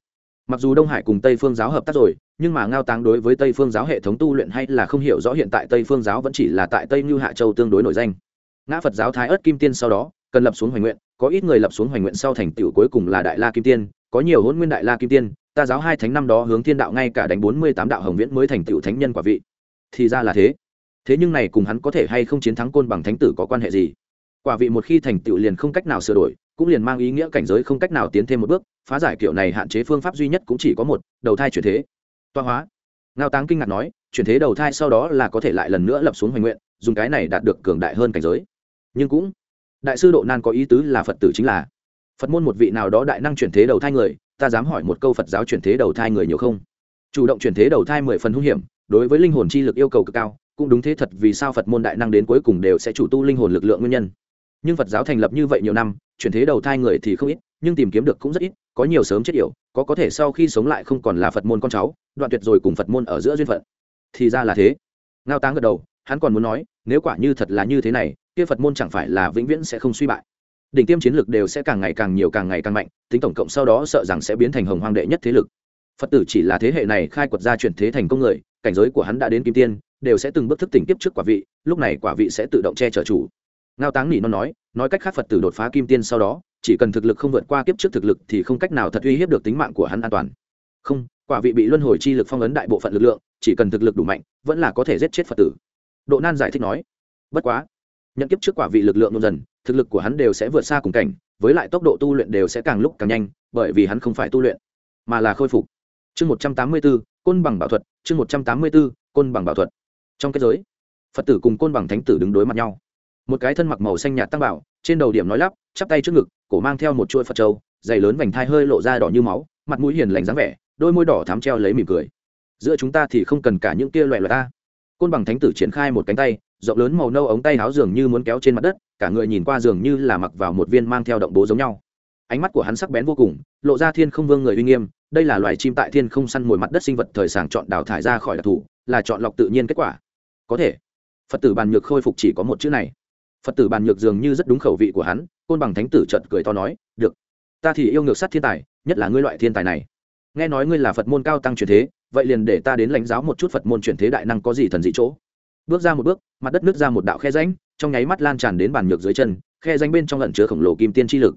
S1: Mặc dù đông hải cùng tây phương giáo hợp tác rồi, nhưng mà ngao táng đối với tây phương giáo hệ thống tu luyện hay là không hiểu rõ hiện tại tây phương giáo vẫn chỉ là tại tây như hạ châu tương đối nổi danh ngã phật giáo thái ớt kim tiên sau đó, cần lập xuống hoành nguyện, có ít người lập xuống hoành nguyện sau thành tựu cuối cùng là đại la kim tiên, có nhiều hôn nguyên đại la kim tiên, ta giáo hai thánh năm đó hướng thiên đạo ngay cả đánh bốn mươi tám đạo hồng viễn mới thành tựu thánh nhân quả vị. Thì ra là thế. Thế nhưng này cùng hắn có thể hay không chiến thắng côn bằng thánh tử có quan hệ gì? Quả vị một khi thành tựu liền không cách nào sửa đổi, cũng liền mang ý nghĩa cảnh giới không cách nào tiến thêm một bước, phá giải kiểu này hạn chế phương pháp duy nhất cũng chỉ có một, đầu thai chuyển thế. Toa hóa. Ngao táng kinh ngạc nói, chuyển thế đầu thai sau đó là có thể lại lần nữa lập xuống hoành nguyện, dùng cái này đạt được cường đại hơn cảnh giới nhưng cũng, đại sư độ nan có ý tứ là phật tử chính là, phật môn một vị nào đó đại năng chuyển thế đầu thai người, ta dám hỏi một câu phật giáo chuyển thế đầu thai người nhiều không? Chủ động chuyển thế đầu thai mười phần hung hiểm, đối với linh hồn chi lực yêu cầu cực cao, cũng đúng thế thật vì sao phật môn đại năng đến cuối cùng đều sẽ chủ tu linh hồn lực lượng nguyên nhân. Nhưng phật giáo thành lập như vậy nhiều năm, chuyển thế đầu thai người thì không ít, nhưng tìm kiếm được cũng rất ít, có nhiều sớm chết yểu, có có thể sau khi sống lại không còn là phật môn con cháu, đoạn tuyệt rồi cùng phật môn ở giữa duyên phận. Thì ra là thế. Ngao táng gật đầu hắn còn muốn nói, nếu quả như thật là như thế này, kia phật môn chẳng phải là vĩnh viễn sẽ không suy bại. Đỉnh tiêm chiến lược đều sẽ càng ngày càng nhiều, càng ngày càng mạnh, tính tổng cộng sau đó sợ rằng sẽ biến thành hồng hoang đệ nhất thế lực. Phật tử chỉ là thế hệ này khai quật ra chuyển thế thành công người, cảnh giới của hắn đã đến kim tiên, đều sẽ từng bước thức tỉnh tiếp trước quả vị, lúc này quả vị sẽ tự động che chở chủ. Ngao táng nỉ nó nói nói cách khác phật tử đột phá kim tiên sau đó, chỉ cần thực lực không vượt qua kiếp trước thực lực thì không cách nào thật uy hiếp được tính mạng của hắn an toàn. Không, quả vị bị luân hồi chi lực phong ấn đại bộ phận lực lượng, chỉ cần thực lực đủ mạnh, vẫn là có thể giết chết phật tử độ nan giải thích nói, bất quá, nhận kiếp trước quả vị lực lượng dần dần thực lực của hắn đều sẽ vượt xa cùng cảnh, với lại tốc độ tu luyện đều sẽ càng lúc càng nhanh, bởi vì hắn không phải tu luyện, mà là khôi phục. Chương một trăm tám mươi b ố côn bằng bảo thuật, chương một trăm tám mươi b ố côn bằng bảo thuật. Trong kết giới, phật tử cùng côn bằng thánh tử đứng đối mặt nhau. Một cái thân mặc màu xanh nhạt tăng bảo, trên đầu điểm nói lắp, chắp tay trước ngực, cổ mang theo một chuỗi phật trâu dày lớn vành thai hơi lộ ra đỏ như máu, mặt mũi hiền lành dáng vẻ, đôi môi đỏ thám treo lấy mỉm cười. Giữa chúng ta thì không cần cả những kia loẹ loẹ ta côn bằng thánh tử triển khai một cánh tay, rộng lớn màu nâu ống tay áo dường như muốn kéo trên mặt đất, cả người nhìn qua dường như là mặc vào một viên mang theo động bố giống nhau. Ánh mắt của hắn sắc bén vô cùng, lộ ra thiên không vương người uy nghiêm, đây là loài chim tại thiên không săn mồi mặt đất sinh vật thời sàng chọn đào thải ra khỏi đặc thù, là chọn lọc tự nhiên kết quả. Có thể, phật tử bàn nhược khôi phục chỉ có một chữ này. Phật tử bàn nhược dường như rất đúng khẩu vị của hắn, côn bằng thánh tử trợt cười to nói, được, ta thì yêu ngược sát thiên tài, nhất là ngươi loại thiên tài này. Nghe nói ngươi là phật môn cao tăng truyền thế vậy liền để ta đến lãnh giáo một chút phật môn chuyển thế đại năng có gì thần dị chỗ. Bước ra một bước, mặt đất nước ra một đạo khe ránh trong nháy mắt lan tràn đến bàn nhược dưới chân, khe ránh bên trong lẩn chứa khổng lồ kim tiên chi lực.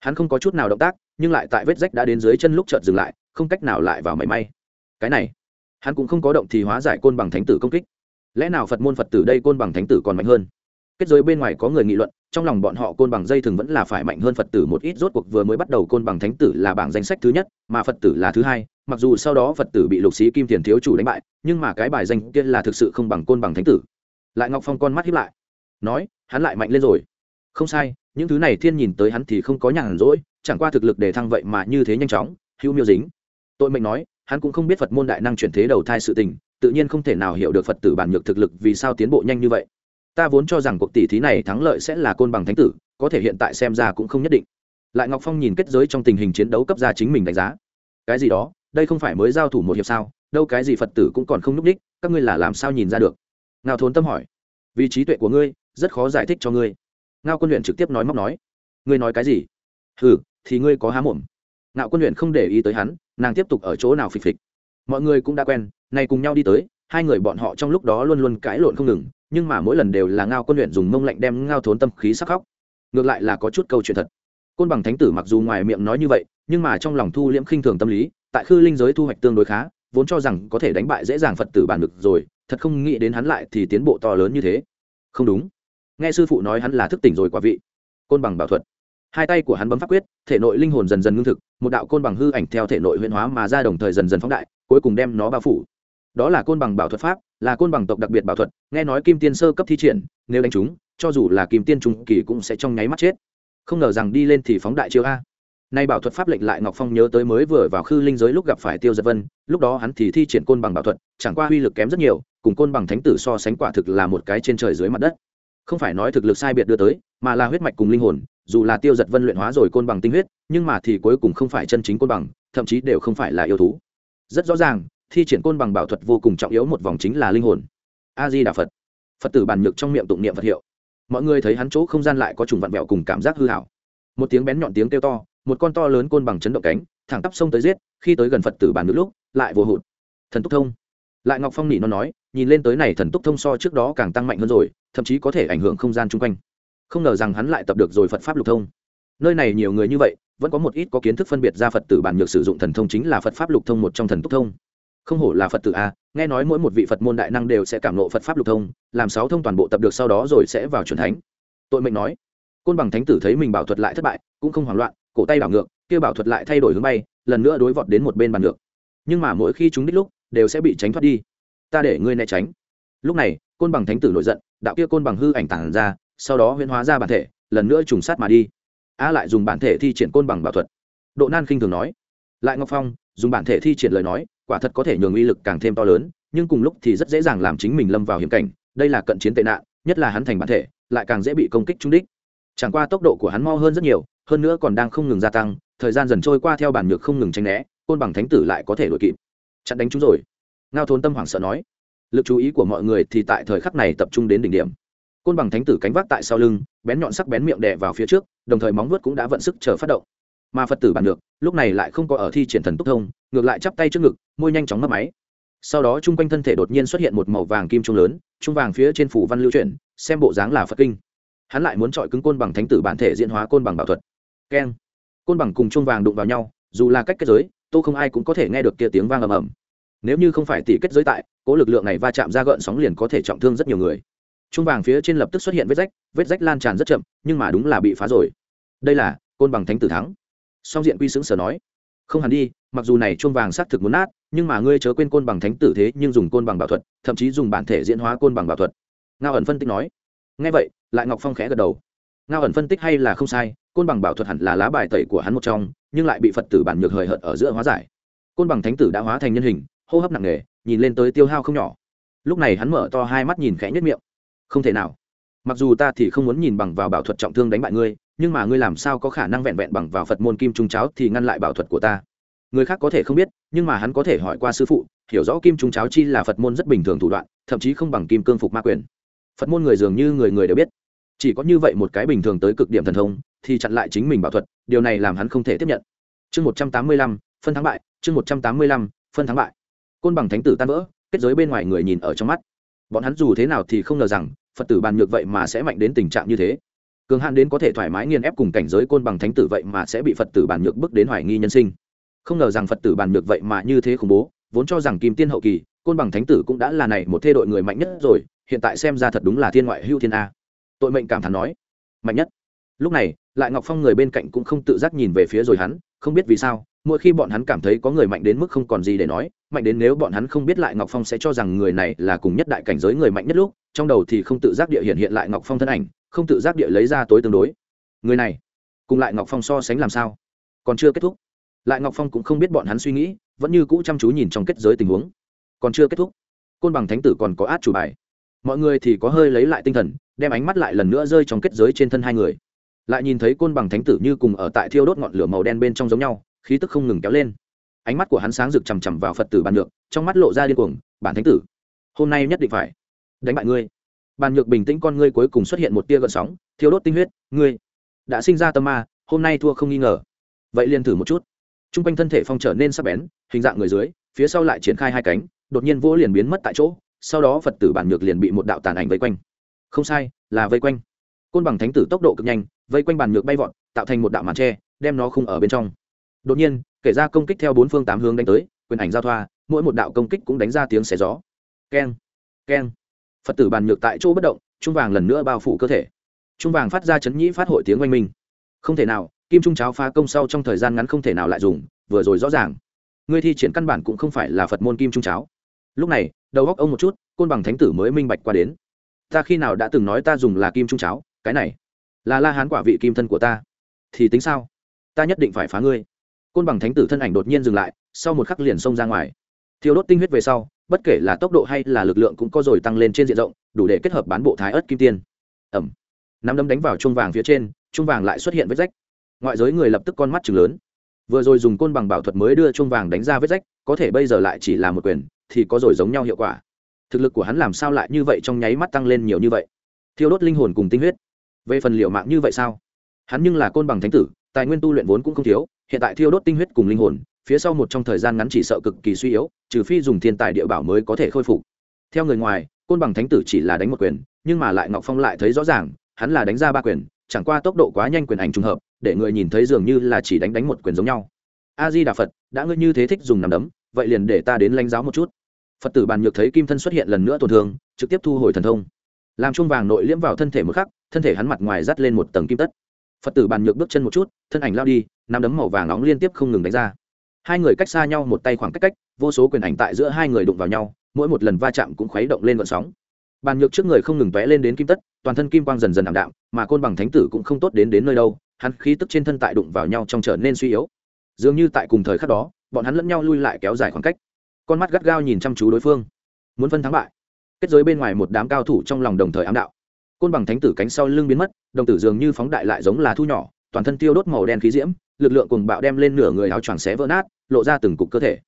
S1: Hắn không có chút nào động tác, nhưng lại tại vết rách đã đến dưới chân lúc chợt dừng lại, không cách nào lại vào mảy may. Cái này, hắn cũng không có động thì hóa giải côn bằng thánh tử công kích. Lẽ nào phật môn phật tử đây côn bằng thánh tử còn mạnh hơn? Kết giới bên ngoài có người nghị luận trong lòng bọn họ côn bằng dây thường vẫn là phải mạnh hơn phật tử một ít, rốt cuộc vừa mới bắt đầu côn bằng thánh tử là bảng danh sách thứ nhất, mà phật tử là thứ hai. Mặc dù sau đó phật tử bị lục sĩ kim tiền thiếu chủ đánh bại, nhưng mà cái bài danh kia là thực sự không bằng côn bằng thánh tử. Lại ngọc phong con mắt hiếp lại, nói, hắn lại mạnh lên rồi. Không sai, những thứ này thiên nhìn tới hắn thì không có nhàn rỗi, chẳng qua thực lực để thăng vậy mà như thế nhanh chóng, hữu miêu dính. Tội mệnh nói, hắn cũng không biết phật môn đại năng chuyển thế đầu thai sự tình, tự nhiên không thể nào hiểu được phật tử bản nhược thực lực vì sao tiến bộ nhanh như vậy ta vốn cho rằng cuộc tỷ thí này thắng lợi sẽ là côn bằng thánh tử, có thể hiện tại xem ra cũng không nhất định. Lại ngọc phong nhìn kết giới trong tình hình chiến đấu cấp ra chính mình đánh giá. Cái gì đó, đây không phải mới giao thủ một hiệp sao, đâu cái gì phật tử cũng còn không n ú c đích, các ngươi là làm sao nhìn ra được? Ngao thốn tâm hỏi. Vì trí tuệ của ngươi, rất khó giải thích cho ngươi. Ngao quân luyện trực tiếp nói móc nói. Ngươi nói cái gì? Ừ thì ngươi có há mồm. Ngao quân luyện không để ý tới hắn, nàng tiếp tục ở chỗ nào phịch phịch. Mọi người cũng đã quen, nay cùng nhau đi tới, hai người bọn họ trong lúc đó luôn luôn cãi lộn không ngừng nhưng mà mỗi lần đều là ngao quân luyện dùng mông lạnh đem ngao thốn tâm khí sắc khóc. Ngược lại là có chút câu chuyện thật. Côn bằng thánh tử mặc dù ngoài miệng nói như vậy, nhưng mà trong lòng thu liễm khinh thường tâm lý, tại khư linh giới thu hoạch tương đối khá, vốn cho rằng có thể đánh bại dễ dàng phật tử bản ngực rồi, thật không nghĩ đến hắn lại thì tiến bộ to lớn như thế. Không đúng. Nghe sư phụ nói hắn là thức tỉnh rồi quả vị. Côn bằng bảo thuật. Hai tay của hắn bấm pháp quyết, thể nội linh hồn dần dần ngưng thực, một đạo côn bằng hư ảnh theo thể nội huyễn hóa mà ra đồng thời dần dần phóng đại, cuối cùng đem nó bao phủ đó là côn bằng bảo thuật pháp, là côn bằng tộc đặc biệt bảo thuật, nghe nói kim tiên sơ cấp thi triển, nếu đánh chúng, cho dù là kim tiên trung kỳ cũng sẽ trong nháy mắt chết. Không ngờ rằng đi lên thì phóng đại chiêu a. Nay bảo thuật pháp lệnh lại ngọc phong nhớ tới mới vừa vào khư linh giới lúc gặp phải tiêu giật vân, lúc đó hắn thì thi triển côn bằng bảo thuật, chẳng qua uy lực kém rất nhiều, cùng côn bằng thánh tử so sánh quả thực là một cái trên trời dưới mặt đất. Không phải nói thực lực sai biệt đưa tới, mà là huyết mạch cùng linh hồn, dù là tiêu giật vân luyện hóa rồi côn bằng tinh huyết, nhưng mà thì cuối cùng không phải chân chính côn bằng, thậm chí đều không phải là yêu thú. Rất rõ ràng thi triển côn bằng bảo thuật vô cùng trọng yếu một vòng chính là linh hồn. A di đà phật phật tử bàn nhược trong miệng tụng niệm phật hiệu. Mọi người thấy hắn chỗ không gian lại có trùng vặn vẹo cùng cảm giác hư hảo. Một tiếng bén nhọn tiếng kêu to, một con to lớn côn bằng chấn động cánh, thẳng tắp sông tới giết, khi tới gần phật tử bàn nước lúc, lại vô hụt. Thần túc thông. Lại ngọc phong nỉ nó nói, nhìn lên tới này thần túc thông so trước đó càng tăng mạnh hơn rồi, thậm chí có thể ảnh hưởng không gian chung quanh. Không ngờ rằng hắn lại tập được rồi phật pháp lục thông. Nơi này nhiều người như vậy, vẫn có một ít có kiến thức phân biệt ra phật tử bản nhược sử dụng thần thông chính là phật pháp lục thông một trong thần túc thông không hổ là phật tử a, nghe nói mỗi một vị phật môn đại năng đều sẽ cảm nộ phật pháp lục thông, làm sáu thông toàn bộ tập được sau đó rồi sẽ vào c thánh. Tội mệnh nói, côn bằng thánh tử thấy mình bảo thuật lại thất bại, cũng không hoảng loạn, cổ tay đảo ngược, kia bảo thuật lại thay đổi hướng bay, lần nữa đối vọt đến một bên bàn ngược. Nhưng mà mỗi khi chúng đích lúc, đều sẽ bị tránh thoát đi. Ta để ngươi né tránh. Lúc này, côn bằng thánh tử nổi giận, đạo kia côn bằng hư ảnh tản ra, sau đó huyễn hóa ra bản thể, lần nữa trùng sát mà đi. A lại dùng bản thể thi triển côn bằng bảo thuật. Độ nan khinh thường nói. Lại ngọc phong, dùng bản thể thi triển lời nói quả thật có thể nhường uy lực càng thêm to lớn, nhưng cùng lúc thì rất dễ dàng làm chính mình lâm vào hiểm cảnh, đây là cận chiến tệ nạn, nhất là hắn thành bản thể, lại càng dễ bị công kích trung đích. Chẳng qua tốc độ của hắn mau hơn rất nhiều, hơn nữa còn đang không ngừng gia tăng, thời gian dần trôi qua theo bản nhược không ngừng tranh né, côn bằng thánh tử lại có thể đuổi kịp. Chặn đánh chúng rồi. Ngao thôn tâm hoảng sợ nói. Lực chú ý của mọi người thì tại thời khắc này tập trung đến đỉnh điểm. Côn bằng thánh tử cánh vác tại sau lưng, bén nhọn sắc bén miệng đè vào phía trước, đồng thời móng vuốt cũng đã vận sức chờ phát động. Mà phật tử bản được lúc này lại không có ở thi triển thần túc thông, ngược lại chắp tay trước ngực, môi nhanh chóng mất máy. Sau đó chung quanh thân thể đột nhiên xuất hiện một màu vàng kim trung lớn, trung vàng phía trên phủ văn lưu chuyển, xem bộ dáng là phật kinh. Hắn lại muốn chọi cứng côn bằng thánh tử bản thể diễn hóa côn bằng bảo thuật. Keng. Côn bằng cùng trung vàng đụng vào nhau, dù là cách kết giới, tô không ai cũng có thể nghe được kia tiếng vang ầm ầm. Nếu như không phải tỷ kết giới tại, cố lực lượng này va chạm ra gợn sóng liền có thể trọng thương rất nhiều người. Trung vàng phía trên lập tức xuất hiện vết rách vết rách lan tràn rất chậm, nhưng mà đúng là bị phá rồi. Đây là côn bằng thánh tử thắng song diện quy xứng sở nói, không hẳn đi, mặc dù này chuông vàng xác thực muốn nát, nhưng mà ngươi chớ quên côn bằng thánh tử thế, nhưng dùng côn bằng bảo thuật, thậm chí dùng bản thể diễn hóa côn bằng bảo thuật. Ngao ẩn phân tích nói. Ngay vậy, lại ngọc phong khẽ gật đầu. Ngao ẩn phân tích hay là không sai, côn bằng bảo thuật hẳn là lá bài tẩy của hắn một trong, nhưng lại bị phật tử bản nhược hời hợt ở giữa hóa giải. Côn bằng thánh tử đã hóa thành nhân hình, hô hấp nặng nề, nhìn lên tới tiêu hao không nhỏ. Lúc này hắn mở to hai mắt nhìn khẽ nhất miệng. Không thể nào. Mặc dù ta thì không muốn nhìn bằng vào bảo thuật trọng thương đánh bại ngươi nhưng mà ngươi làm sao có khả năng vẹn vẹn bằng vào phật môn kim trung cháo thì ngăn lại bảo thuật của ta? Người khác có thể không biết, nhưng mà hắn có thể hỏi qua sư phụ, hiểu rõ kim trung cháo chi là phật môn rất bình thường thủ đoạn, thậm chí không bằng kim cương phục ma quyền. Phật môn người dường như người người đều biết. Chỉ có như vậy một cái bình thường tới cực điểm thần thông, thì chặn lại chính mình bảo thuật, điều này làm hắn không thể tiếp nhận. Chương một trăm tám mươi lăm, phân thắng bại, chương một trăm tám mươi lăm, phân thắng bại. Côn bằng thánh tử tan vỡ, kết giới bên ngoài người nhìn ở trong mắt. Bọn hắn dù thế nào thì không ngờ rằng, phật tử bàn nhược vậy mà sẽ mạnh đến tình trạng như thế cường hạn đến có thể thoải mái nghiền ép cùng cảnh giới côn bằng thánh tử vậy mà sẽ bị phật tử bàn nhược bước đến hoài nghi nhân sinh. Không ngờ rằng phật tử bàn nhược vậy mà như thế khủng bố, vốn cho rằng kim tiên hậu kỳ, côn bằng thánh tử cũng đã là này một thê đội người mạnh nhất rồi, hiện tại xem ra thật đúng là thiên ngoại hưu thiên a. Tội mệnh cảm thán nói, mạnh nhất. Lúc này, lại ngọc phong người bên cạnh cũng không tự giác nhìn về phía rồi hắn, không biết vì sao, mỗi khi bọn hắn cảm thấy có người mạnh đến mức không còn gì để nói, mạnh đến nếu bọn hắn không biết lại ngọc phong sẽ cho rằng người này là cùng nhất đại cảnh giới người mạnh nhất lúc, trong đầu thì không tự giác địa hiện hiện lại ngọc phong thân ảnh không tự giác địa lấy ra tối tương đối. Người này, cùng lại ngọc phong so sánh làm sao? Còn chưa kết thúc. Lại ngọc phong cũng không biết bọn hắn suy nghĩ, vẫn như cũ chăm chú nhìn trong kết giới tình huống. Còn chưa kết thúc. Côn bằng thánh tử còn có át chủ bài. Mọi người thì có hơi lấy lại tinh thần, đem ánh mắt lại lần nữa rơi trong kết giới trên thân hai người. Lại nhìn thấy côn bằng thánh tử như cùng ở tại thiêu đốt ngọn lửa màu đen bên trong giống nhau, khí tức không ngừng kéo lên. Ánh mắt của hắn sáng rực chằm chằm vào phật tử bàn được trong mắt lộ ra điên cuồng, bản thánh tử, hôm nay nhất định phải đánh bại ngươi bàn nhược bình tĩnh con ngươi cuối cùng xuất hiện một tia gợn sóng, thiêu đốt tinh huyết, ngươi đã sinh ra tâm ma, hôm nay thua không nghi ngờ. Vậy liền thử một chút. T r u n g quanh thân thể phong trở nên sắc bén, hình dạng người dưới, phía sau lại triển khai hai cánh, đột nhiên vỗ liền biến mất tại chỗ, sau đó phật tử bản nhược liền bị một đạo tàn ảnh vây quanh. Không sai, là vây quanh. Côn bằng thánh tử tốc độ cực nhanh, vây quanh bàn nhược bay vọt, tạo thành một đạo màn tre, đem nó khung ở bên trong. Đột nhiên kể ra công kích theo bốn phương tám hướng đánh tới, quyền ảnh giao thoa, mỗi một đạo công kích cũng đánh ra tiếng xé gió. Keng keng phật tử bàn nhược tại chỗ bất động, trung vàng lần nữa bao phủ cơ thể. Trung vàng phát ra chấn nhĩ phát hội tiếng oanh minh. Không thể nào, kim trung cháo phá công sau trong thời gian ngắn không thể nào lại dùng, vừa rồi rõ ràng. Ngươi thi triển căn bản cũng không phải là phật môn kim trung cháo. Lúc này, đầu góc ông một chút, côn bằng thánh tử mới minh bạch qua đến. Ta khi nào đã từng nói ta dùng là kim trung cháo, cái này, là la hán quả vị kim thân của ta. Thì tính sao? Ta nhất định phải phá ngươi. Côn bằng thánh tử thân ảnh đột nhiên dừng lại, sau một khắc liền xông ra ngoài. Thiêu đốt tinh huyết về sau bất kể là tốc độ hay là lực lượng cũng có rồi tăng lên trên diện rộng, đủ để kết hợp bán bộ thái ớt kim tiên. Ẩm. Nắm đấm đánh vào chuông vàng phía trên, chuông vàng lại xuất hiện vết rách. Ngoại giới người lập tức con mắt chừng lớn. Vừa rồi dùng côn bằng bảo thuật mới đưa chuông vàng đánh ra vết rách, có thể bây giờ lại chỉ là một quyền, thì có rồi giống nhau hiệu quả. Thực lực của hắn làm sao lại như vậy trong nháy mắt tăng lên nhiều như vậy? Thiêu đốt linh hồn cùng tinh huyết. Về phần liệu mạng như vậy sao? Hắn nhưng là côn bằng thánh tử, tài nguyên tu luyện vốn cũng không thiếu, hiện tại thiêu đốt tinh huyết cùng linh hồn phía sau một trong thời gian ngắn chỉ sợ cực kỳ suy yếu, trừ phi dùng thiên tài địa bảo mới có thể khôi phục. Theo người ngoài, côn bằng thánh tử chỉ là đánh một quyền, nhưng mà lại ngọc phong lại thấy rõ ràng, hắn là đánh ra ba quyền, chẳng qua tốc độ quá nhanh quyền ảnh trùng hợp, để người nhìn thấy dường như là chỉ đánh đánh một quyền giống nhau. A di đà phật, đã ngươi như thế thích dùng nằm đấm, vậy liền để ta đến lãnh giáo một chút. Phật tử bàn nhược thấy kim thân xuất hiện lần nữa tổn thương, trực tiếp thu hồi thần thông. Làm chuông vàng nội liễm vào thân thể một khắc, thân thể hắn mặt ngoài dắt lên một tầng kim tất. Phật tử bàn nhược bước chân một chút, thân ảnh lao đi nằm đấm màu vàng nóng liên tiếp không ngừng đánh ra hai người cách xa nhau một tay khoảng cách cách, vô số quyền ảnh tại giữa hai người đụng vào nhau, mỗi một lần va chạm cũng khuấy động lên vận sóng. Bàn nhược trước người không ngừng tóe lên đến kim tất, toàn thân kim quang dần dần ảm đạm, mà côn bằng thánh tử cũng không tốt đến đến nơi đâu, hắn khí tức trên thân tại đụng vào nhau trong trở nên suy yếu. Dường như tại cùng thời khắc đó, bọn hắn lẫn nhau lui lại kéo dài khoảng cách. Con mắt gắt gao nhìn chăm chú đối phương. Muốn phân thắng bại, kết giới bên ngoài một đám cao thủ trong lòng đồng thời ám đạo. Côn bằng thánh tử cánh sau lưng biến mất, đồng tử dường như phóng đại lại giống là thu nhỏ, toàn thân tiêu đốt màu đen khí diễm, lực lượng cùng bạo đem lên nửa người áo choàng xé vỡ nát lộ ra từng cục cơ thể.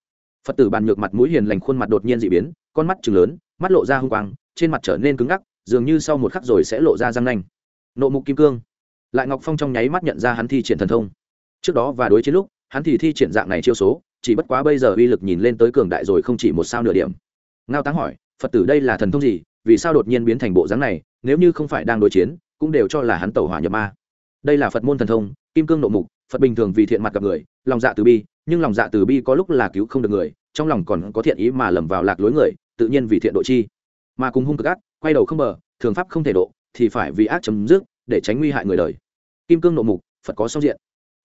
S1: Phật tử bàn nhược mặt mũi hiền lành khuôn mặt đột nhiên dị biến, con mắt trừng lớn, mắt lộ ra hung quang, trên mặt trở nên cứng ngắc, dường như sau một khắc rồi sẽ lộ ra răng nanh. Nộ mục kim cương. Lại ngọc phong trong nháy mắt nhận ra hắn thi triển thần thông. Trước đó và đối chiến lúc, hắn thì thi triển dạng này chiêu số, chỉ bất quá bây giờ uy lực nhìn lên tới cường đại rồi không chỉ một sao nửa điểm. Ngao táng hỏi, phật tử đây là thần thông gì? Vì sao đột nhiên biến thành bộ dáng này? Nếu như không phải đang đối chiến, cũng đều cho là hắn tẩu hỏa nhập ma. Đây là phật môn thần thông, kim cương nộ mục phật bình thường vì thiện mặt gặp người, lòng dạ từ bi, nhưng lòng dạ từ bi có lúc là cứu không được người, trong lòng còn có thiện ý mà lầm vào lạc lối người, tự nhiên vì thiện độ chi. Mà cùng hung cực ác, quay đầu không bờ, thường pháp không thể độ, thì phải vì ác chấm dứt, để tránh nguy hại người đời. Kim cương nộ mục, phật có song diện.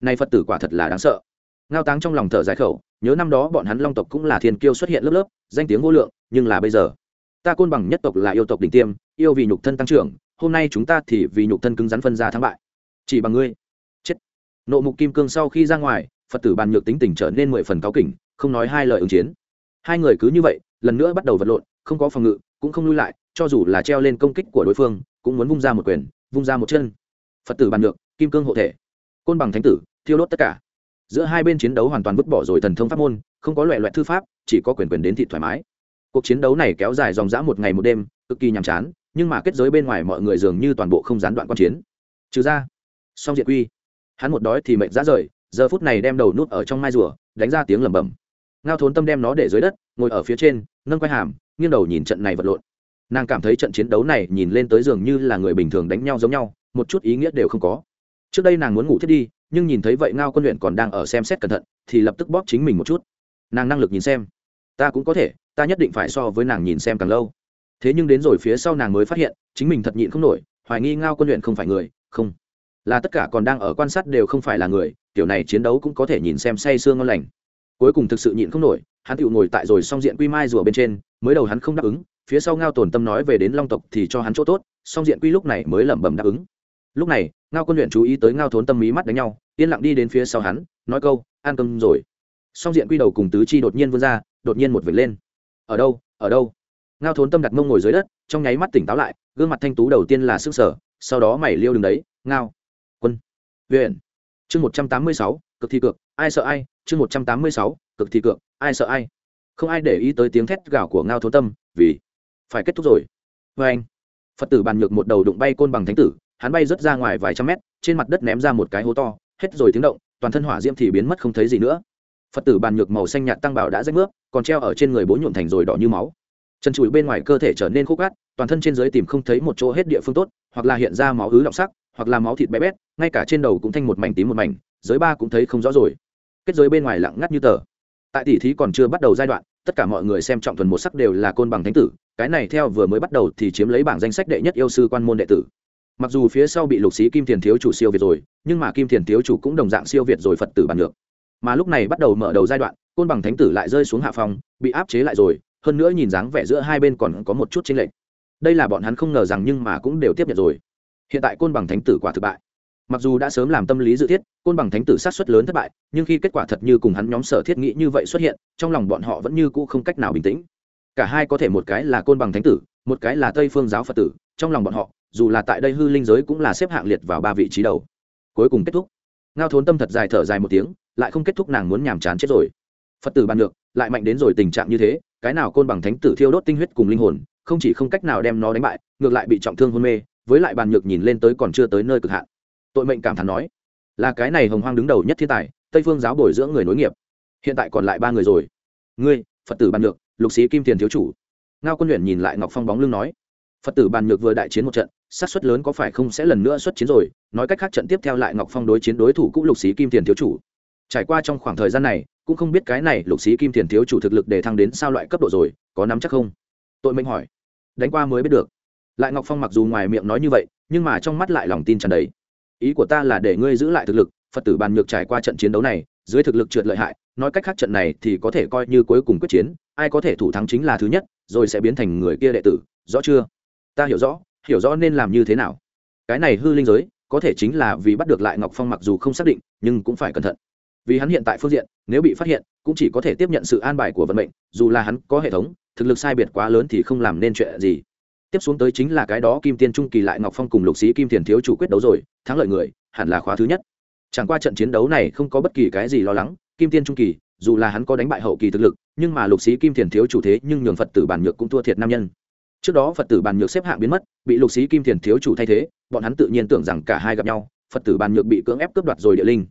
S1: Nay phật tử quả thật là đáng sợ. Ngao táng trong lòng thở dài khẩu, nhớ năm đó bọn hắn long tộc cũng là thiên kiêu xuất hiện lớp lớp, danh tiếng vô lượng, nhưng là bây giờ, ta côn bằng nhất tộc là yêu tộc đỉnh tiêm, yêu vì nhục thân tăng trưởng, hôm nay chúng ta thì vì nhục thân cứng rắn phân ra thắng bại. Chỉ bằng ngươi nộ mục kim cương sau khi ra ngoài, phật tử bàn nhược tính tình trở nên mười phần cáo kỉnh, không nói hai lời ứng chiến. Hai người cứ như vậy, lần nữa bắt đầu vật lộn, không có phòng ngự, cũng không lui lại, cho dù là treo lên công kích của đối phương, cũng muốn vung ra một quyền, vung ra một chân. Phật tử bàn nhược, kim cương hộ thể. Côn bằng thánh tử, thiêu đốt tất cả. Giữa hai bên chiến đấu hoàn toàn vứt bỏ rồi thần thông pháp môn, không có loại loại thư pháp, chỉ có quyền quyền đến thị thoải mái. Cuộc chiến đấu này kéo dài dòng dã một ngày một đêm, cực kỳ nhàm chán, nhưng mà kết giới bên ngoài mọi người dường như toàn bộ không gián đoạn quan chiến. Trừ ra, song diệt quy hắn một đói thì mệnh ra rời, giờ phút này đem đầu nút ở trong mai rùa, đánh ra tiếng lẩm bẩm. Ngao thốn tâm đem nó để dưới đất, ngồi ở phía trên, nâng quay hàm, nghiêng đầu nhìn trận này vật lộn. Nàng cảm thấy trận chiến đấu này nhìn lên tới giường như là người bình thường đánh nhau giống nhau, một chút ý nghĩa đều không có. Trước đây nàng muốn ngủ thiết đi, nhưng nhìn thấy vậy ngao quân luyện còn đang ở xem xét cẩn thận, thì lập tức bóp chính mình một chút. Nàng năng lực nhìn xem. Ta cũng có thể, ta nhất định phải so với nàng nhìn xem càng lâu. Thế nhưng đến rồi phía sau nàng mới phát hiện, chính mình thật nhịn không nổi, hoài nghi ngao quân luyện không phải người, không là tất cả còn đang ở quan sát đều không phải là người kiểu này chiến đấu cũng có thể nhìn xem say sương ngon lành. Cuối cùng thực sự nhịn không nổi, hắn tự ngồi tại rồi song diện quy mai rùa bên trên, mới đầu hắn không đáp ứng, phía sau ngao tổn tâm nói về đến long tộc thì cho hắn chỗ tốt, song diện quy lúc này mới lẩm bẩm đáp ứng. Lúc này, ngao quân luyện chú ý tới ngao thốn tâm mí mắt đánh nhau, yên lặng đi đến phía sau hắn, nói câu an cơm rồi. Song diện quy đầu cùng tứ chi đột nhiên vươn ra, đột nhiên một vệt lên. Ở đâu ở đâu? Ngao thốn tâm đặt mông ngồi dưới đất, trong nháy mắt tỉnh táo lại, gương mặt thanh tú đầu tiên là sức sở sau đó mày liêu đứng đấy, ngao quân. Huyện chương một trăm tám mươi sáu, cực thi cược ai sợ ai? Chương một trăm tám mươi sáu, cực thi cược ai sợ ai? Không ai để ý tới tiếng thét gào của ngao thố tâm, vì phải kết thúc rồi. Vê anh, phật tử bàn nhược một đầu đụng bay côn bằng thánh tử, hắn bay rớt ra ngoài vài trăm mét, trên mặt đất ném ra một cái hố to, hết rồi tiếng động, toàn thân hỏa diễm thì biến mất không thấy gì nữa. Phật tử bàn nhược màu xanh nhạt tăng bảo đã rách nước, còn treo ở trên người bố nhuộm thành rồi đỏ như máu. Chân chùi bên ngoài cơ thể trở nên khô cát, toàn thân trên dưới tìm không thấy một chỗ hết địa phương tốt, hoặc là hiện ra máu ứ động sắc hoặc là máu thịt bé bét, ngay cả trên đầu cũng thanh một mảnh tím một mảnh, giới ba cũng thấy không rõ rồi. Kết giới bên ngoài lặng ngắt như tờ. Tại tỷ thí còn chưa bắt đầu giai đoạn, tất cả mọi người xem trọng thuần một sắc đều là côn bằng thánh tử, cái này theo vừa mới bắt đầu thì chiếm lấy bảng danh sách đệ nhất yêu sư quan môn đệ tử. Mặc dù phía sau bị lục sĩ kim thiền thiếu chủ siêu việt rồi, nhưng mà kim thiền thiếu chủ cũng đồng dạng siêu việt rồi phật tử bàn được mà lúc này bắt đầu mở đầu giai đoạn, côn bằng thánh tử lại rơi xuống hạ phòng bị áp chế lại rồi, hơn nữa nhìn dáng vẻ giữa hai bên còn có một chút chênh lệch. Đây là bọn hắn không ngờ rằng nhưng mà cũng đều tiếp nhận rồi hiện tại côn bằng thánh tử quả thất bại. Mặc dù đã sớm làm tâm lý dự thiết, côn bằng thánh tử sát xuất lớn thất bại, nhưng khi kết quả thật như cùng hắn nhóm sở thiết nghĩ như vậy xuất hiện, trong lòng bọn họ vẫn như cũ không cách nào bình tĩnh. Cả hai có thể một cái là côn bằng thánh tử, một cái là tây phương giáo phật tử, trong lòng bọn họ, dù là tại đây hư linh giới cũng là xếp hạng liệt vào ba vị trí đầu. Cuối cùng kết thúc. Ngao thốn tâm thật dài thở dài một tiếng, lại không kết thúc nàng muốn nhàm chán chết rồi. Phật tử bàn được, lại mạnh đến rồi tình trạng như thế, cái nào côn bằng thánh tử thiêu đốt tinh huyết cùng linh hồn, không chỉ không cách nào đem nó đánh bại, ngược lại bị trọng thương hôn mê với lại bàn nhược nhìn lên tới còn chưa tới nơi cực hạn. Tội mệnh cảm thán nói, là cái này hồng hoang đứng đầu nhất thiên tài, tây phương giáo bồi dưỡng người nối nghiệp. Hiện tại còn lại ba người rồi. Ngươi, phật tử bàn nhược, lục sĩ kim tiền thiếu chủ. Ngao quân luyện nhìn lại ngọc phong bóng lưng nói, phật tử bàn nhược vừa đại chiến một trận sát suất lớn có phải không sẽ lần nữa xuất chiến rồi, nói cách khác trận tiếp theo lại ngọc phong đối chiến đối thủ cũ lục sĩ kim tiền thiếu chủ. Trải qua trong khoảng thời gian này, cũng không biết cái này lục sĩ kim tiền thiếu chủ thực lực để thăng đến sao loại cấp độ rồi, có nắm chắc không? Tội mệnh hỏi, đánh qua mới biết được lại ngọc phong mặc dù ngoài miệng nói như vậy, nhưng mà trong mắt lại lòng tin tràn đầy. Ý của ta là để ngươi giữ lại thực lực, phật tử bàn nhược trải qua trận chiến đấu này, dưới thực lực trượt lợi hại, nói cách khác trận này thì có thể coi như cuối cùng quyết chiến, ai có thể thủ thắng chính là thứ nhất, rồi sẽ biến thành người kia đệ tử, rõ chưa? Ta hiểu rõ hiểu rõ nên làm như thế nào. Cái này hư linh giới, có thể chính là vì bắt được lại ngọc phong mặc dù không xác định, nhưng cũng phải cẩn thận. Vì hắn hiện tại phương diện, nếu bị phát hiện, cũng chỉ có thể tiếp nhận sự an bài của vận mệnh, dù là hắn có hệ thống, thực lực sai biệt quá lớn thì không làm nên chuyện gì tiếp xuống tới chính là cái đó kim tiên trung kỳ lại ngọc phong cùng lục sĩ kim thiền thiếu chủ quyết đấu rồi, thắng lợi người, hẳn là khóa thứ nhất. Chẳng qua trận chiến đấu này không có bất kỳ cái gì lo lắng, kim tiên trung kỳ, dù là hắn có đánh bại hậu kỳ thực lực, nhưng mà lục sĩ kim thiền thiếu chủ thế nhưng nhường phật tử bản nhược cũng thua thiệt nam nhân. Trước đó phật tử bàn nhược xếp hạng biến mất, bị lục sĩ kim thiền thiếu chủ thay thế, bọn hắn tự nhiên tưởng rằng cả hai gặp nhau, phật tử bàn nhược bị cưỡng ép cướp đoạt rồi địa linh.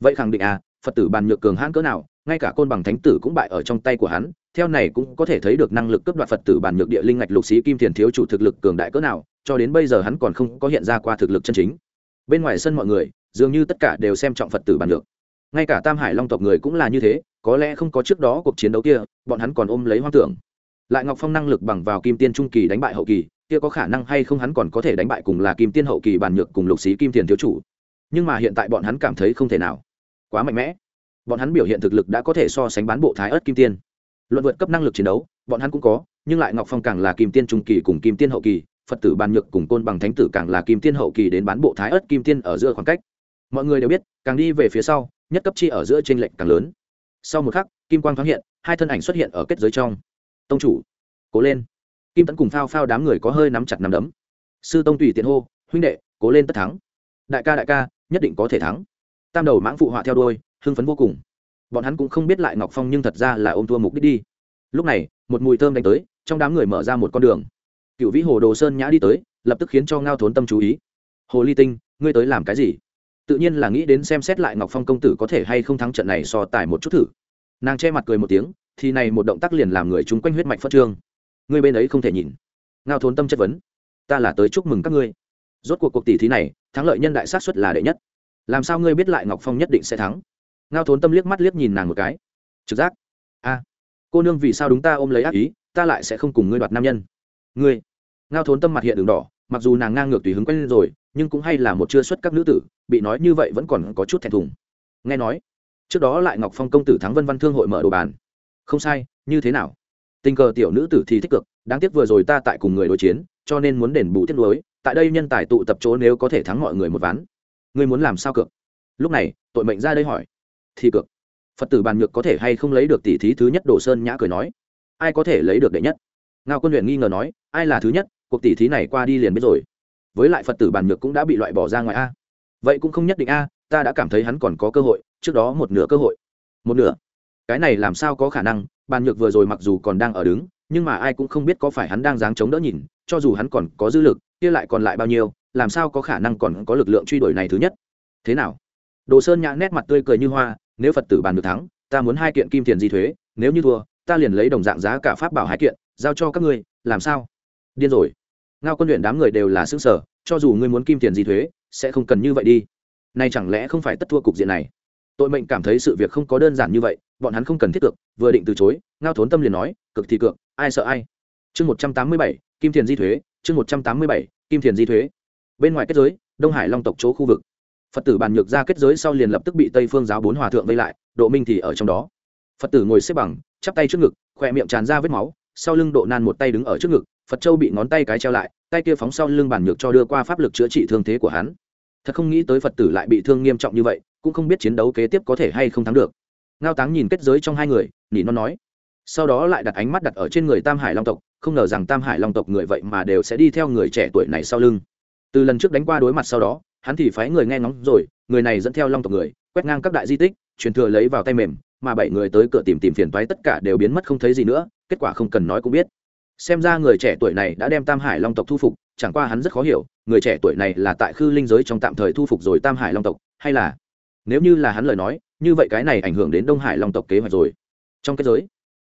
S1: Vậy khẳng định à phật tử bàn nhược cường hãn cỡ nào ngay cả côn bằng thánh tử cũng bại ở trong tay của hắn, theo này cũng có thể thấy được năng lực cướp đoạt phật tử bản nhược địa linh ngạch lục sĩ kim thiền thiếu chủ thực lực cường đại cỡ nào, cho đến bây giờ hắn còn không có hiện ra qua thực lực chân chính. Bên ngoài sân mọi người, dường như tất cả đều xem trọng phật tử bản nhược. Ngay cả tam hải long tộc người cũng là như thế, có lẽ không có trước đó cuộc chiến đấu kia, bọn hắn còn ôm lấy hoang tưởng. Lại ngọc phong năng lực bằng vào kim tiên trung kỳ đánh bại hậu kỳ, kia có khả năng hay không hắn còn có thể đánh bại cùng là kim tiên hậu kỳ bản nhược cùng lục sĩ kim tiền thiếu chủ. Nhưng mà hiện tại bọn hắn cảm thấy không thể nào. Quá mạnh mẽ bọn hắn biểu hiện thực lực đã có thể so sánh bán bộ thái ớt kim tiên. Luận vượt cấp năng lực chiến đấu, bọn hắn cũng có, nhưng lại ngọc phong càng là kim tiên trung kỳ cùng kim tiên hậu kỳ, phật tử bàn nhược cùng côn bằng thánh tử càng là kim tiên hậu kỳ đến bán bộ thái ớt kim tiên ở giữa khoảng cách. Mọi người đều biết, càng đi về phía sau, nhất cấp chi ở giữa t r ê n lệch càng lớn. Sau một khắc, kim quang thoáng hiện, hai thân ảnh xuất hiện ở kết giới trong. Tông chủ, cố lên. Kim tấn cùng phao phao đám người có hơi nắm chặt nắm đấm. Sư tông tùy tiện hô, huynh đệ, cố lên tất thắng. Đại ca đại ca, nhất định có thể thắng. Tam đầu mãng phụ họa theo đôi hưng phấn vô cùng. Bọn hắn cũng không biết lại ngọc phong nhưng thật ra là ôm thua mục đích đi. Lúc này, một mùi thơm đánh tới, trong đám người mở ra một con đường. Cựu vĩ hồ đồ sơn nhã đi tới, lập tức khiến cho ngao thốn tâm chú ý. Hồ ly tinh, ngươi tới làm cái gì? Tự nhiên là nghĩ đến xem xét lại ngọc phong công tử có thể hay không thắng trận này so tài một chút thử. Nàng che mặt cười một tiếng, thì này một động tác liền làm người chúng quanh huyết mạch phất trương. Ngươi bên ấy không thể nhìn. Ngao thốn tâm chất vấn. Ta là tới chúc mừng các ngươi. Rốt cuộc cuộc tỷ thí này, thắng lợi nhân đại sát xuất là đệ nhất. Làm sao ngươi biết lại ngọc phong nhất định sẽ thắng? Ngao thốn tâm liếc mắt liếc nhìn nàng một cái. Trực giác. A. Cô nương vì sao đúng ta ôm lấy ác ý, ta lại sẽ không cùng ngươi đoạt nam nhân. Ngươi. Ngao thốn tâm mặt hiện đường đỏ, mặc dù nàng ngang ngược tùy hứng quen lên rồi, nhưng cũng hay là một chưa xuất các nữ tử, bị nói như vậy vẫn còn có chút thẹn thùng. Nghe nói, trước đó lại ngọc phong công tử thắng vân văn thương hội mở đồ bàn. Không sai, như thế nào? Tình cờ tiểu nữ tử thì tích cực, đáng tiếc vừa rồi ta tại cùng người đối chiến, cho nên muốn đền bù tiết lối tại đây nhân tài tụ tập chỗ nếu có thể thắng mọi người một ván. Ngươi muốn làm sao cược? Lúc này, tội mệnh ra đây hỏi thì cược. Phật tử bàn nhược có thể hay không lấy được tỷ thí thứ nhất đồ sơn nhã cười nói, ai có thể lấy được đệ nhất? Ngao quân luyện nghi ngờ nói, ai là thứ nhất? Cuộc tỷ thí này qua đi liền biết rồi. Với lại phật tử bàn nhược cũng đã bị loại bỏ ra ngoài a. Vậy cũng không nhất định a, ta đã cảm thấy hắn còn có cơ hội, trước đó một nửa cơ hội. Một nửa? Cái này làm sao có khả năng? Bàn nhược vừa rồi mặc dù còn đang ở đứng, nhưng mà ai cũng không biết có phải hắn đang dáng chống đỡ nhìn, cho dù hắn còn có dư lực, kia lại còn lại bao nhiêu, làm sao có khả năng còn có lực lượng truy đuổi này thứ nhất? Thế nào? Đồ sơn nhã nét mặt tươi cười như hoa nếu phật tử bàn được thắng ta muốn hai kiện kim tiền di thuế nếu như thua ta liền lấy đồng dạng giá cả pháp bảo hai kiện giao cho các ngươi làm sao điên rồi ngao quân luyện đám người đều là xương sở cho dù ngươi muốn kim tiền di thuế sẽ không cần như vậy đi này chẳng lẽ không phải tất thua cục diện này tội mệnh cảm thấy sự việc không có đơn giản như vậy bọn hắn không cần thiết cực vừa định từ chối ngao thốn tâm liền nói cực thì cược ai sợ ai chương một trăm tám mươi bảy kim thiền di thuế chương một trăm tám mươi bảy kim thiền di thuế bên ngoài kết giới đông hải long tộc chỗ khu vực phật tử bàn nhược ra kết giới sau liền lập tức bị tây phương giáo bốn hòa thượng vây lại, độ minh thì ở trong đó. Phật tử ngồi xếp bằng, chắp tay trước ngực, khỏe miệng tràn ra vết máu, sau lưng độ nan một tay đứng ở trước ngực, phật châu bị ngón tay cái treo lại, tay kia phóng sau lưng bàn nhược cho đưa qua pháp lực chữa trị thương thế của hắn. Thật không nghĩ tới phật tử lại bị thương nghiêm trọng như vậy, cũng không biết chiến đấu kế tiếp có thể hay không thắng được. Ngao táng nhìn kết giới trong hai người, nỉ non nói. Sau đó lại đặt ánh mắt đặt ở trên người tam hải long tộc, không ngờ rằng tam hải long tộc người vậy mà đều sẽ đi theo người trẻ tuổi này sau lưng. Từ lần trước đánh qua đối mặt sau đó hắn thì phái người nghe ngóng rồi, người này dẫn theo long tộc người, quét ngang các đại di tích, truyền thừa lấy vào tay mềm, mà bảy người tới cửa tìm tìm phiền toái tất cả đều biến mất không thấy gì nữa, kết quả không cần nói cũng biết. Xem ra người trẻ tuổi này đã đem tam hải long tộc thu phục, chẳng qua hắn rất khó hiểu, người trẻ tuổi này là tại khư linh giới trong tạm thời thu phục rồi tam hải long tộc, hay là? Nếu như là hắn lời nói, như vậy cái này ảnh hưởng đến đông hải long tộc kế hoạch rồi. Trong kết giới,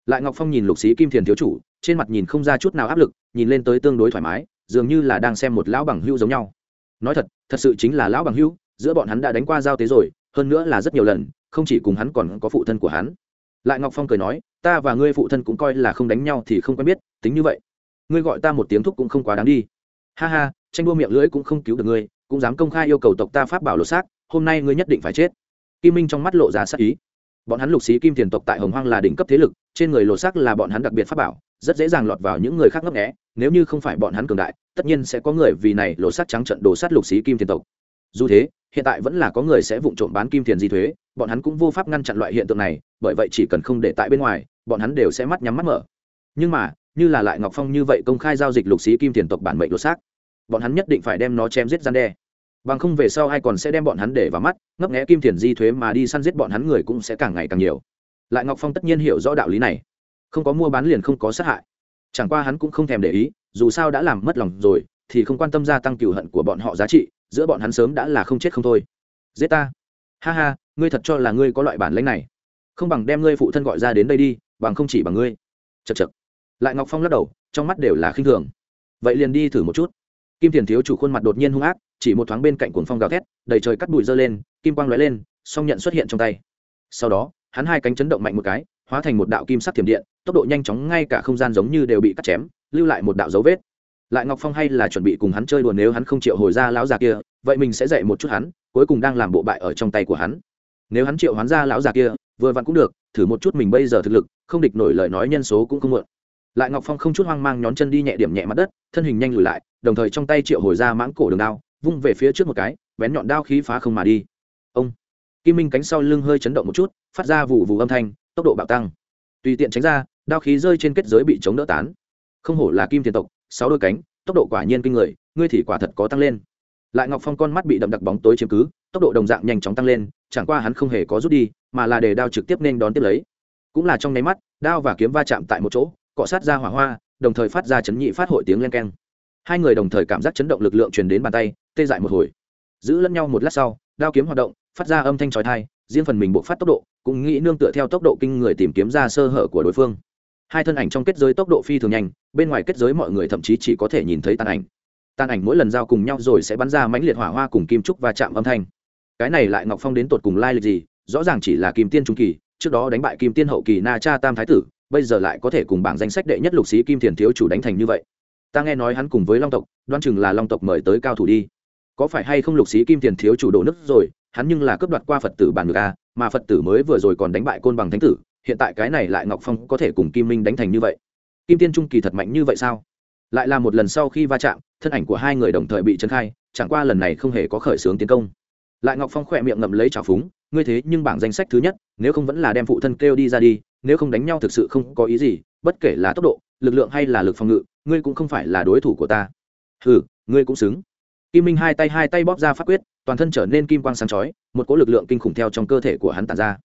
S1: lại ngọc phong nhìn lục sĩ kim thiền thiếu chủ, trên mặt nhìn không ra chút nào áp lực, nhìn lên tới tương đối thoải mái, dường như là đang xem một lão bằng hưu giống nhau nói thật thật sự chính là lão bằng hưu giữa bọn hắn đã đánh qua giao tế rồi, hơn nữa là rất nhiều lần, không chỉ cùng hắn còn có phụ thân của hắn. Lại ngọc phong cười nói, ta và ngươi phụ thân cũng coi là không đánh nhau thì không quen biết, tính như vậy. Ngươi gọi ta một tiếng thúc cũng không quá đáng đi. Ha ha, tranh đua miệng lưỡi cũng không cứu được ngươi, cũng dám công khai yêu cầu tộc ta pháp bảo lột xác, hôm nay ngươi nhất định phải chết. Kim minh trong mắt lộ ra sắc ý. Bọn hắn lục sĩ kim tiền tộc tại hồng hoang là đỉnh cấp thế lực, trên người lột xác là bọn hắn đặc biệt pháp bảo, rất dễ dàng lọt vào những người khác ngấp nghẽ nếu như không phải bọn hắn cường đại, tất nhiên sẽ có người vì này lột sát trắng trận đồ sát lục sĩ kim tiền tộc. Dù thế, hiện tại vẫn là có người sẽ vụng trộm bán kim tiền di thuế, bọn hắn cũng vô pháp ngăn chặn loại hiện tượng này, bởi vậy chỉ cần không để tại bên ngoài, bọn hắn đều sẽ mắt nhắm mắt mở. Nhưng mà, như là lại ngọc phong như vậy công khai giao dịch lục sĩ kim tiền tộc bản mệnh lột xác, bọn hắn nhất định phải đem nó chém giết gian đe. Bằng không về sau ai còn sẽ đem bọn hắn để vào mắt, ngấp nghẽ kim tiền di thuế mà đi săn giết bọn hắn người cũng sẽ càng ngày càng nhiều. Lại ngọc phong tất nhiên hiểu rõ đạo lý này. Không có mua bán liền không có sát hại chẳng qua hắn cũng không thèm để ý, dù sao đã làm mất lòng rồi, thì không quan tâm gia tăng cựu hận của bọn họ giá trị, giữa bọn hắn sớm đã là không chết không thôi. Giết ta. Ha ha, ngươi thật cho là ngươi có loại bản lãnh này. Không bằng đem ngươi phụ thân gọi ra đến đây đi, bằng không chỉ bằng ngươi. Chật chật lại ngọc phong lắc đầu, trong mắt đều là khinh thường. Vậy liền đi thử một chút. Kim tiền thiếu chủ khuôn mặt đột nhiên hung ác, chỉ một thoáng bên cạnh cuồng phong gào thét, đầy trời cắt bụi dơ lên, kim quang lóe lên, song nhận xuất hiện trong tay. Sau đó, hắn hai cánh chấn động mạnh một cái hóa thành một đạo kim sắc thiểm điện, tốc độ nhanh chóng ngay cả không gian giống như đều bị cắt chém, lưu lại một đạo dấu vết. Lại ngọc phong hay là chuẩn bị cùng hắn chơi đùa nếu hắn không chịu hồi ra lão già kia, vậy mình sẽ dạy một chút hắn, cuối cùng đang làm bộ bại ở trong tay của hắn. Nếu hắn triệu hắn ra lão già kia, vừa vặn cũng được, thử một chút mình bây giờ thực lực, không địch nổi lời nói nhân số cũng không mượn lại ngọc phong không chút hoang mang nhón chân đi nhẹ điểm nhẹ mặt đất, thân hình nhanh lùi lại, đồng thời trong tay triệu hồi ra mãng cổ đường đao, vung về phía trước một cái, bén nhọn đao khí phá không mà đi. Ông! Kim minh cánh sau lưng hơi chấn động một chút, phát ra vụ vụ âm thanh tốc độ bạo tăng. Tùy tiện tránh ra, đao khí rơi trên kết giới bị chống đỡ tán. Không hổ là kim tiền tộc, sáu đôi cánh, tốc độ quả nhiên kinh người, ngươi thì quả thật có tăng lên. Lại ngọc phong con mắt bị đậm đặc bóng tối chiếm cứ, tốc độ đồng dạng nhanh chóng tăng lên, chẳng qua hắn không hề có rút đi, mà là để đao trực tiếp nên đón tiếp lấy. Cũng là trong nháy mắt, đao và kiếm va chạm tại một chỗ, cọ sát ra hỏa hoa, đồng thời phát ra chấn nhị phát hội tiếng len keng. Hai người đồng thời cảm giác chấn động lực lượng truyền đến bàn tay, tê dại một hồi. Giữ lẫn nhau một lát sau, đao kiếm hoạt động, phát ra âm thanh trói thai riêng phần mình buộc phát tốc độ, cũng nghĩ nương tựa theo tốc độ kinh người tìm kiếm ra sơ hở của đối phương. Hai thân ảnh trong kết giới tốc độ phi thường nhanh, bên ngoài kết giới mọi người thậm chí chỉ có thể nhìn thấy tàn ảnh. Tàn ảnh mỗi lần giao cùng nhau rồi sẽ bắn ra mãnh liệt hỏa hoa cùng kim trúc và chạm âm thanh. Cái này lại ngọc phong đến tột cùng lai lịch gì? Rõ ràng chỉ là kim tiên trung kỳ, trước đó đánh bại kim tiên hậu kỳ na cha tam thái tử, bây giờ lại có thể cùng bảng danh sách đệ nhất lục sĩ kim thiền thiếu chủ đánh thành như vậy. Ta nghe nói hắn cùng với long tộc đoan chừng là long tộc mời tới cao thủ đi. Có phải hay không lục sĩ kim Thiền thiếu chủ đổ nước rồi hắn nhưng là cướp đoạt qua phật tử bàn ngược a, mà phật tử mới vừa rồi còn đánh bại côn bằng thánh tử, hiện tại cái này lại ngọc phong có thể cùng kim minh đánh thành như vậy. Kim tiên trung kỳ thật mạnh như vậy sao? Lại là một lần sau khi va chạm, thân ảnh của hai người đồng thời bị trấn khai, chẳng qua lần này không hề có khởi xướng tiến công. Lại ngọc phong khỏe miệng ngậm lấy trào phúng, ngươi thế nhưng bảng danh sách thứ nhất, nếu không vẫn là đem phụ thân kêu đi ra đi, nếu không đánh nhau thực sự không có ý gì, bất kể là tốc độ, lực lượng hay là lực phòng ngự, ngươi cũng không phải là đối thủ của ta. Ừ ngươi cũng xứng. Kim minh hai tay hai tay bóp ra phát quyết toàn thân trở nên kim quang sáng chói, một cỗ lực lượng kinh khủng theo trong cơ thể của hắn tàn ra.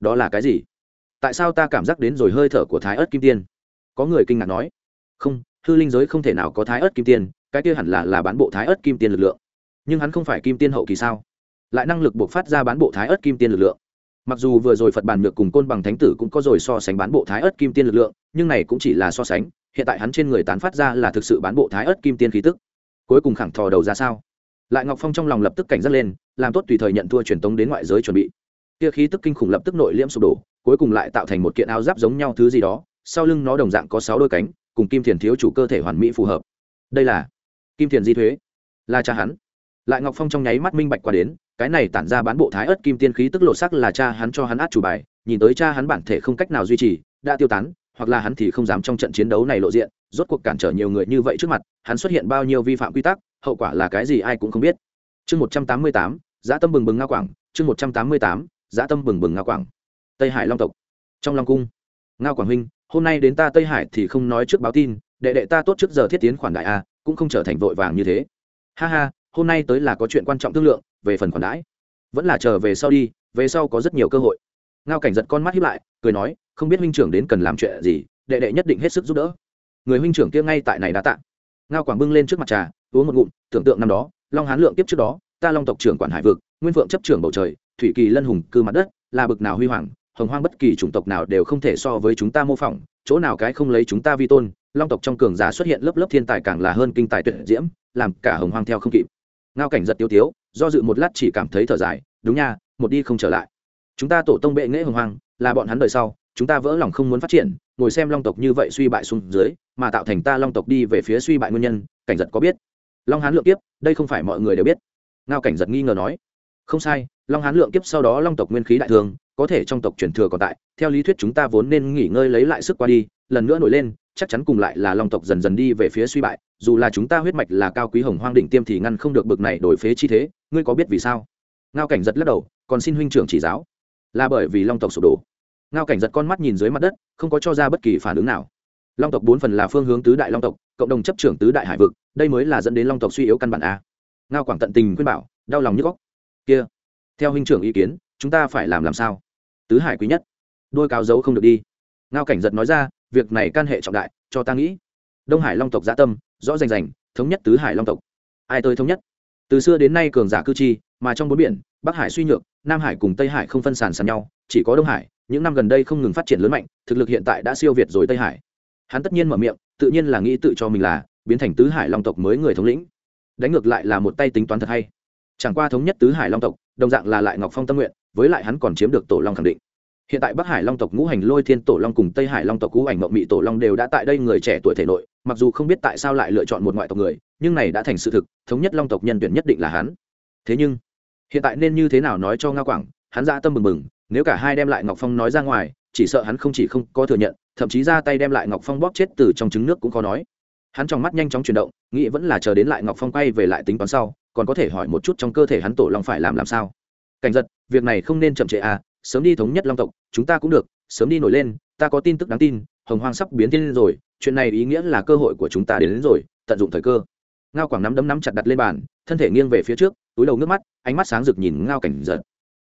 S1: Đó là cái gì? Tại sao ta cảm giác đến rồi hơi thở của thái ớt kim tiên? Có người kinh ngạc nói. Không, hư linh giới không thể nào có thái ớt kim tiên, cái kia hẳn là là bán bộ thái ớt kim tiên lực lượng. Nhưng hắn không phải kim tiên hậu kỳ sao? Lại năng lực buộc phát ra bán bộ thái ớt kim tiên lực lượng. Mặc dù vừa rồi phật bàn nhược cùng côn bằng thánh tử cũng có rồi so sánh bán bộ thái ớt kim tiên lực lượng, nhưng này cũng chỉ là so sánh, hiện tại hắn trên người tán phát ra là thực sự bán bộ thái ớt kim tiên khí tức. Cuối cùng khẳng thò đầu ra sao? Lại ngọc phong trong lòng lập tức cảnh giác lên, làm tốt tùy thời nhận thua truyền tống đến ngoại giới chuẩn bị. Kia khí tức kinh khủng lập tức nội liễm sụp đổ, cuối cùng lại tạo thành một kiện áo giáp giống nhau thứ gì đó, sau lưng nó đồng dạng có sáu đôi cánh, cùng kim thiền thiếu chủ cơ thể hoàn mỹ phù hợp. Đây là kim thiền di thuế. Là cha hắn. Lại ngọc phong trong nháy mắt minh bạch qua đến, cái này tản ra bán bộ thái ớt kim tiên khí tức lộ sắc là cha hắn cho hắn át chủ bài, nhìn tới cha hắn bản thể không cách nào duy trì, đã tiêu tán, hoặc là hắn thì không dám trong trận chiến đấu này lộ diện, rốt cuộc cản trở nhiều người như vậy trước mặt, hắn xuất hiện bao nhiêu vi phạm quy tắc hậu quả là cái gì ai cũng không biết. Chương một trăm tám mươi tám giá tâm bừng bừng nga quảng, chương một trăm tám mươi tám giá tâm bừng bừng nga quảng. Tây hải long tộc, trong long cung. Nga quảng huynh, hôm nay đến ta tây hải thì không nói trước báo tin, đệ đệ ta tốt trước giờ thiết tiến khoản đại a, cũng không trở thành vội vàng như thế. Ha ha, hôm nay tới là có chuyện quan trọng thương lượng, về phần khoản đãi. Vẫn là chờ về sau đi, về sau có rất nhiều cơ hội. Ngao cảnh giật con mắt hiếp lại, cười nói, không biết huynh trưởng đến cần làm chuyện gì, đệ đệ nhất định hết sức giúp đỡ. Người huynh trưởng kia ngay tại này đã tạ. Ngao quảng bưng lên trước mặt trà uống một ngụm, tưởng tượng năm đó, long hán lượng tiếp trước đó, ta long tộc trưởng quản hải vực, nguyên phượng chấp trưởng bầu trời, thủy kỳ lân hùng, cư mặt đất, là bực nào huy hoàng, hồng hoang bất kỳ chủng tộc nào đều không thể so với chúng ta mô phỏng, chỗ nào cái không lấy chúng ta vi tôn, long tộc trong cường giả xuất hiện lớp lớp thiên tài càng là hơn kinh tài tuyệt diễm, làm cả hồng hoang theo không kịp. Ngao cảnh giật tiêu tiếu, do dự một lát chỉ cảm thấy thở dài, đúng nha, một đi không trở lại. Chúng ta tổ tông bệ nghễ hồng hoang, là bọn hắn đời sau, chúng ta vỡ lòng không muốn phát triển, ngồi xem long tộc như vậy suy bại xuống dưới, mà tạo thành ta long tộc đi về phía suy bại nguyên nhân, cảnh giật có biết long hán lượng kiếp, đây không phải mọi người đều biết. Ngao cảnh giật nghi ngờ nói. Không sai, long hán lượng kiếp sau đó long tộc nguyên khí đại thường, có thể trong tộc truyền thừa còn tại, theo lý thuyết chúng ta vốn nên nghỉ ngơi lấy lại sức qua đi, lần nữa nổi lên, chắc chắn cùng lại là long tộc dần dần đi về phía suy bại, dù là chúng ta huyết mạch là cao quý hồng hoang đỉnh tiêm thì ngăn không được bực này đổi phế chi thế, ngươi có biết vì sao? Ngao cảnh giật lắc đầu, còn xin huynh trưởng chỉ giáo. Là bởi vì long tộc sụp đổ. Ngao cảnh giật con mắt nhìn dưới mặt đất, không có cho ra bất kỳ phản ứng nào. Long tộc bốn phần là phương hướng tứ đại long tộc cộng đồng chấp trưởng tứ đại hải vực, đây mới là dẫn đến long tộc suy yếu căn bản a. Ngao quảng tận tình khuyên bảo, đau lòng như góc. Kia, theo huynh trưởng ý kiến, chúng ta phải làm làm sao? Tứ hải quý nhất, đôi cao dấu không được đi. Ngao cảnh giật nói ra, việc này can hệ trọng đại, cho ta nghĩ. Đông hải long tộc gia tâm, rõ rành rành, thống nhất tứ hải long tộc. Ai tới thống nhất? Từ xưa đến nay cường giả cư chi, mà trong bốn biển, bắc hải suy nhược, nam hải cùng tây hải không phân sàn sàn nhau, chỉ có đông hải, những năm gần đây không ngừng phát triển lớn mạnh, thực lực hiện tại đã siêu việt rồi tây hải hắn tất nhiên mở miệng, tự nhiên là nghĩ tự cho mình là biến thành tứ hải long tộc mới người thống lĩnh. Đánh ngược lại là một tay tính toán thật hay. Chẳng qua thống nhất tứ hải long tộc, đồng dạng là lại ngọc phong tâm nguyện, với lại hắn còn chiếm được tổ long khẳng định. Hiện tại bắc hải long tộc ngũ hành lôi thiên tổ long cùng tây hải long tộc ngũ ảnh mộng mị tổ long đều đã tại đây người trẻ tuổi thể nội, mặc dù không biết tại sao lại lựa chọn một ngoại tộc người, nhưng này đã thành sự thực, thống nhất long tộc nhân tuyển nhất định là hắn. Thế nhưng, hiện tại nên như thế nào nói cho nga quảng, hắn ra tâm mừng mừng nếu cả hai đem lại ngọc phong nói ra ngoài chỉ sợ hắn không chỉ không có thừa nhận thậm chí ra tay đem lại ngọc phong bóp chết từ trong trứng nước cũng khó nói. Hắn trong mắt nhanh chóng chuyển động nghĩ vẫn là chờ đến lại ngọc phong quay về lại tính toán sau còn có thể hỏi một chút trong cơ thể hắn tổ long phải làm làm sao. Cảnh giật việc này không nên chậm trễ à sớm đi thống nhất long tộc chúng ta cũng được sớm đi nổi lên ta có tin tức đáng tin hồng hoang sắp biến thiên rồi chuyện này ý nghĩa là cơ hội của chúng ta đến, đến rồi tận dụng thời cơ. Ngao quảng nắm đấm nắm chặt đặt lên bàn thân thể nghiêng về phía trước túi đầu nước mắt ánh mắt sáng rực nhìn ngao cảnh giật.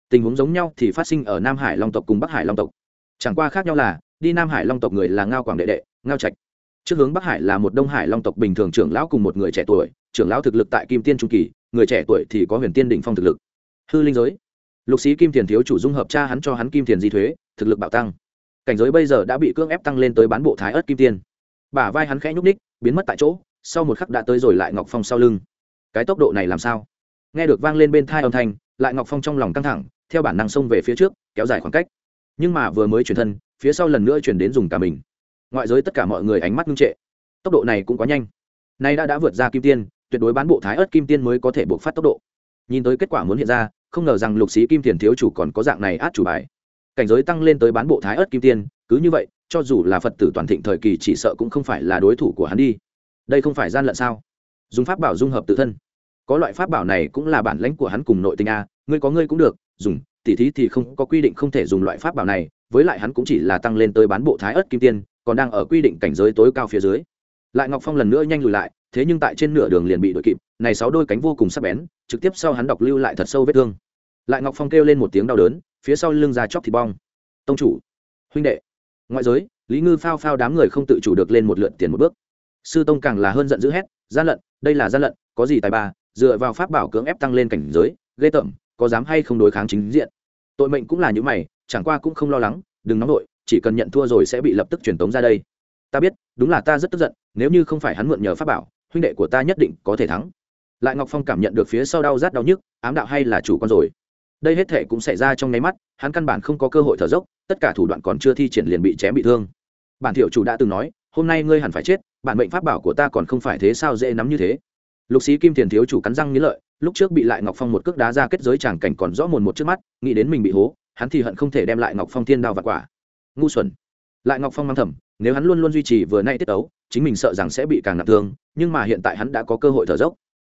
S1: Tình huống giống nhau thì phát sinh ở nam hải long tộc cùng bắc hải long tộc chẳng qua khác nhau là, đi nam hải long tộc người là ngao quảng đệ đệ, ngao trạch. Trước hướng bắc hải là một đông hải long tộc bình thường trưởng lão cùng một người trẻ tuổi, trưởng lão thực lực tại kim tiên trung kỳ, người trẻ tuổi thì có huyền tiên đỉnh phong thực lực. Hư linh giới. Lục sĩ kim tiền thiếu chủ dung hợp cha hắn cho hắn kim tiền di thuế, thực lực bạo tăng. Cảnh giới bây giờ đã bị cưỡng ép tăng lên tới bán bộ thái ớt kim tiên. Bả vai hắn khẽ nhúc ních biến mất tại chỗ, sau một khắc đã tới rồi lại ngọc phong sau lưng. Cái tốc độ này làm sao? Nghe được vang lên bên thai âm thanh, lại ngọc phong trong lòng căng thẳng, theo bản năng xông về phía trước, kéo dài khoảng cách nhưng mà vừa mới chuyển thân, phía sau lần nữa chuyển đến dùng cả mình. Ngoại giới tất cả mọi người ánh mắt ngưng trệ. Tốc độ này cũng quá nhanh. Nay đã đã vượt ra kim tiên, tuyệt đối bán bộ thái ớt kim tiên mới có thể buộc phát tốc độ. Nhìn tới kết quả muốn hiện ra, không ngờ rằng lục sĩ kim tiền thiếu chủ còn có dạng này át chủ bài. Cảnh giới tăng lên tới bán bộ thái ớt kim tiên, cứ như vậy, cho dù là phật tử toàn thịnh thời kỳ chỉ sợ cũng không phải là đối thủ của hắn đi. Đây không phải gian lận sao? Dùng pháp bảo dung hợp tự thân. Có loại pháp bảo này cũng là bản lãnh của hắn cùng nội tình a, ngươi có ngươi cũng được, dùng tỉ thí thì không có quy định không thể dùng loại pháp bảo này, với lại hắn cũng chỉ là tăng lên tới bán bộ thái ớt kim tiên, còn đang ở quy định cảnh giới tối cao phía dưới. Lại ngọc phong lần nữa nhanh lùi lại, thế nhưng tại trên nửa đường liền bị đội kịp, này sáu đôi cánh vô cùng sắc bén, trực tiếp sau hắn đọc lưu lại thật sâu vết thương. Lại ngọc phong kêu lên một tiếng đau đớn, phía sau lưng ra chóc thịt bong. Tông chủ, huynh đệ. Ngoại giới, lý ngư phao phao đám người không tự chủ được lên một lượt tiền một bước. Sư tông càng là hơn giận dữ hét, gian lận, đây là gian lận, có gì tài ba, dựa vào pháp bảo cưỡng ép tăng lên cảnh giới, ghê tởm có dám hay không đối kháng chính diện. Tội mệnh cũng là những mày chẳng qua cũng không lo lắng đừng nóng vội, chỉ cần nhận thua rồi sẽ bị lập tức truyền tống ra đây. Ta biết đúng là ta rất tức giận nếu như không phải hắn mượn nhờ pháp bảo huynh đệ của ta nhất định có thể thắng. Lại ngọc phong cảm nhận được phía sau đau rát đau nhức ám đạo hay là chủ con rồi. Đây hết thể cũng xảy ra trong nháy mắt hắn căn bản không có cơ hội thở dốc tất cả thủ đoạn còn chưa thi triển liền bị chém bị thương. Bản thiệu chủ đã từng nói hôm nay ngươi hẳn phải chết bản mệnh pháp bảo của ta còn không phải thế sao dễ nắm như thế? Lục sĩ kim tiền thiếu chủ cắn răng nghĩ lợi, lúc trước bị lại ngọc phong một cước đá ra kết giới tràng cảnh còn rõ mồn một trước mắt, nghĩ đến mình bị hố, hắn thì hận không thể đem lại ngọc phong thiên đao và quả. Ngu xuẩn. Lại ngọc phong mang thầm, nếu hắn luôn luôn duy trì vừa nay tiết ấu chính mình sợ rằng sẽ bị càng nặng thương, nhưng mà hiện tại hắn đã có cơ hội thở dốc.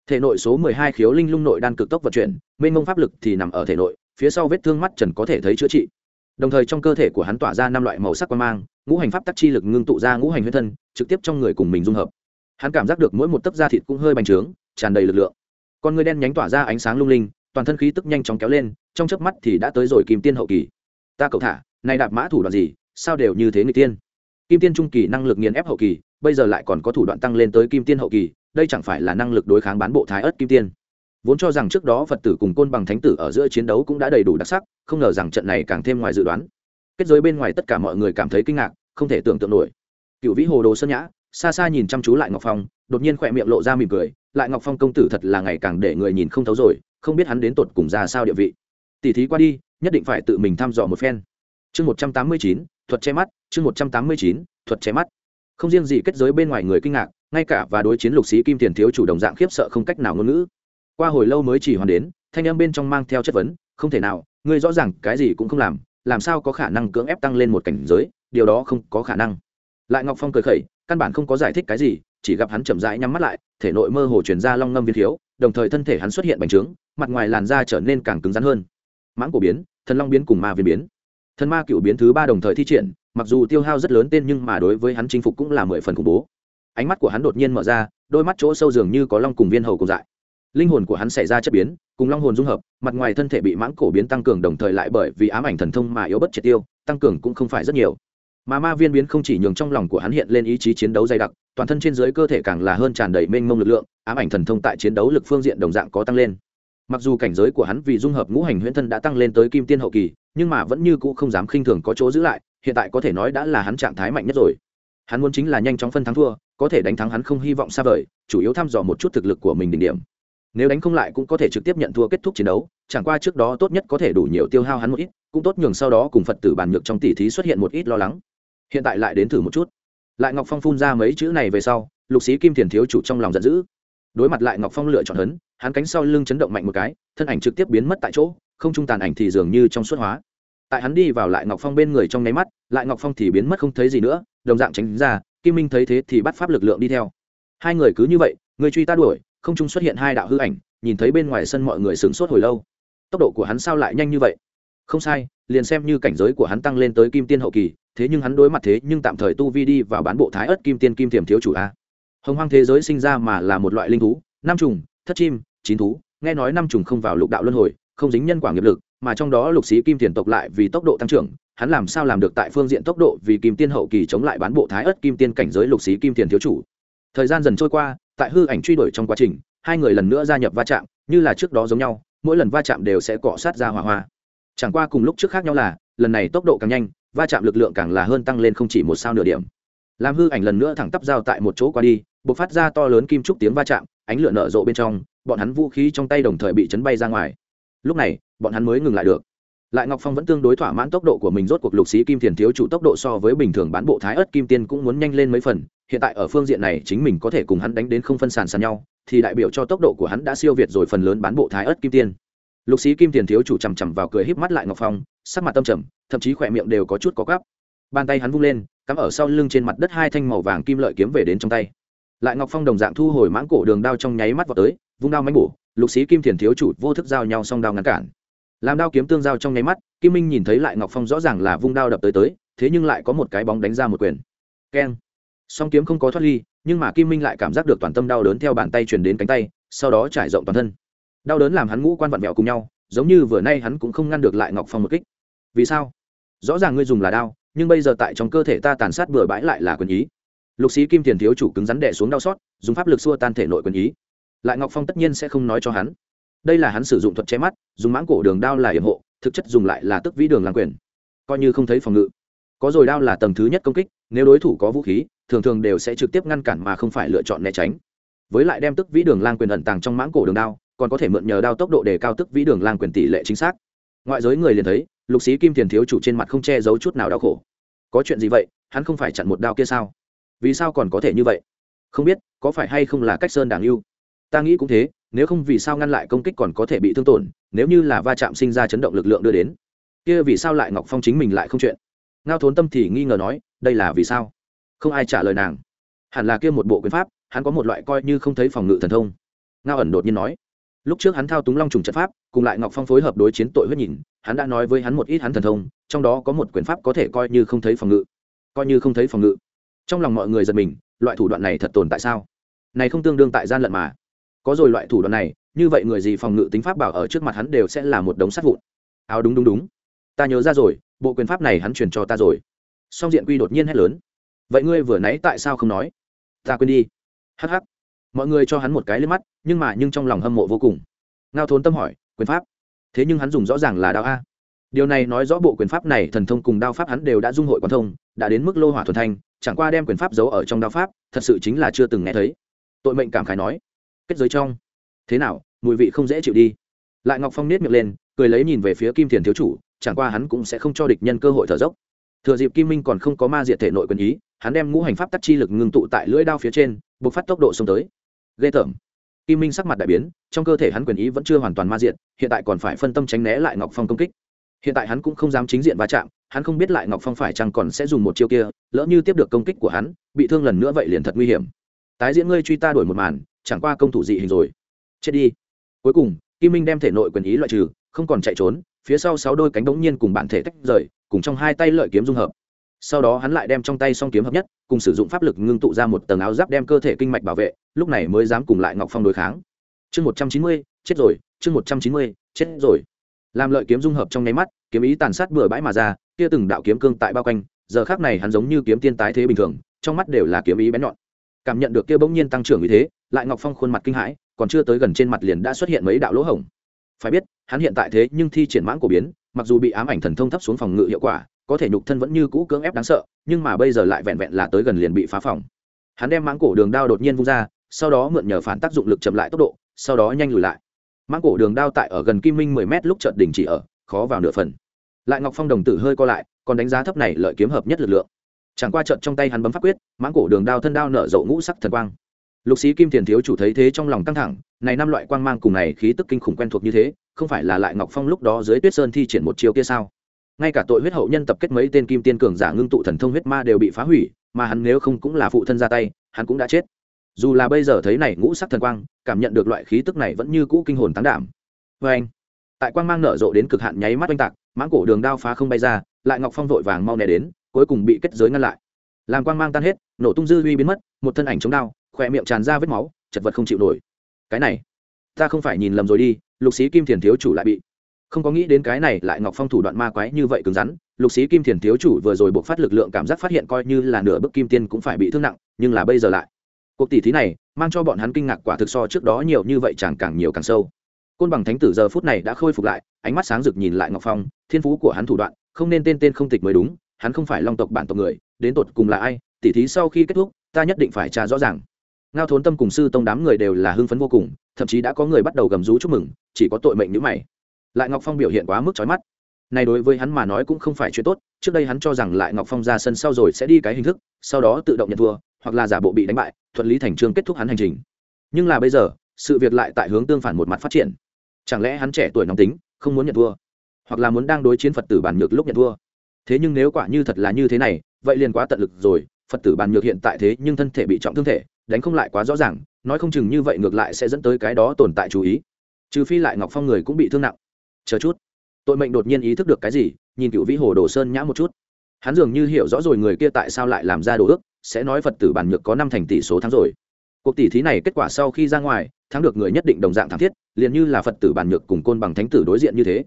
S1: Thể nội số mười hai khiếu linh lung nội đan cực tốc vận chuyển, mênh mông pháp lực thì nằm ở thể nội, phía sau vết thương mắt trần có thể thấy chữa trị. Đồng thời trong cơ thể của hắn tỏa ra năm loại màu sắc quan mang, ngũ hành pháp tắc chi lực ngưng tụ ra ngũ hành huyết thân, trực tiếp trong người cùng mình dung hợp hắn cảm giác được mỗi một tấc da thịt cũng hơi bành trướng, tràn đầy lực lượng. Con người đen nhánh tỏa ra ánh sáng lung linh, toàn thân khí tức nhanh chóng kéo lên, trong chớp mắt thì đã tới rồi kim tiên hậu kỳ. Ta cậu thả, này đạp mã thủ đoạn gì, sao đều như thế người tiên? Kim tiên trung kỳ năng lực nghiền ép hậu kỳ, bây giờ lại còn có thủ đoạn tăng lên tới kim tiên hậu kỳ, đây chẳng phải là năng lực đối kháng bán bộ thái ớt kim tiên? Vốn cho rằng trước đó phật tử cùng côn bằng thánh tử ở giữa chiến đấu cũng đã đầy đủ đặc sắc, không ngờ rằng trận này càng thêm ngoài dự đoán. Kết giới bên ngoài tất cả mọi người cảm thấy kinh ngạc, không thể tưởng tượng nổi. Cựu vĩ hồ đồ sơn nhã xa xa nhìn chăm chú lại ngọc phong, đột nhiên khỏe miệng lộ ra mỉm cười, lại ngọc phong công tử thật là ngày càng để người nhìn không thấu rồi, không biết hắn đến tột cùng ra sao địa vị. Tỉ thí qua đi, nhất định phải tự mình thăm dò một phen. Chương một trăm tám mươi chín, thuật che mắt, chương một trăm tám mươi chín, thuật che mắt. Không riêng gì kết giới bên ngoài người kinh ngạc, ngay cả và đối chiến lục sĩ kim tiền thiếu chủ đồng dạng khiếp sợ không cách nào ngôn ngữ. Qua hồi lâu mới chỉ hoàn đến, thanh em bên trong mang theo chất vấn, không thể nào, ngươi rõ ràng cái gì cũng không làm làm sao có khả năng cưỡng ép tăng lên một cảnh giới, điều đó không có khả năng. Lại ngọc phong cười khẩy căn bản không có giải thích cái gì, chỉ gặp hắn chậm rãi nhắm mắt lại, thể nội mơ hồ chuyển ra long ngâm viên thiếu đồng thời thân thể hắn xuất hiện bành trướng, mặt ngoài làn da trở nên càng cứng rắn hơn. Mãng cổ biến, thần long biến cùng ma viên biến. Thần ma cựu biến thứ ba đồng thời thi triển, mặc dù tiêu hao rất lớn tên nhưng mà đối với hắn chinh phục cũng là mười phần khủng bố. Ánh mắt của hắn đột nhiên mở ra, đôi mắt chỗ sâu dường như có long cùng viên hầu cùng dại. Linh hồn của hắn xảy ra chất biến, cùng long hồn dung hợp, mặt ngoài thân thể bị mãng cổ biến tăng cường đồng thời lại bởi vì ám ảnh thần thông mà yếu bất triệt tiêu, tăng cường cũng không phải rất nhiều mà ma viên biến không chỉ nhường trong lòng của hắn hiện lên ý chí chiến đấu dày đặc, toàn thân trên dưới cơ thể càng là hơn tràn đầy mênh mông lực lượng, ám ảnh thần thông tại chiến đấu lực phương diện đồng dạng có tăng lên. Mặc dù cảnh giới của hắn vì dung hợp ngũ hành huyễn thân đã tăng lên tới kim tiên hậu kỳ, nhưng mà vẫn như cũ không dám khinh thường có chỗ giữ lại, hiện tại có thể nói đã là hắn trạng thái mạnh nhất rồi. Hắn muốn chính là nhanh chóng phân thắng thua, có thể đánh thắng hắn không hy vọng xa vời, chủ yếu thăm dò một chút thực lực của mình đỉnh điểm. Nếu đánh không lại cũng có thể trực tiếp nhận thua kết thúc chiến đấu, chẳng qua trước đó tốt nhất có thể đủ nhiều tiêu hao hắn một ít, cũng tốt nhường sau đó cùng phật tử bàn nhược trong tỷ thí xuất hiện một ít lo lắng hiện tại lại đến thử một chút. Lại ngọc phong phun ra mấy chữ này về sau, lục sĩ kim thiền thiếu chủ trong lòng giận dữ. Đối mặt lại ngọc phong lựa chọn hấn, hắn cánh sau lưng chấn động mạnh một cái, thân ảnh trực tiếp biến mất tại chỗ, không trung tàn ảnh thì dường như trong suốt hóa. Tại hắn đi vào lại ngọc phong bên người trong nháy mắt, lại ngọc phong thì biến mất không thấy gì nữa, đồng dạng tránh ra, kim minh thấy thế thì bắt pháp lực lượng đi theo. Hai người cứ như vậy, người truy ta đuổi, không trung xuất hiện hai đạo hư ảnh, nhìn thấy bên ngoài sân mọi người sửng sốt hồi lâu. Tốc độ của hắn sao lại nhanh như vậy? Không sai, liền xem như cảnh giới của hắn tăng lên tới kim tiên hậu kỳ thế nhưng hắn đối mặt thế nhưng tạm thời tu vi đi vào bán bộ thái ớt kim tiên kim tiềm thiếu chủ a. Hồng hoang thế giới sinh ra mà là một loại linh thú năm trùng, thất chim, chín thú, nghe nói năm trùng không vào lục đạo luân hồi, không dính nhân quả nghiệp lực, mà trong đó lục sĩ kim tiền tộc lại vì tốc độ tăng trưởng, hắn làm sao làm được tại phương diện tốc độ vì kim tiên hậu kỳ chống lại bán bộ thái ớt kim tiên cảnh giới lục sĩ kim tiền thiếu chủ. Thời gian dần trôi qua, tại hư ảnh truy đuổi trong quá trình, hai người lần nữa gia nhập va chạm, như là trước đó giống nhau, mỗi lần va chạm đều sẽ cọ sát ra hỏa hoa. Chẳng qua cùng lúc trước khác nhau là, lần này tốc độ càng nhanh va chạm lực lượng càng là hơn tăng lên không chỉ một sao nửa điểm. Làm hư ảnh lần nữa thẳng tắp giao tại một chỗ qua đi b ộ c phát ra to lớn kim trúc tiếng va chạm, ánh lửa nở rộ bên trong, bọn hắn vũ khí trong tay đồng thời bị chấn bay ra ngoài. Lúc này, bọn hắn mới ngừng lại được. Lại ngọc phong vẫn tương đối thỏa mãn tốc độ của mình, rốt cuộc lục sĩ kim thiền thiếu chủ tốc độ so với bình thường bán bộ thái ớt kim tiên cũng muốn nhanh lên mấy phần, hiện tại ở phương diện này chính mình có thể cùng hắn đánh đến không phân sàn sàn nhau, thì đại biểu cho tốc độ của hắn đã siêu việt rồi phần lớn bán bộ thái ớt kim tiên. Lục sĩ kim thiền thiếu chủ chằm chằm vào cười híp mắt lại ngọc phong sắc mặt tâm trầm, thậm chí khỏe miệng đều có chút có gắp bàn tay hắn vung lên, cắm ở sau lưng trên mặt đất hai thanh màu vàng kim lợi kiếm về đến trong tay. Lại ngọc phong đồng dạng thu hồi mãng cổ đường đao trong nháy mắt vào tới, vung đao mánh bổ, lục sĩ kim thiền thiếu chủ vô thức giao nhau song đao ngăn cản. Làm đao kiếm tương giao trong nháy mắt, kim minh nhìn thấy lại ngọc phong rõ ràng là vung đao đập tới tới, thế nhưng lại có một cái bóng đánh ra một quyền. Keng. Song kiếm không có thoát ly, nhưng mà kim minh lại cảm giác được toàn tâm đau đớn theo bàn tay truyền đến cánh tay, sau đó trải rộng toàn thân. Đau đớn làm hắn ngũ quan vặn vẹo cùng nhau, giống như vừa nay hắn cũng không ngăn được lại ngọc phong một kích vì sao? Rõ ràng ngươi dùng là đao, nhưng bây giờ tại trong cơ thể ta tàn sát bừa bãi lại là quân ý. Lục sĩ kim tiền thiếu chủ cứng rắn đẻ xuống đau xót, dùng pháp lực xua tan thể nội quân ý. Lại ngọc phong tất nhiên sẽ không nói cho hắn. Đây là hắn sử dụng thuật che mắt, dùng mãng cổ đường đao là hiểm hộ, thực chất dùng lại là tức vĩ đường làm quyền. Coi như không thấy phòng ngự. Có rồi đao là tầng thứ nhất công kích, nếu đối thủ có vũ khí, thường thường đều sẽ trực tiếp ngăn cản mà không phải lựa chọn né tránh. Với lại đem tức vĩ đường lang quyền ẩn tàng trong mãng cổ đường đao, còn có thể mượn nhờ đao tốc độ để cao tức vĩ đường lang quyền tỷ lệ chính xác. Ngoại giới người liền thấy lục sĩ kim tiền thiếu chủ trên mặt không che giấu chút nào đau khổ. Có chuyện gì vậy? Hắn không phải chặn một đao kia sao? Vì sao còn có thể như vậy? Không biết, có phải hay không là cách sơn đảng yêu? Ta nghĩ cũng thế, nếu không vì sao ngăn lại công kích còn có thể bị thương tổn, nếu như là va chạm sinh ra chấn động lực lượng đưa đến. Kia vì sao lại ngọc phong chính mình lại không chuyện? Ngao thốn tâm thì nghi ngờ nói, đây là vì sao? Không ai trả lời nàng. Hẳn là kia một bộ quyền pháp, hắn có một loại coi như không thấy phòng ngự thần thông. Ngao ẩn đột nhiên nói lúc trước hắn thao túng long trùng trận pháp, cùng lại ngọc phong phối hợp đối chiến tội huyết nhìn, hắn đã nói với hắn một ít hắn thần thông, trong đó có một quyền pháp có thể coi như không thấy phòng ngự. Coi như không thấy phòng ngự. Trong lòng mọi người giật mình, loại thủ đoạn này thật tồn tại sao? Này không tương đương tại gian lận mà. Có rồi loại thủ đoạn này, như vậy người gì phòng ngự tính pháp bảo ở trước mặt hắn đều sẽ là một đống sát vụn. Áo đúng đúng đúng. Ta nhớ ra rồi, bộ quyền pháp này hắn truyền cho ta rồi. Song diện quy đột nhiên hét lớn. Vậy ngươi vừa nãy tại sao không nói? Ta quên đi. Hh mọi người cho hắn một cái lên mắt, nhưng mà nhưng trong lòng hâm mộ vô cùng. Ngao thốn tâm hỏi, quyền pháp? Thế nhưng hắn dùng rõ ràng là đao a. Điều này nói rõ bộ quyền pháp này thần thông cùng đao pháp hắn đều đã dung hội quan thông, đã đến mức lô hỏa thuần thanh, chẳng qua đem quyền pháp giấu ở trong đao pháp, thật sự chính là chưa từng nghe thấy. Tội mệnh cảm khái nói, kết giới trong. Thế nào, mùi vị không dễ chịu đi. Lại ngọc phong nết miệng lên, cười lấy nhìn về phía kim thiền thiếu chủ, chẳng qua hắn cũng sẽ không cho địch nhân cơ hội thở dốc. Thừa dịp kim minh còn không có ma diệt thể nội quyền ý, hắn đem ngũ hành pháp tắc chi lực ngưng tụ tại lưỡi đao phía trên buộc phát tốc độ xông tới ghê tởm. Kim minh sắc mặt đại biến, trong cơ thể hắn quyền ý vẫn chưa hoàn toàn ma diện hiện tại còn phải phân tâm tránh né lại ngọc phong công kích. Hiện tại hắn cũng không dám chính diện va chạm, hắn không biết lại ngọc phong phải chăng còn sẽ dùng một chiêu kia, lỡ như tiếp được công kích của hắn, bị thương lần nữa vậy liền thật nguy hiểm. Tái diễn ngươi truy ta đổi một màn, chẳng qua công thủ dị hình rồi. Chết đi. Cuối cùng, kim minh đem thể nội quyền ý loại trừ, không còn chạy trốn, phía sau sáu đôi cánh đống nhiên cùng bản thể tách rời, cùng trong hai tay lợi kiếm dung hợp sau đó hắn lại đem trong tay song kiếm hợp nhất, cùng sử dụng pháp lực ngưng tụ ra một tầng áo giáp đem cơ thể kinh mạch bảo vệ, lúc này mới dám cùng lại ngọc phong đối kháng. Chương một trăm chín mươi, chết rồi, chương một trăm chín mươi, chết rồi. Làm lợi kiếm dung hợp trong nháy mắt, kiếm ý tàn sát bừa bãi mà ra, kia từng đạo kiếm cương tại bao quanh, giờ khác này hắn giống như kiếm tiên tái thế bình thường, trong mắt đều là kiếm ý bén nhọn. Cảm nhận được kia bỗng nhiên tăng trưởng như thế, lại ngọc phong khuôn mặt kinh hãi, còn chưa tới gần trên mặt liền đã xuất hiện mấy đạo lỗ hổng. Phải biết, hắn hiện tại thế nhưng thi triển mãng cổ biến, mặc dù bị ám ảnh thần thông thấp xuống phòng ngự hiệu quả có thể nhục thân vẫn như cũ cưỡng ép đáng sợ, nhưng mà bây giờ lại vẹn vẹn là tới gần liền bị phá phòng. Hắn đem mãng cổ đường đao đột nhiên vung ra, sau đó mượn nhờ phản tác dụng lực chậm lại tốc độ, sau đó nhanh lùi lại. Mãng cổ đường đao tại ở gần kim minh mười mét lúc chợt đình chỉ ở, khó vào nửa phần. Lại ngọc phong đồng tử hơi co lại, còn đánh giá thấp này lợi kiếm hợp nhất lực lượng. Chẳng qua trận trong tay hắn bấm pháp quyết, mãng cổ đường đao thân đao nở rộ ngũ sắc thần quang. Lục sĩ kim tiền thiếu chủ thấy thế trong lòng căng thẳng, này năm loại quang mang cùng này khí tức kinh khủng quen thuộc như thế, không phải là lại ngọc phong lúc đó dưới tuyết sơn thi triển một chiêu kia sao? Ngay cả tội huyết hậu nhân tập kết mấy tên kim tiên cường giả ngưng tụ thần thông huyết ma đều bị phá hủy, mà hắn nếu không cũng là phụ thân ra tay, hắn cũng đã chết. Dù là bây giờ thấy này ngũ sắc thần quang, cảm nhận được loại khí tức này vẫn như cũ kinh hồn tán đảm. Vê anh, tại quang mang nở rộ đến cực hạn nháy mắt oanh tạc, mãng cổ đường đao phá không bay ra, lại ngọc phong vội vàng mau nè đến, cuối cùng bị kết giới ngăn lại. Làm quang mang tan hết, nổ tung dư huy biến mất, một thân ảnh chống đao, khỏe miệng tràn ra vết máu, chật vật không chịu nổi. Cái này, ta không phải nhìn lầm rồi đi, lục sĩ kim thiền thiếu chủ lại bị không có nghĩ đến cái này lại ngọc phong thủ đoạn ma quái như vậy cứng rắn, lục sĩ kim thiền thiếu chủ vừa rồi buộc phát lực lượng cảm giác phát hiện coi như là nửa bức kim tiên cũng phải bị thương nặng, nhưng là bây giờ lại. Cuộc tỷ thí này, mang cho bọn hắn kinh ngạc quả thực so trước đó nhiều như vậy chẳng càng nhiều càng sâu. Côn bằng thánh tử giờ phút này đã khôi phục lại, ánh mắt sáng rực nhìn lại ngọc phong, thiên phú của hắn thủ đoạn, không nên tên tên không tịch mới đúng, hắn không phải long tộc bản tộc người, đến tột cùng là ai tỷ thí sau khi kết thúc, ta nhất định phải tra rõ ràng. Ngao thốn tâm cùng sư tông đám người đều là hưng phấn vô cùng, thậm chí đã có người bắt đầu gầm rú chúc mừng, chỉ có tội mệnh nhữ mày lại ngọc phong biểu hiện quá mức trói mắt. Này đối với hắn mà nói cũng không phải chuyện tốt, trước đây hắn cho rằng lại ngọc phong ra sân sau rồi sẽ đi cái hình thức, sau đó tự động nhận thua, hoặc là giả bộ bị đánh bại, thuận lý thành trương kết thúc hắn hành trình. Nhưng là bây giờ, sự việc lại tại hướng tương phản một mặt phát triển. Chẳng lẽ hắn trẻ tuổi nóng tính, không muốn nhận thua? Hoặc là muốn đang đối chiến phật tử bản nhược lúc nhận thua? Thế nhưng nếu quả như thật là như thế này, vậy liền quá tận lực rồi, phật tử bàn nhược hiện tại thế nhưng thân thể bị trọng thương thể, đánh không lại quá rõ ràng, nói không chừng như vậy ngược lại sẽ dẫn tới cái đó tồn tại chú ý. Trừ phi lại ngọc phong người cũng bị thương nặng chờ chút. Tội mệnh đột nhiên ý thức được cái gì, nhìn cựu vĩ hồ đồ sơn nhã một chút. Hắn dường như hiểu rõ rồi người kia tại sao lại làm ra đồ ước, sẽ nói phật tử bản nhược có năm thành tỷ số thắng rồi. Cuộc tỷ thí này kết quả sau khi ra ngoài, thắng được người nhất định đồng dạng thắng thiết, liền như là phật tử bản nhược cùng côn bằng thánh tử đối diện như thế.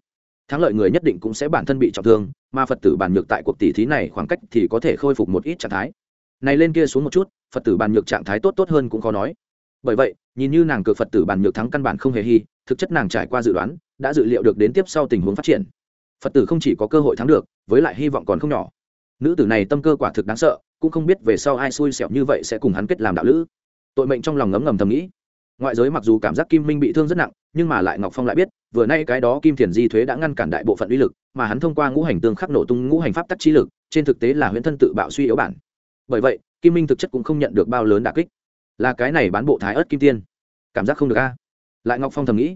S1: Thắng lợi người nhất định cũng sẽ bản thân bị trọng thương, mà phật tử bản nhược tại cuộc tỷ thí này khoảng cách thì có thể khôi phục một ít trạng thái. Này lên kia xuống một chút, phật tử bản nhược trạng thái tốt tốt hơn cũng khó nói. Bởi vậy, nhìn như nàng cược phật tử bản nhược thắng căn bản không hề hy thực chất nàng trải qua dự đoán, đã dự liệu được đến tiếp sau tình huống phát triển. Phật tử không chỉ có cơ hội thắng được, với lại hy vọng còn không nhỏ. Nữ tử này tâm cơ quả thực đáng sợ, cũng không biết về sau ai xui xẻo như vậy sẽ cùng hắn kết làm đạo lữ. Tội mệnh trong lòng ngấm ngầm thầm nghĩ. Ngoại giới mặc dù cảm giác kim minh bị thương rất nặng, nhưng mà lại ngọc phong lại biết, vừa nay cái đó kim thiền di thuế đã ngăn cản đại bộ phận uy lực, mà hắn thông qua ngũ hành tương khắc nổ tung ngũ hành pháp tắc trí lực, trên thực tế là huyễn thân tự bạo suy yếu bản. Bởi vậy, kim minh thực chất cũng không nhận được bao lớn đà kích. Là cái này bán bộ thái ớt kim tiên. Cảm giác không được a lại ngọc phong thầm nghĩ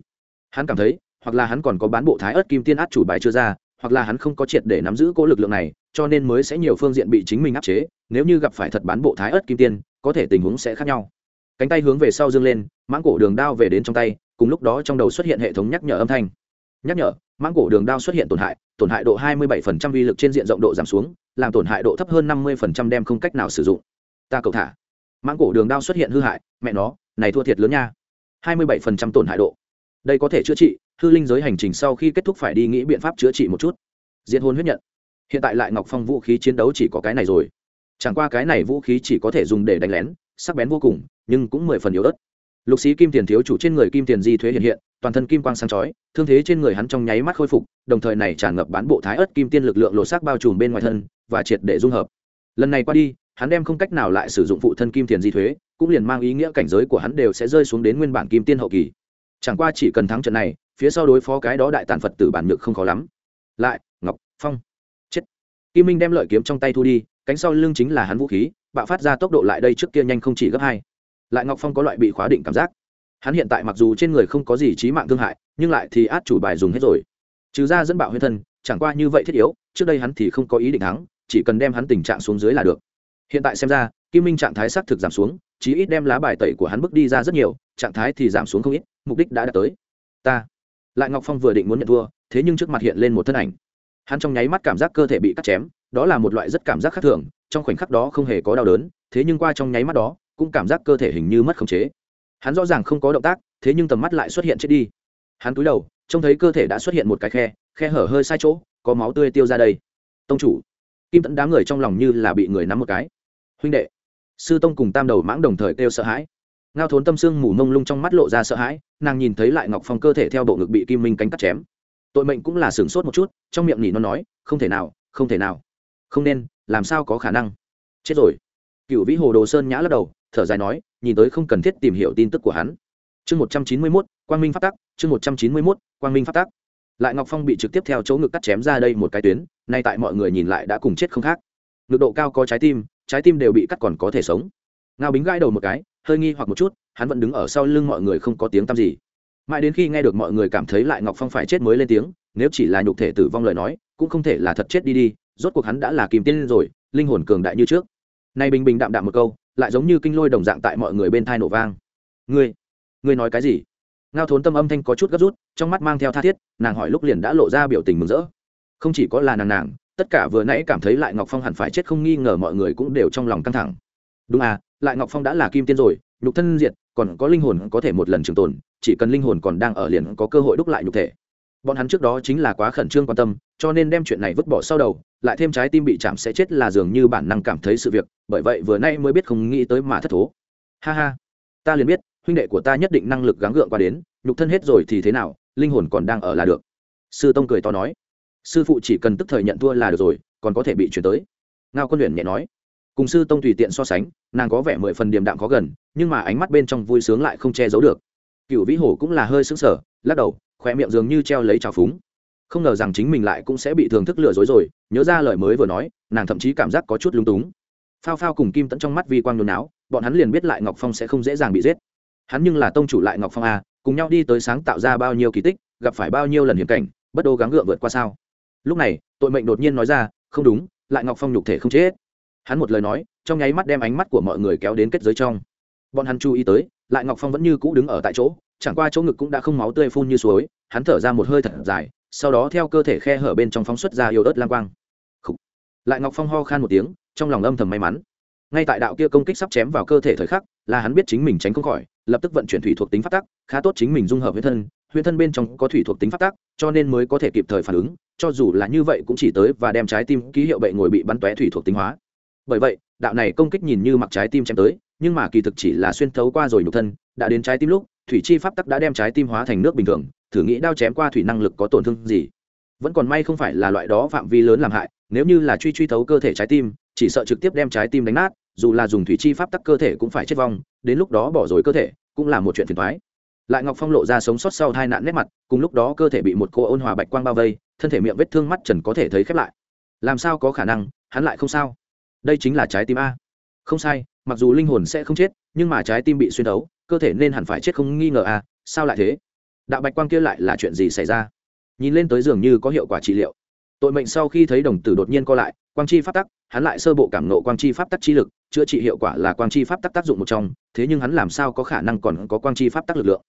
S1: hắn cảm thấy hoặc là hắn còn có bán bộ thái ớt kim tiên át chủ bài chưa ra hoặc là hắn không có triệt để nắm giữ cố lực lượng này cho nên mới sẽ nhiều phương diện bị chính mình áp chế nếu như gặp phải thật bán bộ thái ớt kim tiên có thể tình huống sẽ khác nhau cánh tay hướng về sau dương lên mãng cổ đường đao về đến trong tay cùng lúc đó trong đầu xuất hiện hệ thống nhắc nhở âm thanh nhắc nhở mãng cổ đường đao xuất hiện tổn hại tổn hại độ 27% vi lực trên diện rộng độ giảm xuống làm tổn hại độ thấp hơn 50% đem không cách nào sử dụng ta cầu thả mãng cổ đường đao xuất hiện hư hại mẹ nó này thua thiệt lớn nha 27% tổn hại độ. Đây có thể chữa trị, hư linh giới hành trình sau khi kết thúc phải đi nghĩ biện pháp chữa trị một chút. Diện hôn huyết nhận. Hiện tại lại ngọc phong vũ khí chiến đấu chỉ có cái này rồi. Chẳng qua cái này vũ khí chỉ có thể dùng để đánh lén, sắc bén vô cùng, nhưng cũng mười phần yếu ớt. Lục sĩ kim tiền thiếu chủ trên người kim tiền di thuế hiện hiện, toàn thân kim quang sáng chói, thương thế trên người hắn trong nháy mắt khôi phục, đồng thời này tràn ngập bán bộ thái ớt kim tiên lực lượng lộ sắc bao trùm bên ngoài thân, và triệt để dung hợp. Lần này qua đi hắn đem không cách nào lại sử dụng phụ thân kim tiền di thuế, cũng liền mang ý nghĩa cảnh giới của hắn đều sẽ rơi xuống đến nguyên bản kim tiên hậu kỳ. Chẳng qua chỉ cần thắng trận này, phía sau đối phó cái đó đại tàn phật tử bản nhược không khó lắm. Lại, ngọc, phong, chết. Kim minh đem lợi kiếm trong tay thu đi, cánh sau lưng chính là hắn vũ khí, bạo phát ra tốc độ lại đây trước kia nhanh không chỉ gấp hai. Lại ngọc phong có loại bị khóa định cảm giác. Hắn hiện tại mặc dù trên người không có gì trí mạng thương hại, nhưng lại thì át chủ bài dùng hết rồi. Trừ ra dẫn bạo huyên thân, chẳng qua như vậy thiết yếu, trước đây hắn thì không có ý định thắng, chỉ cần đem hắn tình trạng xuống dưới là được hiện tại xem ra, kim minh trạng thái xác thực giảm xuống, chí ít đem lá bài tẩy của hắn bước đi ra rất nhiều, trạng thái thì giảm xuống không ít, mục đích đã đạt tới. Ta, lại ngọc phong vừa định muốn nhận thua, thế nhưng trước mặt hiện lên một thân ảnh. Hắn trong nháy mắt cảm giác cơ thể bị cắt chém, đó là một loại rất cảm giác khác thường, trong khoảnh khắc đó không hề có đau đớn, thế nhưng qua trong nháy mắt đó, cũng cảm giác cơ thể hình như mất khống chế. Hắn rõ ràng không có động tác, thế nhưng tầm mắt lại xuất hiện chết đi. Hắn cúi đầu, trông thấy cơ thể đã xuất hiện một cái khe khe hở hơi sai chỗ, có máu tươi tiêu ra đây. Tông chủ, kim tẫn đám người trong lòng như là bị người nắm một cái huynh đệ. Sư tông cùng tam đầu mãng đồng thời kêu sợ hãi. Ngao thốn tâm sương mù mông lung trong mắt lộ ra sợ hãi, nàng nhìn thấy lại ngọc phong cơ thể theo bộ ngực bị kim minh cánh cắt chém. Tội mệnh cũng là sửng sốt một chút, trong miệng nhỉ nó nói, không thể nào, không thể nào. Không nên, làm sao có khả năng? Chết rồi. Cựu vĩ hồ đồ sơn nhã lắc đầu, thở dài nói, nhìn tới không cần thiết tìm hiểu tin tức của hắn. Chương một trăm chín mươi mốt, quang minh phát tắc, chương một trăm chín mươi mốt, quang minh phát tắc. Lại ngọc phong bị trực tiếp theo chỗ ngực cắt chém ra đây một cái tuyến, nay tại mọi người nhìn lại đã cùng chết không khác. Ngực độ cao có trái tim trái tim đều bị cắt còn có thể sống. Ngao bính gãi đầu một cái, hơi nghi hoặc một chút, hắn vẫn đứng ở sau lưng mọi người không có tiếng tăm gì. Mãi đến khi nghe được mọi người cảm thấy lại ngọc phong phải chết mới lên tiếng, nếu chỉ là nhục thể tử vong lời nói, cũng không thể là thật chết đi đi, rốt cuộc hắn đã là kìm tiên rồi, linh hồn cường đại như trước. Nay bình bình đạm đạm một câu, lại giống như kinh lôi đồng dạng tại mọi người bên thai nổ vang. Ngươi ngươi nói cái gì? Ngao thốn tâm âm thanh có chút gấp rút, trong mắt mang theo tha thiết, nàng hỏi lúc liền đã lộ ra biểu tình mừng rỡ. Không chỉ có là nàng nàng tất cả vừa nãy cảm thấy lại ngọc phong hẳn phải chết không nghi ngờ mọi người cũng đều trong lòng căng thẳng. Đúng à lại ngọc phong đã là kim tiên rồi, nhục thân diệt, còn có linh hồn có thể một lần trường tồn, chỉ cần linh hồn còn đang ở liền có cơ hội đúc lại nhục thể. Bọn hắn trước đó chính là quá khẩn trương quan tâm, cho nên đem chuyện này vứt bỏ sau đầu, lại thêm trái tim bị chạm sẽ chết là dường như bản năng cảm thấy sự việc, bởi vậy vừa nay mới biết không nghĩ tới mà thất thố. Ha ha, ta liền biết, huynh đệ của ta nhất định năng lực gắng gượng qua đến, nhục thân hết rồi thì thế nào, linh hồn còn đang ở là được. Sư tông cười to nói sư phụ chỉ cần tức thời nhận thua là được rồi, còn có thể bị chuyển tới. Ngao quân luyện nhẹ nói. Cùng sư tông tùy tiện so sánh, nàng có vẻ mười phần điềm đạm khó gần, nhưng mà ánh mắt bên trong vui sướng lại không che giấu được. Cựu vĩ hổ cũng là hơi sững sờ, lắc đầu khoe miệng dường như treo lấy trào phúng. Không ngờ rằng chính mình lại cũng sẽ bị thưởng thức lừa dối rồi, nhớ ra lời mới vừa nói, nàng thậm chí cảm giác có chút lung túng. Phao phao cùng kim tẫn trong mắt vi quang nhốn náo, bọn hắn liền biết lại ngọc phong sẽ không dễ dàng bị giết. Hắn nhưng là tông chủ lại ngọc phong a, cùng nhau đi tới sáng tạo ra bao nhiêu kỳ tích, gặp phải bao nhiêu lần hiểm cảnh, bất đô gắng gượng vượt qua sao? Lúc này, tội mệnh đột nhiên nói ra, không đúng, lại ngọc phong nhục thể không chết. Hắn một lời nói, trong nháy mắt đem ánh mắt của mọi người kéo đến kết giới trong. Bọn hắn chú ý tới, lại ngọc phong vẫn như cũ đứng ở tại chỗ, chẳng qua chỗ ngực cũng đã không máu tươi phun như suối, hắn thở ra một hơi thật dài, sau đó theo cơ thể khe hở bên trong phóng xuất ra yêu ớt lang quang. Lại ngọc phong ho khan một tiếng, trong lòng âm thầm may mắn. Ngay tại đạo kia công kích sắp chém vào cơ thể thời khắc, là hắn biết chính mình tránh không khỏi, lập tức vận chuyển thủy thuộc tính phát tắc, khá tốt chính mình dung hợp huyết thân Huyễn thân bên trong có thủy thuộc tính phát tắc, cho nên mới có thể kịp thời phản ứng, cho dù là như vậy cũng chỉ tới và đem trái tim ký hiệu bệnh ngồi bị bắn tóe thủy thuộc tính hóa. Bởi vậy, đạo này công kích nhìn như mặc trái tim chém tới, nhưng mà kỳ thực chỉ là xuyên thấu qua rồi nhục thân, đã đến trái tim lúc, thủy chi pháp tắc đã đem trái tim hóa thành nước bình thường, thử nghĩ đao chém qua thủy năng lực có tổn thương gì? Vẫn còn may không phải là loại đó phạm vi lớn làm hại, nếu như là truy truy thấu cơ thể trái tim, chỉ sợ trực tiếp đem trái tim đánh nát, dù là dùng thủy chi pháp tắc cơ thể cũng phải chết vong, đến lúc đó bỏ rồi cơ thể, cũng là một chuyện phiền thoái lại ngọc phong lộ ra sống sót sau hai nạn nét mặt cùng lúc đó cơ thể bị một cô ôn hòa bạch quang bao vây thân thể miệng vết thương mắt trần có thể thấy khép lại làm sao có khả năng hắn lại không sao đây chính là trái tim a không sai mặc dù linh hồn sẽ không chết nhưng mà trái tim bị xuyên thấu cơ thể nên hẳn phải chết không nghi ngờ a sao lại thế đạo bạch quang kia lại là chuyện gì xảy ra nhìn lên tới dường như có hiệu quả trị liệu tội mệnh sau khi thấy đồng tử đột nhiên co lại quang chi pháp tắc hắn lại sơ bộ cảm nộ quang chi pháp tắc chi lực chữa trị hiệu quả là quang chi pháp tắc tác dụng một trong thế nhưng hắn làm sao có khả năng còn có quang chi pháp tắc lực lượng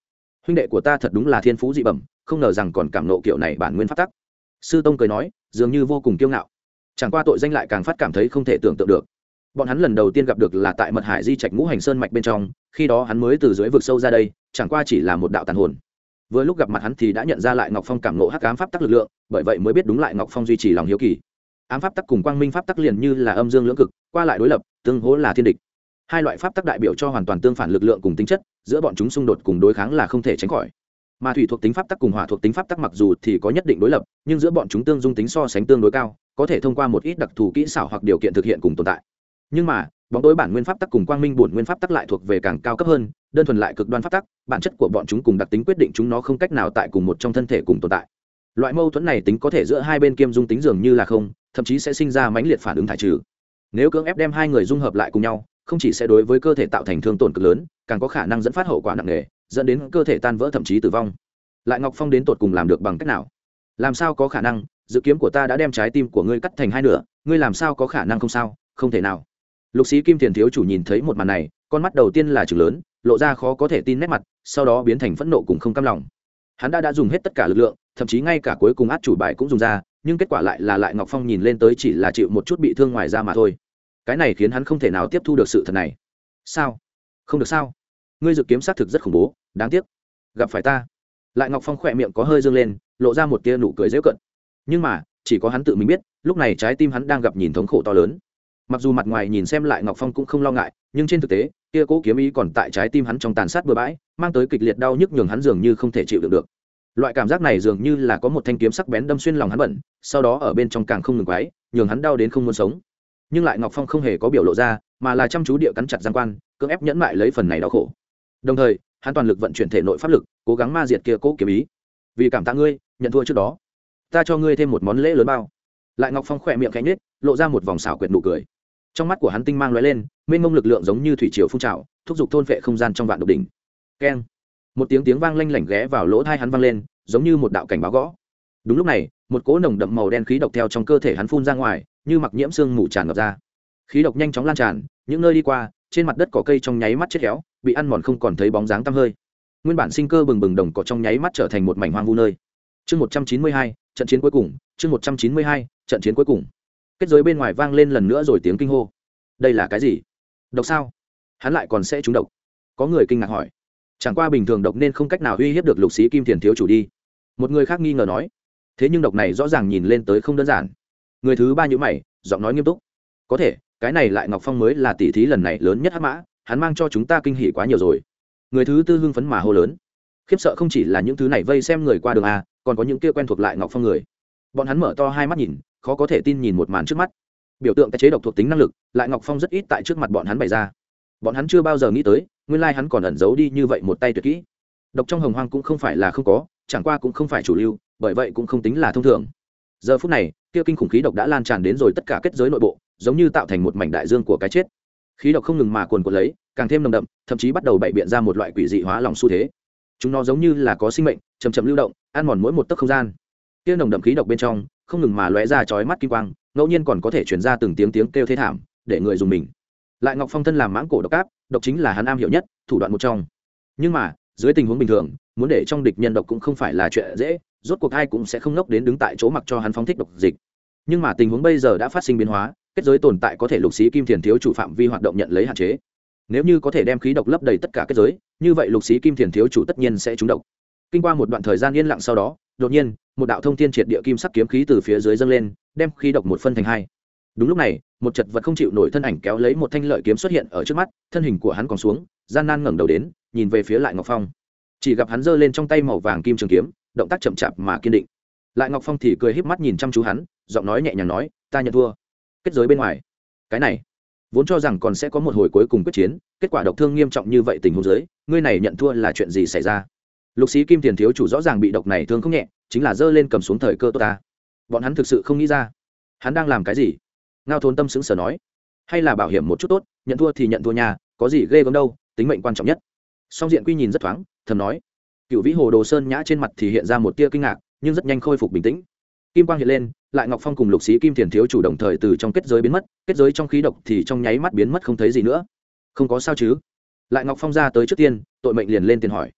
S1: huynh đệ của ta thật đúng là thiên phú dị bẩm, không ngờ rằng còn cảm nộ kiểu này bản nguyên pháp tắc. Sư tông cười nói, dường như vô cùng kiêu ngạo. Chẳng qua tội danh lại càng phát cảm thấy không thể tưởng tượng được. Bọn hắn lần đầu tiên gặp được là tại mật hải di trạch ngũ hành sơn mạch bên trong, khi đó hắn mới từ dưới vực sâu ra đây, chẳng qua chỉ là một đạo tàn hồn. Vừa lúc gặp mặt hắn thì đã nhận ra lại ngọc phong cảm nộ hắc ám pháp tắc lực lượng, bởi vậy mới biết đúng lại ngọc phong duy trì lòng hiếu kỳ. Ám pháp tắc cùng quang minh pháp tắc liền như là âm dương lưỡng cực, qua lại đối lập, tương hỗ là thiên địch hai loại pháp tắc đại biểu cho hoàn toàn tương phản lực lượng cùng tính chất, giữa bọn chúng xung đột cùng đối kháng là không thể tránh khỏi. Mà thủy thuộc tính pháp tắc cùng hỏa thuộc tính pháp tắc mặc dù thì có nhất định đối lập, nhưng giữa bọn chúng tương dung tính so sánh tương đối cao, có thể thông qua một ít đặc thù kỹ xảo hoặc điều kiện thực hiện cùng tồn tại. Nhưng mà, bóng tối bản nguyên pháp tắc cùng quang minh bổn nguyên pháp tắc lại thuộc về càng cao cấp hơn, đơn thuần lại cực đoan pháp tắc, bản chất của bọn chúng cùng đặc tính quyết định chúng nó không cách nào tại cùng một trong thân thể cùng tồn tại. Loại mâu thuẫn này tính có thể giữa hai bên kiêm dung tính dường như là không, thậm chí sẽ sinh ra mãnh liệt phản ứng thải trừ. Nếu cưỡng ép đem hai người dung hợp lại cùng nhau không chỉ sẽ đối với cơ thể tạo thành thương tổn cực lớn, càng có khả năng dẫn phát hậu quả nặng nề, dẫn đến cơ thể tan vỡ thậm chí tử vong. Lại ngọc phong đến tột cùng làm được bằng cách nào? Làm sao có khả năng? Dự kiếm của ta đã đem trái tim của ngươi cắt thành hai nửa, ngươi làm sao có khả năng không sao? Không thể nào. Lục sĩ kim tiền thiếu chủ nhìn thấy một màn này, con mắt đầu tiên là chừng lớn, lộ ra khó có thể tin nét mặt, sau đó biến thành phẫn nộ cùng không cam lòng. Hắn đã đã dùng hết tất cả lực lượng, thậm chí ngay cả cuối cùng át chủ bài cũng dùng ra, nhưng kết quả lại là lại ngọc phong nhìn lên tới chỉ là chịu một chút bị thương ngoài ra mà thôi cái này khiến hắn không thể nào tiếp thu được sự thật này. Sao? Không được sao? Ngươi dự kiếm xác thực rất khủng bố, đáng tiếc. Gặp phải ta. Lại ngọc phong khỏe miệng có hơi dâng lên, lộ ra một tia nụ cười dễu cận. Nhưng mà, chỉ có hắn tự mình biết, lúc này trái tim hắn đang gặp nhìn thống khổ to lớn. Mặc dù mặt ngoài nhìn xem lại ngọc phong cũng không lo ngại, nhưng trên thực tế, kia cố kiếm ý còn tại trái tim hắn trong tàn sát bừa bãi, mang tới kịch liệt đau nhức nhường hắn dường như không thể chịu được được. Loại cảm giác này dường như là có một thanh kiếm sắc bén đâm xuyên lòng hắn bẩn, sau đó ở bên trong càng không ngừng quái nhường hắn đau đến không muốn sống nhưng lại ngọc phong không hề có biểu lộ ra, mà là chăm chú địa cắn chặt giang quan, cưỡng ép nhẫn mại lấy phần này đau khổ. Đồng thời, hắn toàn lực vận chuyển thể nội pháp lực, cố gắng ma diệt kia cố kiếm ý. Vì cảm tạ ngươi, nhận thua trước đó. Ta cho ngươi thêm một món lễ lớn bao. Lại ngọc phong khỏe miệng cánh nết lộ ra một vòng xảo quyệt nụ cười. Trong mắt của hắn tinh mang l lên, mênh mông lực lượng giống như thủy triều phun trào, thúc giục thôn vệ không gian trong vạn độc đỉnh. Keng. Một tiếng tiếng vang lanh lảnh ghé vào lỗ thai hắn vang lên, giống như một đạo cảnh báo gõ. Đúng lúc này, một cỗ nồng đậm màu đen khí độc theo trong cơ thể hắn phun ra ngoài như mặc nhiễm sương mù tràn ngập ra. Khí độc nhanh chóng lan tràn, những nơi đi qua, trên mặt đất cỏ cây trong nháy mắt chết khéo bị ăn mòn không còn thấy bóng dáng tăm hơi. Nguyên bản sinh cơ bừng bừng đồng cỏ trong nháy mắt trở thành một mảnh hoang vu nơi. Chương một trăm chín mươi hai, trận chiến cuối cùng, chương một trăm chín mươi hai, trận chiến cuối cùng. Kết giới bên ngoài vang lên lần nữa rồi tiếng kinh hô. Đây là cái gì? Độc sao? Hắn lại còn sẽ trúng độc. Có người kinh ngạc hỏi. Chẳng qua bình thường độc nên không cách nào uy hiếp được lục sĩ kim thiền thiếu chủ đi. Một người khác nghi ngờ nói. Thế nhưng độc này rõ ràng nhìn lên tới không đơn giản người thứ ba nhữ mày, giọng nói nghiêm túc. Có thể, cái này lại ngọc phong mới là tỷ thí lần này lớn nhất hắc mã, hắn mang cho chúng ta kinh hỉ quá nhiều rồi. Người thứ tư hưng phấn mà hô lớn. Khiếp sợ không chỉ là những thứ này vây xem người qua đường a, còn có những kia quen thuộc lại ngọc phong người. Bọn hắn mở to hai mắt nhìn, khó có thể tin nhìn một màn trước mắt. Biểu tượng cái chế độc thuộc tính năng lực, lại ngọc phong rất ít tại trước mặt bọn hắn bày ra. Bọn hắn chưa bao giờ nghĩ tới, nguyên lai hắn còn ẩn giấu đi như vậy một tay tuyệt kỹ. Độc trong hồng hoang cũng không phải là không có, chẳng qua cũng không phải chủ lưu, bởi vậy cũng không tính là thông thường. Giờ phút này kia kinh khủng khí độc đã lan tràn đến rồi tất cả kết giới nội bộ, giống như tạo thành một mảnh đại dương của cái chết. Khí độc không ngừng mà cuồn cuộn lấy, càng thêm nồng đậm, thậm chí bắt đầu bày biện ra một loại quỷ dị hóa lòng xu thế. Chúng nó giống như là có sinh mệnh chầm chậm lưu động, ăn mòn mỗi một tấc không gian. Kia nồng đậm khí độc bên trong, không ngừng mà lóe ra chói mắt kim quang, ngẫu nhiên còn có thể chuyển ra từng tiếng tiếng kêu thế thảm, để người dùng mình. Lại ngọc phong thân làm mãng cổ độc áp độc chính là hắn am hiểu nhất, thủ đoạn một trong. Nhưng mà, dưới tình huống bình thường, muốn để trong địch nhân độc cũng không phải là chuyện dễ rốt cuộc ai cũng sẽ không nốc đến đứng tại chỗ mặc cho hắn phóng thích độc dịch. Nhưng mà tình huống bây giờ đã phát sinh biến hóa, kết giới tồn tại có thể lục sĩ kim thiền thiếu chủ phạm vi hoạt động nhận lấy hạn chế. Nếu như có thể đem khí độc lấp đầy tất cả kết giới, như vậy lục sĩ kim thiền thiếu chủ tất nhiên sẽ trúng độc. Kinh qua một đoạn thời gian yên lặng sau đó, đột nhiên, một đạo thông thiên triệt địa kim sắc kiếm khí từ phía dưới dâng lên, đem khí độc một phân thành hai. Đúng lúc này, một chật vật không chịu nổi thân ảnh kéo lấy một thanh lợi kiếm xuất hiện ở trước mắt, thân hình của hắn còn xuống, gian nan ngẩng đầu đến, nhìn về phía lại ngọc phong. Chỉ gặp hắn giơ lên trong tay màu vàng kim trường kiếm động tác chậm chạp mà kiên định. Lại ngọc phong thì cười híp mắt nhìn chăm chú hắn, giọng nói nhẹ nhàng nói, ta nhận thua. Kết giới bên ngoài. Cái này, vốn cho rằng còn sẽ có một hồi cuối cùng quyết chiến, kết quả độc thương nghiêm trọng như vậy tình huống dưới, ngươi này nhận thua là chuyện gì xảy ra? Lục sĩ kim tiền thiếu chủ rõ ràng bị độc này thương không nhẹ, chính là giơ lên cầm xuống thời cơ tốt ta. Bọn hắn thực sự không nghĩ ra. Hắn đang làm cái gì? Ngao thốn tâm xứng sở nói. Hay là bảo hiểm một chút tốt, nhận thua thì nhận thua nhà có gì ghê gớm đâu, tính mệnh quan trọng nhất. Song diện quy nhìn rất thoáng, thầm nói cựu vĩ hồ đồ sơn nhã trên mặt thì hiện ra một tia kinh ngạc, nhưng rất nhanh khôi phục bình tĩnh. Kim quang hiện lên, lại ngọc phong cùng lục sĩ kim thiền thiếu chủ đồng thời từ trong kết giới biến mất, kết giới trong khí độc thì trong nháy mắt biến mất không thấy gì nữa. Không có sao chứ? Lại ngọc phong ra tới trước tiên, tội mệnh liền lên tiền hỏi.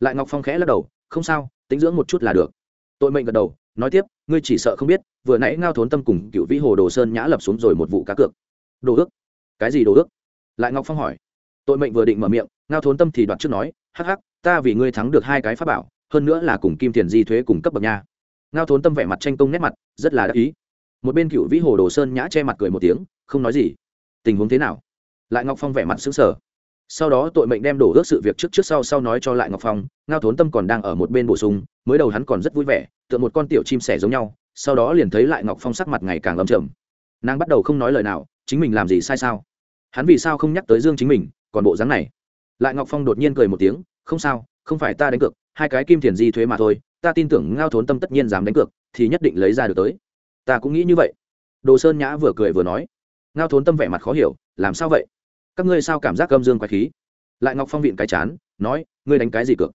S1: Lại ngọc phong khẽ lắc đầu, không sao, tính dưỡng một chút là được. Tội mệnh gật đầu, nói tiếp, ngươi chỉ sợ không biết, vừa nãy ngao thốn tâm cùng cựu vĩ hồ đồ sơn nhã lập xuống rồi một vụ cá cược. Đồ ước? Cái gì đồ ước? Lại ngọc phong hỏi. Tội mệnh vừa định mở miệng, ngao thốn tâm thì đoạt trước nói, hắc hắc ta vì ngươi thắng được hai cái pháp bảo, hơn nữa là cùng kim tiền di thuế cùng cấp bậc nha. Ngao thốn tâm vẻ mặt tranh công nét mặt, rất là đắc ý. Một bên cựu vĩ hồ đồ sơn nhã che mặt cười một tiếng, không nói gì. Tình huống thế nào? Lại ngọc phong vẻ mặt xứng sở sau đó tội mệnh đem đổ ước sự việc trước trước sau sau nói cho lại ngọc phong, ngao thốn tâm còn đang ở một bên bổ sung, mới đầu hắn còn rất vui vẻ, tựa một con tiểu chim sẻ giống nhau, sau đó liền thấy lại ngọc phong sắc mặt ngày càng lâm trầm. Nàng bắt đầu không nói lời nào, chính mình làm gì sai sao? Hắn vì sao không nhắc tới dương chính mình, còn bộ dáng này? Lại ngọc phong đột nhiên cười một tiếng không sao, không phải ta đánh cược, hai cái kim tiền di thuế mà thôi, ta tin tưởng ngao thốn tâm tất nhiên dám đánh cược, thì nhất định lấy ra được tới. Ta cũng nghĩ như vậy. Đồ sơn nhã vừa cười vừa nói. Ngao thốn tâm vẻ mặt khó hiểu, làm sao vậy? Các ngươi sao cảm giác âm dương quái khí? Lại ngọc phong viện cái chán, nói, ngươi đánh cái gì cược?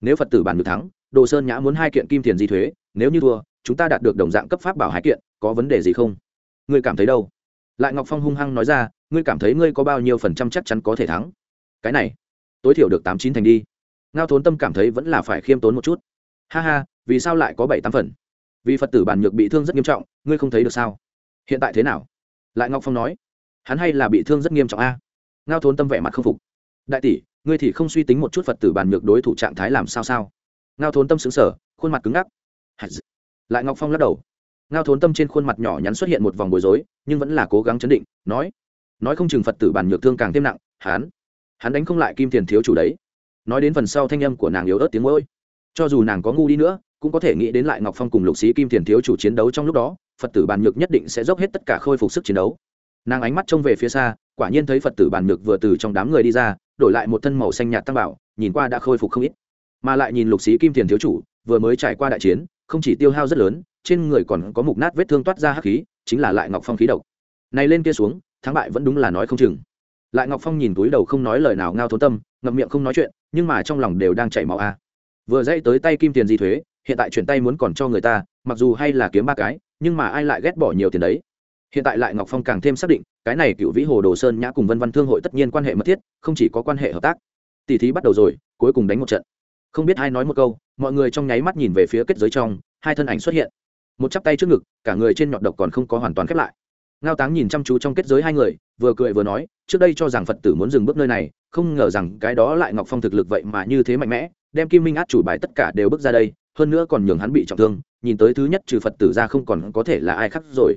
S1: Nếu phật tử bàn được thắng, đồ sơn nhã muốn hai kiện kim tiền di thuế, nếu như thua, chúng ta đạt được đồng dạng cấp pháp bảo hai kiện, có vấn đề gì không? Ngươi cảm thấy đâu? Lại ngọc phong hung hăng nói ra, ngươi cảm thấy ngươi có bao nhiêu phần trăm chắc chắn có thể thắng? Cái này, tối thiểu được tám chín thành đi ngao thốn tâm cảm thấy vẫn là phải khiêm tốn một chút. Ha ha, vì sao lại có bảy tám phần? Vì phật tử bản nhược bị thương rất nghiêm trọng, ngươi không thấy được sao? Hiện tại thế nào? Lại ngọc phong nói, hắn hay là bị thương rất nghiêm trọng a? Ngao thốn tâm vẻ mặt không phục. Đại tỷ, ngươi thì không suy tính một chút phật tử bản nhược đối thủ trạng thái làm sao sao? Ngao thốn tâm xứng sở khuôn mặt cứng ngắc. Lại ngọc phong lắc đầu. Ngao thốn tâm trên khuôn mặt nhỏ nhắn xuất hiện một vòng bối rối, nhưng vẫn là cố gắng chấn định, nói nói không chừng phật tử bản nhược thương càng thêm nặng, hắn hắn đánh không lại kim tiền thiếu chủ đấy nói đến phần sau thanh âm của nàng yếu ớt tiếng môi cho dù nàng có ngu đi nữa, cũng có thể nghĩ đến lại ngọc phong cùng lục sĩ kim tiền thiếu chủ chiến đấu trong lúc đó, phật tử bàn nhược nhất định sẽ dốc hết tất cả khôi phục sức chiến đấu. Nàng ánh mắt trông về phía xa, quả nhiên thấy phật tử bàn nhược vừa từ trong đám người đi ra, đổi lại một thân màu xanh nhạt tăng bảo, nhìn qua đã khôi phục không ít. Mà lại nhìn lục sĩ kim tiền thiếu chủ, vừa mới trải qua đại chiến, không chỉ tiêu hao rất lớn, trên người còn có mục nát vết thương toát ra hắc khí, chính là lại ngọc phong khí độc. Này lên kia xuống, thắng bại vẫn đúng là nói không chừng. Lại ngọc phong nhìn túi đầu không nói lời nào ngao thốn tâm ngậm miệng không nói chuyện, nhưng mà trong lòng đều đang chảy máu a. Vừa dãy tới tay kim tiền gì thuế, hiện tại chuyển tay muốn còn cho người ta, mặc dù hay là kiếm ba cái, nhưng mà ai lại ghét bỏ nhiều tiền đấy. Hiện tại lại ngọc phong càng thêm xác định, cái này cựu vĩ hồ đồ sơn nhã cùng vân văn thương hội tất nhiên quan hệ mật thiết, không chỉ có quan hệ hợp tác. Tỷ thí bắt đầu rồi, cuối cùng đánh một trận. Không biết ai nói một câu, mọi người trong nháy mắt nhìn về phía kết giới trong, hai thân ảnh xuất hiện. Một chắp tay trước ngực, cả người trên nhọn độc còn không có hoàn toàn khép lại. Ngao táng nhìn chăm chú trong kết giới hai người, vừa cười vừa nói, trước đây cho rằng phật tử muốn dừng bước nơi này không ngờ rằng cái đó lại ngọc phong thực lực vậy mà như thế mạnh mẽ, đem kim minh át chủ bài tất cả đều bước ra đây, hơn nữa còn nhường hắn bị trọng thương, nhìn tới thứ nhất trừ phật tử ra không còn có thể là ai khác rồi.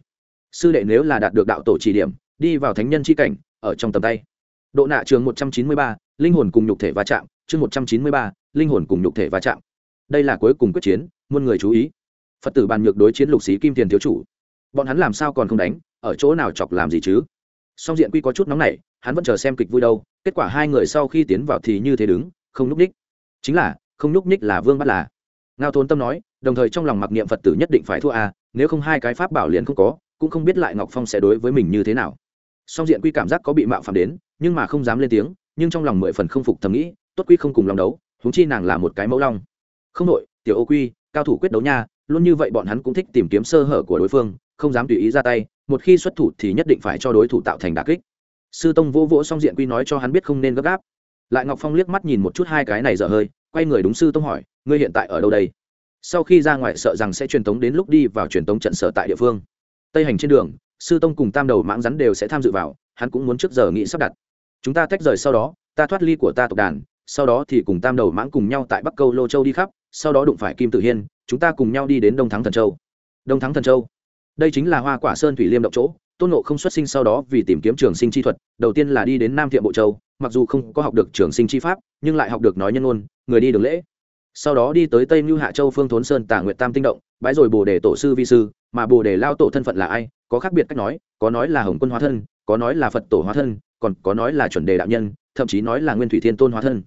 S1: Sư đệ nếu là đạt được đạo tổ chỉ điểm, đi vào thánh nhân c h i cảnh, ở trong tầm tay. Độ nạ trường một trăm chín mươi ba, linh hồn cùng nhục thể va chạm, chương một trăm chín mươi ba, linh hồn cùng nhục thể va chạm. Đây là cuối cùng quyết chiến, muôn người chú ý. Phật tử bàn nhược đối chiến lục sĩ kim tiền thiếu chủ. Bọn hắn làm sao còn không đánh, ở chỗ nào chọc làm gì chứ? Song diện quy có chút nóng nảy hắn vẫn chờ xem kịch vui đâu, kết quả hai người sau khi tiến vào thì như thế đứng, không núp ních. Chính là, không núp ních là vương bắt là. Ngao thôn tâm nói, đồng thời trong lòng mặc niệm phật tử nhất định phải thua à nếu không hai cái pháp bảo liền không có, cũng không biết lại ngọc phong sẽ đối với mình như thế nào. Song diện quy cảm giác có bị mạo phạm đến, nhưng mà không dám lên tiếng, nhưng trong lòng mười phần không phục thầm nghĩ, tốt quy không cùng lòng đấu húng chi nàng là một cái mẫu long. Không nội, tiểu ô quy, cao thủ quyết đấu nha, luôn như vậy bọn hắn cũng thích tìm kiếm sơ hở của đối phương, không dám tùy ý ra tay, một khi xuất thủ thì nhất định phải cho đối thủ tạo thành đà kích sư tông vỗ vỗ xong diện quy nói cho hắn biết không nên gấp gáp. Lại ngọc phong liếc mắt nhìn một chút hai cái này dở hơi, quay người đúng sư tông hỏi, ngươi hiện tại ở đâu đây? Sau khi ra ngoài sợ rằng sẽ truyền tống đến lúc đi vào truyền tống trận sở tại địa phương. Tây hành trên đường, sư tông cùng tam đầu mãng rắn đều sẽ tham dự vào, hắn cũng muốn trước giờ nghĩ sắp đặt. Chúng ta tách rời sau đó, ta thoát ly của ta tộc đàn, sau đó thì cùng tam đầu mãng cùng nhau tại bắc câu lô châu đi khắp, sau đó đụng phải kim tự hiên, chúng ta cùng nhau đi đến đông thắng thần châu. Đông thắng thần châu, đây chính là hoa quả sơn thủy liêm động chỗ tôn nộ không xuất sinh sau đó vì tìm kiếm trường sinh chi thuật, đầu tiên là đi đến nam Thiện bộ châu, mặc dù không có học được trường sinh chi pháp, nhưng lại học được nói nhân ôn người đi đường lễ. Sau đó đi tới tây mưu hạ châu phương thốn sơn tả nguyện tam tinh động bãi rồi bồ đề tổ sư vi sư, mà bồ đề lao tổ thân phận là ai, có khác biệt cách nói, có nói là hồng quân hóa thân, có nói là phật tổ hóa thân, còn có nói là chuẩn đề đạo nhân, thậm chí nói là nguyên thủy thiên tôn hóa thân.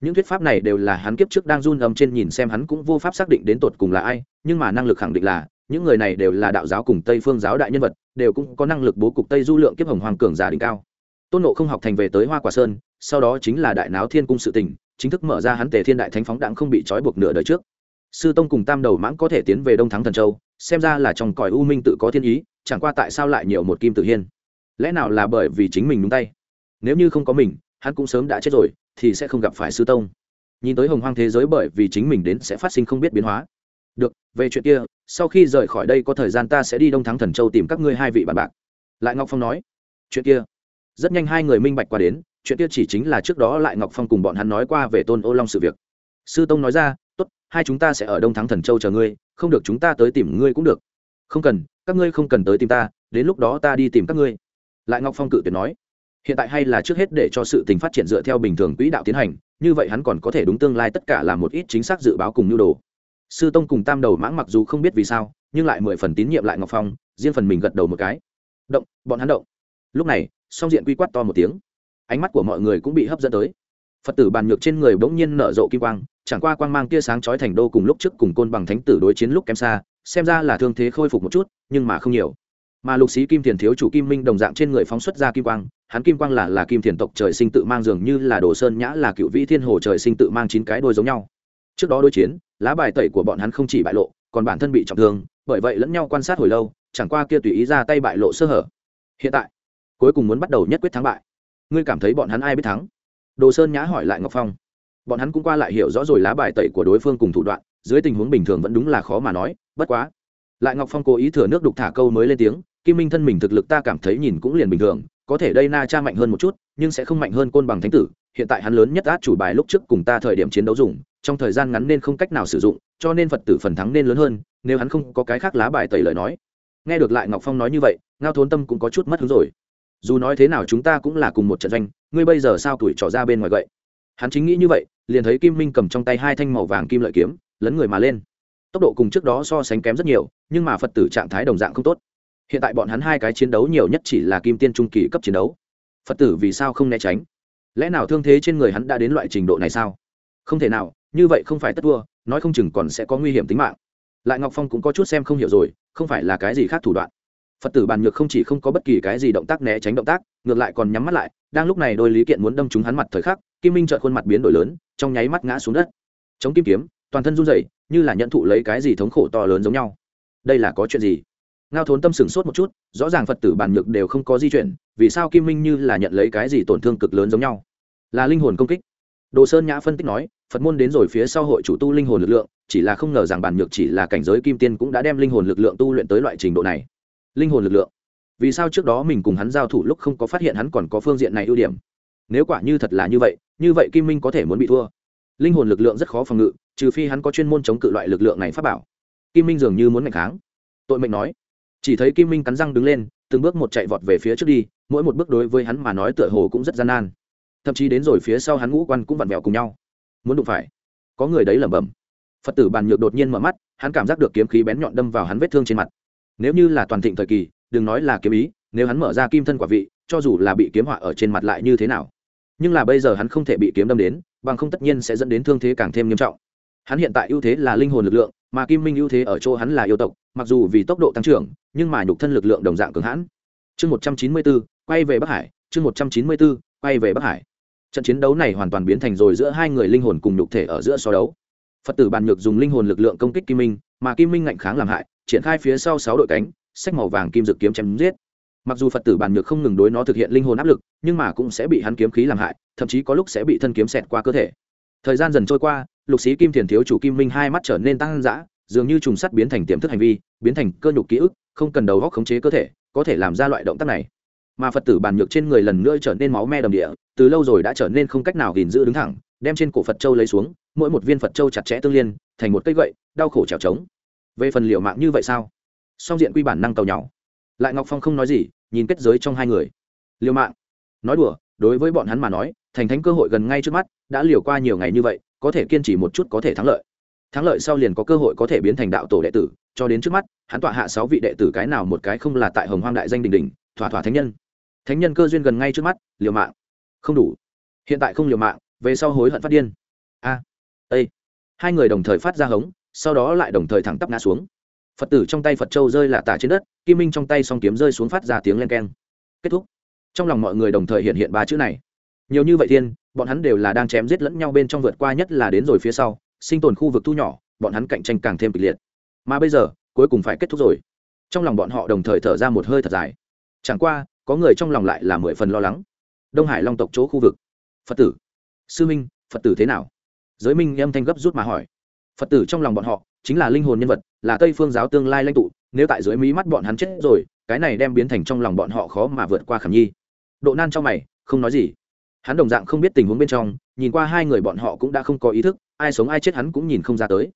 S1: Những thuyết pháp này đều là hắn kiếp trước đang run âm trên nhìn xem hắn cũng vô pháp xác định đến tột cùng là ai, nhưng mà năng lực khẳng định là những người này đều là đạo giáo cùng tây phương giáo đại nhân vật, đều cũng có năng lực bố cục tây du lượng kiếp hồng hoàng cường giả đỉnh cao. Tôn nộ không học thành về tới hoa quả sơn, sau đó chính là đại náo thiên cung sự tình, chính thức mở ra hắn tề thiên đại thánh phóng đạn không bị trói buộc nửa đời trước. Sư tông cùng tam đầu mãng có thể tiến về đông thắng thần châu, xem ra là trong cõi u minh tự có thiên ý, chẳng qua tại sao lại nhiều một kim tự hiên? Lẽ nào là bởi vì chính mình đúng tay? Nếu như không có mình, hắn cũng sớm đã chết rồi, thì sẽ không gặp phải sư tông. Nhìn tới hồng hoang thế giới bởi vì chính mình đến sẽ phát sinh không biết biến hóa được, về chuyện kia, sau khi rời khỏi đây có thời gian ta sẽ đi đông thắng thần châu tìm các ngươi hai vị bạn bạc. Lại ngọc phong nói. Chuyện kia. Rất nhanh hai người minh bạch qua đến, chuyện kia chỉ chính là trước đó lại ngọc phong cùng bọn hắn nói qua về tôn ô long sự việc. Sư tông nói ra, tốt, hai chúng ta sẽ ở đông thắng thần châu chờ ngươi, không được chúng ta tới tìm ngươi cũng được. Không cần, các ngươi không cần tới tìm ta, đến lúc đó ta đi tìm các ngươi. Lại ngọc phong cự tuyệt nói. Hiện tại hay là trước hết để cho sự tình phát triển dựa theo bình thường quỹ đạo tiến hành, như vậy hắn còn có thể đúng tương lai tất cả là một ít chính xác dự báo cùng nhu đồ sư tông cùng tam đầu mãng mặc dù không biết vì sao, nhưng lại mười phần tín nhiệm lại ngọc phong, riêng phần mình gật đầu một cái. Động, bọn hắn động. Lúc này, song diện quy quát to một tiếng. Ánh mắt của mọi người cũng bị hấp dẫn tới. Phật tử bàn nhược trên người bỗng nhiên nở rộ kim quang, chẳng qua quang mang tia sáng chói thành đô cùng lúc trước cùng côn bằng thánh tử đối chiến lúc kém xa, xem ra là thương thế khôi phục một chút, nhưng mà không nhiều. Mà lục sĩ kim thiền thiếu chủ kim minh đồng dạng trên người phóng xuất ra kim quang, hắn kim quang là là kim thiền tộc trời sinh tự mang dường như là đồ sơn nhã là cựu vĩ thiên hồ trời sinh tự mang chín cái đôi giống nhau. Trước đó đối chiến lá bài tẩy của bọn hắn không chỉ bại lộ, còn bản thân bị trọng thương, bởi vậy lẫn nhau quan sát hồi lâu, chẳng qua kia tùy ý ra tay bại lộ sơ hở. Hiện tại, cuối cùng muốn bắt đầu nhất quyết thắng bại. Ngươi cảm thấy bọn hắn ai biết thắng? Đồ sơn nhã hỏi lại ngọc phong. Bọn hắn cũng qua lại hiểu rõ rồi lá bài tẩy của đối phương cùng thủ đoạn, dưới tình huống bình thường vẫn đúng là khó mà nói, bất quá. Lại ngọc phong cố ý thừa nước đục thả câu mới lên tiếng, kim minh thân mình thực lực ta cảm thấy nhìn cũng liền bình thường, có thể đây na cha mạnh hơn một chút, nhưng sẽ không mạnh hơn côn bằng thánh tử, hiện tại hắn lớn nhất át chủ bài lúc trước cùng ta thời điểm chiến đấu dùng trong thời gian ngắn nên không cách nào sử dụng, cho nên phật tử phần thắng nên lớn hơn, nếu hắn không có cái khác lá bài tẩy lời nói. Nghe được lại ngọc phong nói như vậy, ngao thốn tâm cũng có chút mất hứng rồi. Dù nói thế nào chúng ta cũng là cùng một trận doanh, ngươi bây giờ sao tuổi trỏ ra bên ngoài vậy? Hắn chính nghĩ như vậy, liền thấy kim minh cầm trong tay hai thanh màu vàng kim lợi kiếm, lấn người mà lên. Tốc độ cùng trước đó so sánh kém rất nhiều, nhưng mà phật tử trạng thái đồng dạng không tốt. Hiện tại bọn hắn hai cái chiến đấu nhiều nhất chỉ là kim tiên trung kỳ cấp chiến đấu. Phật tử vì sao không né tránh? Lẽ nào thương thế trên người hắn đã đến loại trình độ này sao? Không thể nào như vậy không phải tất vua nói không chừng còn sẽ có nguy hiểm tính mạng. Lại ngọc phong cũng có chút xem không hiểu rồi, không phải là cái gì khác thủ đoạn. Phật tử bàn nhược không chỉ không có bất kỳ cái gì động tác né tránh động tác, ngược lại còn nhắm mắt lại, đang lúc này đôi lý kiện muốn đâm trúng hắn mặt thời khắc, kim minh trợn khuôn mặt biến đổi lớn, trong nháy mắt ngã xuống đất. Chống kim kiếm, toàn thân run rẩy, như là nhận thụ lấy cái gì thống khổ to lớn giống nhau. Đây là có chuyện gì? Ngao thốn tâm sửng sốt một chút, rõ ràng phật tử bàn nhược đều không có di chuyển, vì sao kim minh như là nhận lấy cái gì tổn thương cực lớn giống nhau? Là linh hồn công kích. Đồ sơn nhã phân tích nói phật môn đến rồi phía sau hội chủ tu linh hồn lực lượng, chỉ là không ngờ rằng bản nhược chỉ là cảnh giới kim tiên cũng đã đem linh hồn lực lượng tu luyện tới loại trình độ này. Linh hồn lực lượng? Vì sao trước đó mình cùng hắn giao thủ lúc không có phát hiện hắn còn có phương diện này ưu điểm? Nếu quả như thật là như vậy như vậy kim minh có thể muốn bị thua. Linh hồn lực lượng rất khó phòng ngự, trừ phi hắn có chuyên môn chống cự loại lực lượng này phát bảo. Kim minh dường như muốn mạnh kháng. Tội mệnh nói. Chỉ thấy kim minh cắn răng đứng lên, từng bước một chạy vọt về phía trước đi, mỗi một bước đối với hắn mà nói tựa hồ cũng rất gian nan. Thậm chí đến rồi phía sau hắn ngũ quan cũng vặn vẹo cùng nhau muốn đụng phải. Có người đấy lẩm bẩm. Phật tử bàn nhược đột nhiên mở mắt, hắn cảm giác được kiếm khí bén nhọn đâm vào hắn vết thương trên mặt. Nếu như là toàn thịnh thời kỳ, đừng nói là kiếm ý, nếu hắn mở ra kim thân quả vị, cho dù là bị kiếm họa ở trên mặt lại như thế nào. Nhưng là bây giờ hắn không thể bị kiếm đâm đến, bằng không tất nhiên sẽ dẫn đến thương thế càng thêm nghiêm trọng. Hắn hiện tại ưu thế là linh hồn lực lượng, mà kim minh ưu thế ở chỗ hắn là yêu tộc, mặc dù vì tốc độ tăng trưởng, nhưng mà nhục thân lực lượng đồng dạng cường hãn. Chương một trăm chín mươi bốn quay về bắc hải, chương một trăm chín mươi bốn quay về bắc hải trận chiến đấu này hoàn toàn biến thành rồi giữa hai người linh hồn cùng nhục thể ở giữa so đấu. Phật tử bàn nhược dùng linh hồn lực lượng công kích kim minh, mà kim minh ngạnh kháng làm hại, triển khai phía sau sáu đội cánh sách màu vàng kim Dược kiếm chém giết. Mặc dù phật tử bản nhược không ngừng đối nó thực hiện linh hồn áp lực, nhưng mà cũng sẽ bị hắn kiếm khí làm hại, thậm chí có lúc sẽ bị thân kiếm xẹt qua cơ thể. Thời gian dần trôi qua, lục sĩ kim thiền thiếu chủ kim minh hai mắt trở nên tăng dã, dường như trùng sắt biến thành tiềm thức hành vi, biến thành cơ nhục ký ức, không cần đầu góc khống chế cơ thể, có thể làm ra loại động tác này. Mà phật tử bàn nhược trên người lần nữa trở nên máu me đầm địa từ lâu rồi đã trở nên không cách nào gìn giữ đứng thẳng, đem trên cổ phật châu lấy xuống, mỗi một viên phật châu chặt chẽ tương liên, thành một cây gậy, đau khổ trèo trống. Về phần liệu mạng như vậy sao? Song diện quy bản năng cầu nhỏ. Lại ngọc phong không nói gì, nhìn kết giới trong hai người. Liều mạng. Nói đùa, đối với bọn hắn mà nói, thành thánh cơ hội gần ngay trước mắt, đã liều qua nhiều ngày như vậy, có thể kiên trì một chút có thể thắng lợi. Thắng lợi sau liền có cơ hội có thể biến thành đạo tổ đệ tử, cho đến trước mắt, hắn tọa hạ sáu vị đệ tử cái nào một cái không là tại hồng hoang đại danh đình đình, thỏa thỏa thánh nhân. Thánh nhân cơ duyên gần ngay trước mắt, liều mạng không đủ. Hiện tại không liều mạng về sau hối hận phát điên. A. À, hai người đồng thời phát ra hống sau đó lại đồng thời thẳng tắp ngã xuống. Phật tử trong tay phật châu rơi lạ tả trên đất kim minh trong tay s o n g kiếm rơi xuống phát ra tiếng len keng. Kết thúc. Trong lòng mọi người đồng thời hiện hiện ba chữ này. Nhiều như vậy thiên bọn hắn đều là đang chém giết lẫn nhau bên trong vượt qua nhất là đến rồi phía sau sinh tồn khu vực thu nhỏ bọn hắn cạnh tranh càng thêm kịch liệt. Mà bây giờ cuối cùng phải kết thúc rồi. Trong lòng bọn họ đồng thời thở ra một hơi thật dài. Chẳng qua có người trong lòng lại là mười phần lo lắng đông hải long tộc chỗ khu vực. Phật tử. Sư minh, phật tử thế nào? Giới minh âm thanh gấp rút mà hỏi. Phật tử trong lòng bọn họ, chính là linh hồn nhân vật, là tây phương giáo tương lai lãnh tụ, nếu tại dưới mí mắt bọn hắn chết rồi, cái này đem biến thành trong lòng bọn họ khó mà vượt qua khảm nhi. Độ nan cho mày, không nói gì. Hắn đồng dạng không biết tình huống bên trong, nhìn qua hai người bọn họ cũng đã không có ý thức, ai sống ai chết hắn cũng nhìn không ra tới.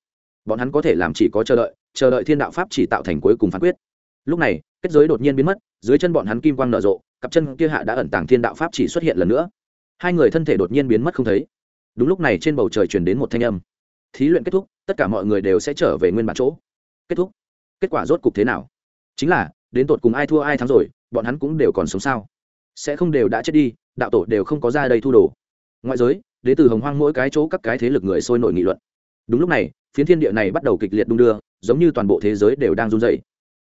S1: Bọn hắn có thể làm chỉ có chờ đợi chờ đợi thiên đạo pháp chỉ tạo thành cuối cùng phán quyết lúc này, kết giới đột nhiên biến mất, dưới chân bọn hắn kim quang nở rộ, cặp chân kia hạ đã ẩn tàng thiên đạo pháp chỉ xuất hiện lần nữa. Hai người thân thể đột nhiên biến mất không thấy. Đúng lúc này trên bầu trời chuyển đến một thanh âm. Thí luyện kết thúc, tất cả mọi người đều sẽ trở về nguyên bản chỗ. Kết thúc. Kết quả rốt cục thế nào? Chính là, đến tột cùng ai thua ai thắng rồi, bọn hắn cũng đều còn sống sao? Sẽ không đều đã chết đi, đạo tổ đều không có ra đây thu đồ. Ngoại giới, đến từ hồng hoang mỗi cái chỗ các cái thế lực người sôi nổi nghị luận. Đúng lúc này, phiến thiên địa này bắt đầu kịch liệt đung đưa, giống như toàn bộ thế giới đều đang run dày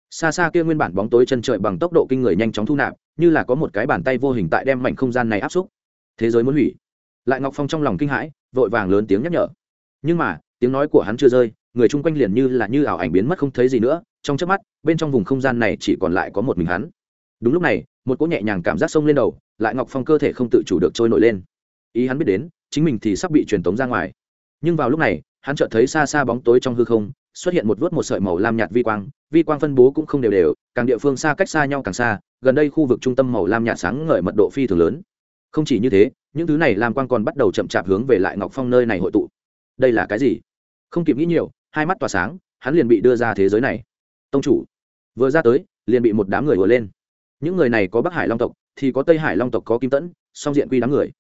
S1: xa xa kia nguyên bản bóng tối chân trời bằng tốc độ kinh người nhanh chóng thu nạp, như là có một cái bàn tay vô hình tại đem mảnh không gian này áp xúc. Thế giới muốn hủy. Lại ngọc phong trong lòng kinh hãi, vội vàng lớn tiếng nhắc nhở. Nhưng mà, tiếng nói của hắn chưa rơi, người chung quanh liền như là như ảo ảnh biến mất không thấy gì nữa, trong chớp mắt, bên trong vùng không gian này chỉ còn lại có một mình hắn. Đúng lúc này, một cỗ nhẹ nhàng cảm giác sông lên đầu, lại ngọc phong cơ thể không tự chủ được trôi nổi lên. Ý hắn biết đến, chính mình thì sắp bị truyền tống ra ngoài. Nhưng vào lúc này, hắn chợt thấy xa xa bóng tối trong hư không xuất hiện một vớt một sợi màu lam nhạt vi quang vi quang phân bố cũng không đều đều, càng địa phương xa cách xa nhau càng xa, gần đây khu vực trung tâm màu lam nhạt sáng ngời mật độ phi thường lớn. Không chỉ như thế, những thứ này làm quang còn bắt đầu chậm chạp hướng về lại ngọc phong nơi này hội tụ. Đây là cái gì? Không kịp nghĩ nhiều, hai mắt tỏa sáng, hắn liền bị đưa ra thế giới này. Tông chủ, vừa ra tới, liền bị một đám người vừa lên. Những người này có bắc hải long tộc, thì có tây hải long tộc có kim tẫn, song diện quy đám người.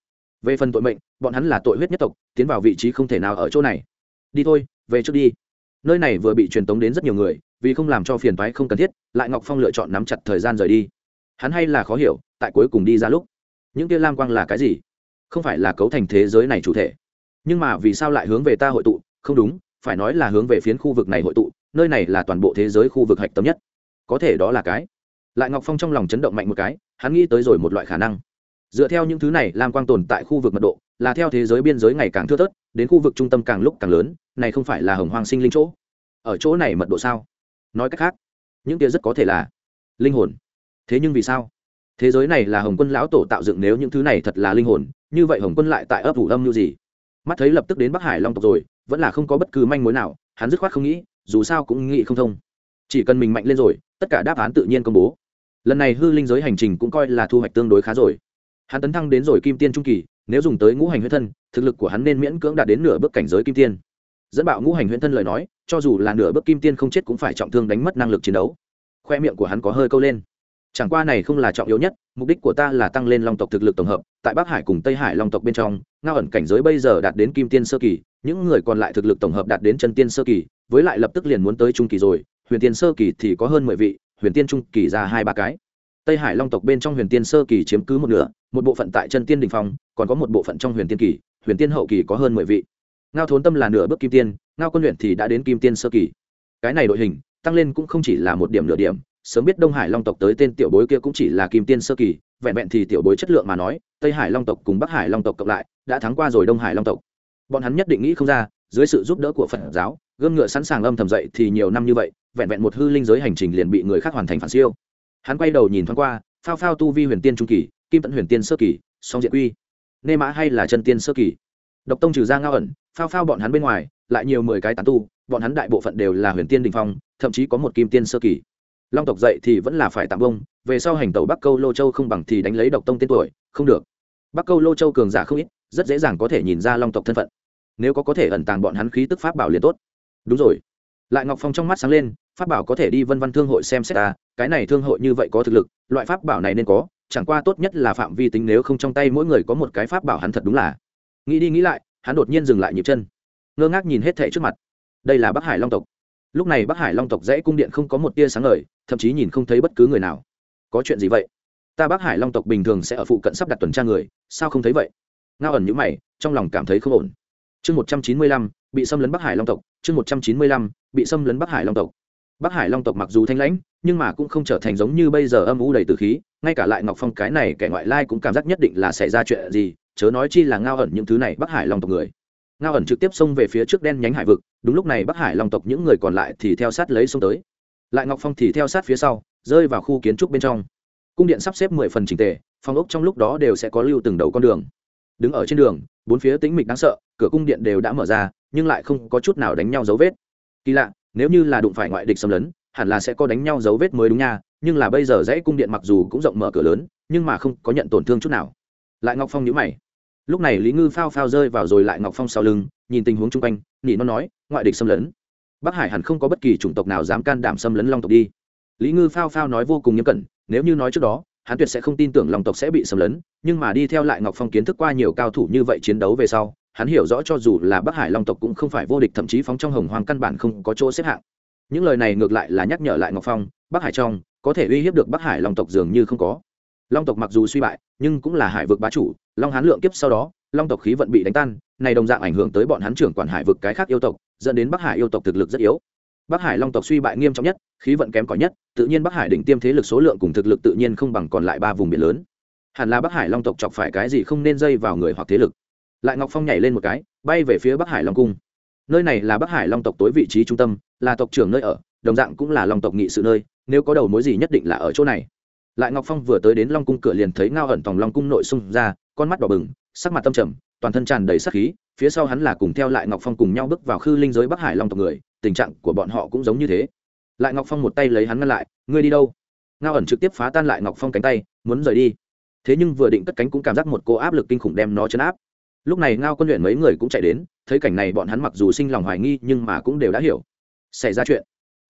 S1: Về phần tội mệnh, bọn hắn là tội huyết nhất tộc, tiến vào vị trí không thể nào ở chỗ này. Đi thôi, về trước đi nơi này vừa bị truyền tống đến rất nhiều người, vì không làm cho phiền toái không cần thiết, lại ngọc phong lựa chọn nắm chặt thời gian rời đi. Hắn hay là khó hiểu, tại cuối cùng đi ra lúc, những kia lam quang là cái gì? Không phải là cấu thành thế giới này chủ thể. Nhưng mà vì sao lại hướng về ta hội tụ? Không đúng, phải nói là hướng về phiến khu vực này hội tụ, nơi này là toàn bộ thế giới khu vực hạch tâm nhất. Có thể đó là cái. Lại ngọc phong trong lòng chấn động mạnh một cái, hắn nghĩ tới rồi một loại khả năng. Dựa theo những thứ này, lam quang tồn tại khu vực mật độ là theo thế giới biên giới ngày càng thưa thớt, đến khu vực trung tâm càng lúc càng lớn, này không phải là hồng hoang sinh linh chỗ. Ở chỗ này mật độ sao? Nói cách khác, những kia rất có thể là linh hồn. Thế nhưng vì sao? Thế giới này là hồng quân lão tổ tạo dựng nếu những thứ này thật là linh hồn, như vậy hồng quân lại tại ấp ủ âm như gì? Mắt thấy lập tức đến bắc hải long tộc rồi, vẫn là không có bất cứ manh mối nào, hắn dứt khoát không nghĩ, dù sao cũng nghĩ không thông. Chỉ cần mình mạnh lên rồi, tất cả đáp án tự nhiên công bố. Lần này hư linh giới hành trình cũng coi là thu hoạch tương đối khá rồi. Hắn tấn thăng đến rồi kim tiên trung kỳ nếu dùng tới ngũ hành huyễn thân, thực lực của hắn nên miễn cưỡng đạt đến nửa bước cảnh giới kim tiên. Dẫn bạo ngũ hành huyễn thân lời nói, cho dù là nửa bước kim tiên không chết cũng phải trọng thương đánh mất năng lực chiến đấu. Khoe miệng của hắn có hơi câu lên. Chẳng qua này không là trọng yếu nhất, mục đích của ta là tăng lên long tộc thực lực tổng hợp, tại bắc hải cùng tây hải long tộc bên trong, ngao ẩn cảnh giới bây giờ đạt đến kim tiên sơ kỳ, những người còn lại thực lực tổng hợp đạt đến chân tiên sơ kỳ, với lại lập tức liền muốn tới trung kỳ rồi, huyền tiên sơ kỳ thì có hơn mười vị, huyền tiên trung kỳ ra hai ba cái tây hải long tộc bên trong huyền tiên sơ kỳ chiếm cứ một nửa, một bộ phận tại chân tiên đình phong, còn có một bộ phận trong huyền tiên kỳ, huyền tiên hậu kỳ có hơn mười vị. Ngao thốn tâm là nửa bước kim tiên, ngao quân luyện thì đã đến kim tiên sơ kỳ. Cái này đội hình, tăng lên cũng không chỉ là một điểm nửa điểm, sớm biết đông hải long tộc tới tên tiểu bối kia cũng chỉ là kim tiên sơ kỳ, vẹn vẹn thì tiểu bối chất lượng mà nói, tây hải long tộc cùng bắc hải long tộc cộng lại, đã thắng qua rồi đông hải long tộc. Bọn hắn nhất định nghĩ không ra, dưới sự giúp đỡ của phật giáo, gươm ngựa sẵn sàng âm thầm dậy thì nhiều năm như vậy, vẹn vẹn một hư linh giới hành trình liền bị người khác hoàn thành phản siêu hắn quay đầu nhìn thoáng qua, phao phao tu vi huyền tiên trung kỳ, kim tận huyền tiên sơ kỳ, song diện quy. Nê mã hay là chân tiên sơ kỳ? Độc tông trừ ra ngao ẩn, phao phao bọn hắn bên ngoài, lại nhiều mười cái tán tu, bọn hắn đại bộ phận đều là huyền tiên đình phong, thậm chí có một kim tiên sơ kỳ. Long tộc dậy thì vẫn là phải tạm bông, về sau hành tàu bắc câu lô châu không bằng thì đánh lấy độc tông tên tuổi, không được. Bắc câu lô châu cường giả không ít, rất dễ dàng có thể nhìn ra long tộc thân phận. Nếu có có thể ẩn tàng bọn hắn khí tức pháp bảo liền tốt. Đúng rồi lại ngọc phong trong mắt sáng lên, pháp bảo có thể đi vân văn thương hội xem xét ta cái này thương hội như vậy có thực lực, loại pháp bảo này nên có, chẳng qua tốt nhất là phạm vi tính nếu không trong tay mỗi người có một cái pháp bảo hắn thật đúng là. Nghĩ đi nghĩ lại, hắn đột nhiên dừng lại nhịp chân. Ngơ ngác nhìn hết thệ trước mặt. Đây là bắc hải long tộc. Lúc này bắc hải long tộc dãy cung điện không có một tia sáng ngời, thậm chí nhìn không thấy bất cứ người nào. Có chuyện gì vậy? Ta bắc hải long tộc bình thường sẽ ở phụ cận sắp đặt tuần tra người, sao không thấy vậy? Ngao ẩn nhữ mày, trong lòng cảm thấy không ổn. Chương một trăm chín mươi lăm bị xâm lấn bắc hải long tộc, chương một trăm chín mươi lăm, bị xâm lấn bắc hải long tộc. Bắc hải long tộc mặc dù thanh lãnh, nhưng mà cũng không trở thành giống như bây giờ âm u đầy từ khí, ngay cả lại ngọc phong cái này kẻ ngoại lai cũng cảm giác nhất định là xảy ra chuyện gì, chớ nói chi là ngao ẩn những thứ này bắc hải long tộc người. Ngao ẩn trực tiếp xông về phía trước đen nhánh hải vực, đúng lúc này bắc hải long tộc những người còn lại thì theo sát lấy xông tới. Lại ngọc phong thì theo sát phía sau, rơi vào khu kiến trúc bên trong. Cung điện sắp xếp mười phần trình tề phong ốc trong lúc đó đều sẽ có lưu từng đầu con đường. Đứng ở trên đường, bốn phía tĩnh mịch đáng sợ, cửa cung điện đều đã mở ra nhưng lại không có chút nào đánh nhau dấu vết. Kỳ lạ, nếu như là đụng phải ngoại địch xâm lấn, hẳn là sẽ có đánh nhau dấu vết mới đúng nha, nhưng là bây giờ dãy cung điện mặc dù cũng rộng mở cửa lớn, nhưng mà không có nhận tổn thương chút nào. Lại ngọc phong nhữ mày. Lúc này lý ngư phao phao rơi vào rồi lại ngọc phong sau lưng, nhìn tình huống chung quanh, nỉ nó nói, ngoại địch xâm lấn. Bắc hải hẳn không có bất kỳ chủng tộc nào dám can đảm xâm lấn long tộc đi. Lý ngư phao phao nói vô cùng nghiêm cẩn, nếu như nói trước đó, hắn tuyệt sẽ không tin tưởng long tộc sẽ bị xâm lấn, nhưng mà đi theo lại ngọc phong kiến thức qua nhiều cao thủ như vậy chiến đấu về sau hắn hiểu rõ cho dù là bắc hải long tộc cũng không phải vô địch, thậm chí phóng trong hồng hoàng căn bản không có chỗ xếp hạng. Những lời này ngược lại là nhắc nhở lại ngọc phong, bắc hải trong, có thể uy hiếp được bắc hải long tộc dường như không có. Long tộc mặc dù suy bại, nhưng cũng là hải vực bá chủ, long hán lượng kiếp sau đó, long tộc khí vận bị đánh tan, này đồng dạng ảnh hưởng tới bọn hắn trưởng quản hải vực cái khác yêu tộc, dẫn đến bắc hải yêu tộc thực lực rất yếu. Bắc hải long tộc suy bại nghiêm trọng nhất, khí vận kém cỏi nhất, tự nhiên bắc hải đỉnh tiêm thế lực số lượng cùng thực lực tự nhiên không bằng còn lại ba vùng biển lớn. Hẳn là bắc hải long tộc chọc phải cái gì không nên dây vào người hoặc thế lực lại ngọc phong nhảy lên một cái bay về phía bắc hải long cung nơi này là bắc hải long tộc tối vị trí trung tâm là tộc trưởng nơi ở đồng dạng cũng là long tộc nghị sự nơi nếu có đầu mối gì nhất định là ở chỗ này lại ngọc phong vừa tới đến long cung cửa liền thấy ngao ẩn tòng long cung nội xung ra con mắt đỏ bừng sắc mặt tâm trầm toàn thân tràn đầy sắc khí phía sau hắn là cùng theo lại ngọc phong cùng nhau bước vào khư linh giới bắc hải long tộc người tình trạng của bọn họ cũng giống như thế lại ngọc phong một tay lấy hắn ngăn lại ngươi đi đâu ngao ẩn trực tiếp phá tan lại ngọc phong cánh tay muốn rời đi thế nhưng vừa định cất cánh cũng cảm giác một cô áp lực kinh khủng đem nó chấn áp lúc này ngao quân luyện mấy người cũng chạy đến, thấy cảnh này bọn hắn mặc dù sinh lòng hoài nghi nhưng mà cũng đều đã hiểu. Xảy ra chuyện.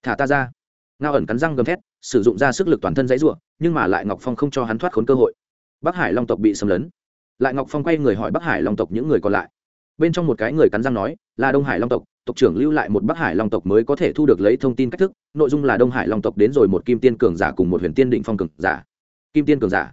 S1: Thả ta ra. Ngao ẩn cắn răng gầm thét, sử dụng ra sức lực toàn thân dãy ruộng nhưng mà lại ngọc phong không cho hắn thoát khốn cơ hội. Bắc hải long tộc bị xâm lấn. Lại ngọc phong quay người hỏi bắc hải long tộc những người còn lại. Bên trong một cái người cắn răng nói, là đông hải long tộc tộc trưởng lưu lại một bắc hải long tộc mới có thể thu được lấy thông tin cách thức, nội dung là đông hải long tộc đến rồi một kim tiên cường giả cùng một huyền tiên định phong cường giả. Kim tiên cường giả.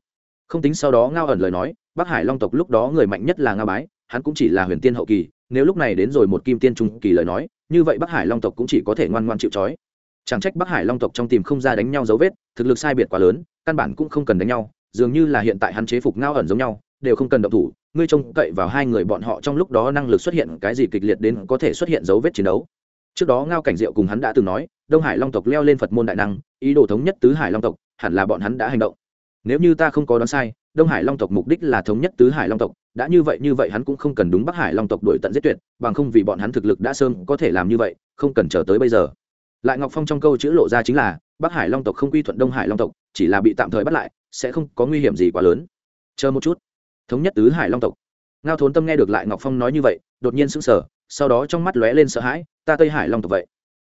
S1: Không tính sau đó ngao ẩn lời nói bắc hải long tộc lúc đó người mạnh nhất là ngao bái, hắn cũng chỉ là huyền tiên hậu kỳ, nếu lúc này đến rồi một kim tiên trung kỳ lời nói, như vậy bắc hải long tộc cũng chỉ có thể ngoan ngoan chịu trói. Chẳng trách bắc hải long tộc trong tìm không ra đánh nhau dấu vết, thực lực sai biệt quá lớn, căn bản cũng không cần đánh nhau, dường như là hiện tại hắn chế phục ngao ẩn giống nhau, đều không cần động thủ, ngươi trông cậy vào hai người bọn họ trong lúc đó năng lực xuất hiện cái gì kịch liệt đến có thể xuất hiện dấu vết chiến đấu. Trước đó ngao cảnh diệu cùng hắn đã từng nói, đông hải long tộc leo lên phật môn đại năng, ý đồ thống nhất tứ hải long tộc, hẳn là bọn hắn đã hành động. Nếu như ta không có đoán sai đông hải long tộc mục đích là thống nhất tứ hải long tộc, đã như vậy như vậy hắn cũng không cần đúng bắc hải long tộc đuổi tận giết tuyệt, bằng không vì bọn hắn thực lực đã sơn có thể làm như vậy, không cần chờ tới bây giờ. Lại ngọc phong trong câu chữ lộ ra chính là, bắc hải long tộc không quy thuận đông hải long tộc, chỉ là bị tạm thời bắt lại, sẽ không có nguy hiểm gì quá lớn. Chờ một chút. Thống nhất tứ hải long tộc. Ngao thốn tâm nghe được lại ngọc phong nói như vậy, đột nhiên sững sờ, sau đó trong mắt lóe lên sợ hãi, ta tây hải long tộc vậy.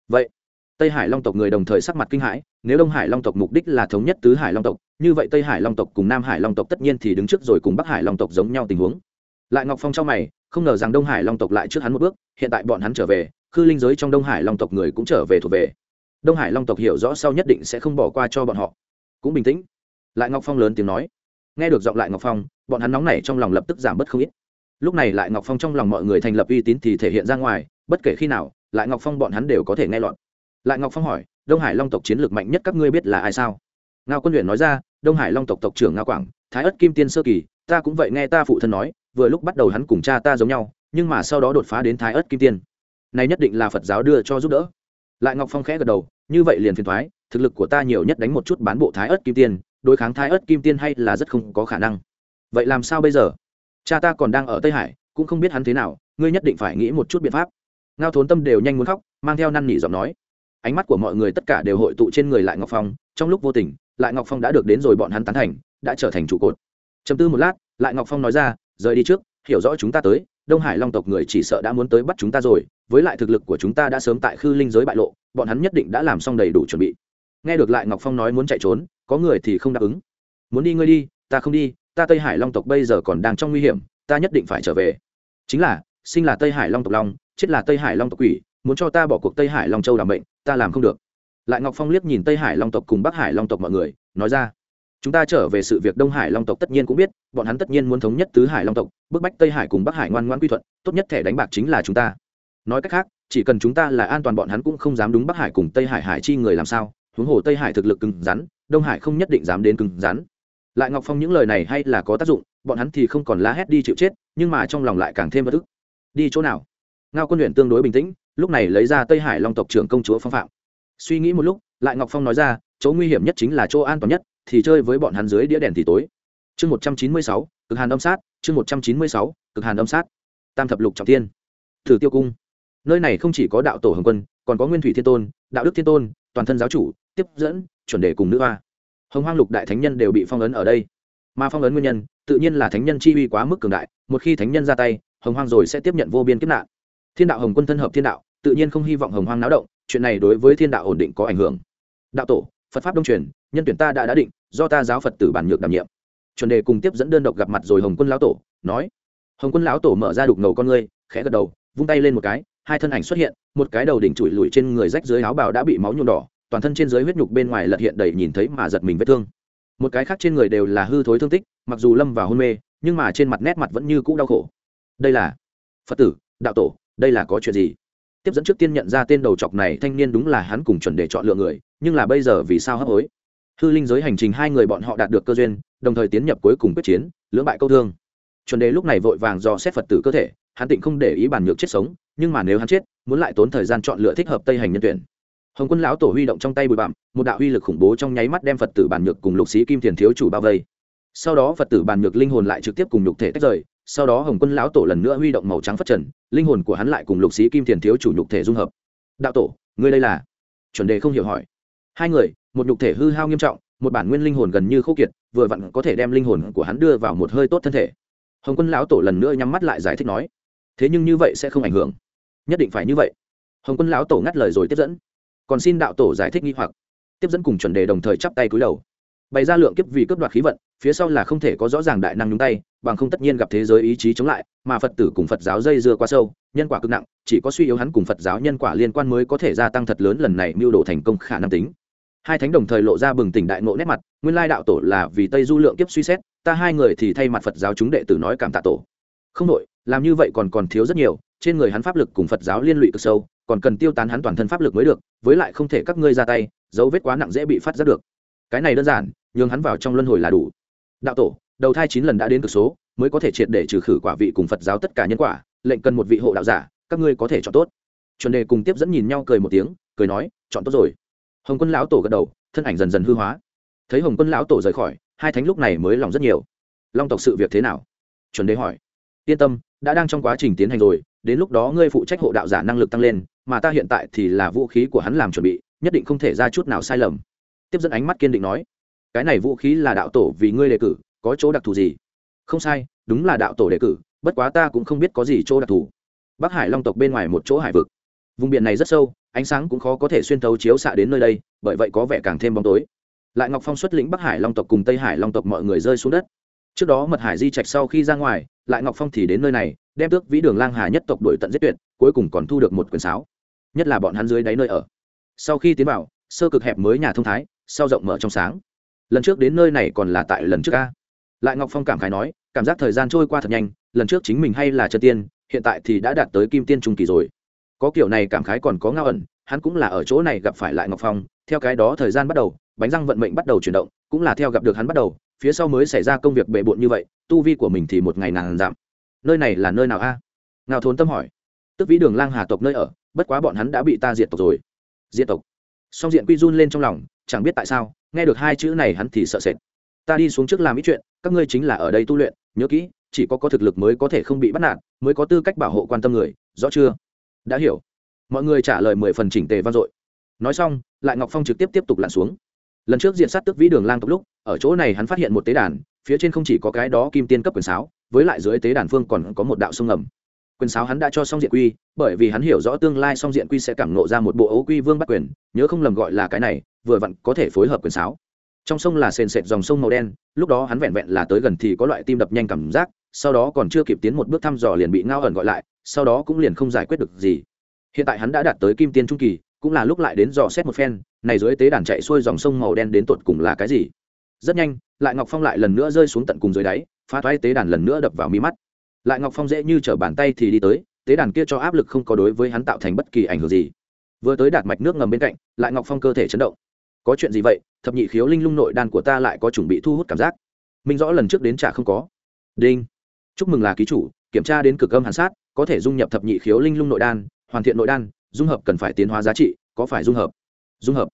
S1: Vậy? Tây hải long tộc người đồng thời sắc mặt kinh hãi, nếu đông hải long tộc mục đích là thống nhất tứ hải long tộc, như vậy tây hải long tộc cùng nam hải long tộc tất nhiên thì đứng trước rồi cùng bắc hải long tộc giống nhau tình huống. Lại ngọc phong trong mày, không ngờ rằng đông hải long tộc lại trước hắn một bước, hiện tại bọn hắn trở về, khư linh giới trong đông hải long tộc người cũng trở về thuộc về. Đông hải long tộc hiểu rõ sau nhất định sẽ không bỏ qua cho bọn họ. Cũng bình tĩnh. Lại ngọc phong lớn tiếng nói. Nghe được giọng lại ngọc phong, bọn hắn nóng nảy trong lòng lập tức giảm bớt không ít. Lúc này lại ngọc phong trong lòng mọi người thành lập uy tín thì thể hiện ra ngoài, bất kể khi nào, lại ngọc phong bọn hắn đều có thể nghe lọt lại ngọc phong hỏi, đông hải long tộc chiến lược mạnh nhất các ngươi biết là ai sao? Ngao quân luyện nói ra, đông hải long tộc tộc trưởng ngao quảng, thái ất kim tiên sơ kỳ, ta cũng vậy nghe ta phụ thân nói, vừa lúc bắt đầu hắn cùng cha ta giống nhau, nhưng mà sau đó đột phá đến thái ất kim tiên. Này nhất định là phật giáo đưa cho giúp đỡ. Lại ngọc phong khẽ gật đầu, như vậy liền phiền thoái thực lực của ta nhiều nhất đánh một chút bán bộ thái ất kim tiên, đối kháng thái ớt kim tiên hay là rất không có khả năng. Vậy làm sao bây giờ? Cha ta còn đang ở tây hải, cũng không biết hắn thế nào, ngươi nhất định phải nghĩ một chút biện pháp. Ngao thốn tâm đều nhanh muốn khóc, mang theo năn nỉ giọng nói ánh mắt của mọi người tất cả đều hội tụ trên người lại ngọc phong, trong lúc vô tình, lại ngọc phong đã được đến rồi bọn hắn tán thành, đã trở thành trụ cột. Chấm tư một lát, lại ngọc phong nói ra, rời đi trước, hiểu rõ chúng ta tới, đông hải long tộc người chỉ sợ đã muốn tới bắt chúng ta rồi, với lại thực lực của chúng ta đã sớm tại khư linh giới bại lộ, bọn hắn nhất định đã làm xong đầy đủ chuẩn bị. Nghe được lại ngọc phong nói muốn chạy trốn, có người thì không đáp ứng. Muốn đi ngươi đi, ta không đi, ta tây hải long tộc bây giờ còn đang trong nguy hiểm, ta nhất định phải trở về. Chính là, sinh là tây hải long tộc long, chết là tây hải long tộc quỷ muốn cho ta bỏ cuộc tây hải long châu đảm bệnh ta làm không được. Lại ngọc phong liếc nhìn tây hải long tộc cùng bắc hải long tộc mọi người, nói ra, chúng ta trở về sự việc đông hải long tộc tất nhiên cũng biết, bọn hắn tất nhiên muốn thống nhất tứ hải long tộc, bức bách tây hải cùng bắc hải ngoan ngoan quy thuận, tốt nhất thẻ đánh bạc chính là chúng ta. Nói cách khác, chỉ cần chúng ta là an toàn bọn hắn cũng không dám đúng bắc hải cùng tây hải hải chi người làm sao, huống hồ tây hải thực lực cứng rắn, đông hải không nhất định dám đến cứng rắn. Lại ngọc phong những lời này hay là có tác dụng, bọn hắn thì không còn la hét đi chịu chết, nhưng mà trong lòng lại càng thêm bất ức. Đi chỗ nào? Ngao quân luyện tương đối bình tĩnh lúc này lấy ra tây hải long tộc trưởng công chúa phong phạm. Suy nghĩ một lúc, lại ngọc phong nói ra, chỗ nguy hiểm nhất chính là chỗ an toàn nhất, thì chơi với bọn hắn dưới đĩa đèn thì tối. Chương một trăm chín mươi sáu, cực hàn âm sát, chương một trăm chín mươi sáu, cực hàn âm sát. Tam thập lục trọng tiên thử tiêu cung. Nơi này không chỉ có đạo tổ hồng quân, còn có nguyên thủy thiên tôn, đạo đức thiên tôn, toàn thân giáo chủ, tiếp dẫn, chuẩn đề cùng nữ hoa. Hồng hoang lục đại thánh nhân đều bị phong ấn ở đây. Mà phong ấn nguyên nhân, tự nhiên là thánh nhân chi uy quá mức cường đại, một khi thánh nhân ra tay, hồng hoang rồi sẽ tiếp nhận vô biên kiếp nạn thiên đạo hồng quân thân hợp thiên đạo, tự nhiên không hy vọng hồng hoang náo động, chuyện này đối với thiên đạo ổn định có ảnh hưởng. Đạo tổ, phật pháp đông truyền, nhân tuyển ta đã đã định, do ta giáo phật tử bản nhược đảm nhiệm. Chuẩn đề cùng tiếp dẫn đơn độc gặp mặt rồi hồng quân lão tổ, nói, hồng quân lão tổ mở ra đục ngầu con ngươi, khẽ gật đầu, vung tay lên một cái, hai thân ảnh xuất hiện, một cái đầu đỉnh chùi lùi trên người rách dưới áo bào đã bị máu nhuộm đỏ, toàn thân trên dưới huyết nhục bên ngoài lật hiện đầy nhìn thấy mà giật mình vết thương. Một cái khác trên người đều là hư thối thương tích, mặc dù lâm vào hôn mê, nhưng mà trên mặt nét mặt vẫn như cũ đau khổ. Đây là phật tử, đạo tổ đây là có chuyện gì? Tiếp dẫn trước tiên nhận ra tên đầu chọc này thanh niên đúng là hắn cùng chuẩn để chọn lựa người, nhưng là bây giờ vì sao hấp hối? Hư linh giới hành trình hai người bọn họ đạt được cơ duyên, đồng thời tiến nhập cuối cùng quyết chiến, lưỡng bại câu thương. Chuẩn đề lúc này vội vàng do xét phật tử cơ thể, hắn tịnh không để ý bản nhược chết sống, nhưng mà nếu hắn chết, muốn lại tốn thời gian chọn lựa thích hợp tây hành nhân tuyển. Hồng quân lão tổ huy động trong tay bụi bặm, một đạo uy lực khủng bố trong nháy mắt đem phật tử bản nhược cùng lục sĩ kim thiền thiếu chủ bao vây. Sau đó phật tử bản nhược linh hồn lại trực tiếp cùng nhục thể tách rời sau đó hồng quân lão tổ lần nữa huy động màu trắng phất trần, linh hồn của hắn lại cùng lục sĩ kim thiền thiếu chủ nhục thể dung hợp. Đạo tổ, ngươi đây là? Chuẩn đề không hiểu hỏi. Hai người, một nhục thể hư hao nghiêm trọng, một bản nguyên linh hồn gần như khô kiệt, vừa vặn có thể đem linh hồn của hắn đưa vào một hơi tốt thân thể. Hồng quân lão tổ lần nữa nhắm mắt lại giải thích nói, thế nhưng như vậy sẽ không ảnh hưởng. Nhất định phải như vậy. Hồng quân lão tổ ngắt lời rồi tiếp dẫn. Còn xin đạo tổ giải thích nghi hoặc. Tiếp dẫn cùng chuẩn đề đồng thời chắp tay cúi đầu bày ra lượng kiếp vì cướp đoạt khí vận, phía sau là không thể có rõ ràng đại năng nhúng tay, bằng không tất nhiên gặp thế giới ý chí chống lại, mà phật tử cùng phật giáo dây dưa quá sâu, nhân quả cực nặng, chỉ có suy yếu hắn cùng phật giáo nhân quả liên quan mới có thể gia tăng thật lớn lần này mưu đồ thành công khả năng tính. Hai thánh đồng thời lộ ra bừng tỉnh đại ngộ nét mặt, nguyên lai đạo tổ là vì tây du lượng kiếp suy xét, ta hai người thì thay mặt phật giáo chúng đệ tử nói cảm tạ tổ. Không đội làm như vậy còn còn thiếu rất nhiều, trên người hắn pháp lực cùng phật giáo liên lụy cực sâu, còn cần tiêu tán hắn toàn thân pháp lực mới được, với lại không thể các ngươi ra tay, dấu vết quá nặng dễ bị phát giác được. Cái này đơn giản nhường hắn vào trong luân hồi là đủ. Đạo tổ, đầu thai chín lần đã đến cực số, mới có thể triệt để trừ khử quả vị cùng phật giáo tất cả nhân quả, lệnh cần một vị hộ đạo giả, các ngươi có thể chọn tốt. Chuẩn đề cùng tiếp dẫn nhìn nhau cười một tiếng, cười nói, chọn tốt rồi. Hồng quân lão tổ gật đầu, thân ảnh dần dần hư hóa. Thấy hồng quân lão tổ rời khỏi, hai thánh lúc này mới lòng rất nhiều. Long tộc sự việc thế nào? Chuẩn đề hỏi. Yên tâm, đã đang trong quá trình tiến hành rồi, đến lúc đó ngươi phụ trách hộ đạo giả năng lực tăng lên, mà ta hiện tại thì là vũ khí của hắn làm chuẩn bị, nhất định không thể ra chút nào sai lầm. Tiếp dẫn ánh mắt kiên định nói cái này vũ khí là đạo tổ vì ngươi đề cử, có chỗ đặc thù gì? Không sai, đúng là đạo tổ đề cử, bất quá ta cũng không biết có gì chỗ đặc thù. Bắc hải long tộc bên ngoài một chỗ hải vực. Vùng biển này rất sâu, ánh sáng cũng khó có thể xuyên thấu chiếu xạ đến nơi đây, bởi vậy có vẻ càng thêm bóng tối. Lại ngọc phong xuất lĩnh bắc hải long tộc cùng tây hải long tộc mọi người rơi xuống đất. Trước đó mật hải di trạch sau khi ra ngoài, lại ngọc phong thì đến nơi này, đem tước vĩ đường lang hà nhất tộc đuổi tận giết tuyệt, cuối cùng còn thu được một quyển sáo. Nhất là bọn hắn dưới đáy nơi ở. Sau khi tiến vào, sơ cực hẹp mới nhà thông thái, sau rộng mở trong sáng lần trước đến nơi này còn là tại lần trước a. Lại ngọc phong cảm khái nói, cảm giác thời gian trôi qua thật nhanh, lần trước chính mình hay là chân tiên, hiện tại thì đã đạt tới kim tiên trung kỳ rồi. Có kiểu này cảm khái còn có ngao ẩn, hắn cũng là ở chỗ này gặp phải lại ngọc phong, theo cái đó thời gian bắt đầu, bánh răng vận mệnh bắt đầu chuyển động, cũng là theo gặp được hắn bắt đầu, phía sau mới xảy ra công việc bệ bộn như vậy, tu vi của mình thì một ngày nàng giảm. Nơi này là nơi nào a? Ngao thốn tâm hỏi. Tức vĩ đường lang hà tộc nơi ở, bất quá bọn hắn đã bị ta diệt tộc rồi. Diệt tộc. Song diện quy run lên trong lòng, chẳng biết tại sao nghe được hai chữ này hắn thì sợ sệt. Ta đi xuống trước làm ít chuyện, các ngươi chính là ở đây tu luyện, nhớ kỹ, chỉ có có thực lực mới có thể không bị bắt nạt, mới có tư cách bảo hộ quan tâm người, rõ chưa? Đã hiểu. Mọi người trả lời mười phần chỉnh tề vang dội. Nói xong, lại ngọc phong trực tiếp tiếp tục lặn xuống. Lần trước diện sát tức vĩ đường lang tộc lúc, ở chỗ này hắn phát hiện một tế đàn, phía trên không chỉ có cái đó kim tiên cấp quyền sáo, với lại dưới tế đàn phương còn có một đạo sông ngầm quyền sáo hắn đã cho xong diện quy, bởi vì hắn hiểu rõ tương lai song diện quy sẽ cảm nộ ra một bộ ấu quy vương bắt quyền, nhớ không lầm gọi là cái này, vừa vặn có thể phối hợp quyền sáo. Trong sông là sền sệt dòng sông màu đen, lúc đó hắn vẹn vẹn là tới gần thì có loại tim đập nhanh cảm giác, sau đó còn chưa kịp tiến một bước thăm dò liền bị ngao ẩn gọi lại, sau đó cũng liền không giải quyết được gì. Hiện tại hắn đã đạt tới kim tiên trung kỳ, cũng là lúc lại đến dò xét một phen, này dưới tế đàn chạy xuôi dòng sông màu đen đến tột cùng là cái gì? Rất nhanh, lại ngọc phong lại lần nữa rơi xuống tận cùng dưới đáy, phá thoái tế đàn lần nữa đập vào mi mắt lại ngọc phong dễ như t bàn tay thì đi tới, tế đàn kia cho áp lực không có đối với hắn tạo thành bất kỳ ảnh hưởng gì. Vừa tới đạt mạch nước ngầm bên cạnh, lại ngọc phong cơ thể chấn động. Có chuyện gì vậy? Thập nhị khiếu linh lung nội đan của ta lại có chuẩn bị thu hút cảm giác. Minh rõ lần trước đến trả không có. Đinh. Chúc mừng là ký chủ, kiểm tra đến cực âm hàn sát, có thể dung nhập thập nhị khiếu linh lung nội đan, hoàn thiện nội đan, dung hợp cần phải tiến hóa giá trị, có phải dung hợp? Dung hợp.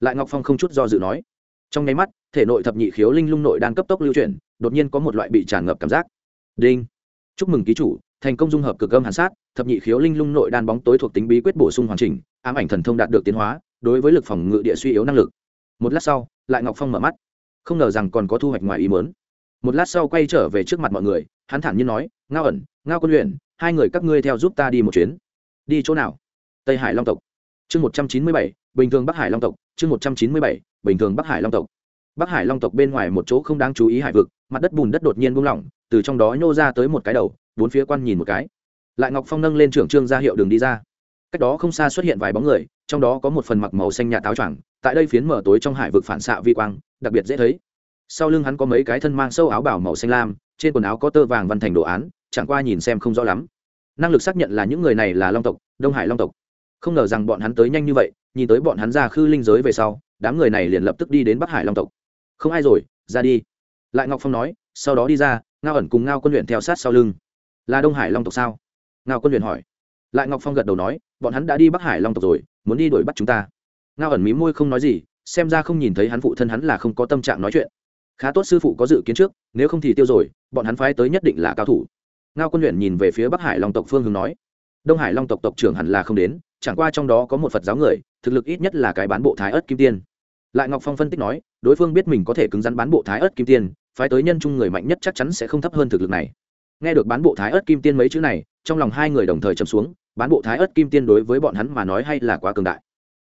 S1: Lại ngọc phong không chút do dự nói. Trong nháy mắt, thể nội thập nhị khiếu linh lung nội đan cấp tốc lưu chuyển, đột nhiên có một loại bị tràn ngập cảm giác. Đinh chúc mừng ký chủ, thành công dung hợp cực âm hàn sát, thập nhị khiếu linh lung nội đan bóng tối thuộc tính bí quyết bổ sung hoàn chỉnh, ám ảnh thần thông đạt được tiến hóa, đối với lực phòng ngự địa suy yếu năng lực. Một lát sau, lại ngọc phong mở mắt. Không ngờ rằng còn có thu hoạch ngoài ý mớn một lát sau quay trở về trước mặt mọi người, hắn thản nhiên nói, ngao ẩn, ngao quân luyện, hai người các ngươi theo giúp ta đi một chuyến. Đi chỗ nào? Tây hải long tộc. Chương một trăm chín mươi bảy, bình thường bắc hải long tộc. Chương một trăm chín mươi bảy, bình thường bắc hải long tộc. Bắc hải long tộc bên ngoài một chỗ không đáng chú ý hải vực, mặt đất bùn đất đột nhiên buông lỏng từ trong đó nhô ra tới một cái đầu, bốn phía quan nhìn một cái. Lại ngọc phong nâng lên trưởng trương ra hiệu đường đi ra. Cách đó không xa xuất hiện vài bóng người, trong đó có một phần mặc màu xanh nhà táo choàng, tại đây phiến mở tối trong hải vực phản xạ vi quang, đặc biệt dễ thấy. Sau lưng hắn có mấy cái thân mang sâu áo bảo màu xanh lam, trên quần áo có tơ vàng văn thành đồ án, chẳng qua nhìn xem không rõ lắm. Năng lực xác nhận là những người này là long tộc, đông hải long tộc. Không ngờ rằng bọn hắn tới nhanh như vậy, nhìn tới bọn hắn ra khư linh giới về sau, đám người này liền lập tức đi đến bắc hải long tộc. Không ai rồi, ra đi. Lại ngọc phong nói, sau đó đi ra ngao ẩn cùng ngao quân luyện theo sát sau lưng. Là đông hải long tộc sao? Ngao quân luyện hỏi. Lại ngọc phong gật đầu nói, bọn hắn đã đi bắc hải long tộc rồi, muốn đi đuổi bắt chúng ta. Ngao ẩn mí môi không nói gì, xem ra không nhìn thấy hắn phụ thân hắn là không có tâm trạng nói chuyện. Khá tốt sư phụ có dự kiến trước, nếu không thì tiêu rồi, bọn hắn phái tới nhất định là cao thủ. Ngao quân luyện nhìn về phía bắc hải long tộc phương hướng nói, đông hải long tộc tộc trưởng hẳn là không đến, chẳng qua trong đó có một phật giáo người, thực lực ít nhất là cái bán bộ thái ớt kim tiên. Lại ngọc phong phân tích nói, đối phương biết mình có thể cứng rắn bán bộ thái ớt kim tiên phái tới nhân trung người mạnh nhất chắc chắn sẽ không thấp hơn thực lực này. Nghe được bán bộ thái ớt kim tiên mấy chữ này, trong lòng hai người đồng thời chấm xuống, bán bộ thái ớt kim tiên đối với bọn hắn mà nói hay là quá cường đại.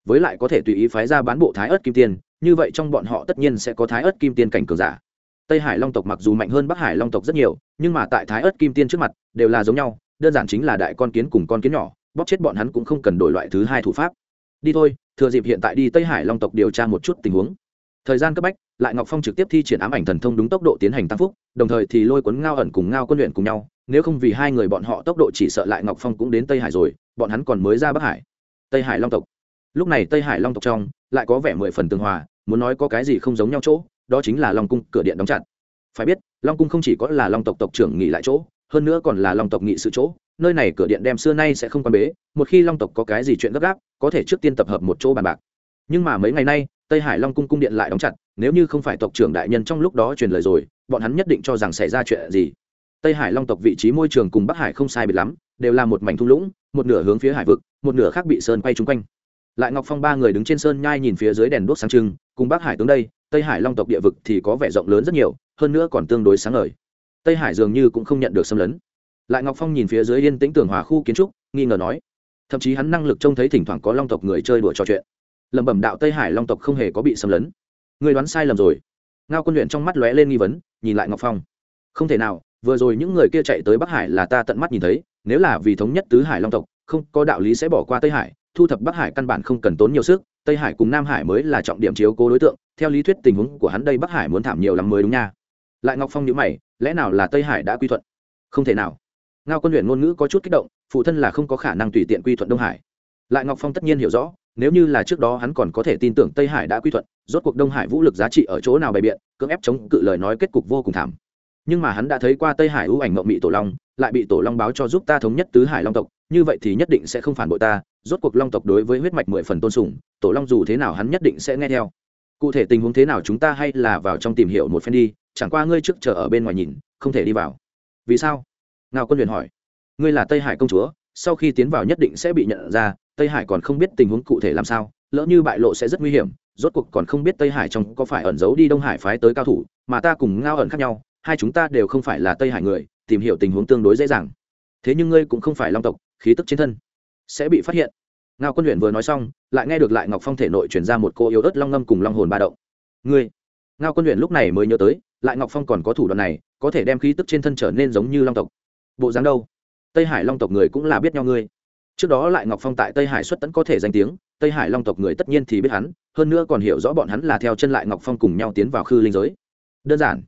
S1: Với lại có thể tùy ý phái ra bán bộ thái ớt kim tiên, như vậy trong bọn họ tất nhiên sẽ có thái ớt kim tiên cảnh cường giả. Tây hải long tộc mặc dù mạnh hơn bắc hải long tộc rất nhiều, nhưng mà tại thái ớt kim tiên trước mặt, đều là giống nhau, đơn giản chính là đại con kiến cùng con kiến nhỏ, bóp chết bọn hắn cũng không cần đổi loại thứ hai thủ pháp. Đi thôi, thừa dịp hiện tại đi tây hải long tộc điều tra một chút tình huống thời gian cấp bách, lại ngọc phong trực tiếp thi triển ám ảnh thần thông đúng tốc độ tiến hành tăng phúc, đồng thời thì lôi cuốn ngao ẩn cùng ngao quân luyện cùng nhau, nếu không vì hai người bọn họ tốc độ chỉ sợ lại ngọc phong cũng đến tây hải rồi, bọn hắn còn mới ra bắc hải. Tây hải long tộc. Lúc này tây hải long tộc trong, lại có vẻ mười phần tường hòa, muốn nói có cái gì không giống nhau chỗ, đó chính là long cung cửa điện đóng chặt. Phải biết, long cung không chỉ có là long tộc tộc trưởng nghỉ lại chỗ, hơn nữa còn là long tộc nghị sự chỗ, nơi này cửa điện đem xưa nay sẽ không quan bế, một khi long tộc có cái gì chuyện gấp gáp, có thể trước tiên tập hợp một chỗ bàn bạc. Nhưng mà mấy ngày nay tây hải long cung cung điện lại đóng chặt, nếu như không phải tộc trưởng đại nhân trong lúc đó truyền lời rồi, bọn hắn nhất định cho rằng xảy ra chuyện gì. Tây hải long tộc vị trí môi trường cùng bắc hải không sai biệt lắm, đều là một mảnh thung lũng, một nửa hướng phía hải vực, một nửa khác bị sơn quay chung quanh. Lại ngọc phong ba người đứng trên sơn nhai nhìn phía dưới đèn đuốc sáng trưng, cùng bắc hải tướng đây, tây hải long tộc địa vực thì có vẻ rộng lớn rất nhiều, hơn nữa còn tương đối sáng ngời. Tây hải dường như cũng không nhận được xâm lấn. Lại ngọc phong nhìn phía dưới yên tĩnh tưởng hòa khu kiến trúc, nghi ngờ nói, thậm chí hắn năng lực trông thấy thỉnh thoảng có long tộc người chơi đùa trò chuyện lẩm bẩm đạo tây hải long tộc không hề có bị xâm lấn. Người đoán sai lầm rồi. Ngao quân luyện trong mắt lóe lên nghi vấn, nhìn lại ngọc phong. Không thể nào, vừa rồi những người kia chạy tới bắc hải là ta tận mắt nhìn thấy, nếu là vì thống nhất tứ hải long tộc, không có đạo lý sẽ bỏ qua tây hải, thu thập bắc hải căn bản không cần tốn nhiều sức, tây hải cùng nam hải mới là trọng điểm chiếu cố đối tượng, theo lý thuyết tình huống của hắn đây bắc hải muốn thảm nhiều lắm mới đúng nha. Lại ngọc phong nhữ mày, lẽ nào là tây hải đã quy thuận? Không thể nào. Ngao quân luyện ngôn ngữ có chút kích động, phụ thân là không có khả năng tùy tiện quy thuận đông hải. Lại ngọc phong tất nhiên hiểu rõ nếu như là trước đó hắn còn có thể tin tưởng tây hải đã quy thuận, rốt cuộc đông hải vũ lực giá trị ở chỗ nào bày biện, cưỡng ép chống cự lời nói kết cục vô cùng thảm. Nhưng mà hắn đã thấy qua tây hải ưu ảnh mộng mị tổ long, lại bị tổ long báo cho giúp ta thống nhất tứ hải long tộc, như vậy thì nhất định sẽ không phản bội ta, rốt cuộc long tộc đối với huyết mạch mười phần tôn sùng, tổ long dù thế nào hắn nhất định sẽ nghe theo. Cụ thể tình huống thế nào chúng ta hay là vào trong tìm hiểu một phen đi, chẳng qua ngươi trước chờ ở bên ngoài nhìn, không thể đi vào. Vì sao? Ngao quân huyền hỏi. Ngươi là tây hải công chúa sau khi tiến vào nhất định sẽ bị nhận ra, tây hải còn không biết tình huống cụ thể làm sao, lỡ như bại lộ sẽ rất nguy hiểm, rốt cuộc còn không biết tây hải trong có phải ẩn giấu đi đông hải phái tới cao thủ, mà ta cùng ngao ẩn khác nhau, hai chúng ta đều không phải là tây hải người, tìm hiểu tình huống tương đối dễ dàng. Thế nhưng ngươi cũng không phải long tộc, khí tức trên thân sẽ bị phát hiện. Ngao quân luyện vừa nói xong, lại nghe được lại ngọc phong thể nội chuyển ra một cô yếu ớt long ngâm cùng long hồn ba động. Ngươi! Ngao quân luyện lúc này mới nhớ tới, lại ngọc phong còn có thủ đoạn này, có thể đem khí tức trên thân trở nên giống như long tộc. Bộ dáng đâu? Tây hải long tộc người cũng là biết nhau ngươi. Trước đó lại ngọc phong tại tây hải xuất tẫn có thể danh tiếng, tây hải long tộc người tất nhiên thì biết hắn, hơn nữa còn hiểu rõ bọn hắn là theo chân lại ngọc phong cùng nhau tiến vào khư linh giới. Đơn giản.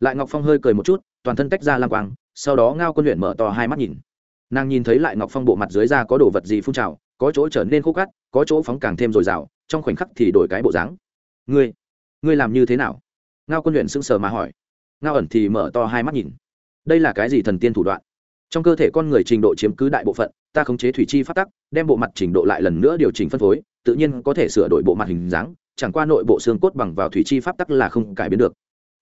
S1: Lại ngọc phong hơi cười một chút, toàn thân tách ra lang quang, sau đó ngao quân luyện mở to hai mắt nhìn. Nàng nhìn thấy lại ngọc phong bộ mặt dưới da có đồ vật gì phun trào, có chỗ trở nên khô cắt có chỗ phóng càng thêm dồi dào, trong khoảnh khắc thì đổi cái bộ dáng. Ngươi ngươi làm như thế nào? Ngao quân luyện sững sờ mà hỏi. Ngao ẩn thì mở to hai mắt nhìn. Đây là cái gì thần tiên thủ đoạn? Trong cơ thể con người trình độ chiếm cứ đại bộ phận, ta khống chế thủy chi phát tắc, đem bộ mặt trình độ lại lần nữa điều chỉnh phân phối, tự nhiên có thể sửa đổi bộ mặt hình dáng, chẳng qua nội bộ xương cốt bằng vào thủy chi pháp tắc là không cải biến được.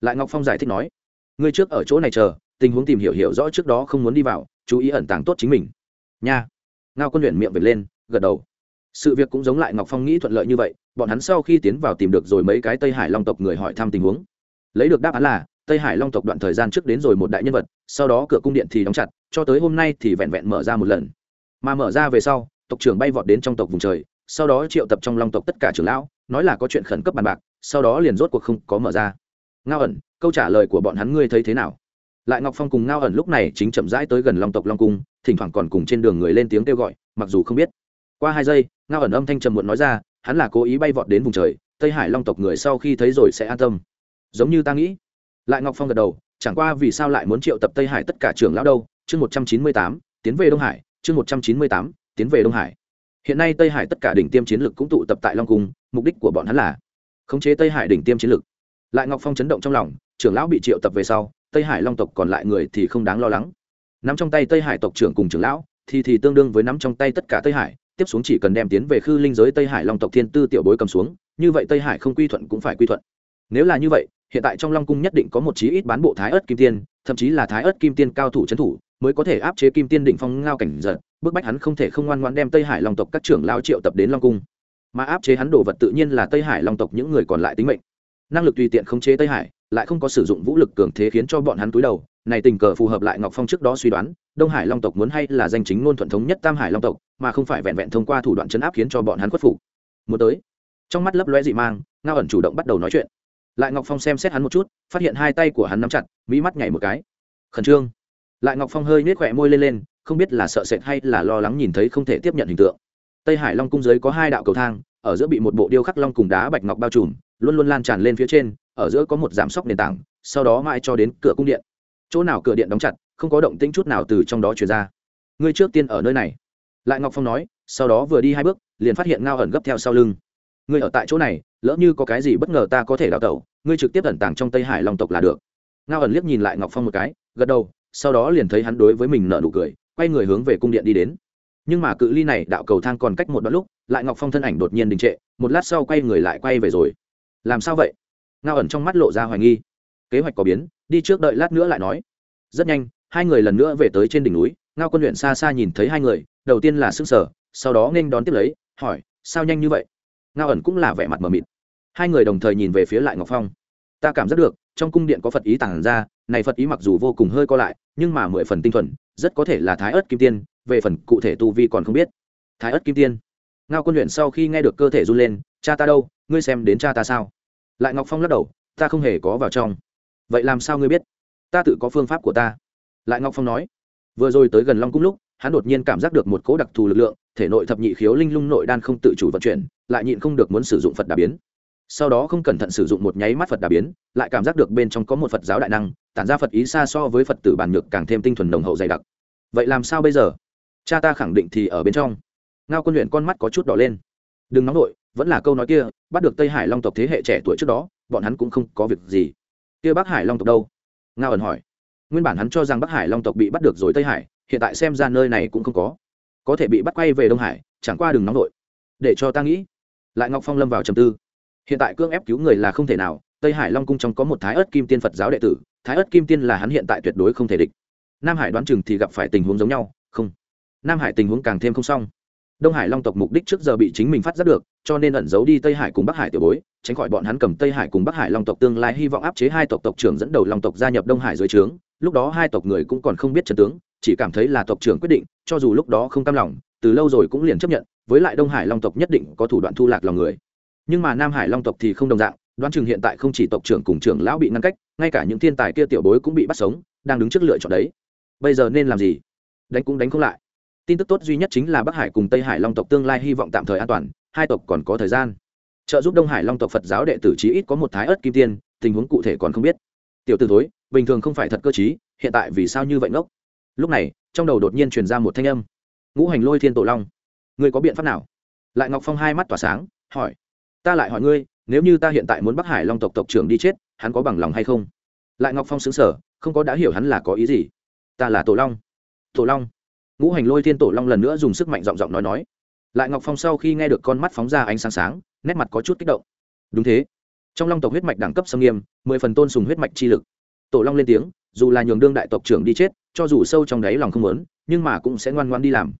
S1: Lại ngọc phong giải thích nói, ngươi trước ở chỗ này chờ, tình huống tìm hiểu hiểu rõ trước đó không muốn đi vào, chú ý ẩn tàng tốt chính mình. Nha. Ngao quân luyện miệng vệt lên, gật đầu. Sự việc cũng giống lại ngọc phong nghĩ thuận lợi như vậy, bọn hắn sau khi tiến vào tìm được rồi mấy cái tây hải long tộc người hỏi thăm tình huống. Lấy được đáp án là tây hải long tộc đoạn thời gian trước đến rồi một đại nhân vật, sau đó cửa cung điện thì đóng chặt, cho tới hôm nay thì vẹn vẹn mở ra một lần. Mà mở ra về sau, tộc trưởng bay vọt đến trong tộc vùng trời, sau đó triệu tập trong long tộc tất cả trưởng lão, nói là có chuyện khẩn cấp bàn bạc, sau đó liền rốt cuộc không có mở ra. Ngao ẩn, câu trả lời của bọn hắn ngươi thấy thế nào? Lại ngọc phong cùng ngao ẩn lúc này chính chậm rãi tới gần long tộc long cung, thỉnh thoảng còn cùng trên đường người lên tiếng kêu gọi, mặc dù không biết. Qua hai giây, ngao ẩn âm thanh trầm muộn nói ra, hắn là cố ý bay vọt đến vùng trời, tây hải long tộc người sau khi thấy rồi sẽ an tâm. Giống như ta nghĩ lại ngọc phong gật đầu, chẳng qua vì sao lại muốn triệu tập tây hải tất cả trưởng lão đâu? Chương một trăm chín mươi tám, tiến về đông hải. Chương một trăm chín mươi tám, tiến về đông hải. Hiện nay tây hải tất cả đỉnh tiêm chiến lực cũng tụ tập tại long cung, mục đích của bọn hắn là khống chế tây hải đỉnh tiêm chiến lực lại ngọc phong chấn động trong lòng, trưởng lão bị triệu tập về sau, tây hải long tộc còn lại người thì không đáng lo lắng. Nắm trong tay tây hải tộc trưởng cùng trưởng lão, thì thì tương đương với nắm trong tay tất cả tây hải, tiếp xuống chỉ cần đem tiến về khư linh giới tây hải long tộc thiên tư tiểu bối cầm xuống, như vậy tây hải không quy thuận cũng phải quy thuận. Nếu là như vậy hiện tại trong long cung nhất định có một chí ít bán bộ thái ớt kim tiên, thậm chí là thái ớt kim tiên cao thủ trấn thủ, mới có thể áp chế kim tiên đỉnh phong ngao cảnh giật bức bách hắn không thể không ngoan ngoãn đem tây hải long tộc các trưởng lao triệu tập đến long cung. Mà áp chế hắn đồ vật tự nhiên là tây hải long tộc những người còn lại tính mệnh. Năng lực tùy tiện khống chế tây hải, lại không có sử dụng vũ lực cường thế khiến cho bọn hắn túi đầu, này tình cờ phù hợp lại ngọc phong trước đó suy đoán, đông hải long tộc muốn hay là danh chính ngôn thuận thống nhất tam hải long tộc, mà không phải vẹn vẹn thông qua thủ đoạn chấn áp khiến cho bọn hắn khuất phục. Muốn tới. Trong mắt lấp lóe dị mang, ngao ẩn chủ động bắt đầu nói chuyện lại ngọc phong xem xét hắn một chút, phát hiện hai tay của hắn nắm chặt, mỹ mắt nhảy một cái. Khẩn trương. Lại ngọc phong hơi nhếch khỏe môi lên lên, không biết là sợ sệt hay là lo lắng nhìn thấy không thể tiếp nhận hình tượng. Tây hải long cung dưới có hai đạo cầu thang, ở giữa bị một bộ điêu khắc long cùng đá bạch ngọc bao trùm, luôn luôn lan tràn lên phía trên, ở giữa có một giảm sóc nền tảng, sau đó mãi cho đến cửa cung điện. Chỗ nào cửa điện đóng chặt, không có động tĩnh chút nào từ trong đó truyền ra. Ngươi trước tiên ở nơi này. Lại ngọc phong nói, sau đó vừa đi hai bước, liền phát hiện ngao ẩn gấp theo sau lưng. Ngươi ở tại chỗ này lỡ như có cái gì bất ngờ ta có thể đào tẩu, ngươi trực tiếp ẩn tàng trong tây hải long tộc là được. Ngao ẩn liếc nhìn lại ngọc phong một cái, gật đầu, sau đó liền thấy hắn đối với mình nở nụ cười, quay người hướng về cung điện đi đến. Nhưng mà cự ly này đạo cầu thang còn cách một đoạn lúc, lại ngọc phong thân ảnh đột nhiên đình trệ, một lát sau quay người lại quay về rồi. Làm sao vậy? Ngao ẩn trong mắt lộ ra hoài nghi. Kế hoạch có biến, đi trước đợi lát nữa lại nói. Rất nhanh, hai người lần nữa về tới trên đỉnh núi, ngao quân luyện xa xa nhìn thấy hai người, đầu tiên là s ư n g sở sau đó nên đón tiếp lấy, hỏi, sao nhanh như vậy? Ngao ẩn cũng là vẻ mặt mờ mịt hai người đồng thời nhìn về phía lại ngọc phong. Ta cảm giác được, trong cung điện có phật ý tản ra, này phật ý mặc dù vô cùng hơi co lại, nhưng mà mười phần tinh thuần, rất có thể là thái ớt kim tiên, về phần cụ thể tu vi còn không biết. Thái ớt kim tiên. Ngao quân luyện sau khi nghe được cơ thể run lên, cha ta đâu? Ngươi xem đến cha ta sao? Lại ngọc phong lắc đầu, ta không hề có vào trong. Vậy làm sao ngươi biết? Ta tự có phương pháp của ta. Lại ngọc phong nói, vừa rồi tới gần long cung lúc, hắn đột nhiên cảm giác được một cỗ đặc thù lực lượng, thể nội thập nhị khiếu linh lung nội đan không tự chủ vận chuyển, lại nhịn không được muốn sử dụng phật đà biến sau đó không cẩn thận sử dụng một nháy mắt phật đà biến, lại cảm giác được bên trong có một phật giáo đại năng, tản ra phật ý xa so với phật tử bản nhược càng thêm tinh thuần nồng hậu dày đặc. Vậy làm sao bây giờ? Cha ta khẳng định thì ở bên trong. Ngao quân luyện con mắt có chút đỏ lên. Đừng nóng nổi vẫn là câu nói kia, bắt được tây hải long tộc thế hệ trẻ tuổi trước đó, bọn hắn cũng không có việc gì. Kia bắc hải long tộc đâu? Ngao ẩn hỏi. Nguyên bản hắn cho rằng bắc hải long tộc bị bắt được rồi tây hải, hiện tại xem ra nơi này cũng không có. Có thể bị bắt quay về đông hải, chẳng qua đừng nóng nổi để cho ta nghĩ. Lại ngọc phong lâm vào trầm tư hiện tại cưỡng ép cứu người là không thể nào, tây hải long cung trong có một thái ớt kim tiên phật giáo đệ tử, thái ớt kim tiên là hắn hiện tại tuyệt đối không thể địch. Nam hải đoán chừng thì gặp phải tình huống giống nhau, không. Nam hải tình huống càng thêm không xong. Đông hải long tộc mục đích trước giờ bị chính mình phát giác được, cho nên ẩn giấu đi tây hải cùng bắc hải tiểu bối, tránh khỏi bọn hắn cầm tây hải cùng bắc hải long tộc tương lai hy vọng áp chế hai tộc tộc trưởng dẫn đầu long tộc gia nhập đông hải dưới trướng. Lúc đó hai tộc người cũng còn không biết trần tướng, chỉ cảm thấy là tộc trưởng quyết định, cho dù lúc đó không cam lòng, từ lâu rồi cũng liền chấp nhận, với lại đông hải long tộc nhất định có thủ đoạn thu lạc lòng người nhưng mà nam hải long tộc thì không đồng dạng, đoán chừng hiện tại không chỉ tộc trưởng cùng trưởng lão bị ngăn cách, ngay cả những thiên tài kia tiểu bối cũng bị bắt sống, đang đứng trước lựa chọn đấy. Bây giờ nên làm gì? Đánh cũng đánh không lại. Tin tức tốt duy nhất chính là bắc hải cùng tây hải long tộc tương lai hy vọng tạm thời an toàn, hai tộc còn có thời gian. Trợ giúp đông hải long tộc phật giáo đệ tử chí ít có một thái ớt kim tiên, tình huống cụ thể còn không biết. Tiểu t ử thối, bình thường không phải thật cơ t hiện tại vì sao như vậy ngốc? Lúc này, trong đầu đột nhiên truyền ra một thanh âm. Ngũ hành lôi thiên tổ long. Người có biện pháp nào? Lại ngọc phong hai mắt tỏa sáng, hỏi ta lại hỏi ngươi, nếu như ta hiện tại muốn bắc hải long tộc tộc trưởng đi chết, hắn có bằng lòng hay không? Lại ngọc phong xứng sở không có đã hiểu hắn là có ý gì. Ta là tổ long. Tổ long. Ngũ hành lôi thiên tổ long lần nữa dùng sức mạnh giọng giọng nói nói. Lại ngọc phong sau khi nghe được con mắt phóng ra ánh sáng sáng, nét mặt có chút kích động. Đúng thế. Trong long tộc huyết mạch đẳng cấp xâm nghiêm, mười phần tôn sùng huyết mạch chi lực. Tổ long lên tiếng, dù là nhường đương đại tộc trưởng đi chết, cho dù sâu trong đáy lòng không lớn nhưng mà cũng sẽ ngoan ngoan đi làm.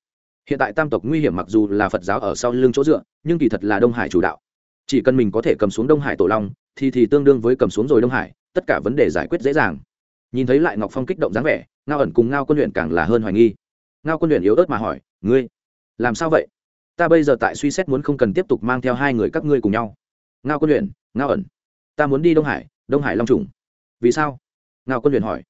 S1: Hiện tại tam tộc nguy hiểm mặc dù là phật giáo ở sau lưng chỗ dựa, nhưng kỳ thật là đông hải chủ đạo chỉ cần mình có thể cầm xuống đông hải tổ long, thì thì tương đương với cầm xuống rồi đông hải, tất cả vấn đề giải quyết dễ dàng. Nhìn thấy lại ngọc phong kích động dáng vẻ, ngao ẩn cùng ngao quân luyện càng là hơn hoài nghi. Ngao quân luyện yếu ớt mà hỏi, ngươi, làm sao vậy? Ta bây giờ tại suy xét muốn không cần tiếp tục mang theo hai người các ngươi cùng nhau. Ngao quân luyện ngao ẩn, ta muốn đi đông hải đông hải long trùng. Vì sao? Ngao quân luyện hỏi.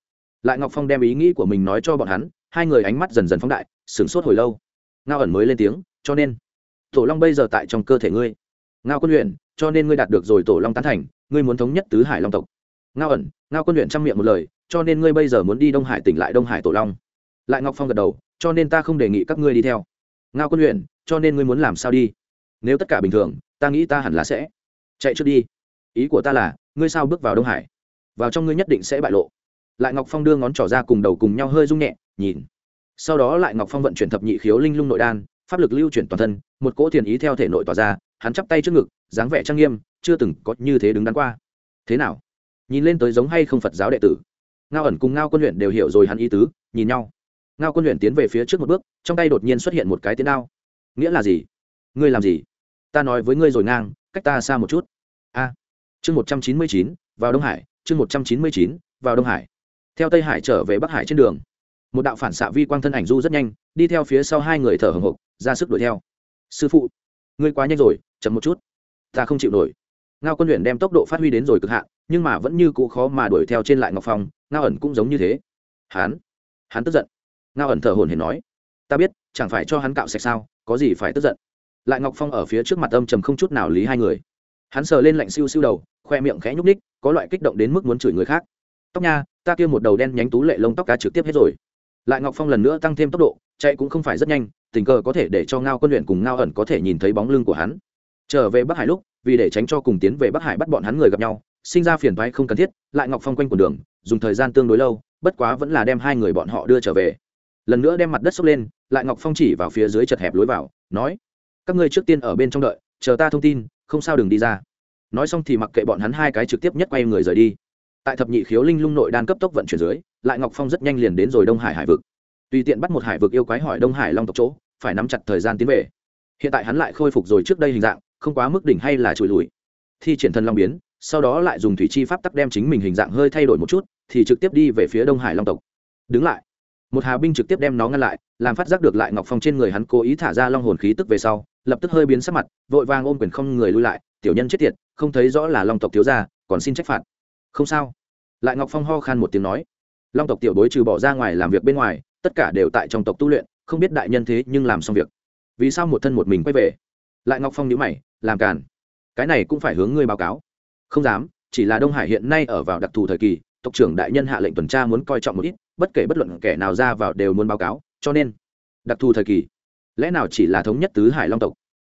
S1: Lại ngọc phong đem ý nghĩ của mình nói cho bọn hắn, hai người ánh mắt dần dần phóng đại, sửng sốt hồi lâu. Ngao ẩn mới lên tiếng, cho nên, tổ long bây giờ tại trong cơ thể ngươi ngao quân luyện, cho nên ngươi đạt được rồi tổ long tán thành, ngươi muốn thống nhất tứ hải long tộc. Ngao ẩn, ngao quân luyện chăm miệng một lời, cho nên ngươi bây giờ muốn đi đông hải tỉnh lại đông hải tổ long. Lại ngọc phong gật đầu, cho nên ta không đề nghị các ngươi đi theo. Ngao quân luyện, cho nên ngươi muốn làm sao đi? Nếu tất cả bình thường, ta nghĩ ta hẳn là sẽ chạy trước đi. Ý của ta là, ngươi sao bước vào đông hải? Vào trong ngươi nhất định sẽ bại lộ. Lại ngọc phong đưa ngón trỏ ra cùng đầu cùng nhau hơi rung nhẹ, nhìn. Sau đó lại ngọc phong vận chuyển thập nhị khiếu linh lung nội đan, pháp lực lưu chuyển toàn thân, một cỗ thiền ý theo thể nội tỏa ra hắn chắp tay trước ngực, dáng vẻ trang nghiêm, chưa từng có như thế đứng đắn qua. Thế nào? Nhìn lên tới giống hay không phật giáo đệ tử? Ngao ẩn cùng ngao quân luyện đều hiểu rồi hắn ý tứ, nhìn nhau. Ngao quân luyện tiến về phía trước một bước, trong tay đột nhiên xuất hiện một cái tiến đao. Nghĩa là gì? Ngươi làm gì? Ta nói với ngươi rồi ngang, cách ta xa một chút. A. Chương một trăm chín mươi chín, vào đông hải, chương một trăm chín mươi chín, vào đông hải. Theo tây hải trở về bắc hải trên đường. Một đạo phản xạ vi quang thân ảnh du rất nhanh, đi theo phía sau hai người thở hồng hộc, ra sức đuổi theo. Sư phụ, ngươi quá nhanh rồi chậm một chút. Ta không chịu nổi. Ngao quân luyện đem tốc độ phát huy đến rồi cực hạn, nhưng mà vẫn như cũ khó mà đuổi theo trên lại ngọc phong, ngao ẩn cũng giống như thế. Hắn hắn tức giận. Ngao ẩn thở hồn hển nói, ta biết, chẳng phải cho hắn cạo sạch sao, có gì phải tức giận. Lại ngọc phong ở phía trước mặt âm trầm không chút nào lý hai người. Hắn sờ lên lạnh siêu siêu đầu, khoe miệng khẽ nhúc ních có loại kích động đến mức muốn chửi người khác. Tóc nha, ta kia một đầu đen nhánh tú lệ lông tóc cá trực tiếp hết rồi. Lại ngọc phong lần nữa tăng thêm tốc độ, chạy cũng không phải rất nhanh, tình cờ có thể để cho ngao quân luyện cùng ngao ẩn có thể nhìn thấy bóng lưng của hắn trở về bắc hải lúc, vì để tránh cho cùng tiến về bắc hải bắt bọn hắn người gặp nhau, sinh ra phiền thoái không cần thiết, lại ngọc phong quanh quần đường, dùng thời gian tương đối lâu, bất quá vẫn là đem hai người bọn họ đưa trở về. Lần nữa đem mặt đất xốc lên, lại ngọc phong chỉ vào phía dưới chật hẹp lối vào, nói, các ngươi trước tiên ở bên trong đợi, chờ ta thông tin, không sao đừng đi ra. Nói xong thì mặc kệ bọn hắn hai cái trực tiếp nhất quay người rời đi. Tại thập nhị khiếu linh lung nội đan cấp tốc vận chuyển dưới, lại ngọc phong rất nhanh liền đến rồi đông hải hải vực. Tùy tiện bắt một hải vực yêu quái hỏi đông hải long tộc chỗ, phải nắm chặt thời gian tiến về. Hiện tại hắn lại khôi phục rồi trước đây hình dạng không quá mức đỉnh hay là trùi lùi. Thi triển thần long biến, sau đó lại dùng thủy chi pháp tắc đem chính mình hình dạng hơi thay đổi một chút, thì trực tiếp đi về phía đông hải long tộc. Đứng lại. Một hà binh trực tiếp đem nó ngăn lại, làm phát giác được lại ngọc phong trên người hắn cố ý thả ra long hồn khí tức về sau, lập tức hơi biến sắc mặt, vội vàng ôm quyền không người lui lại, tiểu nhân chết tiệt, không thấy rõ là long tộc thiếu gia, còn xin trách phạt. Không sao. Lại ngọc phong ho khan một tiếng nói, long tộc tiểu bối trừ bỏ ra ngoài làm việc bên ngoài, tất cả đều tại trong tộc tu luyện, không biết đại nhân thế nhưng làm xong việc. Vì sao một thân một mình quay về? Lại ngọc phong nhíu mày, làm càn. Cái này cũng phải hướng ngươi báo cáo. Không dám, chỉ là đông hải hiện nay ở vào đặc thù thời kỳ, tộc trưởng đại nhân hạ lệnh tuần tra muốn coi trọng một ít, bất kể bất luận kẻ nào ra vào đều muốn báo cáo, cho nên, đặc thù thời kỳ, lẽ nào chỉ là thống nhất tứ hải long tộc?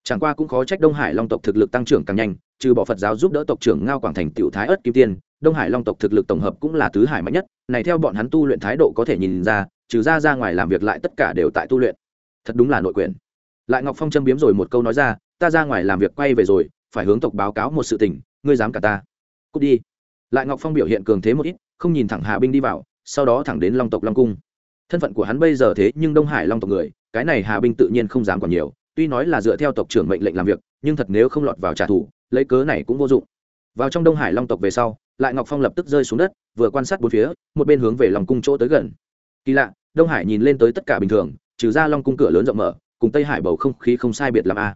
S1: Chẳng qua cũng khó trách đông hải long tộc thực lực tăng trưởng càng nhanh, trừ bỏ phật giáo giúp đỡ tộc trưởng ngao quảng thành tiểu thái ất kim tiên, đông hải long tộc thực lực tổng hợp cũng là tứ hải mạnh nhất, này theo bọn hắn tu luyện thái độ có thể nhìn ra, trừ ra ra ngoài làm việc lại tất cả đều tại tu luyện. Thật đúng là nội quyền lại ngọc phong châm biếm rồi một câu nói ra, ta ra ngoài làm việc quay về rồi, phải hướng tộc báo cáo một sự tình, ngươi dám cả ta. Cút đi. Lại ngọc phong biểu hiện cường thế một ít, không nhìn thẳng hà binh đi vào, sau đó thẳng đến long tộc long cung. Thân phận của hắn bây giờ thế nhưng đông hải long tộc người, cái này hà binh tự nhiên không dám còn nhiều, tuy nói là dựa theo tộc trưởng mệnh lệnh làm việc, nhưng thật nếu không lọt vào trả thù, lấy cớ này cũng vô dụng. Vào trong đông hải long tộc về sau, lại ngọc phong lập tức rơi xuống đất, vừa quan sát bốn phía, một bên hướng về lòng cung chỗ tới gần. Kỳ lạ, đông hải nhìn lên tới tất cả bình thường, trừ ra long cung cửa lớn rộng mở cùng tây hải bầu không khí không sai biệt làm a.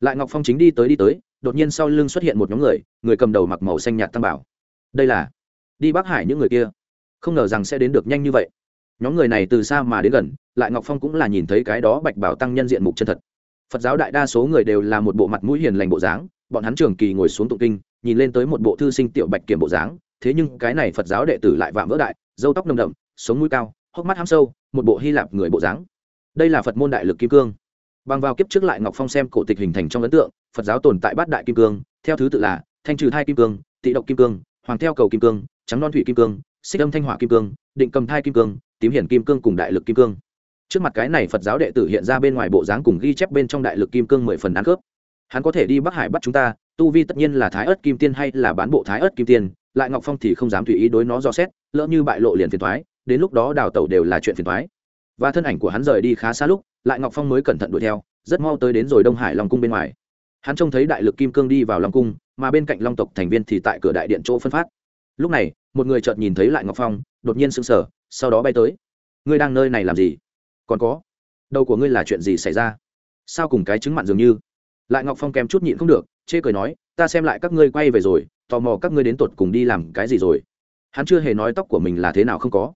S1: Lại ngọc phong chính đi tới đi tới, đột nhiên sau lưng xuất hiện một nhóm người người cầm đầu mặc màu xanh nhạt tam bảo. Đây là, đi bắc hải những người kia. Không ngờ rằng sẽ đến được nhanh như vậy. Nhóm người này từ xa mà đến gần, lại ngọc phong cũng là nhìn thấy cái đó bạch bảo tăng nhân diện mục chân thật. Phật giáo đại đa số người đều là một bộ mặt mũi hiền lành bộ dáng, bọn hắn trường kỳ ngồi xuống tụng kinh, nhìn lên tới một bộ thư sinh tiểu bạch kiểm bộ dáng, thế nhưng cái này phật giáo đệ tử lại vạm vỡ đại dâu tóc nồng đậm, sống mũi cao, hốc mắt ham sâu, một bộ hy lạp người bộ dáng. Đây là phật môn đại lực kim cương bằng vào kiếp trước lại ngọc phong xem cổ tịch hình thành trong ấn tượng, phật giáo tồn tại bát đại kim cương, theo thứ tự là thanh trừ thai kim cương, tị độc kim cương, hoàng theo cầu kim cương, trắng non thủy kim cương, xích âm thanh hỏa kim cương, định cầm thai kim cương, tím hiển kim cương cùng đại lực kim cương. Trước mặt cái này phật giáo đệ tử hiện ra bên ngoài bộ dáng cùng ghi chép bên trong đại lực kim cương mười phần ăn khớp. Hắn có thể đi bắc hải bắt chúng ta, tu vi tất nhiên là thái ớt kim tiên hay là bán bộ thái ớt kim tiên, lại ngọc phong thì không dám tùy ý đối nó do xét, lỡ như bại lộ liền phiền thoái đến lúc đó đào tẩu đều là chuyện phiền thoái và thân ảnh của hắn rời đi khá xa lúc lại ngọc phong mới cẩn thận đuổi theo, rất mau tới đến rồi đông hải long cung bên ngoài. Hắn trông thấy đại lực kim cương đi vào long cung, mà bên cạnh long tộc thành viên thì tại cửa đại điện chỗ phân phát. Lúc này, một người chợt nhìn thấy lại ngọc phong, đột nhiên sững sờ, sau đó bay tới. Ngươi đang nơi này làm gì? Còn có, đầu của ngươi là chuyện gì xảy ra? Sao cùng cái chứng mặn dường như? Lại ngọc phong kèm chút nhịn không được, chê cười nói, ta xem lại các ngươi quay về rồi, tò mò các ngươi đến tột cùng đi làm cái gì rồi? Hắn chưa hề nói tóc của mình là thế nào không có.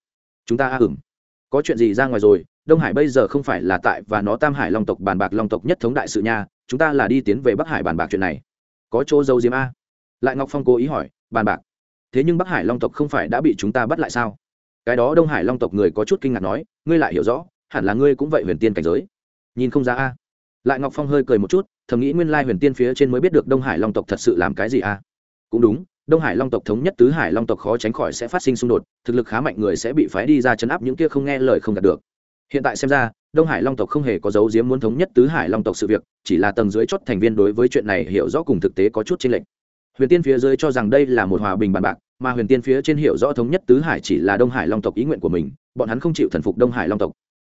S1: Chúng ta a hửng có chuyện gì ra ngoài rồi đông hải bây giờ không phải là tại và nó tam hải long tộc, bàn bạc long tộc nhất thống đại sự nha, chúng ta là đi tiến về bắc hải bàn bạc chuyện này. Có chỗ dâu diếm a. Lại ngọc phong cố ý hỏi, bàn bạc, thế nhưng bắc hải long tộc không phải đã bị chúng ta bắt lại sao? Cái đó đông hải long tộc người có chút kinh ngạc nói, ngươi lại hiểu rõ, hẳn là ngươi cũng vậy huyền tiên cảnh giới. Nhìn không ra a. Lại ngọc phong hơi cười một chút, thầm nghĩ nguyên lai huyền tiên phía trên mới biết được đông hải long tộc thật sự làm cái gì a. Cũng đúng, đông hải long tộc thống nhất tứ hải long tộc khó tránh khỏi sẽ phát sinh xung đột, thực lực khá mạnh người sẽ bị phái đi ra chấn áp những kia không nghe lời không đạt được hiện tại xem ra, đông hải long tộc không hề có dấu diếm muốn thống nhất tứ hải long tộc sự việc, chỉ là tầng dưới chót thành viên đối với chuyện này hiểu rõ cùng thực tế có chút chênh lệch. Huyền tiên phía dưới cho rằng đây là một hòa bình bàn bạc, mà huyền tiên phía trên hiểu rõ thống nhất tứ hải chỉ là đông hải long tộc ý nguyện của mình, bọn hắn không chịu thần phục đông hải long tộc.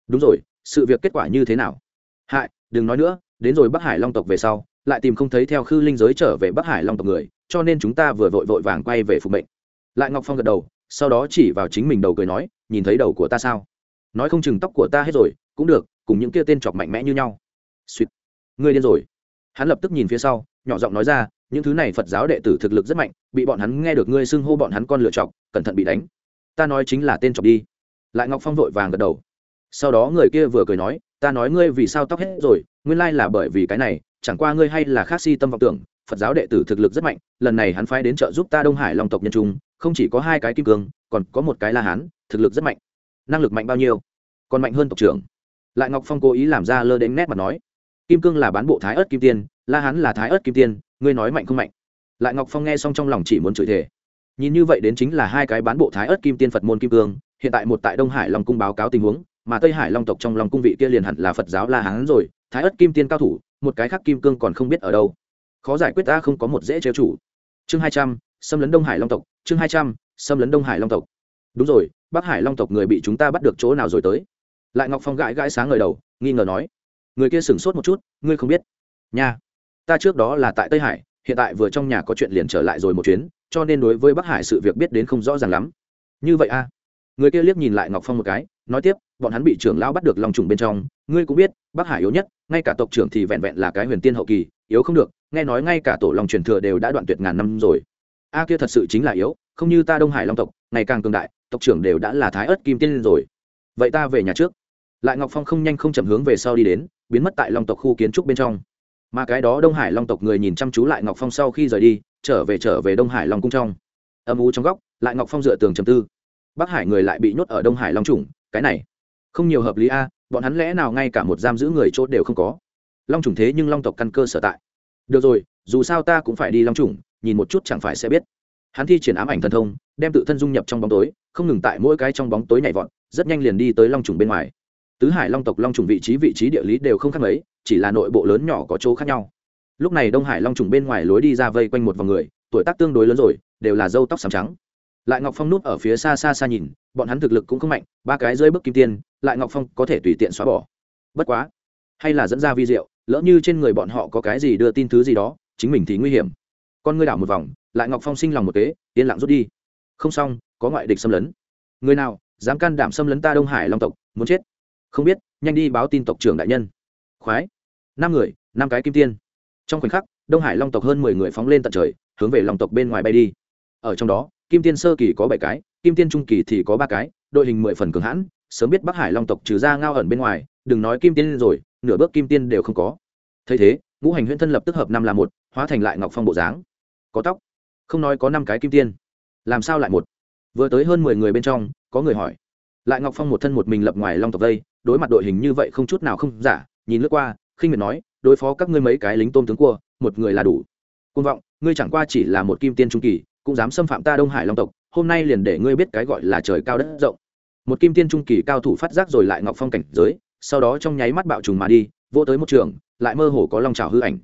S1: Đúng rồi, sự việc kết quả như thế nào? Hại, đừng nói nữa, đến rồi bắc hải long tộc về sau, lại tìm không thấy theo khư linh giới trở về bắc hải long tộc người, cho nên chúng ta vừa vội vội vàng quay về phục mệnh. Lại ngọc phong gật đầu, sau đó chỉ vào chính mình đầu cười nói, nhìn thấy đầu của ta sao? Nói không chừng tóc của ta hết rồi, cũng được, cùng những kia tên chọc mạnh mẽ như nhau. Suýt. Ngươi điên rồi. Hắn lập tức nhìn phía sau, nhỏ giọng nói ra, những thứ này phật giáo đệ tử thực lực rất mạnh, bị bọn hắn nghe được ngươi xưng hô bọn hắn con lựa chọc, cẩn thận bị đánh. Ta nói chính là tên chọc đi. Lại ngọc phong vội vàng gật đầu. Sau đó người kia vừa cười nói, ta nói ngươi vì sao tóc hết rồi, nguyên lai là bởi vì cái này, chẳng qua ngươi hay là khác si tâm vọng tưởng, phật giáo đệ tử thực lực rất mạnh, lần này hắn phái đến trợ giúp ta đông hải long tộc nhân trung, không chỉ có hai cái kim cương, còn có một cái la hán, thực lực rất mạnh năng lực mạnh bao nhiêu? Còn mạnh hơn tộc trưởng. Lại ngọc phong cố ý làm ra lơ đến nét mà nói, kim cương là bán bộ thái ớt kim tiên, la hán là thái ớt kim tiên, ngươi nói mạnh không mạnh? Lại ngọc phong nghe xong trong lòng chỉ muốn chửi thề. Nhìn như vậy đến chính là hai cái bán bộ thái ớt kim tiên phật môn kim cương, hiện tại một tại đông hải long cung báo cáo tình huống, mà tây hải long tộc trong lòng cung vị kia liền hẳn là phật giáo la hán rồi, thái ớt kim tiên cao thủ, một cái khác kim cương còn không biết ở đâu. Khó giải quyết ta không có một dễ trêu chủ. Chương hai trăm, xâm lấn đông hải long tộc, chương hai trăm, xâm lấn đông hải long tộc. Đúng rồi bắc hải long tộc người bị chúng ta bắt được chỗ nào rồi tới? Lại ngọc phong gãi gãi sáng ngời đầu, nghi ngờ nói. Người kia sửng sốt một chút, ngươi không biết. Nha. Ta trước đó là tại tây hải, hiện tại vừa trong nhà có chuyện liền trở lại rồi một chuyến, cho nên đối với bắc hải sự việc biết đến không rõ ràng lắm. Như vậy a à? người kia liếc nhìn lại ngọc phong một cái, nói tiếp, bọn hắn bị trưởng lão bắt được lòng trùng bên trong. Ngươi cũng biết, bắc hải yếu nhất, ngay cả tộc trưởng thì vẹn vẹn là cái huyền tiên hậu kỳ, yếu không được. Nghe nói ngay cả tổ lòng truyền thừa đều đã đoạn tuyệt ngàn năm rồi. A kia thật sự chính là yếu, không như ta đông hải long tộc, ngày càng cường đại tộc trưởng đều đã là thái ớt kim tiên rồi. Vậy ta về nhà trước. Lại ngọc phong không nhanh không chậm hướng về sau đi đến, biến mất tại long tộc khu kiến trúc bên trong. Mà cái đó đông hải long tộc người nhìn chăm chú lại ngọc phong sau khi rời đi, trở về trở về đông hải long cung trong. Âm u trong góc, lại ngọc phong dựa tường trầm tư. Bắc hải người lại bị nhốt ở đông hải long trùng cái này không nhiều hợp lý a, bọn hắn lẽ nào ngay cả một giam giữ người chốt đều không có. Long trùng thế nhưng long tộc căn cơ sở tại. Được rồi, dù sao ta cũng phải đi long trùng nhìn một chút chẳng phải sẽ biết hắn thi triển ám ảnh thần thông, đem tự thân dung nhập trong bóng tối, không ngừng tại mỗi cái trong bóng tối nhảy vọt, rất nhanh liền đi tới long trùng bên ngoài. Tứ hải long tộc long trùng vị trí vị trí địa lý đều không khác mấy, chỉ là nội bộ lớn nhỏ có chỗ khác nhau. Lúc này đông hải long trùng bên ngoài lối đi ra vây quanh một vòng người, tuổi tác tương đối lớn rồi, đều là dâu tóc sàm trắng. Lại ngọc phong núp ở phía xa xa xa nhìn, bọn hắn thực lực cũng không mạnh, ba cái rơi bước kim tiên, lại ngọc phong có thể tùy tiện xóa bỏ. Bất quá, hay là dẫn ra vi diệu, lỡ như trên người bọn họ có cái gì đưa tin thứ gì đó, chính mình thì nguy hiểm. Con ngươi đảo một vòng lại ngọc phong sinh lòng một kế, yên lặng rút đi. Không xong, có ngoại địch xâm lấn. Người nào, dám can đảm xâm lấn ta đông hải long tộc, muốn chết? Không biết, nhanh đi báo tin tộc trưởng đại nhân. Khoái. Năm người, năm cái kim tiên. Trong khoảnh khắc, đông hải long tộc hơn mười người phóng lên tận trời, hướng về long tộc bên ngoài bay đi. Ở trong đó, kim tiên sơ kỳ có bảy cái, kim tiên trung kỳ thì có ba cái, đội hình mười phần cường hãn, sớm biết bắc hải long tộc trừ ra ngao ẩn bên ngoài, đừng nói kim tiên rồi, nửa bước kim tiên đều không có. Thấy thế, ngũ hành huyễn thân lập tức hợp năm là một, hóa thành lại ngọc phong bộ dáng. Có tóc không nói có năm cái kim tiên. Làm sao lại một? Vừa tới hơn mười người bên trong, có người hỏi. Lại ngọc phong một thân một mình lập ngoài long tộc vây, đối mặt đội hình như vậy không chút nào không giả, nhìn lướt qua, khinh miệt nói, đối phó các ngươi mấy cái lính tôm tướng cua, một người là đủ. Côn vọng, ngươi chẳng qua chỉ là một kim tiên trung kỳ, cũng dám xâm phạm ta đông hải long tộc, hôm nay liền để ngươi biết cái gọi là trời cao đất rộng. Một kim tiên trung kỳ cao thủ phát giác rồi lại ngọc phong cảnh giới, sau đó trong nháy mắt bạo trùng mà đi vô tới một trường, lại mơ hồ có long trào hư ảnh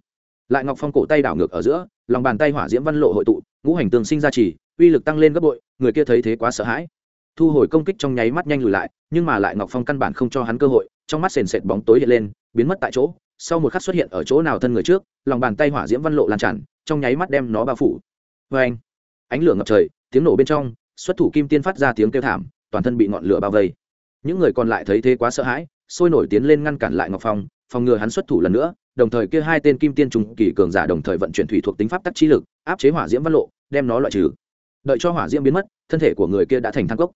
S1: lại ngọc phong cổ tay đảo ngược ở giữa, lòng bàn tay hỏa diễm văn lộ hội tụ, ngũ hành tường sinh ra chỉ uy lực tăng lên gấp bội, người kia thấy thế quá sợ hãi. Thu hồi công kích trong nháy mắt nhanh lùi lại, nhưng mà lại ngọc phong căn bản không cho hắn cơ hội, trong mắt sền sệt bóng tối hiện lên, biến mất tại chỗ. Sau một khắc xuất hiện ở chỗ nào thân người trước, lòng bàn tay hỏa diễm văn lộ lan tràn, trong nháy mắt đem nó bao phủ. Vê anh, ánh lửa ngập trời, tiếng nổ bên trong, xuất thủ kim tiên phát ra tiếng kêu thảm, toàn thân bị ngọn lửa bao vây. Những người còn lại thấy thế quá sợ hãi, sôi nổi tiến lên ngăn cản lại ngọc phong, phòng ngừa hắn xuất thủ lần nữa đồng thời kia hai tên kim tiên trùng kỳ cường giả đồng thời vận chuyển thủy thuộc tính pháp tắc chi lực, áp chế hỏa diễm văn lộ, đem nó loại trừ. Đợi cho hỏa diễm biến mất, thân thể của người kia đã thành thang cốc.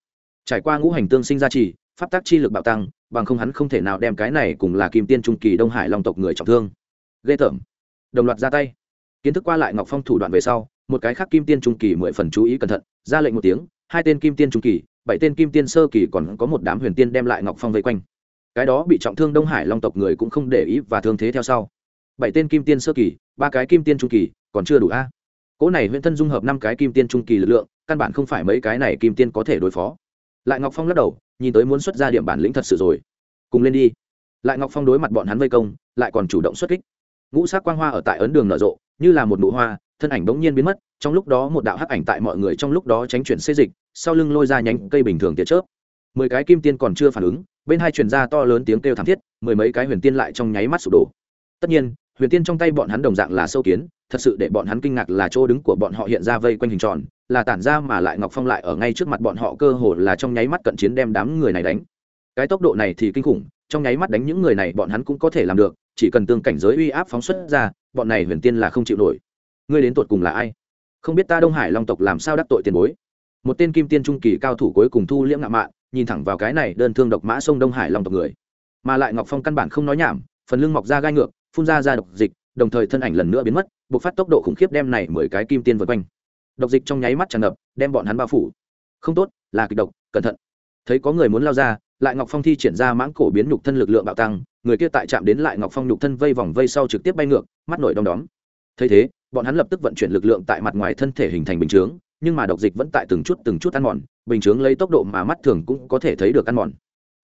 S1: Trải qua ngũ hành tương sinh ra trì, pháp tắc chi lực bạo tăng, bằng không hắn không thể nào đem cái này cùng là kim tiên trung kỳ đông hải long tộc người trọng thương. Ghê tởm. Đồng loạt ra tay. Kiến thức qua lại ngọc phong thủ đoạn về sau, một cái khác kim tiên trung kỳ mười phần chú ý cẩn thận, ra lệnh một tiếng, hai tên kim tiên trung kỳ, bảy tên kim tiên sơ kỳ còn có một đám huyền tiên đem lại ngọc phong vây quanh cái đó bị trọng thương đông hải long tộc người cũng không để ý và thương thế theo sau. Bảy tên kim tiên sơ kỳ, ba cái kim tiên trung kỳ, còn chưa đủ a. Cỗ này huyện thân dung hợp năm cái kim tiên trung kỳ lực lượng, căn bản không phải mấy cái này kim tiên có thể đối phó. Lại ngọc phong lắc đầu, nhìn tới muốn xuất ra điểm bản lĩnh thật sự rồi. Cùng lên đi. Lại ngọc phong đối mặt bọn hắn vây công, lại còn chủ động xuất kích. Ngũ sắc quang hoa ở tại ấn đường nở rộ, như là một nụ hoa, thân ảnh bỗng nhiên biến mất, trong lúc đó một đạo hắc ảnh tại mọi người trong lúc đó tránh chuyển xê dịch, sau lưng lôi ra nhánh cây bình thường tiệt chớp. Mười cái kim tiên còn chưa phản ứng bên hai truyền ra to lớn tiếng kêu thảm thiết, mười mấy cái huyền tiên lại trong nháy mắt sụp đổ. Tất nhiên, huyền tiên trong tay bọn hắn đồng dạng là sâu kiến, thật sự để bọn hắn kinh ngạc là chỗ đứng của bọn họ hiện ra vây quanh hình tròn, là tản ra mà lại ngọc phong lại ở ngay trước mặt bọn họ cơ hồ là trong nháy mắt cận chiến đem đám người này đánh. Cái tốc độ này thì kinh khủng, trong nháy mắt đánh những người này bọn hắn cũng có thể làm được, chỉ cần tương cảnh giới uy áp phóng xuất ra, bọn này huyền tiên là không chịu nổi. Ngươi đến tột cùng là ai? Không biết ta đông hải long tộc làm sao đắc tội tiền bối? Một tên kim tiên trung kỳ cao thủ cuối cùng thu liễm ngạo mạn, nhìn thẳng vào cái này đơn thương độc mã sông đông hải long tộc người. Mà lại ngọc phong căn bản không nói nhảm, phần lưng mọc ra gai ngược, phun ra ra độc dịch, đồng thời thân ảnh lần nữa biến mất buộc phát tốc độ khủng khiếp đem này mười cái kim tiên vượt quanh. Độc dịch trong nháy mắt tràn ngập, đem bọn hắn bao phủ. Không tốt, là kịch độc, cẩn thận. Thấy có người muốn lao ra, lại ngọc phong thi triển ra mãng cổ biến nhục thân lực lượng bạo tăng, người kia tại chạm đến lại ngọc phong nhục thân vây vòng vây sau trực tiếp bay ngược, mắt nổi đom đóm. Thấy thế, bọn hắn lập tức vận chuyển lực lượng tại mặt ngoài thân thể hình thành bình chướng nhưng mà độc dịch vẫn tại từng chút từng chút ăn mòn, bình chướng lấy tốc độ mà mắt thường cũng có thể thấy được ăn mòn.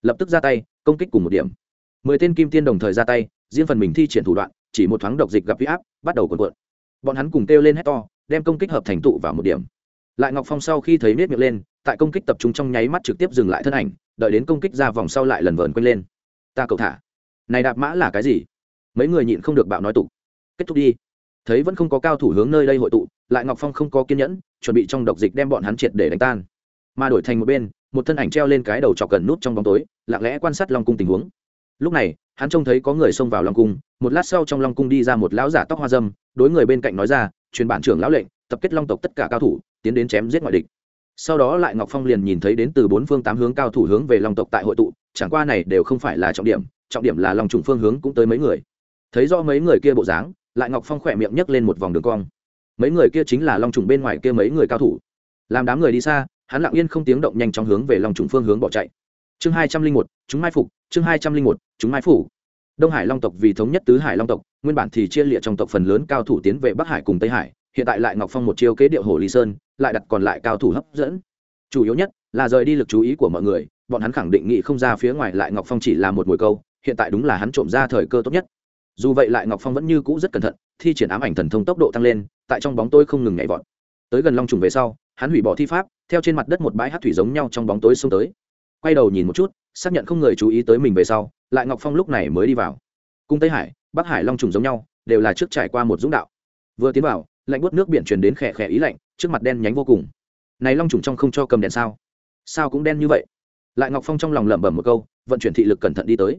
S1: Lập tức ra tay, công kích cùng một điểm. Mười tên kim tiên đồng thời ra tay, riêng phần mình thi triển thủ đoạn, chỉ một thoáng độc dịch gặp huy áp, bắt đầu cuộn cuộn. Bọn hắn cùng kêu lên hét to, đem công kích hợp thành tụ vào một điểm. Lại ngọc phong sau khi thấy nết miệng lên, tại công kích tập trung trong nháy mắt trực tiếp dừng lại thân ảnh, đợi đến công kích ra vòng sau lại lần vờn quanh lên. Ta cầu thả. Này đạp mã là cái gì? Mấy người nhịn không được bạo nói tục kết thúc đi. Thấy vẫn không có cao thủ hướng nơi đây hội tụ lại ngọc phong không có kiên nhẫn, chuẩn bị trong độc dịch đem bọn hắn triệt để đánh tan. Mà đổi thành một bên, một thân ảnh treo lên cái đầu trọc cần nút trong bóng tối, lặng lẽ quan sát long cung tình huống. Lúc này, hắn trông thấy có người xông vào long cung, một lát sau trong long cung đi ra một lão giả tóc hoa dâm, đối người bên cạnh nói ra, truyền bản trưởng lão lệnh, tập kết long tộc tất cả cao thủ, tiến đến chém giết ngoại địch. Sau đó lại ngọc phong liền nhìn thấy đến từ bốn phương tám hướng cao thủ hướng về long tộc tại hội tụ, chẳng qua này đều không phải là trọng điểm trọng điểm là long trùng phương hướng cũng tới mấy người. Thấy do mấy người kia bộ dáng, lại ngọc phong khỏe miệng nhấc lên một vòng đường cong mấy người kia chính là long trùng bên ngoài kia mấy người cao thủ. Làm đám người đi xa, hắn lặng yên không tiếng động nhanh chóng hướng về long trùng phương hướng bỏ chạy. Chương hai trăm linh một, chúng mai phục, chương hai trăm linh một, chúng mai phủ đông hải long tộc vì thống nhất tứ hải long tộc, nguyên bản thì chia liệt trong tộc phần lớn cao thủ tiến về bắc hải cùng tây hải, hiện tại lại ngọc phong một chiêu kế điệu hồ lý sơn, lại đặt còn lại cao thủ hấp dẫn. Chủ yếu nhất là rời đi lực chú ý của mọi người, bọn hắn khẳng định nghị không ra phía ngoài lại ngọc phong chỉ là một mùi câu, hiện tại đúng là hắn trộm ra thời cơ tốt nhất dù vậy lại ngọc phong vẫn như cũ rất cẩn thận thi triển ám ảnh thần thông tốc độ tăng lên tại trong bóng tối không ngừng nhảy vọt tới gần long trùng về sau hắn hủy bỏ thi pháp theo trên mặt đất một bãi hát thủy giống nhau trong bóng tối xông tới quay đầu nhìn một chút xác nhận không người chú ý tới mình về sau lại ngọc phong lúc này mới đi vào cung tây hải bắc hải long trùng giống nhau đều là trước trải qua một dũng đạo vừa tiến vào lạnh bút nước biển truyền đến khẽ khẽ ý lạnh trước mặt đen nhánh vô cùng này long trùng trong không cho cầm đèn sao sao cũng đen như vậy lại ngọc phong trong lòng lẩm bẩm một câu vận chuyển thị lực cẩn thận đi tới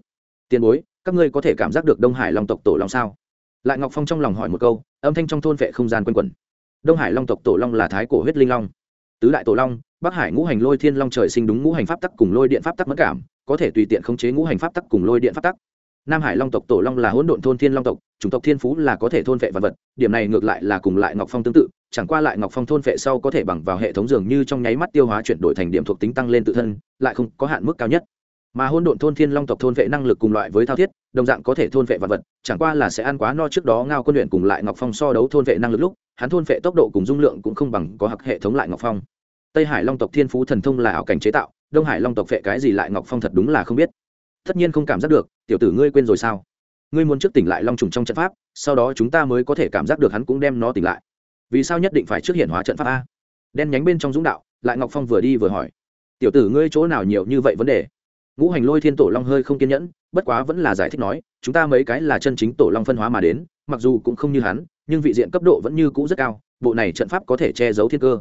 S1: tiền bối các ngươi có thể cảm giác được đông hải long tộc tổ long sao? Lại ngọc phong trong lòng hỏi một câu, âm thanh trong thôn vệ không gian quanh quẩn. Đông hải long tộc tổ long là thái cổ huyết linh long. Tứ đại tổ long, bắc hải ngũ hành lôi thiên long trời sinh đúng ngũ hành pháp tắc cùng lôi điện pháp tắc mất cảm, có thể tùy tiện khống chế ngũ hành pháp tắc cùng lôi điện pháp tắc. Nam hải long tộc tổ long là hỗn độn thôn thiên long tộc, chủng tộc thiên phú là có thể thôn vệ vật vật, điểm này ngược lại là cùng lại ngọc phong tương tự, chẳng qua lại ngọc phong thôn vệ sau có thể bằng vào hệ thống dường như trong nháy mắt tiêu hóa chuyển đổi thành điểm thuộc tính tăng lên tự thân, lại không có hạn mức cao nhất mà hôn độn thôn thiên long tộc thôn vệ năng lực cùng loại với thao thiết, đồng dạng có thể thôn vệ vật vật, chẳng qua là sẽ ăn quá no trước đó ngao quân luyện cùng lại ngọc phong so đấu thôn vệ năng lực lúc, hắn thôn vệ tốc độ cùng dung lượng cũng không bằng có hặc hệ thống lại ngọc phong. Tây hải long tộc thiên phú thần thông là ảo cảnh chế tạo, đông hải long tộc vệ cái gì lại ngọc phong thật đúng là không biết. Tất nhiên không cảm giác được, tiểu tử ngươi quên rồi sao? Ngươi muốn trước tỉnh lại long trùng trong trận pháp, sau đó chúng ta mới có thể cảm giác được hắn cũng đem nó tỉnh lại. Vì sao nhất định phải trước hiện hóa trận pháp a? Đen nhánh bên trong dũng đạo, lại ngọc phong vừa đi vừa hỏi. Tiểu tử ngươi chỗ nào nhiều như vậy vấn đề? Ngũ hành lôi thiên tổ long hơi không kiên nhẫn, bất quá vẫn là giải thích nói, chúng ta mấy cái là chân chính tổ long phân hóa mà đến, mặc dù cũng không như hắn, nhưng vị diện cấp độ vẫn như cũ rất cao, bộ này trận pháp có thể che giấu thiên cơ.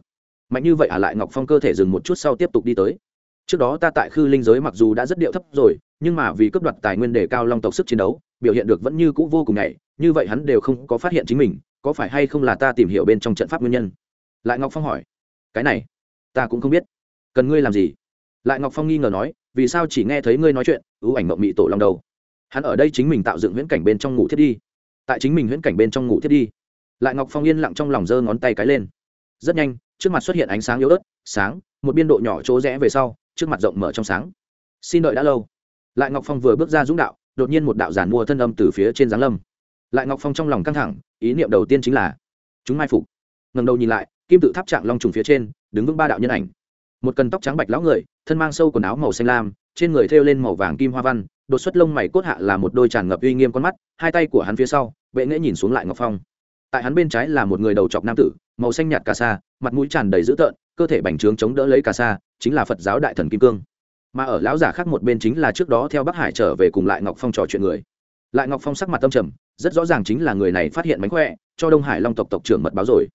S1: Mạnh như vậy à lại ngọc phong cơ thể dừng một chút sau tiếp tục đi tới. Trước đó ta tại khư linh giới mặc dù đã rất điệu thấp rồi, nhưng mà vì cấp đoạt tài nguyên đề cao long tộc sức chiến đấu, biểu hiện được vẫn như cũ vô cùng nhảy như vậy hắn đều không có phát hiện chính mình, có phải hay không là ta tìm hiểu bên trong trận pháp nguyên nhân? Lại ngọc phong hỏi. Cái này, ta cũng không biết. Cần ngươi làm gì? Lại ngọc phong nghi ngờ nói vì sao chỉ nghe thấy ngươi nói chuyện, ưu ảnh mộng mị tổ long đầu? Hắn ở đây chính mình tạo dựng huyễn cảnh bên trong ngủ thiết đi. Tại chính mình huyễn cảnh bên trong ngủ thiết đi. Lại ngọc phong yên lặng trong lòng giơ ngón tay cái lên. Rất nhanh, trước mặt xuất hiện ánh sáng yếu ớt, sáng, một biên độ nhỏ chỗ rẽ về sau, trước mặt rộng mở trong sáng. Xin đợi đã lâu. Lại ngọc phong vừa bước ra dũng đạo, đột nhiên một đạo giản mua thân âm từ phía trên giáng lâm. Lại ngọc phong trong lòng căng thẳng, ý niệm đầu tiên chính là, chúng mai phục. Ngầm đầu nhìn lại, kim tự tháp trạng long trùng phía trên, đứng vững ba đạo nhân ảnh một cần tóc trắng bạch lão người, thân mang sâu quần áo màu xanh lam, trên người thêu lên màu vàng kim hoa văn, đột xuất lông mày cốt hạ là một đôi tràn ngập uy nghiêm con mắt, hai tay của hắn phía sau vệ nghễ nhìn xuống lại ngọc phong. Tại hắn bên trái là một người đầu chọc nam tử, màu xanh nhạt cà sa, mặt mũi tràn đầy dữ tợn, cơ thể bành trướng chống đỡ lấy cà sa, chính là phật giáo đại thần kim cương. Mà ở lão giả khác một bên chính là trước đó theo bắc hải trở về cùng lại ngọc phong trò chuyện người. Lại ngọc phong sắc mặt tâm trầm, rất rõ ràng chính là người này phát hiện mánh khỏe, cho đông hải long tộc tộc trưởng mật báo rồi.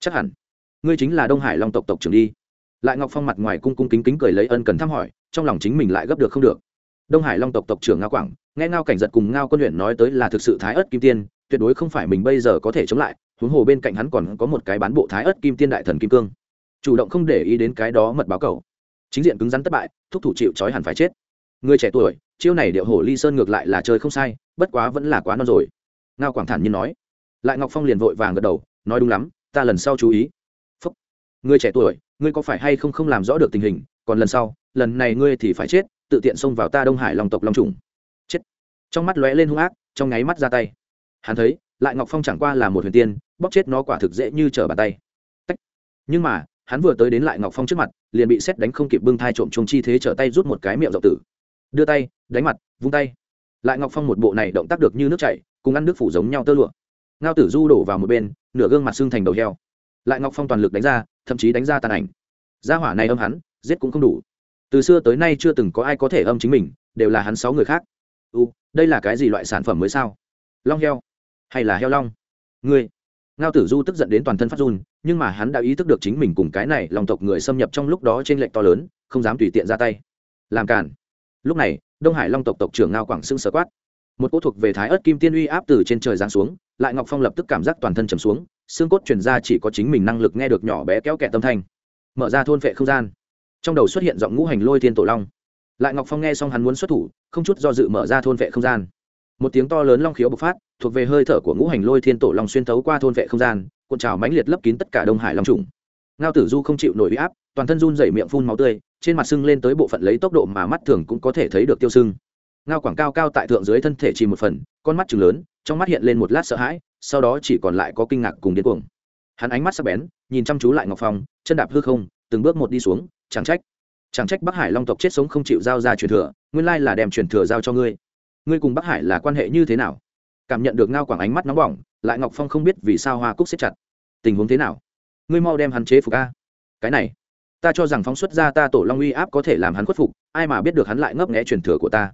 S1: Chắc hẳn, ngươi chính là đông hải long tộc tộc trưởng đi lại ngọc phong mặt ngoài cung cung kính kính cười lấy ân cần thăm hỏi trong lòng chính mình lại gấp được không được đông hải long tộc tộc trưởng ngao quảng nghe ngao cảnh giật cùng ngao quân luyện nói tới là thực sự thái ớt kim tiên tuyệt đối không phải mình bây giờ có thể chống lại huống hồ bên cạnh hắn còn có một cái bán bộ thái ớt kim tiên đại thần kim cương chủ động không để ý đến cái đó mật báo cầu chính diện cứng rắn thất bại thúc thủ chịu trói hẳn phải chết người trẻ tuổi chiêu này điệu hổ ly sơn ngược lại là chơi không sai bất quá vẫn là quá non rồi ngao quảng thản nhiên nói lại ngọc phong liền vội vàng gật đầu nói đúng lắm ta lần sau chú ý Phúc. người trẻ tuổi ngươi có phải hay không không làm rõ được tình hình, còn lần sau, lần này ngươi thì phải chết, tự tiện xông vào ta đông hải long tộc long trùng. Chết. Trong mắt lóe lên hung ác, trong nháy mắt ra tay. Hắn thấy, lại ngọc phong chẳng qua là một huyền tiên bóc chết nó quả thực dễ như trở bàn tay. Tách. nhưng mà, hắn vừa tới đến lại ngọc phong trước mặt, liền bị xét đánh không kịp bưng thai trộm chung chi thế trở tay rút một cái miệng rộng tử. Đưa tay, đánh mặt, vung tay. Lại ngọc phong một bộ này động tác được như nước chảy, cùng ăn nước phủ giống nhau tơ lụa. Ngao tử du đổ vào một bên, nửa gương mặt xương thành đầu heo. Lại ngọc phong toàn lực đánh ra thậm chí đánh ra tàn ảnh. Gia hỏa này âm hắn, giết cũng không đủ. Từ xưa tới nay chưa từng có ai có thể âm chính mình, đều là hắn sáu người khác. U, đây là cái gì loại sản phẩm mới sao? Long heo? Hay là heo long? Ngươi. Ngao tử du tức giận đến toàn thân phát run, nhưng mà hắn đã ý thức được chính mình cùng cái này lòng tộc người xâm nhập trong lúc đó trên lệnh to lớn, không dám tùy tiện ra tay. Làm cản lúc này, đông hải long tộc tộc trưởng ngao quảng xưng sơ quát. Một cỗ thuộc về thái ớt kim tiên uy áp từ trên trời giáng xuống, lại ngọc phong lập tức cảm giác toàn thân trầm xuống xương cốt truyền ra chỉ có chính mình năng lực nghe được nhỏ bé kéo kẹt tâm thanh. Mở ra thôn vệ không gian. Trong đầu xuất hiện giọng ngũ hành lôi thiên tổ long. Lại ngọc phong nghe xong hắn muốn xuất thủ, không chút do dự mở ra thôn vệ không gian. Một tiếng to lớn long khiếu bộc phát, thuộc về hơi thở của ngũ hành lôi thiên tổ long xuyên thấu qua thôn vệ không gian, cuộn trào mãnh liệt lấp kín tất cả đông hải long trùng. Ngao tử du không chịu nổi huy áp, toàn thân run dày miệng phun máu tươi, trên mặt sưng lên tới bộ phận lấy tốc độ mà mắt thường cũng có thể thấy được tiêu sưng. Ngao quảng cao cao tại thượng dưới thân thể chỉ một phần, con mắt chừng lớn, trong mắt hiện lên một lát sợ hãi sau đó chỉ còn lại có kinh ngạc cùng điên cuồng. Hắn ánh mắt sắc bén, nhìn chăm chú lại ngọc phong, chân đạp hư không, từng bước một đi xuống, chẳng trách chẳng trách bắc hải long tộc chết sống không chịu giao ra truyền thừa, nguyên lai là đem truyền thừa giao cho ngươi. Ngươi cùng bắc hải là quan hệ như thế nào? Cảm nhận được ngao quảng ánh mắt nóng bỏng, lại ngọc phong không biết vì sao hoa cúc xếp chặt. Tình huống thế nào? Ngươi mau đem hắn chế phục a. Cái này, ta cho rằng phóng xuất ra ta tổ long uy áp có thể làm hắn khuất phục, ai mà biết được hắn lại ngấp nghẽ truyền thừa của ta.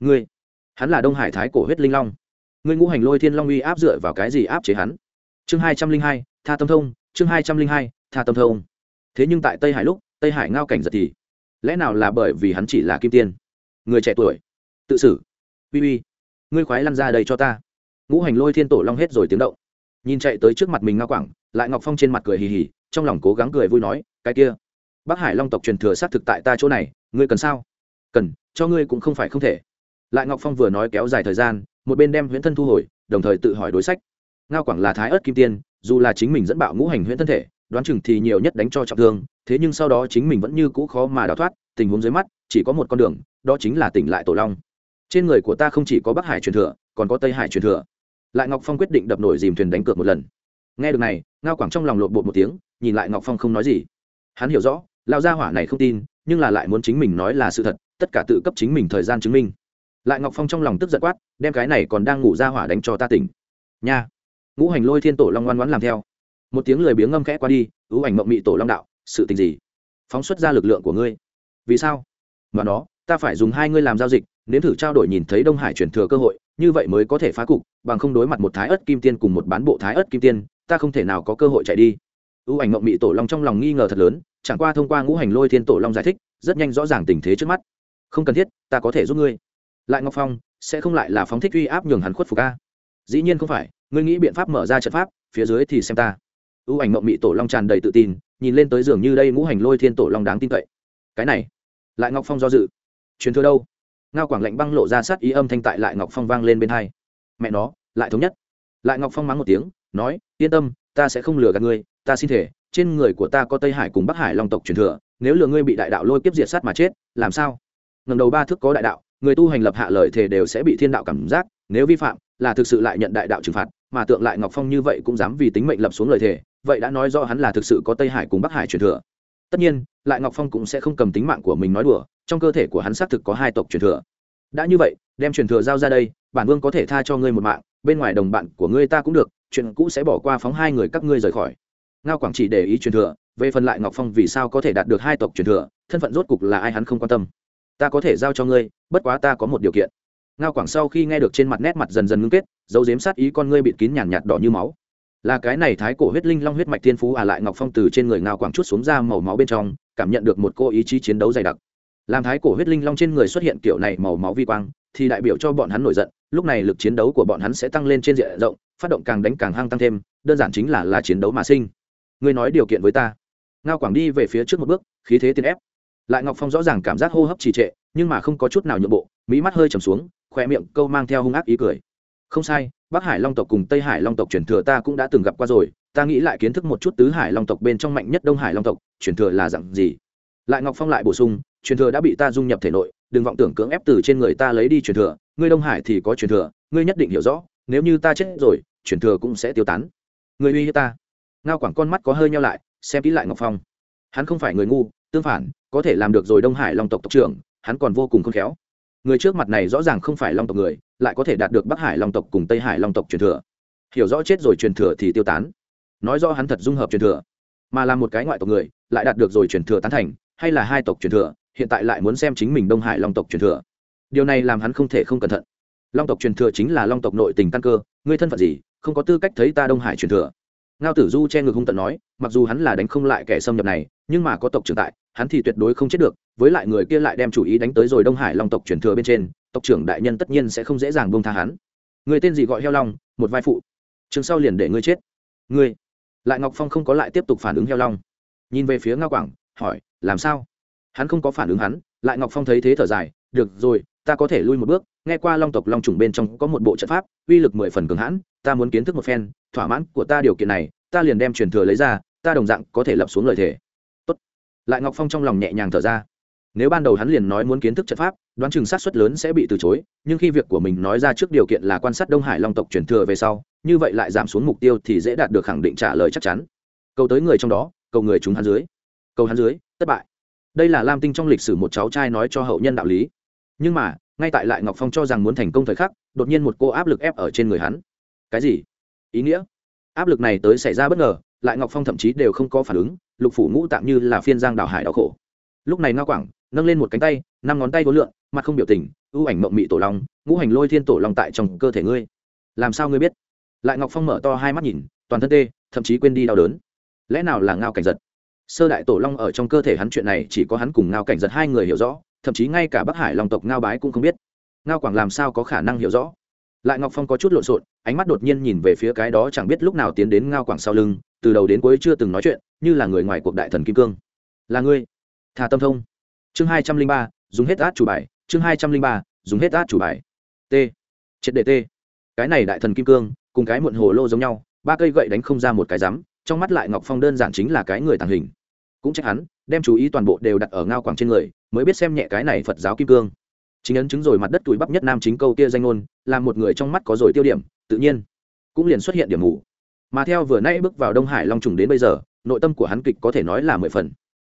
S1: Ngươi, hắn là đông hải thái cổ huyết linh long ngươi ngũ hành lôi thiên long uy áp dựa vào cái gì áp chế hắn? Chương hai trăm linh hai, tha tâm thông, chương hai trăm linh hai, tha tâm thông. Thế nhưng tại tây hải lúc, tây hải ngao cảnh giật thì lẽ nào là bởi vì hắn chỉ là kim tiên? Người trẻ tuổi, tự xử. Uy uy, ngươi khoái lăn ra đây cho ta. Ngũ hành lôi thiên tổ long hết rồi tiếng động. Nhìn chạy tới trước mặt mình ngao quảng, lại ngọc phong trên mặt cười hì hì, trong lòng cố gắng cười vui nói, cái kia, bắc hải long tộc truyền thừa xác thực tại ta chỗ này, ngươi cần sao? Cần, cho ngươi cũng không phải không thể. Lại ngọc phong vừa nói kéo dài thời gian một bên đem huyễn thân thu hồi, đồng thời tự hỏi đối sách. Ngao quảng là thái ớt kim tiên, dù là chính mình dẫn bạo ngũ hành huyễn thân thể, đoán chừng thì nhiều nhất đánh cho trọng thương, thế nhưng sau đó chính mình vẫn như cũ khó mà đào thoát, tình huống dưới mắt, chỉ có một con đường, đó chính là tỉnh lại tổ long. Trên người của ta không chỉ có bắc hải truyền thừa, còn có tây hải truyền thừa. Lại ngọc phong quyết định đập nổi dìm thuyền đánh cược một lần. Nghe được này, ngao quảng trong lòng lột bột một tiếng, nhìn lại ngọc phong không nói gì. Hắn hiểu rõ lao gia hỏa này không tin, nhưng là lại muốn chính mình nói là sự thật, tất cả tự cấp chính mình thời gian chứng minh lại ngọc phong trong lòng tức giận quát, đem cái này còn đang ngủ ra hỏa đánh cho ta tỉnh. Nha. Ngũ hành lôi thiên tổ long ngoan ngoãn làm theo. Một tiếng lười biếng ngâm khẽ qua đi, ưu ảnh mộng mị tổ long đạo, sự tình gì? Phóng xuất ra lực lượng của ngươi. Vì sao? Mà nó, ta phải dùng hai ngươi làm giao dịch, nếm thử trao đổi nhìn thấy đông hải chuyển thừa cơ hội, như vậy mới có thể phá cục, bằng không đối mặt một thái ớt kim tiên cùng một bán bộ thái ớt kim tiên, ta không thể nào có cơ hội chạy đi. Ưu ảnh mộng mị tổ long trong lòng nghi ngờ thật lớn, chẳng qua thông qua ngũ hành lôi thiên tổ long giải thích, rất nhanh rõ ràng tình thế trước mắt. Không cần thiết, ta có thể giúp ngươi lại ngọc phong, sẽ không lại là phóng thích uy áp nhường hắn khuất phục a? Dĩ nhiên không phải, ngươi nghĩ biện pháp mở ra trận pháp, phía dưới thì xem ta. Ưu ảnh mộng mị tổ long tràn đầy tự tin, nhìn lên tới giường như đây ngũ hành lôi thiên tổ long đáng tin cậy. Cái này, lại ngọc phong do dự. Truyền thừa đâu? Ngao quảng lạnh băng lộ ra sát ý âm thanh tại lại ngọc phong vang lên bên hai. Mẹ nó, lại thống nhất. Lại ngọc phong mắng một tiếng, nói, yên tâm, ta sẽ không lừa gạt ngươi, ta xin thể trên người của ta có tây hải cùng bắc hải long tộc truyền thừa, nếu lừa ngươi bị đại đạo lôi kiếp diệt sát mà chết, làm sao? Ngầm đầu ba thước có đại đạo người tu hành lập hạ lời thề đều sẽ bị thiên đạo cảm giác, nếu vi phạm, là thực sự lại nhận đại đạo trừng phạt, mà tượng lại ngọc phong như vậy cũng dám vì tính mệnh lập xuống lời thề, vậy đã nói rõ hắn là thực sự có tây hải cùng bắc hải truyền thừa. Tất nhiên, lại ngọc phong cũng sẽ không cầm tính mạng của mình nói đùa, trong cơ thể của hắn xác thực có hai tộc truyền thừa. Đã như vậy, đem truyền thừa giao ra đây, bản vương có thể tha cho ngươi một mạng, bên ngoài đồng bạn của ngươi ta cũng được, chuyện cũ sẽ bỏ qua phóng hai người các ngươi rời khỏi. Ngao quảng chỉ để ý truyền thừa, về phần lại ngọc phong vì sao có thể đạt được hai tộc truyền thừa, thân phận rốt cục là ai hắn không quan tâm ta có thể giao cho ngươi, bất quá ta có một điều kiện. Ngao quảng sau khi nghe được trên mặt nét mặt dần dần ngưng kết dấu dếm sát ý con ngươi bịt kín nhàn nhạt đỏ như máu. Là cái này thái cổ huyết linh long huyết mạch thiên phú à lại ngọc phong từ trên người ngao quảng chút xuống ra màu máu bên trong, cảm nhận được một cô ý chí chiến đấu dày đặc. Làm thái cổ huyết linh long trên người xuất hiện kiểu này màu máu vi quang, thì đại biểu cho bọn hắn nổi giận, lúc này lực chiến đấu của bọn hắn sẽ tăng lên trên diện rộng, phát động càng đánh càng hăng tăng thêm, đơn giản chính là là chiến đấu mà sinh. Ngươi nói điều kiện với ta. Ngao quảng đi về phía trước một bước, khí thế tiến ép lại ngọc phong rõ ràng cảm giác hô hấp trì trệ, nhưng mà không có chút nào nhượng bộ, mỹ mắt hơi trầm xuống khoe miệng câu mang theo hung ác ý cười. Không sai, bắc hải long tộc cùng tây hải long tộc truyền thừa ta cũng đã từng gặp qua rồi, ta nghĩ lại kiến thức một chút tứ hải long tộc bên trong mạnh nhất đông hải long tộc, truyền thừa là dặn gì? Lại ngọc phong lại bổ sung, truyền thừa đã bị ta dung nhập thể nội, đừng vọng tưởng cưỡng ép từ trên người ta lấy đi truyền thừa, ngươi đông hải thì có truyền thừa, ngươi nhất định hiểu rõ, nếu như ta chết rồi, truyền thừa cũng sẽ tiêu tán. Người uy hiếp ta. Ngao quảng con mắt có hơi nhau lại, xem kỹ lại ngọc phong. Hắn không phải người ngu tương phản, có thể làm được rồi đông hải long tộc tộc trưởng, hắn còn vô cùng khôn khéo. Người trước mặt này rõ ràng không phải long tộc người, lại có thể đạt được bắc hải long tộc cùng tây hải long tộc truyền thừa. Hiểu rõ chết rồi truyền thừa thì tiêu tán. Nói rõ hắn thật dung hợp truyền thừa, mà là một cái ngoại tộc người, lại đạt được rồi truyền thừa tán thành, hay là hai tộc truyền thừa, hiện tại lại muốn xem chính mình đông hải long tộc truyền thừa. Điều này làm hắn không thể không cẩn thận. Long tộc truyền thừa chính là long tộc nội tình căn cơ, ngươi thân phận gì, không có tư cách thấy ta đông hải truyền thừa. Ngao tử du che ngực hung tận nói, mặc dù hắn là đánh không lại kẻ xâm nhập này, nhưng mà có tộc trưởng tại hắn thì tuyệt đối không chết được, với lại người kia lại đem chủ ý đánh tới rồi đông hải long tộc truyền thừa bên trên, tộc trưởng đại nhân tất nhiên sẽ không dễ dàng buông tha hắn. Người tên gì gọi heo long, một vai phụ. Trường sau liền để ngươi chết. Ngươi. Lại ngọc phong không có lại tiếp tục phản ứng heo long. Nhìn về phía ngao quảng, hỏi, làm sao? Hắn không có phản ứng hắn, lại ngọc phong thấy thế thở dài, được rồi, ta có thể lui một bước, nghe qua long tộc long trùng bên trong có một bộ trận pháp, uy lực mười phần cường hãn, ta muốn kiến thức một phen, thỏa mãn của ta điều kiện này, ta liền đem truyền thừa lấy ra, ta đồng dạng có thể lập xuống lời thề lại ngọc phong trong lòng nhẹ nhàng thở ra. Nếu ban đầu hắn liền nói muốn kiến thức trận pháp, đoán chừng sát suất lớn sẽ bị từ chối, nhưng khi việc của mình nói ra trước điều kiện là quan sát đông hải long tộc truyền thừa về sau, như vậy lại giảm xuống mục tiêu thì dễ đạt được khẳng định trả lời chắc chắn. Cầu tới người trong đó, cầu người chúng hắn dưới. Cầu hắn dưới, thất bại. Đây là lam tinh trong lịch sử một cháu trai nói cho hậu nhân đạo lý. Nhưng mà, ngay tại lại ngọc phong cho rằng muốn thành công thời khắc, đột nhiên một cô áp lực ép ở trên người hắn. Cái gì? Ý nghĩa? Áp lực này tới xảy ra bất ngờ, lại ngọc phong thậm chí đều không có phản ứng lục phủ ngũ tạm như là phiên giang đào hải đau khổ. Lúc này ngao quảng nâng lên một cánh tay, năm ngón tay vô lượn mặt không biểu tình, ưu ảnh mộng mị tổ long, ngũ hành lôi thiên tổ long tại trong cơ thể ngươi. Làm sao ngươi biết? Lại ngọc phong mở to hai mắt nhìn, toàn thân tê, thậm chí quên đi đau đớn. Lẽ nào là ngao cảnh giật? Sơ đại tổ long ở trong cơ thể hắn chuyện này chỉ có hắn cùng ngao cảnh giật hai người hiểu rõ, thậm chí ngay cả bắc hải long tộc ngao bái cũng không biết. Ngao quảng làm sao có khả năng hiểu rõ? Lại ngọc phong có chút lộn xộn, ánh mắt đột nhiên nhìn về phía cái đó chẳng biết lúc nào tiến đến ngao quảng sau lưng, từ đầu đến cuối chưa từng nói chuyện như là người ngoài cuộc đại thần kim cương. Là ngươi. Thà tâm thông. Chương hai trăm linh ba, dùng hết át chủ bài. Chương hai trăm linh ba, dùng hết át chủ bài. T. Triệt đề t. Cái này đại thần kim cương, cùng cái muộn hồ lô giống nhau, ba cây gậy đánh không ra một cái rắm, trong mắt lại ngọc phong đơn giản chính là cái người tàng hình. Cũng trách hắn, đem chú ý toàn bộ đều đặt ở ngao quảng trên người, mới biết xem nhẹ cái này phật giáo kim cương. Chính ấn chứng rồi mặt đất túi bắp nhất nam chính câu kia danh ngôn là một người trong mắt có rồi tiêu điểm, tự nhiên cũng liền xuất hiện điểm mù. Mà theo vừa nay bước vào đông hải long trùng đến bây giờ nội tâm của hắn kịch có thể nói là mười phần.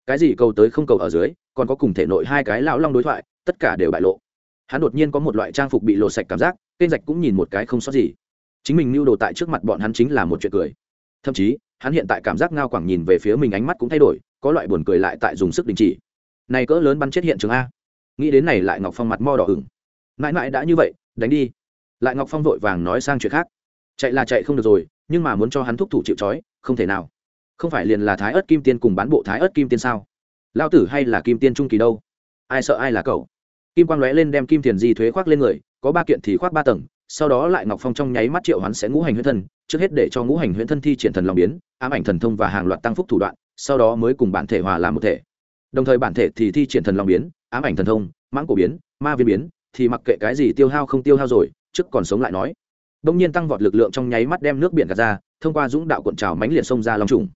S1: Cái gì cầu tới không cầu ở dưới, còn có cùng thể nội hai cái lão long đối thoại, tất cả đều bại lộ. Hắn đột nhiên có một loại trang phục bị lộ sạch cảm giác, kênh rạch cũng nhìn một cái không sót gì. Chính mình mưu đồ tại trước mặt bọn hắn chính là một chuyện cười. Thậm chí, hắn hiện tại cảm giác ngao quảng nhìn về phía mình ánh mắt cũng thay đổi, có loại buồn cười lại tại dùng sức đình chỉ. Này cỡ lớn bắn chết hiện trường a. Nghĩ đến này lại ngọc phong mặt mo đỏ ửng. Mãi mãi đã như vậy, đánh đi. Lại ngọc phong vội vàng nói sang chuyện khác. Chạy là chạy không được rồi, nhưng mà muốn cho hắn thúc thủ chịu trói, không thể nào không phải liền là thái ớt kim tiên cùng bán bộ thái ớt kim tiên sao? Lao tử hay là kim tiên trung kỳ đâu? Ai sợ ai là cậu? Kim quang lóe lên đem kim tiền di thuế khoác lên người, có ba kiện thì khoác ba tầng, sau đó lại ngọc phong trong nháy mắt triệu hắn sẽ ngũ hành huyễn thân, trước hết để cho ngũ hành huyễn thân thi triển thần lòng biến, ám ảnh thần thông và hàng loạt tăng phúc thủ đoạn, sau đó mới cùng bản thể hòa làm một thể. Đồng thời bản thể thì thi triển thần lòng biến, ám ảnh thần thông, mãng cổ biến, ma viên biến, thì mặc kệ cái gì tiêu hao không tiêu hao rồi, trước còn sống lại nói. Đông nhiên tăng vọt lực lượng trong nháy mắt đem nước biển gạt ra, thông qua dũng đạo cuộn trào mánh liệt sông ra lòng trùng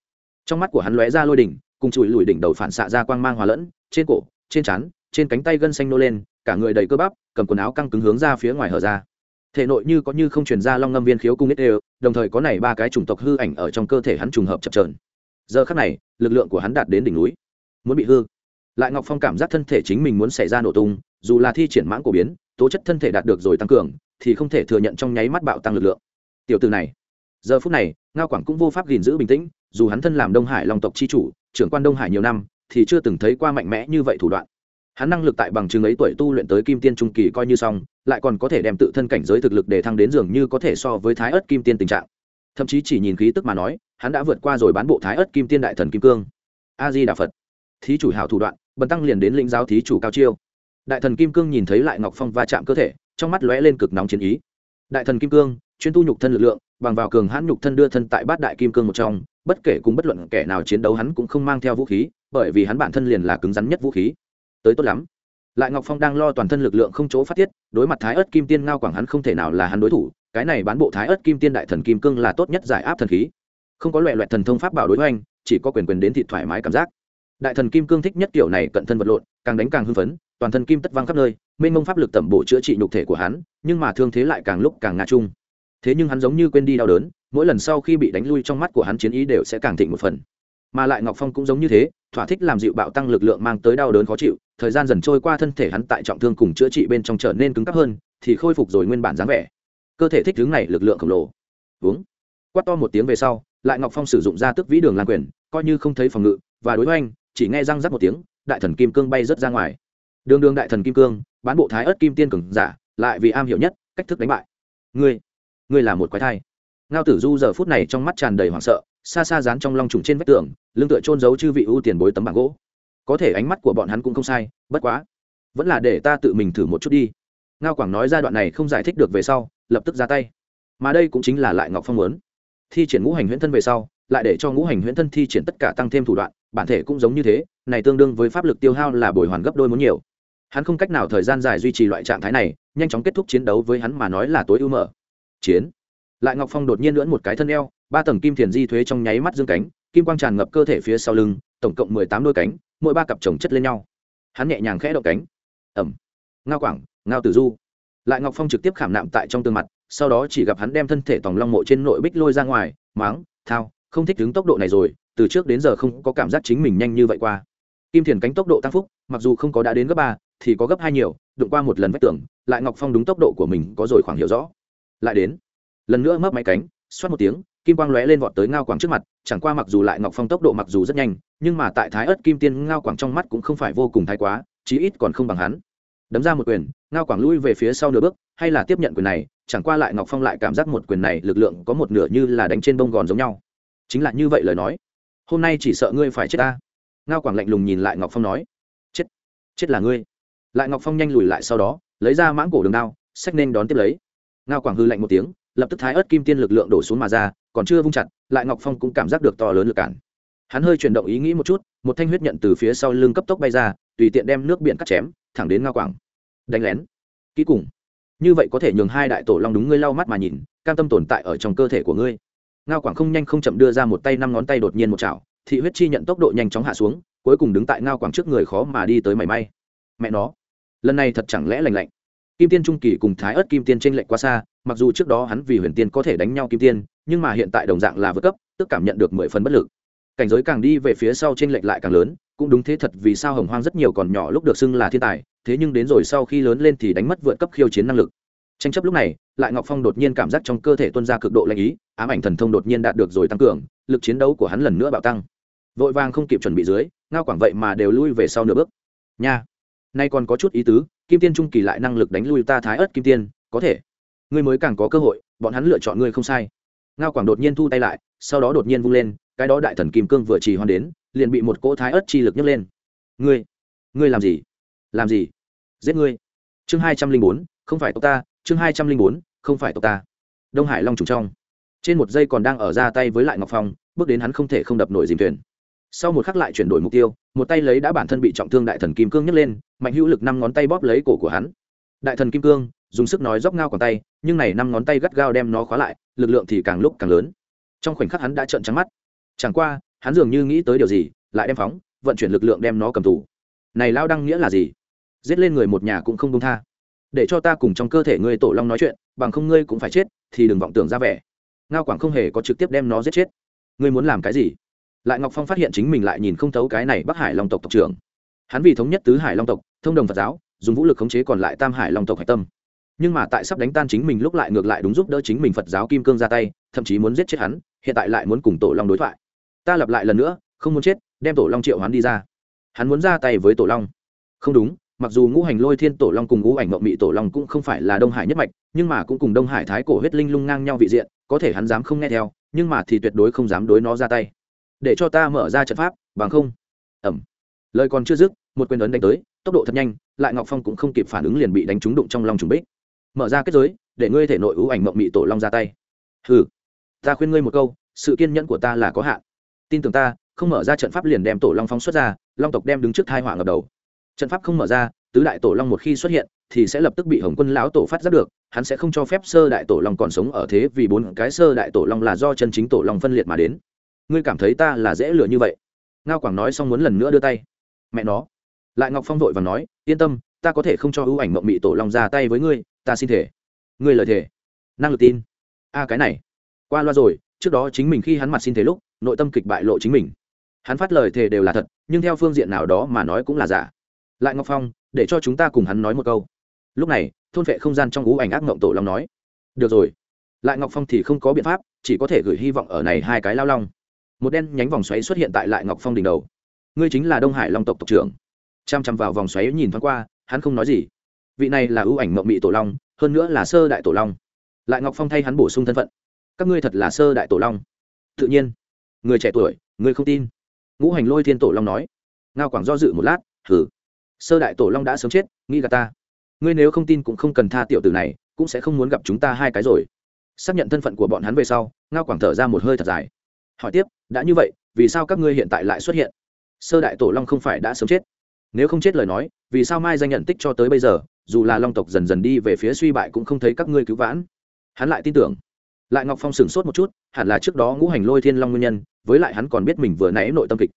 S1: trong mắt của hắn lóe ra lôi đỉnh, cùng chùi lùi đỉnh đầu phản xạ ra quang mang hòa lẫn, trên cổ, trên trán, trên cánh tay gân xanh nô lên, cả người đầy cơ bắp, cầm quần áo căng cứng hướng ra phía ngoài hở ra. Thể nội như có như không truyền ra long ngâm viên khiếu cung nít đều, đồng thời có này ba cái chủng tộc hư ảnh ở trong cơ thể hắn trùng hợp chập trờn giờ khắc này, lực lượng của hắn đạt đến đỉnh núi. Muốn bị hư. Lại ngọc phong cảm giác thân thể chính mình muốn xảy ra nổ tung, dù là thi triển mãn cổ biến, tố chất thân thể đạt được rồi tăng cường, thì không thể thừa nhận trong nháy mắt bạo tăng lực lượng. Tiểu từ này giờ phút này, ngao quảng cũng vô pháp gìn giữ bình tĩnh, dù hắn thân làm đông hải long tộc chi chủ, trưởng quan đông hải nhiều năm, thì chưa từng thấy qua mạnh mẽ như vậy thủ đoạn. Hắn năng lực tại bằng chứng ấy tuổi tu luyện tới kim tiên trung kỳ coi như xong, lại còn có thể đem tự thân cảnh giới thực lực để thăng đến dường như có thể so với thái ớt kim tiên tình trạng. Thậm chí chỉ nhìn khí tức mà nói, hắn đã vượt qua rồi bán bộ thái ớt kim tiên đại thần kim cương. A di đà phật thí chủ hảo thủ đoạn, bần tăng liền đến lĩnh giáo thí chủ cao chiêu. Đại thần kim cương nhìn thấy lại ngọc phong va chạm cơ thể, trong mắt lóe lên cực nóng chiến ý. Đại thần kim cương chuyên tu nhục thân lực lượng, bằng vào cường hãn nhục thân đưa thân tại bát đại kim cương một trong, bất kể cùng bất luận kẻ nào chiến đấu hắn cũng không mang theo vũ khí, bởi vì hắn bản thân liền là cứng rắn nhất vũ khí. Tới tốt lắm. Lại ngọc phong đang lo toàn thân lực lượng không chỗ phát tiết, đối mặt thái ớt kim tiên ngao quảng hắn không thể nào là hắn đối thủ, cái này bán bộ thái ớt kim tiên đại thần kim cương là tốt nhất giải áp thần khí. Không có loại loại thần thông pháp bảo đối với anh chỉ có quyền quyền đến thị thoải mái cảm giác. Đại thần kim cương thích nhất kiểu này cận thân vật lộn, càng đánh càng hưng phấn, toàn thân kim tất văng khắp nơi, mênh mông pháp lực tẩm bổ chữa trị nhục thể của hắn, nhưng mà thương thế lại càng lúc càng ngã chung thế nhưng hắn giống như quên đi đau đớn, mỗi lần sau khi bị đánh lui trong mắt của hắn chiến ý đều sẽ càng thịnh một phần. Mà lại ngọc phong cũng giống như thế, thỏa thích làm dịu bạo tăng lực lượng mang tới đau đớn khó chịu, thời gian dần trôi qua thân thể hắn tại trọng thương cùng chữa trị bên trong trở nên cứng cắp hơn, thì khôi phục rồi nguyên bản dáng vẻ. Cơ thể thích hướng này lực lượng khổng lồ. Uống. Quát to một tiếng về sau, lại ngọc phong sử dụng ra tức vĩ đường lan quyền, coi như không thấy phòng ngự, và đối với anh chỉ nghe răng rắc một tiếng, đại thần kim cương bay rớt ra ngoài. Đường đường đại thần kim cương, bán bộ thái ớt kim tiên cường giả, lại vì am hiểu nhất, cách thức đánh bại. Ngươi ngươi là một quái thai. Ngao tử du giờ phút này trong mắt tràn đầy hoảng sợ, xa xa dán trong long trùng trên vách tường, lưng tựa trôn giấu chư vị ưu tiền bối tấm bảng gỗ. Có thể ánh mắt của bọn hắn cũng không sai, bất quá, vẫn là để ta tự mình thử một chút đi. Ngao quảng nói ra đoạn này không giải thích được về sau, lập tức ra tay. Mà đây cũng chính là lại ngọc phong muốn. Thi triển ngũ hành huyễn thân về sau, lại để cho ngũ hành huyễn thân thi triển tất cả tăng thêm thủ đoạn, bản thể cũng giống như thế, này tương đương với pháp lực tiêu hao là bồi hoàn gấp đôi muốn nhiều. Hắn không cách nào thời gian dài duy trì loại trạng thái này, nhanh chóng kết thúc chiến đấu với hắn mà nói là tối ưu mở chiến. Lại ngọc phong đột nhiên lưỡn một cái thân eo, ba tầng kim thiền di thuế trong nháy mắt dương cánh, kim quang tràn ngập cơ thể phía sau lưng, tổng cộng mười tám đôi cánh, mỗi ba cặp chồng chất lên nhau. Hắn nhẹ nhàng khẽ động cánh. Ẩm ngao quảng, ngao tử du. Lại ngọc phong trực tiếp khảm nạm tại trong tương mặt, sau đó chỉ gặp hắn đem thân thể tòng long mộ trên nội bích lôi ra ngoài, máng, thao, không thích đứng tốc độ này rồi, từ trước đến giờ không có cảm giác chính mình nhanh như vậy qua. Kim thiền cánh tốc độ tăng phúc, mặc dù không có đã đến gấp ba, thì có gấp hai nhiều, đụng qua một lần vách tường, lại ngọc phong đúng tốc độ của mình có rồi khoảng hiểu rõ lại đến. Lần nữa mấp máy cánh, xoát một tiếng, kim quang lóe lên vọt tới ngao quảng trước mặt, chẳng qua mặc dù lại ngọc phong tốc độ mặc dù rất nhanh, nhưng mà tại thái ớt kim tiên ngao quảng trong mắt cũng không phải vô cùng thái quá, chí ít còn không bằng hắn. Đấm ra một quyền, ngao quảng lui về phía sau nửa bước, hay là tiếp nhận quyền này, chẳng qua lại ngọc phong lại cảm giác một quyền này lực lượng có một nửa như là đánh trên bông gòn giống nhau. Chính là như vậy lời nói. Hôm nay chỉ sợ ngươi phải chết ta. Ngao quảng lạnh lùng nhìn lại ngọc phong nói. Chết. Chết là ngươi. Lại ngọc phong nhanh lùi lại sau đó, lấy ra mãng cổ đường đao sách nên đón tiếp lấy ngao quảng hư lạnh một tiếng, lập tức thái ớt kim tiên lực lượng đổ xuống mà ra, còn chưa vung chặt, lại ngọc phong cũng cảm giác được to lớn lực cản. Hắn hơi chuyển động ý nghĩ một chút, một thanh huyết nhận từ phía sau lưng cấp tốc bay ra, tùy tiện đem nước biển cắt chém, thẳng đến ngao quảng. Đánh lén. Kỹ cùng. Như vậy có thể nhường hai đại tổ long đúng ngươi lau mắt mà nhìn, cam tâm tồn tại ở trong cơ thể của ngươi. Ngao quảng không nhanh không chậm đưa ra một tay năm ngón tay đột nhiên một chảo, thị huyết chi nhận tốc độ nhanh chóng hạ xuống, cuối cùng đứng tại ngao quảng trước người khó mà đi tới mảy may. Mẹ nó. Lần này thật chẳng lẽ lành lạnh? Kim tiên trung kỳ cùng thái ớt kim tiên tranh lệch quá xa, mặc dù trước đó hắn vì huyền tiên có thể đánh nhau kim tiên, nhưng mà hiện tại đồng dạng là vượt cấp, tức cảm nhận được mười phần bất lực. Cảnh giới càng đi về phía sau tranh lệch lại càng lớn, cũng đúng thế thật vì sao hồng hoang rất nhiều còn nhỏ lúc được xưng là thiên tài, thế nhưng đến rồi sau khi lớn lên thì đánh mất vượt cấp khiêu chiến năng lực. Tranh chấp lúc này, lại ngọc phong đột nhiên cảm giác trong cơ thể tuân ra cực độ lạnh ý, ám ảnh thần thông đột nhiên đạt được rồi tăng cường, lực chiến đấu của hắn lần nữa bạo tăng. Vội vàng không kịp chuẩn bị dưới, ngao quảng vậy mà đều lui về sau nửa bước. Nha! Nay còn có chút ý tứ, kim tiên trung kỳ lại năng lực đánh lui ta thái ớt kim tiên, có thể. Ngươi mới càng có cơ hội, bọn hắn lựa chọn ngươi không sai. Ngao quảng đột nhiên thu tay lại, sau đó đột nhiên vung lên, cái đó đại thần kim cương vừa trì hoan đến, liền bị một cỗ thái ớt chi lực nhấc lên. Ngươi ngươi làm gì? Làm gì? Giết ngươi. Chương hai trăm linh bốn, không phải tộc ta, chương hai trăm linh bốn, không phải tộc ta. Đông hải long trùng trong. Trên một giây còn đang ở ra tay với lại ngọc phong, bước đến hắn không thể không đập nổi dìm thuyền. Sau một khắc lại chuyển đổi mục tiêu, một tay lấy đã bản thân bị trọng thương đại thần kim cương nhấc lên mạnh hữu lực năm ngón tay bóp lấy cổ của hắn. Đại thần kim cương, dùng sức nói dốc ngao còn tay, nhưng này năm ngón tay gắt gao đem nó khóa lại, lực lượng thì càng lúc càng lớn. Trong khoảnh khắc hắn đã trợn trắng mắt. Chẳng qua, hắn dường như nghĩ tới điều gì, lại đem phóng, vận chuyển lực lượng đem nó cầm tù. Này lao đăng nghĩa là gì? Giết lên người một nhà cũng không công tha. Để cho ta cùng trong cơ thể ngươi tổ long nói chuyện, bằng không ngươi cũng phải chết, thì đừng vọng tưởng ra vẻ. Ngao quảng không hề có trực tiếp đem nó giết chết. Ngươi muốn làm cái gì? Lại ngọc phong phát hiện chính mình lại nhìn không thấu cái này bắc hải long tộc tộc trưởng. Hắn vì thống nhất tứ hải long tộc thông đồng phật giáo, dùng vũ lực khống chế còn lại tam hải long tộc hạch tâm. Nhưng mà tại sắp đánh tan chính mình lúc lại ngược lại đúng giúp đỡ chính mình phật giáo kim cương ra tay, thậm chí muốn giết chết hắn, hiện tại lại muốn cùng tổ long đối thoại. Ta lặp lại lần nữa, không muốn chết, đem tổ long triệu hắn đi ra. Hắn muốn ra tay với tổ long. Không đúng, mặc dù ngũ hành lôi thiên tổ long cùng ngũ ảnh mộng mị tổ long cũng không phải là đông hải nhất mạch, nhưng mà cũng cùng đông hải thái cổ huyết linh lung ngang nhau vị diện, có thể hắn dám không nghe theo, nhưng mà thì tuyệt đối không dám đối nó ra tay. Để cho ta mở ra trận pháp, bằng không. Ẩm. Lời còn chưa dứt, một quyền ấn đánh tới tốc độ thật nhanh, lại ngọc phong cũng không kịp phản ứng liền bị đánh trúng đụng trong lòng trùng bích. Mở ra kết giới, để ngươi thể nội ưu ảnh mộng mị tổ long ra tay. Hừ, ta khuyên ngươi một câu, sự kiên nhẫn của ta là có hạn. Tin tưởng ta, không mở ra trận pháp liền đem tổ long phóng xuất ra, long tộc đem đứng trước thai họa ngập đầu. Trận pháp không mở ra, tứ đại tổ long một khi xuất hiện, thì sẽ lập tức bị hồng quân lão tổ phát giác được, hắn sẽ không cho phép sơ đại tổ long còn sống ở thế vì bốn cái sơ đại tổ long là do chân chính tổ long phân liệt mà đến. Ngươi cảm thấy ta là dễ lừa như vậy? Ngao quảng nói xong muốn lần nữa đưa tay. Mẹ nó lại ngọc phong vội và nói, yên tâm, ta có thể không cho ưu ảnh mộng mị tổ long ra tay với ngươi, ta xin thể. Ngươi lời thể. Năng lực tin. A, cái này. Qua loa rồi, trước đó chính mình khi hắn mặt xin thể lúc, nội tâm kịch bại lộ chính mình. Hắn phát lời thề đều là thật, nhưng theo phương diện nào đó mà nói cũng là giả. Lại ngọc phong, để cho chúng ta cùng hắn nói một câu. Lúc này, thôn vệ không gian trong ú ảnh ác mộng tổ long nói, được rồi. Lại ngọc phong thì không có biện pháp, chỉ có thể gửi hy vọng ở này hai cái lao long. Một đen nhánh vòng xoáy xuất hiện tại lại ngọc phong đỉnh đầu. Ngươi chính là đông hải long tộc tộc trưởng chăm chăm vào vòng xoáy nhìn thoáng qua, hắn không nói gì. Vị này là ưu ảnh mộng mị tổ long, hơn nữa là sơ đại tổ long. Lại ngọc phong thay hắn bổ sung thân phận. Các ngươi thật là sơ đại tổ long. Tự nhiên. Người trẻ tuổi, người không tin. Ngũ hành lôi thiên tổ long nói. Ngao quảng do dự một lát thử sơ đại tổ long đã sớm chết nghĩ gà ta. Ngươi nếu không tin cũng không cần tha tiểu tử này, cũng sẽ không muốn gặp chúng ta hai cái rồi. Xác nhận thân phận của bọn hắn về sau, ngao quảng thở ra một hơi thật dài. Hỏi tiếp, đã như vậy, vì sao các ngươi hiện tại lại xuất hiện? Sơ đại tổ long không phải đã sớm chết? Nếu không chết lời nói, vì sao mai danh nhận tích cho tới bây giờ, dù là long tộc dần dần đi về phía suy bại cũng không thấy các ngươi cứu vãn. Hắn lại tin tưởng. Lại ngọc phong sửng sốt một chút, hẳn là trước đó ngũ hành lôi thiên long nguyên nhân, với lại hắn còn biết mình vừa nãy nội tâm kịch.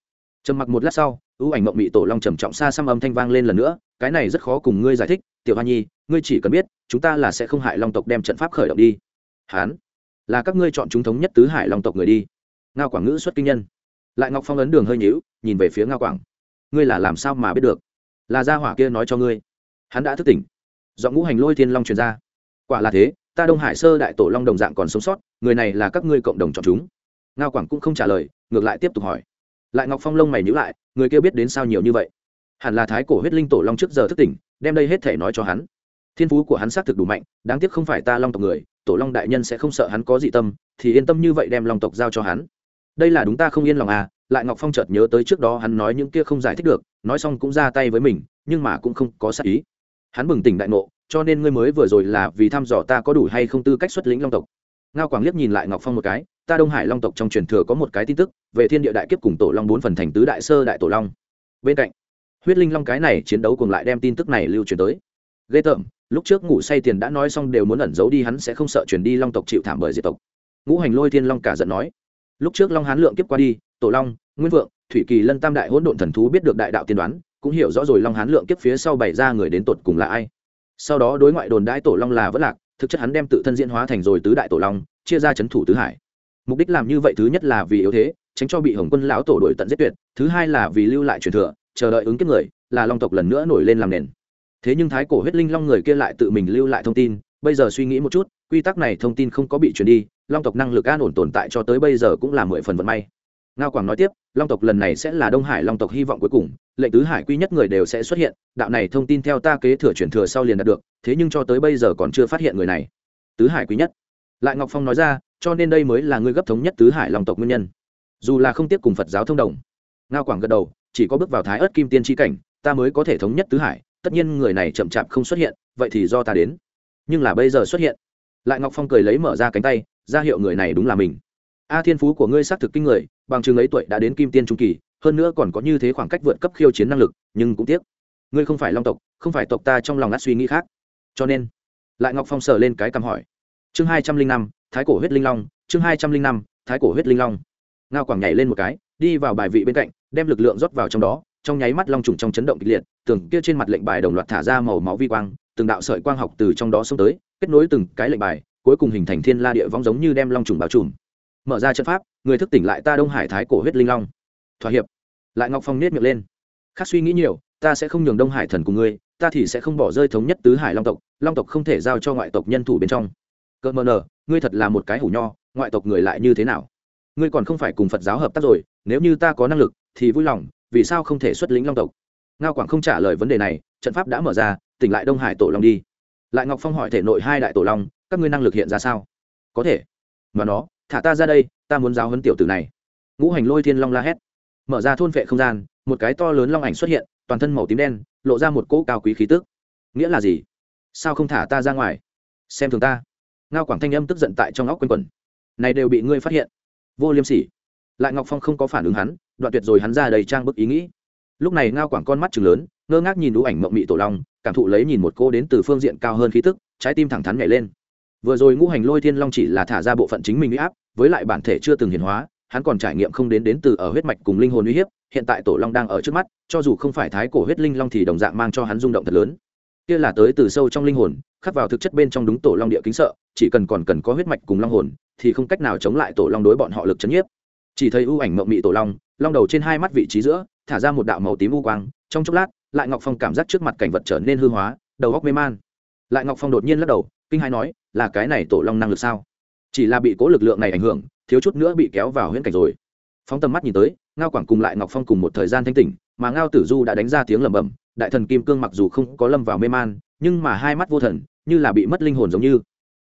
S1: Trầm mặc một lát sau, ưu ảnh mộng mị tổ long trầm trọng xa xăm âm thanh vang lên lần nữa, cái này rất khó cùng ngươi giải thích, tiểu hoa nhi, ngươi chỉ cần biết, chúng ta là sẽ không hại long tộc đem trận pháp khởi động đi. Hán là các ngươi chọn chúng thống nhất tứ hải long tộc người đi. Ngao quảng ngữ xuất kinh nhân. Lại ngọc phong ấn đường hơi nhíu, nhìn về phía ngao quảng ngươi là làm sao mà biết được? Là gia hỏa kia nói cho ngươi. Hắn đã thức tỉnh. Do ngũ hành lôi thiên long truyền ra. Quả là thế, ta đông hải sơ đại tổ long đồng dạng còn sống sót, người này là các ngươi cộng đồng chọn chúng. Ngao quảng cũng không trả lời, ngược lại tiếp tục hỏi. Lại ngọc phong lông mày nhữ lại, người kia biết đến sao nhiều như vậy? Hẳn là thái cổ huyết linh tổ long trước giờ thức tỉnh, đem đây hết thể nói cho hắn. Thiên phú của hắn xác thực đủ mạnh, đáng tiếc không phải ta long tộc người, tổ long đại nhân sẽ không sợ hắn có dị tâm, thì yên tâm như vậy đem long tộc giao cho hắn. Đây là đúng ta không yên lòng à lại ngọc phong chợt nhớ tới trước đó hắn nói những kia không giải thích được, nói xong cũng ra tay với mình, nhưng mà cũng không có sát ý. Hắn bừng tỉnh đại ngộ, cho nên ngươi mới vừa rồi là vì thăm dò ta có đủ hay không tư cách xuất lĩnh long tộc. Ngao quảng liếc nhìn lại ngọc phong một cái, ta đông hải long tộc trong truyền thừa có một cái tin tức, về thiên địa đại kiếp cùng tổ long bốn phần thành tứ đại sơ đại tổ long. Bên cạnh, huyết linh long cái này chiến đấu cùng lại đem tin tức này lưu truyền tới. Ghê tởm, lúc trước ngủ say tiền đã nói xong đều muốn ẩn giấu đi, hắn sẽ không sợ chuyển đi long tộc chịu thảm bởi diệt tộc. Ngũ hành lôi thiên long cả giận nói, lúc trước long hán lượng kiếp qua đi tổ long, nguyên vượng, thủy kỳ lân tam đại hỗn độn thần thú biết được đại đạo tiên đoán, cũng hiểu rõ rồi long hán lượng kiếp phía sau bày ra người đến tột cùng là ai. Sau đó đối ngoại đồn đãi tổ long là vất lạc, thực chất hắn đem tự thân diễn hóa thành rồi tứ đại tổ long, chia ra c h ấ n thủ tứ hải. Mục đích làm như vậy thứ nhất là vì yếu thế, tránh cho bị hồng quân lão tổ đổi tận giết tuyệt, thứ hai là vì lưu lại truyền thừa, chờ đợi ứng kiếp người, là long tộc lần nữa nổi lên làm nền. Thế nhưng thái cổ huyết linh long người kia lại tự mình lưu lại thông tin, bây giờ suy nghĩ một chút, quy tắc này thông tin không có bị truyền đi, long tộc năng lực an ổn tồn tại cho tới bây giờ cũng là mười phần vận may ngao quảng nói tiếp, long tộc lần này sẽ là đông hải long tộc hy vọng cuối cùng, lệnh tứ hải quy nhất người đều sẽ xuất hiện, đạo này thông tin theo ta kế thừa chuyển thừa sau liền đạt được, thế nhưng cho tới bây giờ còn chưa phát hiện người này. Tứ hải quý nhất. Lại ngọc phong nói ra, cho nên đây mới là người gấp thống nhất tứ hải long tộc nguyên nhân. Dù là không tiếp cùng phật giáo thông đồng. Ngao quảng gật đầu, chỉ có bước vào thái ớt kim tiên tri cảnh, ta mới có thể thống nhất tứ hải, tất nhiên người này chậm chạp không xuất hiện, vậy thì do ta đến. Nhưng là bây giờ xuất hiện. Lại ngọc phong cười lấy mở ra cánh tay, ra hiệu người này đúng là mình. A thiên phú của ngươi xác thực kinh người bằng chừng ấy tuổi đã đến kim tiên trung kỳ, hơn nữa còn có như thế khoảng cách vượt cấp khiêu chiến năng lực, nhưng cũng tiếc. Ngươi không phải long tộc, không phải tộc ta trong lòng ngắt suy nghĩ khác. Cho nên, lại ngọc phong sờ lên cái cằm hỏi. Chương hai trăm linh năm, thái cổ huyết linh long, chương hai trăm linh năm, thái cổ huyết linh long. Ngao quảng nhảy lên một cái, đi vào bài vị bên cạnh, đem lực lượng rót vào trong đó, trong nháy mắt long trùng trong chấn động kịch liệt, tường kia trên mặt lệnh bài đồng loạt thả ra màu máu vi quang, từng đạo sợi quang học từ trong đó xông tới, kết nối từng cái lệnh bài, cuối cùng hình thành thiên la địa vong giống như đem long trùng bao trùm mở ra trận pháp, người thức tỉnh lại ta đông hải thái cổ huyết linh long. Thỏa hiệp. Lại ngọc phong nết miệng lên. Khác suy nghĩ nhiều, ta sẽ không nhường đông hải thần cùng ngươi, ta thì sẽ không bỏ rơi thống nhất tứ hải long tộc long tộc không thể giao cho ngoại tộc nhân thủ bên trong. Cỡ mờ nờ, ngươi thật là một cái hủ nho, ngoại tộc người lại như thế nào? Ngươi còn không phải cùng phật giáo hợp tác rồi, nếu như ta có năng lực, thì vui lòng, vì sao không thể xuất lĩnh long tộc? Ngao quảng không trả lời vấn đề này, trận pháp đã mở ra, tỉnh lại đông hải tổ long đi. Lại ngọc phong hỏi thể nội hai đại tổ long, các ngươi năng lực hiện ra sao? Có thể. Mà nó thả ta ra đây, ta muốn giáo huấn tiểu tử này. Ngũ hành lôi thiên long la hét. Mở ra thôn vệ không gian, một cái to lớn long ảnh xuất hiện, toàn thân màu tím đen, lộ ra một cỗ cao quý khí tức. Nghĩa là gì? Sao không thả ta ra ngoài? Xem thường ta. Ngao quảng thanh âm tức giận tại trong óc quanh quẩn. Này đều bị ngươi phát hiện. Vô liêm sỉ. Lại ngọc phong không có phản ứng hắn, đoạn tuyệt rồi hắn ra đầy trang bức ý nghĩ. Lúc này ngao quảng con mắt chừng lớn, ngơ ngác nhìn đũ ảnh mộng mị tổ long, cảm thụ lấy nhìn một cô đến từ phương diện cao hơn khí tức, trái tim thẳng thắn nhảy lên vừa rồi ngũ hành lôi thiên long chỉ là thả ra bộ phận chính mình uy áp, với lại bản thể chưa từng hiển hóa, hắn còn trải nghiệm không đến đến từ ở huyết mạch cùng linh hồn uy hiếp, hiện tại tổ long đang ở trước mắt, cho dù không phải thái cổ huyết linh long thì đồng dạng mang cho hắn rung động thật lớn. Kia là tới từ sâu trong linh hồn, khắc vào thực chất bên trong đúng tổ long địa kính sợ, chỉ cần còn cần có huyết mạch cùng long hồn, thì không cách nào chống lại tổ long đối bọn họ lực chấn nhiếp. Chỉ thấy ưu ảnh mộng mị tổ long long đầu trên hai mắt vị trí giữa, thả ra một đạo màu tím u quang, trong chốc lát, lại ngọc phong cảm giác trước mặt cảnh vật trở nên hư hóa, đầu góc mê man. Lại ngọc phong đột nhiên lắc đầu, kinh hai nói là cái này tổ long năng lực sao? Chỉ là bị cố lực lượng này ảnh hưởng, thiếu chút nữa bị kéo vào huyễn cảnh rồi. Phóng tầm mắt nhìn tới, ngao quảng cùng lại ngọc phong cùng một thời gian thanh tỉnh, mà ngao tử du đã đánh ra tiếng lẩm bẩm, đại thần kim cương mặc dù không có lâm vào mê man, nhưng mà hai mắt vô thần, như là bị mất linh hồn giống như.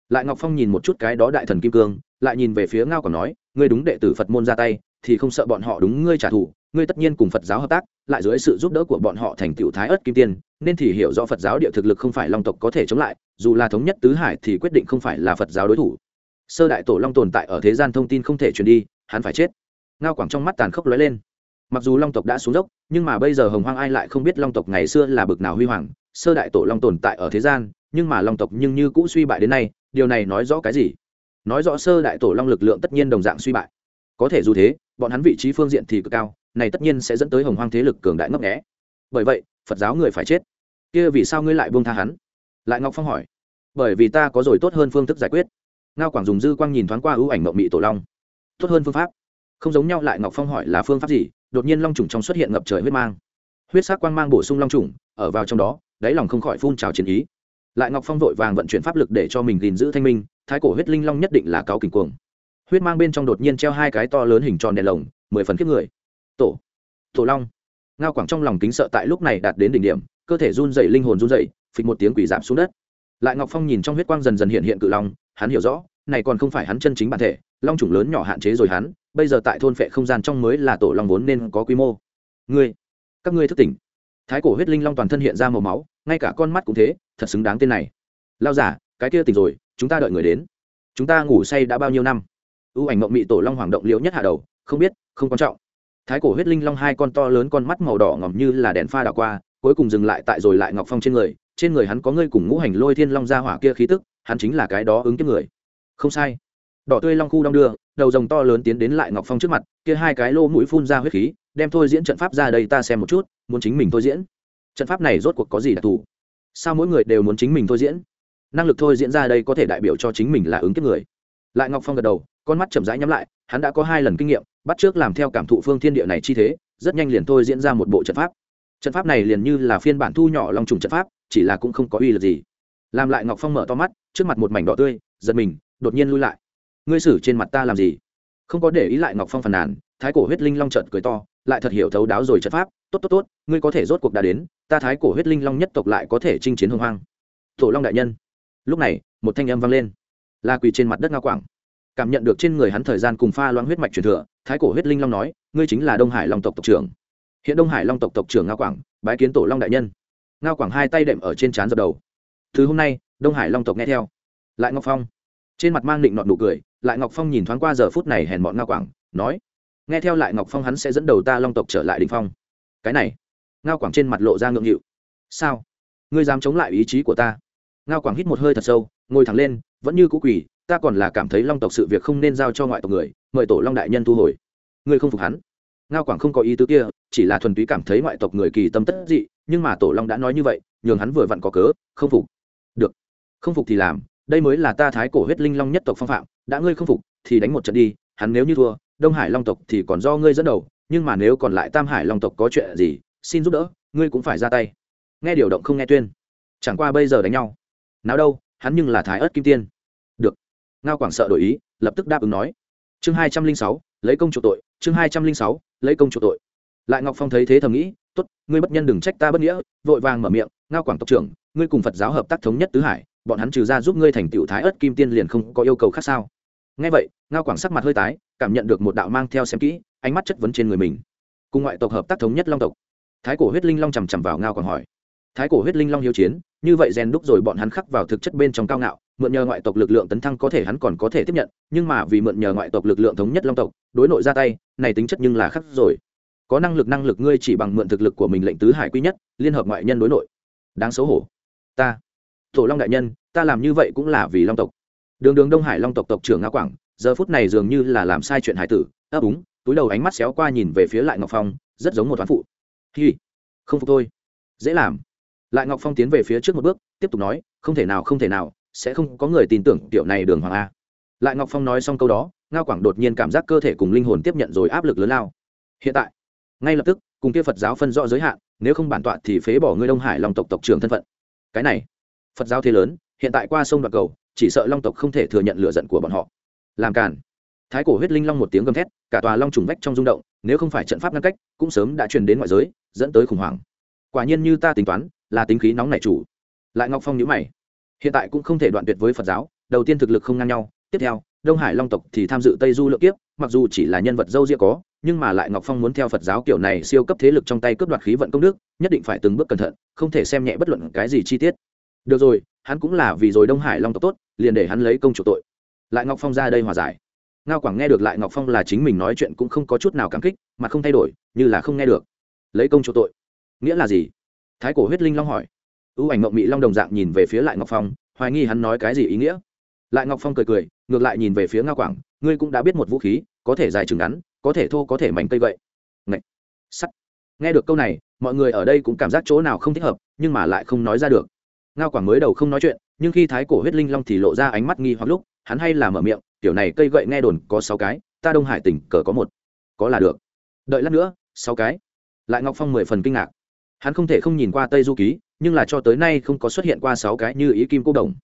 S1: Lại ngọc phong nhìn một chút cái đó đại thần kim cương, lại nhìn về phía ngao còn nói, ngươi đúng đệ tử phật môn ra tay, thì không sợ bọn họ đúng ngươi trả thù ngươi tất nhiên cùng phật giáo hợp tác, lại dưới sự giúp đỡ của bọn họ thành tiểu thái ớt kim tiên, nên thì hiểu rõ phật giáo địa thực lực không phải long tộc có thể chống lại, dù là thống nhất tứ hải thì quyết định không phải là phật giáo đối thủ. Sơ đại tổ long tồn tại ở thế gian thông tin không thể truyền đi, hắn phải chết. Ngao quảng trong mắt tàn khốc lóe lên. Mặc dù long tộc đã xuống dốc, nhưng mà bây giờ hồng hoang ai lại không biết long tộc ngày xưa là bực nào huy hoàng, sơ đại tổ long tồn tại ở thế gian, nhưng mà long tộc nhưng như cũ suy bại đến nay, điều này nói rõ cái gì? Nói rõ sơ đại tổ long lực lượng tất nhiên đồng dạng suy bại. Có thể dù thế, bọn hắn vị trí phương diện thì cực cao này tất nhiên sẽ dẫn tới hồng hoang thế lực cường đại ngấp nghẽ bởi vậy, phật giáo người phải chết. Kia vì sao ngươi lại buông tha hắn? Lại ngọc phong hỏi. Bởi vì ta có rồi tốt hơn phương thức giải quyết. Ngao quảng dùng dư quang nhìn thoáng qua ưu ảnh mộng mị tổ long. Tốt hơn phương pháp. Không giống nhau, lại ngọc phong hỏi là phương pháp gì, đột nhiên long trùng trong xuất hiện ngập trời huyết mang. Huyết sắc quang mang bổ sung long trùng ở vào trong đó, đáy lòng không khỏi phun trào chiến ý. Lại ngọc phong vội vàng vận chuyển pháp lực để cho mình gìn giữ thanh minh, thái cổ huyết linh long nhất định là cáo kình cuồng. Huyết mang bên trong đột nhiên treo hai cái to lớn hình tròn đèn lồng, mười phần kiếp người tổ tổ long. Ngao quảng trong lòng kính sợ tại lúc này đạt đến đỉnh điểm, cơ thể run dậy linh hồn run dậy phịch một tiếng quỷ giảm xuống đất. Lại ngọc phong nhìn trong huyết quang dần dần hiện hiện cự long, hắn hiểu rõ, này còn không phải hắn chân chính bản thể, long trùng lớn nhỏ hạn chế rồi hắn, bây giờ tại thôn phệ không gian trong mới là tổ long vốn nên có quy mô. Ngươi, các ngươi thức tỉnh. Thái cổ huyết linh long toàn thân hiện ra màu máu, ngay cả con mắt cũng thế, thật xứng đáng tên này. Lao giả, cái kia tỉnh rồi, chúng ta đợi người đến. Chúng ta ngủ say đã bao nhiêu năm? Ưu ảnh mộng mị tổ long hoàng động liễu nhất hạ đầu, không biết, không quan trọng thái cổ huyết linh long hai con to lớn con mắt màu đỏ ngỏm như là đèn pha đảo qua, cuối cùng dừng lại tại rồi lại ngọc phong trên người trên người hắn có ngươi cùng ngũ hành lôi thiên long ra hỏa kia khí tức, hắn chính là cái đó ứng kiếp người. Không sai. Đỏ tươi long khu đong đưa, đầu rồng to lớn tiến đến lại ngọc phong trước mặt, kia hai cái lô mũi phun ra huyết khí, đem thôi diễn trận pháp ra đây ta xem một chút, muốn chính mình thôi diễn. Trận pháp này rốt cuộc có gì đặc thù? Sao mỗi người đều muốn chính mình thôi diễn? Năng lực thôi diễn ra đây có thể đại biểu cho chính mình là ứng kiếp người. Lại ngọc phong gật đầu, con mắt chậm rãi nhắm lại, hắn đã có hai lần kinh nghiệm bắt trước làm theo cảm thụ phương thiên địa này chi thế, rất nhanh liền thôi diễn ra một bộ trận pháp. Trận pháp này liền như là phiên bản thu nhỏ long trùng trận pháp, chỉ là cũng không có uy lực gì. Làm lại ngọc phong mở to mắt, trước mặt một mảnh đỏ tươi, giật mình, đột nhiên lui lại. Ngươi xử trên mặt ta làm gì? Không có để ý lại ngọc phong phàn nàn, thái cổ huyết linh long chợt cười to, lại thật hiểu thấu đáo rồi trận pháp, tốt tốt tốt, ngươi có thể rốt cuộc đã đến, ta thái cổ huyết linh long nhất tộc lại có thể chinh chiến hồng hoang. Tổ long đại nhân. Lúc này, một thanh âm vang lên. La quỳ trên mặt đất ngao quảng cảm nhận được trên người hắn thời gian cùng pha loãng huyết mạch truyền thừa, thái cổ huyết linh long nói, ngươi chính là đông hải long tộc tộc trưởng. Hiện đông hải long tộc tộc trưởng ngao quảng, bái kiến tổ long đại nhân. Ngao quảng hai tay đệm ở trên trán dập đầu. Thứ hôm nay, đông hải long tộc nghe theo. Lại ngọc phong. Trên mặt mang định nọn nụ cười, lại ngọc phong nhìn thoáng qua giờ phút này hèn mọn ngao quảng, nói, nghe theo lại ngọc phong hắn sẽ dẫn đầu ta long tộc trở lại đình phong. Cái này, ngao quảng trên mặt lộ ra ngượng nghịu. Sao? Ngươi dám chống lại ý chí của ta? Ngao quảng hít một hơi thật sâu, ngồi thẳng lên, vẫn như cũ quỳ ta còn là cảm thấy long tộc sự việc không nên giao cho ngoại tộc người, mời tổ long đại nhân thu hồi. Ngươi không phục hắn. Ngao quảng không có ý tứ kia, chỉ là thuần túy cảm thấy ngoại tộc người kỳ tâm tất dị, nhưng mà tổ long đã nói như vậy, nhường hắn vừa vặn có cớ, không phục. Được. Không phục thì làm, đây mới là ta thái cổ huyết linh long nhất tộc phong phạm, đã ngươi không phục, thì đánh một trận đi, hắn nếu như thua, đông hải long tộc thì còn do ngươi dẫn đầu, nhưng mà nếu còn lại tam hải long tộc có chuyện gì, xin giúp đỡ, ngươi cũng phải ra tay. Nghe điều động không nghe tuyên. Chẳng qua bây giờ đánh nhau. Nào đâu, hắn nhưng là thái ớt kim tiên ngao quảng sợ đổi ý, lập tức đáp ứng nói. Chương hai trăm linh sáu, lấy công chủ tội, chương hai trăm linh sáu, lấy công chủ tội. Lại ngọc phong thấy thế thầm nghĩ, tốt, ngươi bất nhân đừng trách ta bất nghĩa. Vội vàng mở miệng, ngao quảng tộc trưởng, ngươi cùng phật giáo hợp tác thống nhất tứ hải, bọn hắn trừ ra giúp ngươi thành tựu thái ớt kim tiên liền không có yêu cầu khác sao? Ngay vậy, ngao quảng sắc mặt hơi tái, cảm nhận được một đạo mang theo xem kỹ, ánh mắt chất vấn trên người mình. Cùng ngoại tộc hợp tác thống nhất long tộc. Thái cổ huyết linh long chằm chằm vào ngao quảng hỏi. Thái cổ huyết linh long hiếu chiến, như vậy rèn đúc rồi bọn hắn khắc vào thực chất bên trong cao ngạo mượn nhờ ngoại tộc lực lượng tấn thăng có thể hắn còn có thể tiếp nhận, nhưng mà vì mượn nhờ ngoại tộc lực lượng thống nhất long tộc, đối nội ra tay, này tính chất nhưng là khắc rồi. Có năng lực năng lực ngươi chỉ bằng mượn thực lực của mình lệnh tứ hải quy nhất, liên hợp ngoại nhân đối nội. Đáng xấu hổ. Ta tổ long đại nhân, ta làm như vậy cũng là vì long tộc. Đường đường đông hải long tộc tộc trưởng nga quảng, giờ phút này dường như là làm sai chuyện hải tử, ấp úng, túi đầu ánh mắt xéo qua nhìn về phía lại ngọc phong, rất giống một toán phụ. Hi, không phục thôi. Dễ làm. Lại ngọc phong tiến về phía trước một bước, tiếp tục nói, không thể nào, không thể nào sẽ không có người tin tưởng tiểu này đường hoàng a. Lại ngọc phong nói xong câu đó, ngao quảng đột nhiên cảm giác cơ thể cùng linh hồn tiếp nhận rồi áp lực lớn lao. Hiện tại, ngay lập tức, cùng kia phật giáo phân rõ giới hạn, nếu không bản tọa thì phế bỏ ngươi đông hải long tộc tộc trưởng thân phận. Cái này, phật giáo thế lớn, hiện tại qua sông đoạt cầu, chỉ sợ long tộc không thể thừa nhận lựa giận của bọn họ. Làm càn. Thái cổ huyết linh long một tiếng gầm thét, cả tòa long trùng vách trong rung động, nếu không phải trận pháp ngăn cách, cũng sớm đã truyền đến ngoại giới, dẫn tới khủng hoảng. Quả nhiên như ta tính toán, là tính khí nóng nảy chủ. Lại ngọc phong nhữ mày hiện tại cũng không thể đoạn tuyệt với phật giáo, đầu tiên thực lực không ngang nhau, tiếp theo, đông hải long tộc thì tham dự tây du lượng kiếp, mặc dù chỉ là nhân vật dâu ria có, nhưng mà lại ngọc phong muốn theo phật giáo kiểu này siêu cấp thế lực trong tay cướp đoạt khí vận công đức, nhất định phải từng bước cẩn thận, không thể xem nhẹ bất luận cái gì chi tiết. Được rồi, hắn cũng là vì rồi đông hải long tộc tốt, liền để hắn lấy công chủ tội. Lại ngọc phong ra đây hòa giải. Ngao quảng nghe được lại ngọc phong là chính mình nói chuyện cũng không có chút nào cảm kích, mà không thay đổi, như là không nghe được. Lấy công chủ tội. Nghĩa là gì? Thái cổ huyết linh long hỏi ưu ảnh ngộng mị long đồng dạng nhìn về phía lại ngọc phong, hoài nghi hắn nói cái gì ý nghĩa. Lại ngọc phong cười cười, ngược lại nhìn về phía ngao quảng, ngươi cũng đã biết một vũ khí, có thể dài chừng ngắn, có thể thô, có thể mảnh cây vậy Ngậy! sắt. Nghe được câu này, mọi người ở đây cũng cảm giác chỗ nào không thích hợp, nhưng mà lại không nói ra được. Ngao quảng mới đầu không nói chuyện, nhưng khi thái cổ huyết linh long thì lộ ra ánh mắt nghi hoặc lúc, hắn hay là mở miệng kiểu này cây gậy nghe đồn có sáu cái, ta đông hải tỉnh cờ có một, có là được. Đợi lát nữa, sáu cái. Lại ngọc phong mười phần kinh ngạc. Hắn không thể không nhìn qua tây du ký nhưng là cho tới nay không có xuất hiện qua sáu cái như ý kim cô đồng.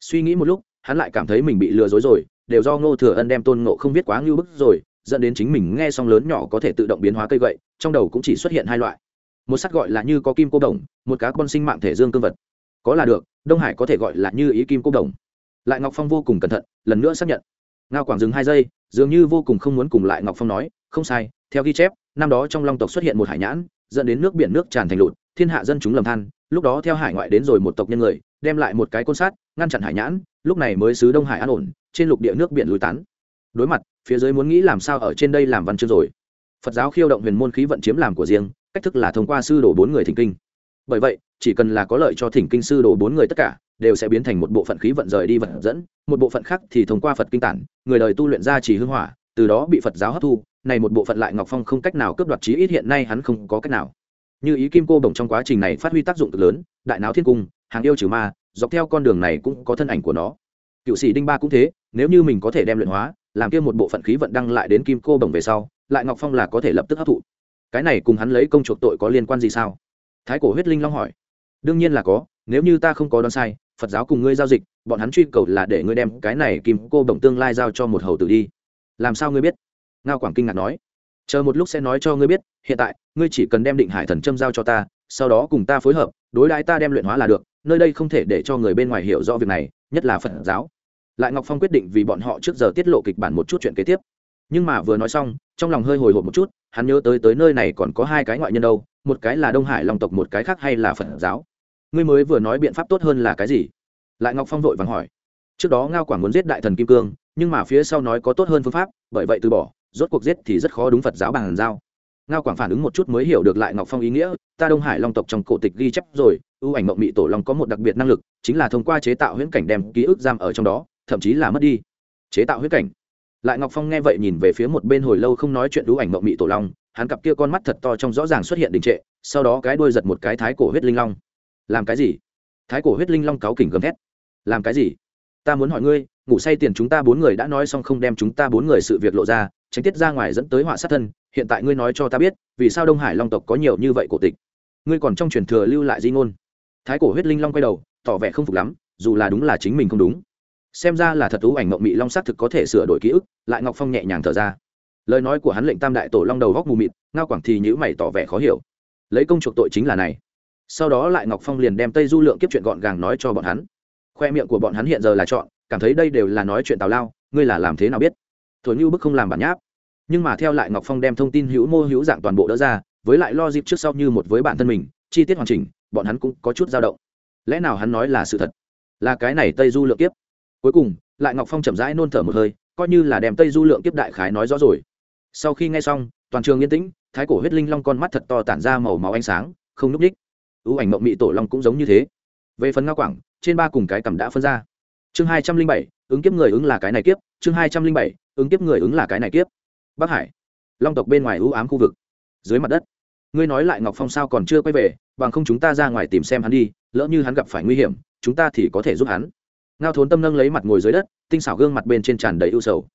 S1: Suy nghĩ một lúc, hắn lại cảm thấy mình bị lừa dối rồi, đều do ngô thừa ân đem tôn ngộ không viết quá ngưu bức rồi, dẫn đến chính mình nghe xong lớn nhỏ có thể tự động biến hóa cây gậy, trong đầu cũng chỉ xuất hiện hai loại. Một sắt gọi là như có kim cô đồng, một cá con sinh mạng thể dương cương vật. Có là được, đông hải có thể gọi là như ý kim cô đồng. Lại ngọc phong vô cùng cẩn thận, lần nữa xác nhận. Ngao quảng dừng hai giây, dường như vô cùng không muốn cùng lại ngọc phong nói, không sai, theo ghi chép, năm đó trong long tộc xuất hiện một hải nhãn, dẫn đến nước biển nước tràn thành lụt, thiên hạ dân chúng lầm than lúc đó theo hải ngoại đến rồi một tộc nhân người, đem lại một cái côn sát, ngăn chặn hải nhãn, lúc này mới xứ đông hải an ổn, trên lục địa nước biển lùi tán. Đối mặt, phía dưới muốn nghĩ làm sao ở trên đây làm văn chương rồi. Phật giáo khiêu động huyền môn khí vận chiếm làm của riêng, cách thức là thông qua sư đồ bốn người thỉnh kinh. Bởi vậy, chỉ cần là có lợi cho thỉnh kinh sư đồ bốn người tất cả, đều sẽ biến thành một bộ phận khí vận rời đi vận dẫn, một bộ phận khác thì thông qua phật kinh tản, người đời tu luyện ra chỉ hưng hỏa, từ đó bị phật giáo hấp thu, này một bộ phận lại ngọc phong không cách nào cướp đoạt trí ít hiện nay hắn không có cách nào như ý kim cô bồng trong quá trình này phát huy tác dụng cực lớn, đại náo thiên cung, hàng yêu trừ ma, dọc theo con đường này cũng có thân ảnh của nó. Cựu sĩ đinh ba cũng thế, nếu như mình có thể đem luyện hóa, làm kia một bộ phận khí vận đăng lại đến kim cô bồng về sau, lại ngọc phong là có thể lập tức hấp thụ. Cái này cùng hắn lấy công chuộc tội có liên quan gì sao? Thái cổ huyết linh long hỏi. Đương nhiên là có, nếu như ta không có đoán sai, phật giáo cùng ngươi giao dịch, bọn hắn truy cầu là để ngươi đem cái này kim cô bồng tương lai giao cho một hầu tử đi. Làm sao ngươi biết? Ngao quảng kinh ngạc nói chờ một lúc sẽ nói cho ngươi biết, hiện tại, ngươi chỉ cần đem định hải thần châm giao cho ta, sau đó cùng ta phối hợp, đối đãi ta đem luyện hóa là được, nơi đây không thể để cho người bên ngoài hiểu rõ việc này, nhất là phật giáo. Lại ngọc phong quyết định vì bọn họ trước giờ tiết lộ kịch bản một chút chuyện kế tiếp. Nhưng mà vừa nói xong, trong lòng hơi hồi hộp một chút, hắn nhớ tới tới nơi này còn có hai cái ngoại nhân đâu, một cái là đông hải long tộc, một cái khác hay là phật giáo. Ngươi mới vừa nói biện pháp tốt hơn là cái gì? Lại ngọc phong vội vàng hỏi. Trước đó ngao quảng muốn giết đại thần kim cương, nhưng mà phía sau nói có tốt hơn phương pháp, bởi vậy từ bỏ rốt cuộc giết thì rất khó đúng phật giáo bằng giao. Ngao quảng phản ứng một chút mới hiểu được lại ngọc phong ý nghĩa, ta đông hải long tộc trong cổ tịch ghi chép rồi, ưu ảnh mộng mị tổ long có một đặc biệt năng lực, chính là thông qua chế tạo huyễn cảnh đem ký ức giam ở trong đó, thậm chí là mất đi. Chế tạo huyễn cảnh. Lại ngọc phong nghe vậy nhìn về phía một bên hồi lâu không nói chuyện ưu ảnh mộng mị tổ long, hắn cặp kia con mắt thật to trong rõ ràng xuất hiện đình trệ, sau đó cái đuôi giật một cái thái cổ huyết linh long. Làm cái gì? Thái cổ huyết linh long cáu kỉnh gầm thét. Làm cái gì? Ta muốn hỏi ngươi, ngủ say tiền chúng ta bốn người đã nói xong không đem chúng ta bốn người sự việc lộ ra tránh tiết ra ngoài dẫn tới họa sát thân, hiện tại ngươi nói cho ta biết, vì sao đông hải long tộc có nhiều như vậy cổ tịch? Ngươi còn trong truyền thừa lưu lại di ngôn. Thái cổ huyết linh long quay đầu, tỏ vẻ không phục lắm, dù là đúng là chính mình không đúng. Xem ra là thật thú ảnh mộng mị long xác thực có thể sửa đổi ký ức, lại ngọc phong nhẹ nhàng thở ra. Lời nói của hắn lệnh tam đại tổ long đầu góc mù mịt, ngao quảng thì nhữ mày tỏ vẻ khó hiểu. Lấy công chuộc tội chính là này. Sau đó lại ngọc phong liền đem tây du lượng kiếp chuyện gọn gàng nói cho bọn hắn. Khoe miệng của bọn hắn hiện giờ là chọn, cảm thấy đây đều là nói chuyện tào lao, ngươi là làm thế nào biết? Thổi như bức không làm bản nháp. Nhưng mà theo lại ngọc phong đem thông tin hữu mô hữu dạng toàn bộ đỡ ra, với lại lo dịp trước sau như một với bản thân mình, chi tiết hoàn chỉnh, bọn hắn cũng có chút dao động. Lẽ nào hắn nói là sự thật? Là cái này tây du lượng kiếp. Cuối cùng, lại ngọc phong chậm rãi nôn thở một hơi, coi như là đem tây du lượng kiếp đại khái nói rõ rồi. Sau khi nghe xong, toàn trường yên tĩnh, thái cổ huyết linh long con mắt thật to tản ra màu máu ánh sáng, không núp ních ưu ảnh mộng mị tổ long cũng giống như thế. Về phần ngao quảng, trên ba cùng cái cầm đã phân ra chương hai trăm linh bảy, ứng kiếp người ứng là cái này kiếp. Chương hai trăm linh bảy, ứng kiếp người ứng là cái này kiếp. Bắc hải, long tộc bên ngoài ưu ám khu vực. Dưới mặt đất. Ngươi nói lại ngọc phong sao còn chưa quay về, bằng không chúng ta ra ngoài tìm xem hắn đi, lỡ như hắn gặp phải nguy hiểm, chúng ta thì có thể giúp hắn. Ngao thốn tâm nâng lấy mặt ngồi dưới đất, tinh xảo gương mặt bên trên tràn đầy ưu sầu.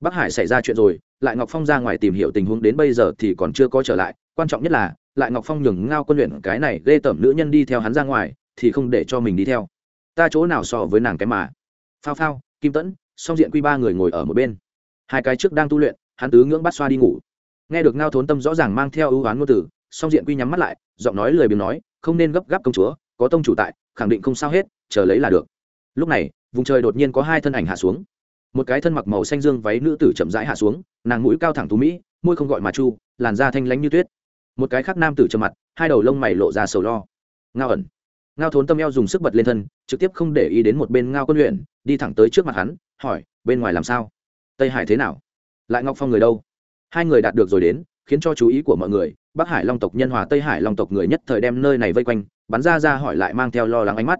S1: Bắc hải xảy ra chuyện rồi, lại ngọc phong ra ngoài tìm hiểu tình huống đến bây giờ thì còn chưa có trở lại. Quan trọng nhất là, lại ngọc phong nhường ngao quân luyện cái này ghê tởm nữ nhân đi theo hắn ra ngoài, thì không để cho mình đi theo. Ta chỗ nào so với nàng cái mà? Phao phao, kim tẫn, song diện quy ba người ngồi ở một bên. Hai cái trước đang tu luyện, hắn tứ ngưỡng bắt xoa đi ngủ. Nghe được ngao thốn tâm rõ ràng mang theo ưu oán ngôn từ, song diện quy nhắm mắt lại, giọng nói lười biếng nói, không nên gấp gáp công chúa, có tông chủ tại, khẳng định không sao hết, chờ lấy là được. Lúc này, vùng trời đột nhiên có hai thân ảnh hạ xuống. Một cái thân mặc màu xanh dương váy nữ tử chậm rãi hạ xuống, nàng mũi cao thẳng tú mỹ, môi không gọi mà chu, làn da thanh lánh như tuyết. Một cái khác nam tử trầm mặt, hai đầu lông mày lộ ra sầu lo. Ngao ẩn. Ngao thốn tâm eo dùng sức bật lên thân, trực tiếp không để ý đến một bên ngao quân luyện đi thẳng tới trước mặt hắn, hỏi, bên ngoài làm sao? Tây hải thế nào? Lại ngọc phong người đâu? Hai người đạt được rồi đến, khiến cho chú ý của mọi người, bắc hải long tộc nhân hòa tây hải long tộc người nhất thời đem nơi này vây quanh, bắn ra ra hỏi lại mang theo lo lắng ánh mắt.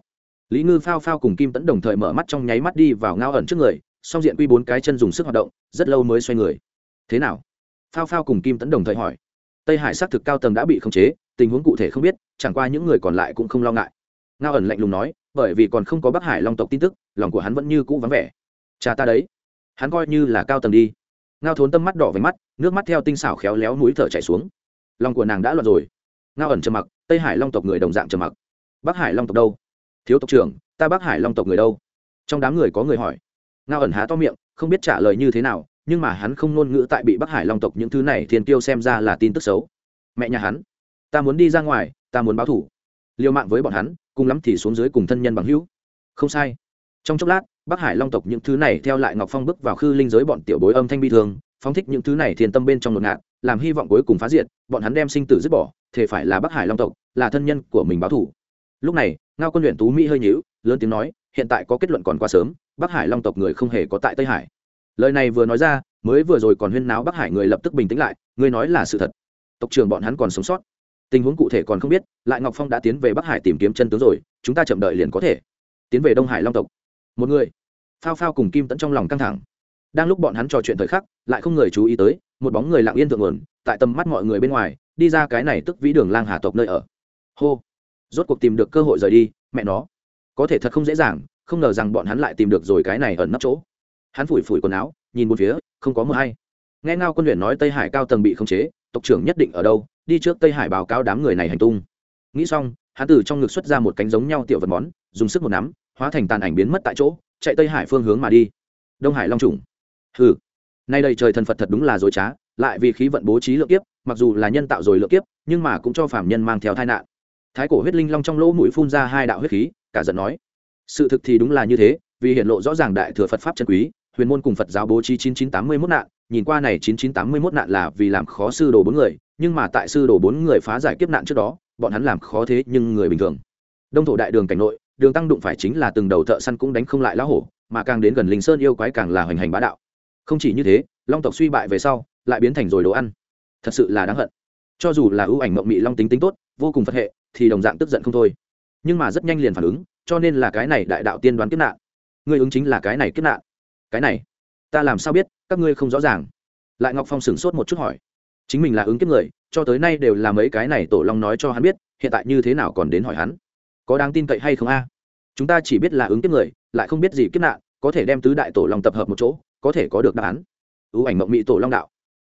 S1: Lý ngư phao phao cùng kim tẫn đồng thời mở mắt trong nháy mắt đi vào ngao ẩn trước người, song diện quy bốn cái chân dùng sức hoạt động, rất lâu mới xoay người. Thế nào? Phao phao cùng kim tẫn đồng thời hỏi. Tây hải xác thực cao tầng đã bị khống chế, tình huống cụ thể không biết, chẳng qua những người còn lại cũng không lo ngại. Ngao ẩn lạnh lùng nói, bởi vì còn không có bắc hải long tộc tin tức lòng của hắn vẫn như cũ vắng vẻ. Cha ta đấy, hắn coi như là cao tầng đi. Ngao thốn tâm mắt đỏ với mắt, nước mắt theo tinh xảo khéo léo núi thở chảy xuống. Lòng của nàng đã loạn rồi. Ngao ẩn trầm mặc, tây hải long tộc người đồng dạng trầm mặc. Bắc hải long tộc đâu? Thiếu tộc trưởng, ta bắc hải long tộc người đâu? Trong đám người có người hỏi. Ngao ẩn há to miệng, không biết trả lời như thế nào, nhưng mà hắn không ngôn ngữ tại bị bắc hải long tộc những thứ này thiên tiêu xem ra là tin tức xấu. Mẹ nhà hắn, ta muốn đi ra ngoài, ta muốn báo thủ. Liều mạng với bọn hắn, cùng lắm thì xuống dưới cùng thân nhân bằng hữu. Không sai trong chốc lát, bắc hải long tộc những thứ này theo lại ngọc phong bước vào khư linh giới bọn tiểu bối âm thanh bi thương, phóng thích những thứ này thiền tâm bên trong ngột ngạt làm hy vọng cuối cùng phá diệt, bọn hắn đem sinh tử dứt bỏ, thể phải là bắc hải long tộc, là thân nhân của mình báo thủ lúc này, ngao quân luyện tú mỹ hơi nhíu, lớn tiếng nói, hiện tại có kết luận còn quá sớm, bắc hải long tộc người không hề có tại tây hải. Lời này vừa nói ra, mới vừa rồi còn huyên náo bắc hải người lập tức bình tĩnh lại người nói là sự thật. Tộc trưởng bọn hắn còn sống sót. Tình huống cụ thể còn không biết, lại ngọc phong đã tiến về bắc hải tìm kiếm chân tướng rồi, chúng ta chậm đợi liền có thể. Tiến về đông hải long tộc một người. Phao phao cùng kim tẫn trong lòng căng thẳng. Đang lúc bọn hắn trò chuyện thời khắc, lại không người chú ý tới, một bóng người lặng yên thượng nguồn, tại tầm mắt mọi người bên ngoài, đi ra cái này tức vĩ đường lang hà tộc nơi ở. Hô! Rốt cuộc tìm được cơ hội rời đi, mẹ nó. Có thể thật không dễ dàng, không ngờ rằng bọn hắn lại tìm được rồi cái này ẩn nấp chỗ. Hắn phủi phủi quần áo, nhìn một phía, không có mưa hay. Nghe ngao quân luyện nói tây hải cao tầng bị khống chế, tộc trưởng nhất định ở đâu, đi trước tây hải báo cáo đám người này hành tung. Nghĩ xong, hắn từ trong ngực xuất ra một cánh giống nhau tiểu vật món, dùng sức một nắm hóa thành tàn ảnh biến mất tại chỗ, chạy tây hải phương hướng mà đi. Đông hải long trùng. Hừ. Nay đây trời thần phật thật đúng là dối trá, lại vì khí vận bố trí lượng kiếp, mặc dù là nhân tạo rồi lượng kiếp, nhưng mà cũng cho phạm nhân mang theo tai nạn. Thái cổ huyết linh long trong lỗ mũi phun ra hai đạo huyết khí, cả giận nói. Sự thực thì đúng là như thế, vì hiện lộ rõ ràng đại thừa phật pháp chân quý, huyền môn cùng phật giáo bố trí chín chín tám mươi mốt nạn, nhìn qua này chín chín tám mươi mốt nạn là vì làm khó sư đồ bốn người, nhưng mà tại sư đồ bốn người phá giải kiếp nạn trước đó, bọn hắn làm khó thế nhưng người bình thường. Đông thổ đại đường cảnh nội đường tăng đụng phải chính là từng đầu thợ săn cũng đánh không lại lão hổ, mà càng đến gần linh sơn yêu quái càng là hoành hành bá đạo. Không chỉ như thế, long tộc suy bại về sau, lại biến thành rồi đồ ăn. Thật sự là đáng hận. Cho dù là ưu ảnh mộng mị long tính tính tốt, vô cùng phật hệ, thì đồng dạng tức giận không thôi. Nhưng mà rất nhanh liền phản ứng, cho nên là cái này đại đạo tiên đoán kiếp nạn. Ngươi ứng chính là cái này kiếp nạn. Cái này, ta làm sao biết, các ngươi không rõ ràng? Lại ngọc phong sửng sốt một chút hỏi. Chính mình là ứng kiếp người, cho tới nay đều là mấy cái này tổ long nói cho hắn biết, hiện tại như thế nào còn đến hỏi hắn? Có đáng tin cậy hay không a? Chúng ta chỉ biết là ứng kiếp người, lại không biết gì kiếp nạn, có thể đem tứ đại tổ long tập hợp một chỗ, có thể có được đáp án. Ưu ảnh mộng mỹ tổ long đạo.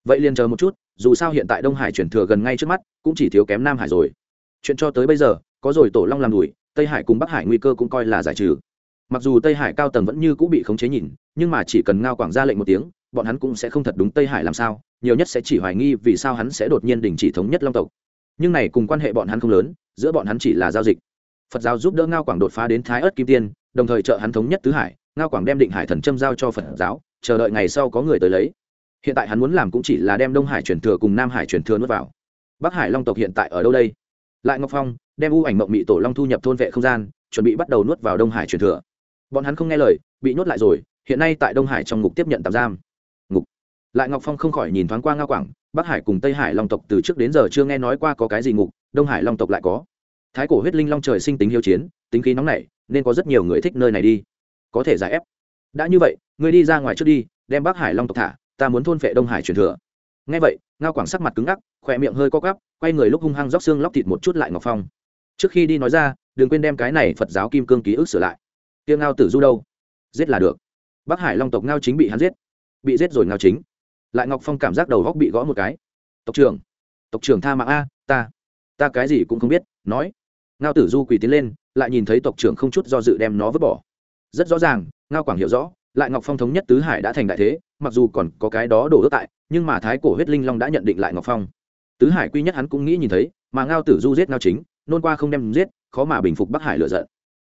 S1: Vậy liền chờ một chút, dù sao hiện tại đông hải chuyển thừa gần ngay trước mắt, cũng chỉ thiếu kém nam hải rồi. Chuyện cho tới bây giờ, có rồi tổ long làm đùi tây hải cùng bắc hải nguy cơ cũng coi là giải trừ. Mặc dù tây hải cao tầng vẫn như cũng bị khống chế nhìn, nhưng mà chỉ cần ngao quảng ra lệnh một tiếng, bọn hắn cũng sẽ không thật đúng tây hải làm sao, nhiều nhất sẽ chỉ hoài nghi vì sao hắn sẽ đột nhiên đình chỉ thống nhất long tộc. Nhưng này cùng quan hệ bọn hắn không lớn, giữa bọn hắn chỉ là giao dịch phật giáo giúp đỡ ngao quảng đột phá đến thái ớt kim tiên, đồng thời trợ hắn thống nhất tứ hải. Ngao quảng đem định hải thần châm giao cho phật giáo, chờ đợi ngày sau có người tới lấy. Hiện tại hắn muốn làm cũng chỉ là đem đông hải chuyển thừa cùng nam hải chuyển thừa nuốt vào. Bắc hải long tộc hiện tại ở đâu đây? Lại ngọc phong, đem u ảnh mộng mị tổ long thu nhập thôn vệ không gian, chuẩn bị bắt đầu nuốt vào đông hải truyền thừa. Bọn hắn không nghe lời, bị nhốt lại rồi, hiện nay tại đông hải trong ngục tiếp nhận tạm giam. Ngục. Lại ngọc phong không khỏi nhìn thoáng qua ngao quảng, bắc hải cùng tây hải long tộc từ trước đến giờ chưa nghe nói qua có cái gì ngục, đông hải long tộc lại có thái cổ huyết linh long trời sinh tính hiếu chiến, tính khí nóng nảy, nên có rất nhiều người thích nơi này đi. Có thể giải ép. Đã như vậy người đi ra ngoài trước đi, đem bắc hải long tộc thả, ta muốn thôn phệ đông hải truyền thừa. Ngay vậy, ngao quảng sắc mặt cứng ngắc, khỏe miệng hơi co cắp quay người lúc hung hăng róc xương lóc thịt một chút lại ngọc phong. Trước khi đi nói ra, đừng quên đem cái này phật giáo kim cương ký ức sửa lại. Tiêu ngao tử du đâu? Giết là được. Bắc hải long tộc ngao chính bị hắn giết. Bị giết rồi ngao chính. Lại ngọc phong cảm giác đầu góc bị gõ một cái. Tộc trưởng. Tộc trưởng tha mạng a, ta. Ta cái gì cũng không biết, nói ngao tử du quỳ tiến lên, lại nhìn thấy tộc trưởng không chút do dự đem nó vứt bỏ. Rất rõ ràng, ngao quảng hiểu rõ, lại ngọc phong thống nhất tứ hải đã thành đại thế, mặc dù còn có cái đó đổ ước tại, nhưng mà thái cổ huyết linh long đã nhận định lại ngọc phong. Tứ hải quy nhất hắn cũng nghĩ nhìn thấy, mà ngao tử du giết ngao chính, nôn qua không đem giết, khó mà bình phục bắc hải lựa giận.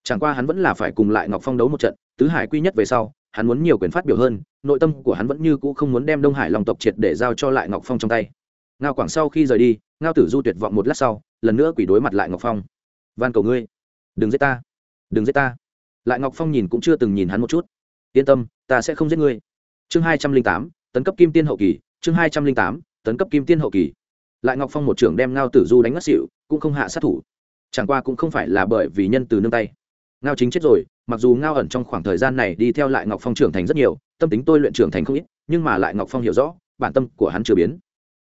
S1: Chẳng qua hắn vẫn là phải cùng lại ngọc phong đấu một trận, tứ hải quy nhất về sau, hắn muốn nhiều quyền phát biểu hơn, nội tâm của hắn vẫn như cũ không muốn đem đông hải lòng tộc triệt để giao cho lại ngọc phong trong tay. Ngao quảng sau khi rời đi, ngao tử du tuyệt vọng một lát sau, lần nữa quỷ đối mặt lại ngọc phong van cầu ngươi. Đừng giết ta. Đừng giết ta. Lại ngọc phong nhìn cũng chưa từng nhìn hắn một chút. Yên tâm, ta sẽ không giết ngươi. Chương hai trăm linh tám, tấn cấp kim tiên hậu kỳ, chương hai trăm linh tám, tấn cấp kim tiên hậu kỳ. Lại ngọc phong một trưởng đem ngao tử du đánh ngất xỉu, cũng không hạ sát thủ. Chẳng qua cũng không phải là bởi vì nhân từ nương tay. Ngao chính chết rồi, mặc dù ngao ẩn trong khoảng thời gian này đi theo lại ngọc phong trưởng thành rất nhiều, tâm tính tôi luyện trưởng thành không ít, nhưng mà lại ngọc phong hiểu rõ, bản tâm của hắn chưa biến.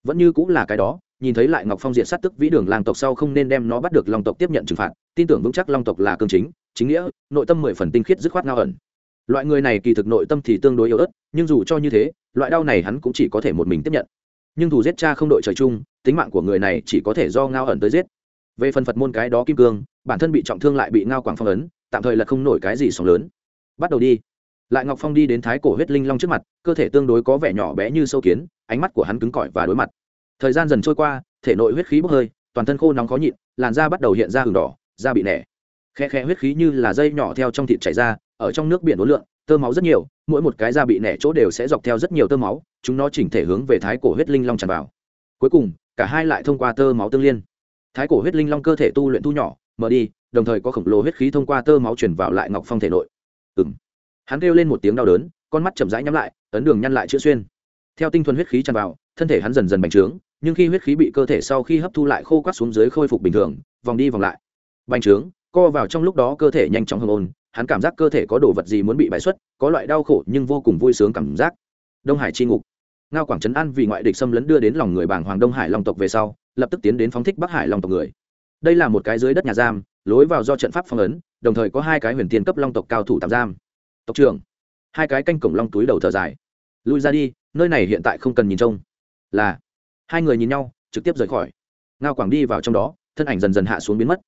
S1: Vẫn như cũng là cái đó nhìn thấy lại ngọc phong diện sát tức vĩ đường lang tộc sau không nên đem nó bắt được long tộc tiếp nhận trừng phạt, tin tưởng vững chắc long tộc là cương chính chính nghĩa, nội tâm mười phần tinh khiết dứt khoát ngao ẩn. Loại người này kỳ thực nội tâm thì tương đối yếu ớt, nhưng dù cho như thế, loại đau này hắn cũng chỉ có thể một mình tiếp nhận. Nhưng thủ giết cha không đội trời chung, tính mạng của người này chỉ có thể do ngao ẩn tới giết. Về phần phật môn cái đó kim cương, bản thân bị trọng thương lại bị ngao quảng phong ấn, tạm thời là không nổi cái gì sóng lớn. Bắt đầu đi. Lại ngọc phong đi đến thái cổ huyết linh long trước mặt, cơ thể tương đối có vẻ nhỏ bé như sâu kiến, ánh mắt của hắn cứng cỏi và đối mặt thời gian dần trôi qua, thể nội huyết khí bốc hơi, toàn thân khô nóng khó nhịn, làn da bắt đầu hiện ra hừng đỏ, da bị nẻ. Khe khe huyết khí như là dây nhỏ theo trong thịt chảy ra, ở trong nước biển uốn lượn, tơ máu rất nhiều, mỗi một cái da bị nẻ chỗ đều sẽ dọc theo rất nhiều tơ máu, chúng nó chỉnh thể hướng về thái cổ huyết linh long tràn vào. Cuối cùng, cả hai lại thông qua tơ máu tương liên. Thái cổ huyết linh long cơ thể tu luyện thu nhỏ, mở đi, đồng thời có khổng lồ huyết khí thông qua tơ máu chuyển vào lại ngọc phong thể nội. Ừng hắn kêu lên một tiếng đau đớn, con mắt chậm rãi nhắm lại, ấn đường nhăn lại chữa xuyên. Theo tinh thuần huyết khí tràn vào, thân thể hắn dần dần bành trướng nhưng khi huyết khí bị cơ thể sau khi hấp thu lại khô quát xuống dưới khôi phục bình thường, vòng đi vòng lại. Bành trướng, co vào trong lúc đó cơ thể nhanh chóng hưng ôn, hắn cảm giác cơ thể có đồ vật gì muốn bị bài xuất, có loại đau khổ nhưng vô cùng vui sướng cảm giác. Đông hải chi ngục. Ngao quảng trấn an vì ngoại địch xâm lấn đưa đến lòng người bảng hoàng đông hải long tộc về sau, lập tức tiến đến phóng thích bắc hải long tộc người. Đây là một cái dưới đất nhà giam, lối vào do trận pháp phong ấn, đồng thời có hai cái huyền tiên cấp long tộc cao thủ tạm giam. Tộc trưởng. Hai cái canh cổng long túi đầu thở dài. Lui ra đi, nơi này hiện tại không cần nhìn trông. Là hai người nhìn nhau, trực tiếp rời khỏi. Ngao quảng đi vào trong đó, thân ảnh dần dần hạ xuống biến mất.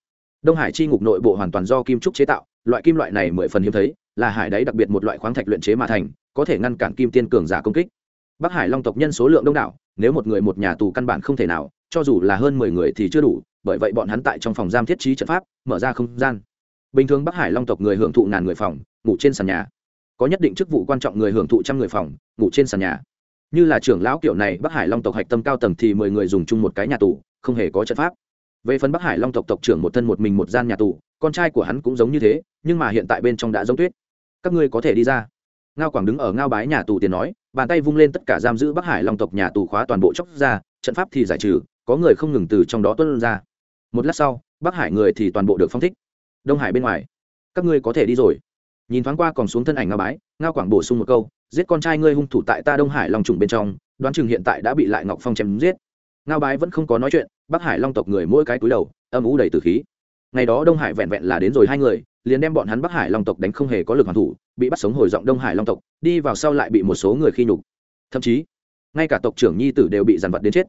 S1: Đông hải chi ngục nội bộ hoàn toàn do kim trúc chế tạo, loại kim loại này mười phần hiếm thấy, là hải đáy đặc biệt một loại khoáng thạch luyện chế mà thành, có thể ngăn cản kim tiên cường giả công kích. Bắc hải long tộc nhân số lượng đông đảo, nếu một người một nhà tù căn bản không thể nào, cho dù là hơn mười người thì chưa đủ, bởi vậy bọn hắn tại trong phòng giam thiết trí trận pháp, mở ra không gian. Bình thường bắc hải long tộc người hưởng thụ ngàn người phòng, ngủ trên sàn nhà. Có nhất định chức vụ quan trọng người hưởng thụ trăm người phòng, ngủ trên sàn nhà như là trưởng lão kiểu này, bắc hải long tộc hạch tâm cao tầng thì mười người dùng chung một cái nhà tù, không hề có trận pháp. Về phần bắc hải long tộc tộc trưởng một thân một mình một gian nhà tù, con trai của hắn cũng giống như thế, nhưng mà hiện tại bên trong đã giống tuyết. Các ngươi có thể đi ra. Ngao quảng đứng ở ngao bái nhà tù tiền nói, bàn tay vung lên tất cả giam giữ bắc hải long tộc nhà tù khóa toàn bộ chóc ra, trận pháp thì giải trừ, có người không ngừng từ trong đó tuân ra. Một lát sau, bắc hải người thì toàn bộ được phong thích. Đông hải bên ngoài, các ngươi có thể đi rồi. Nhìn thoáng qua còn xuống thân ảnh ngao bái, ngao quảng bổ sung một câu giết con trai ngươi hung thủ tại ta đông hải long trùng bên trong, đoán chừng hiện tại đã bị lại ngọc phong chém giết. Ngao bái vẫn không có nói chuyện, bắc hải long tộc người mỗi cái túi đầu, âm ú đầy từ khí. Ngày đó đông hải vẹn vẹn là đến rồi hai người, liền đem bọn hắn bắc hải long tộc đánh không hề có lực hoàn thủ, bị bắt sống hồi giọng đông hải long tộc, đi vào sau lại bị một số người khi nhục. Thậm chí, ngay cả tộc trưởng nhi tử đều bị dàn vật đến chết.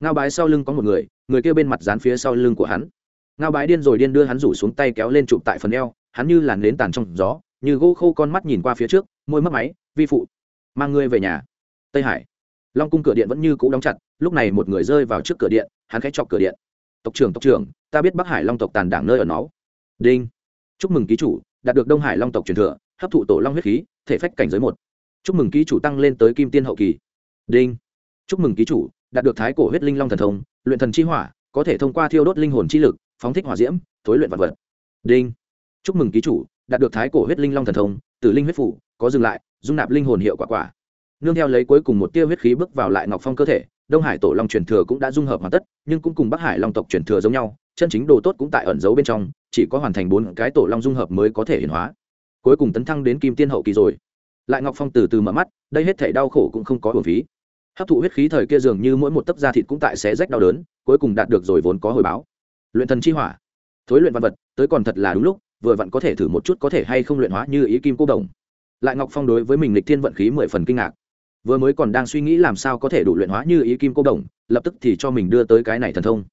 S1: Ngao bái sau lưng có một người người kia bên mặt dán phía sau lưng của hắn. Ngao bái điên rồi điên đưa hắn rủ xuống tay kéo lên chụp tại phần eo, hắn như làn nến tàn trong gió, như gỗ khô con mắt nhìn qua phía trước, môi mất máy vi phụ, mang ngươi về nhà. Tây hải. Long cung cửa điện vẫn như cũ đóng chặt, lúc này một người rơi vào trước cửa điện, hắn khẽ chọc cửa điện. Tộc trưởng tộc trưởng, ta biết bắc hải long tộc tàn đảng nơi ở nó. Đinh. Chúc mừng ký chủ, đạt được đông hải long tộc truyền thừa, hấp thụ tổ long huyết khí, thể phách cảnh giới một. Chúc mừng ký chủ tăng lên tới kim tiên hậu kỳ. Đinh. Chúc mừng ký chủ, đạt được thái cổ huyết linh long thần thông, luyện thần chi hỏa, có thể thông qua thiêu đốt linh hồn chi lực, phóng thích hỏa diễm, thối luyện vật vật. Đinh. Chúc mừng ký chủ, đạt được thái cổ huyết linh long thần thông, tử linh huyết phủ, có dừng lại dung nạp linh hồn hiệu quả quả. Nương theo lấy cuối cùng một tia huyết khí bước vào lại ngọc phong cơ thể, đông hải tổ long truyền thừa cũng đã dung hợp hoàn tất, nhưng cũng cùng bắc hải long tộc truyền thừa giống nhau, chân chính đồ tốt cũng tại ẩn giấu bên trong, chỉ có hoàn thành bốn cái tổ long dung hợp mới có thể hiển hóa. Cuối cùng tấn thăng đến kim tiên hậu kỳ rồi. Lại ngọc phong từ từ mở mắt, đây hết thể đau khổ cũng không có hưởng phí. Hấp thụ huyết khí thời kia dường như mỗi một tấc da thịt cũng tại xé rách đau đớn, cuối cùng đạt được rồi vốn có hồi báo. Luyện thần chi hỏa. Thối luyện văn vật, tới còn thật là đúng lúc, vừa vặn có thể thử một chút có thể hay không luyện hóa như ý kim cô đồng lại ngọc phong đối với mình lịch thiên vận khí mười phần kinh ngạc. Vừa mới còn đang suy nghĩ làm sao có thể đủ luyện hóa như ý kim cô đồng, lập tức thì cho mình đưa tới cái này thần thông.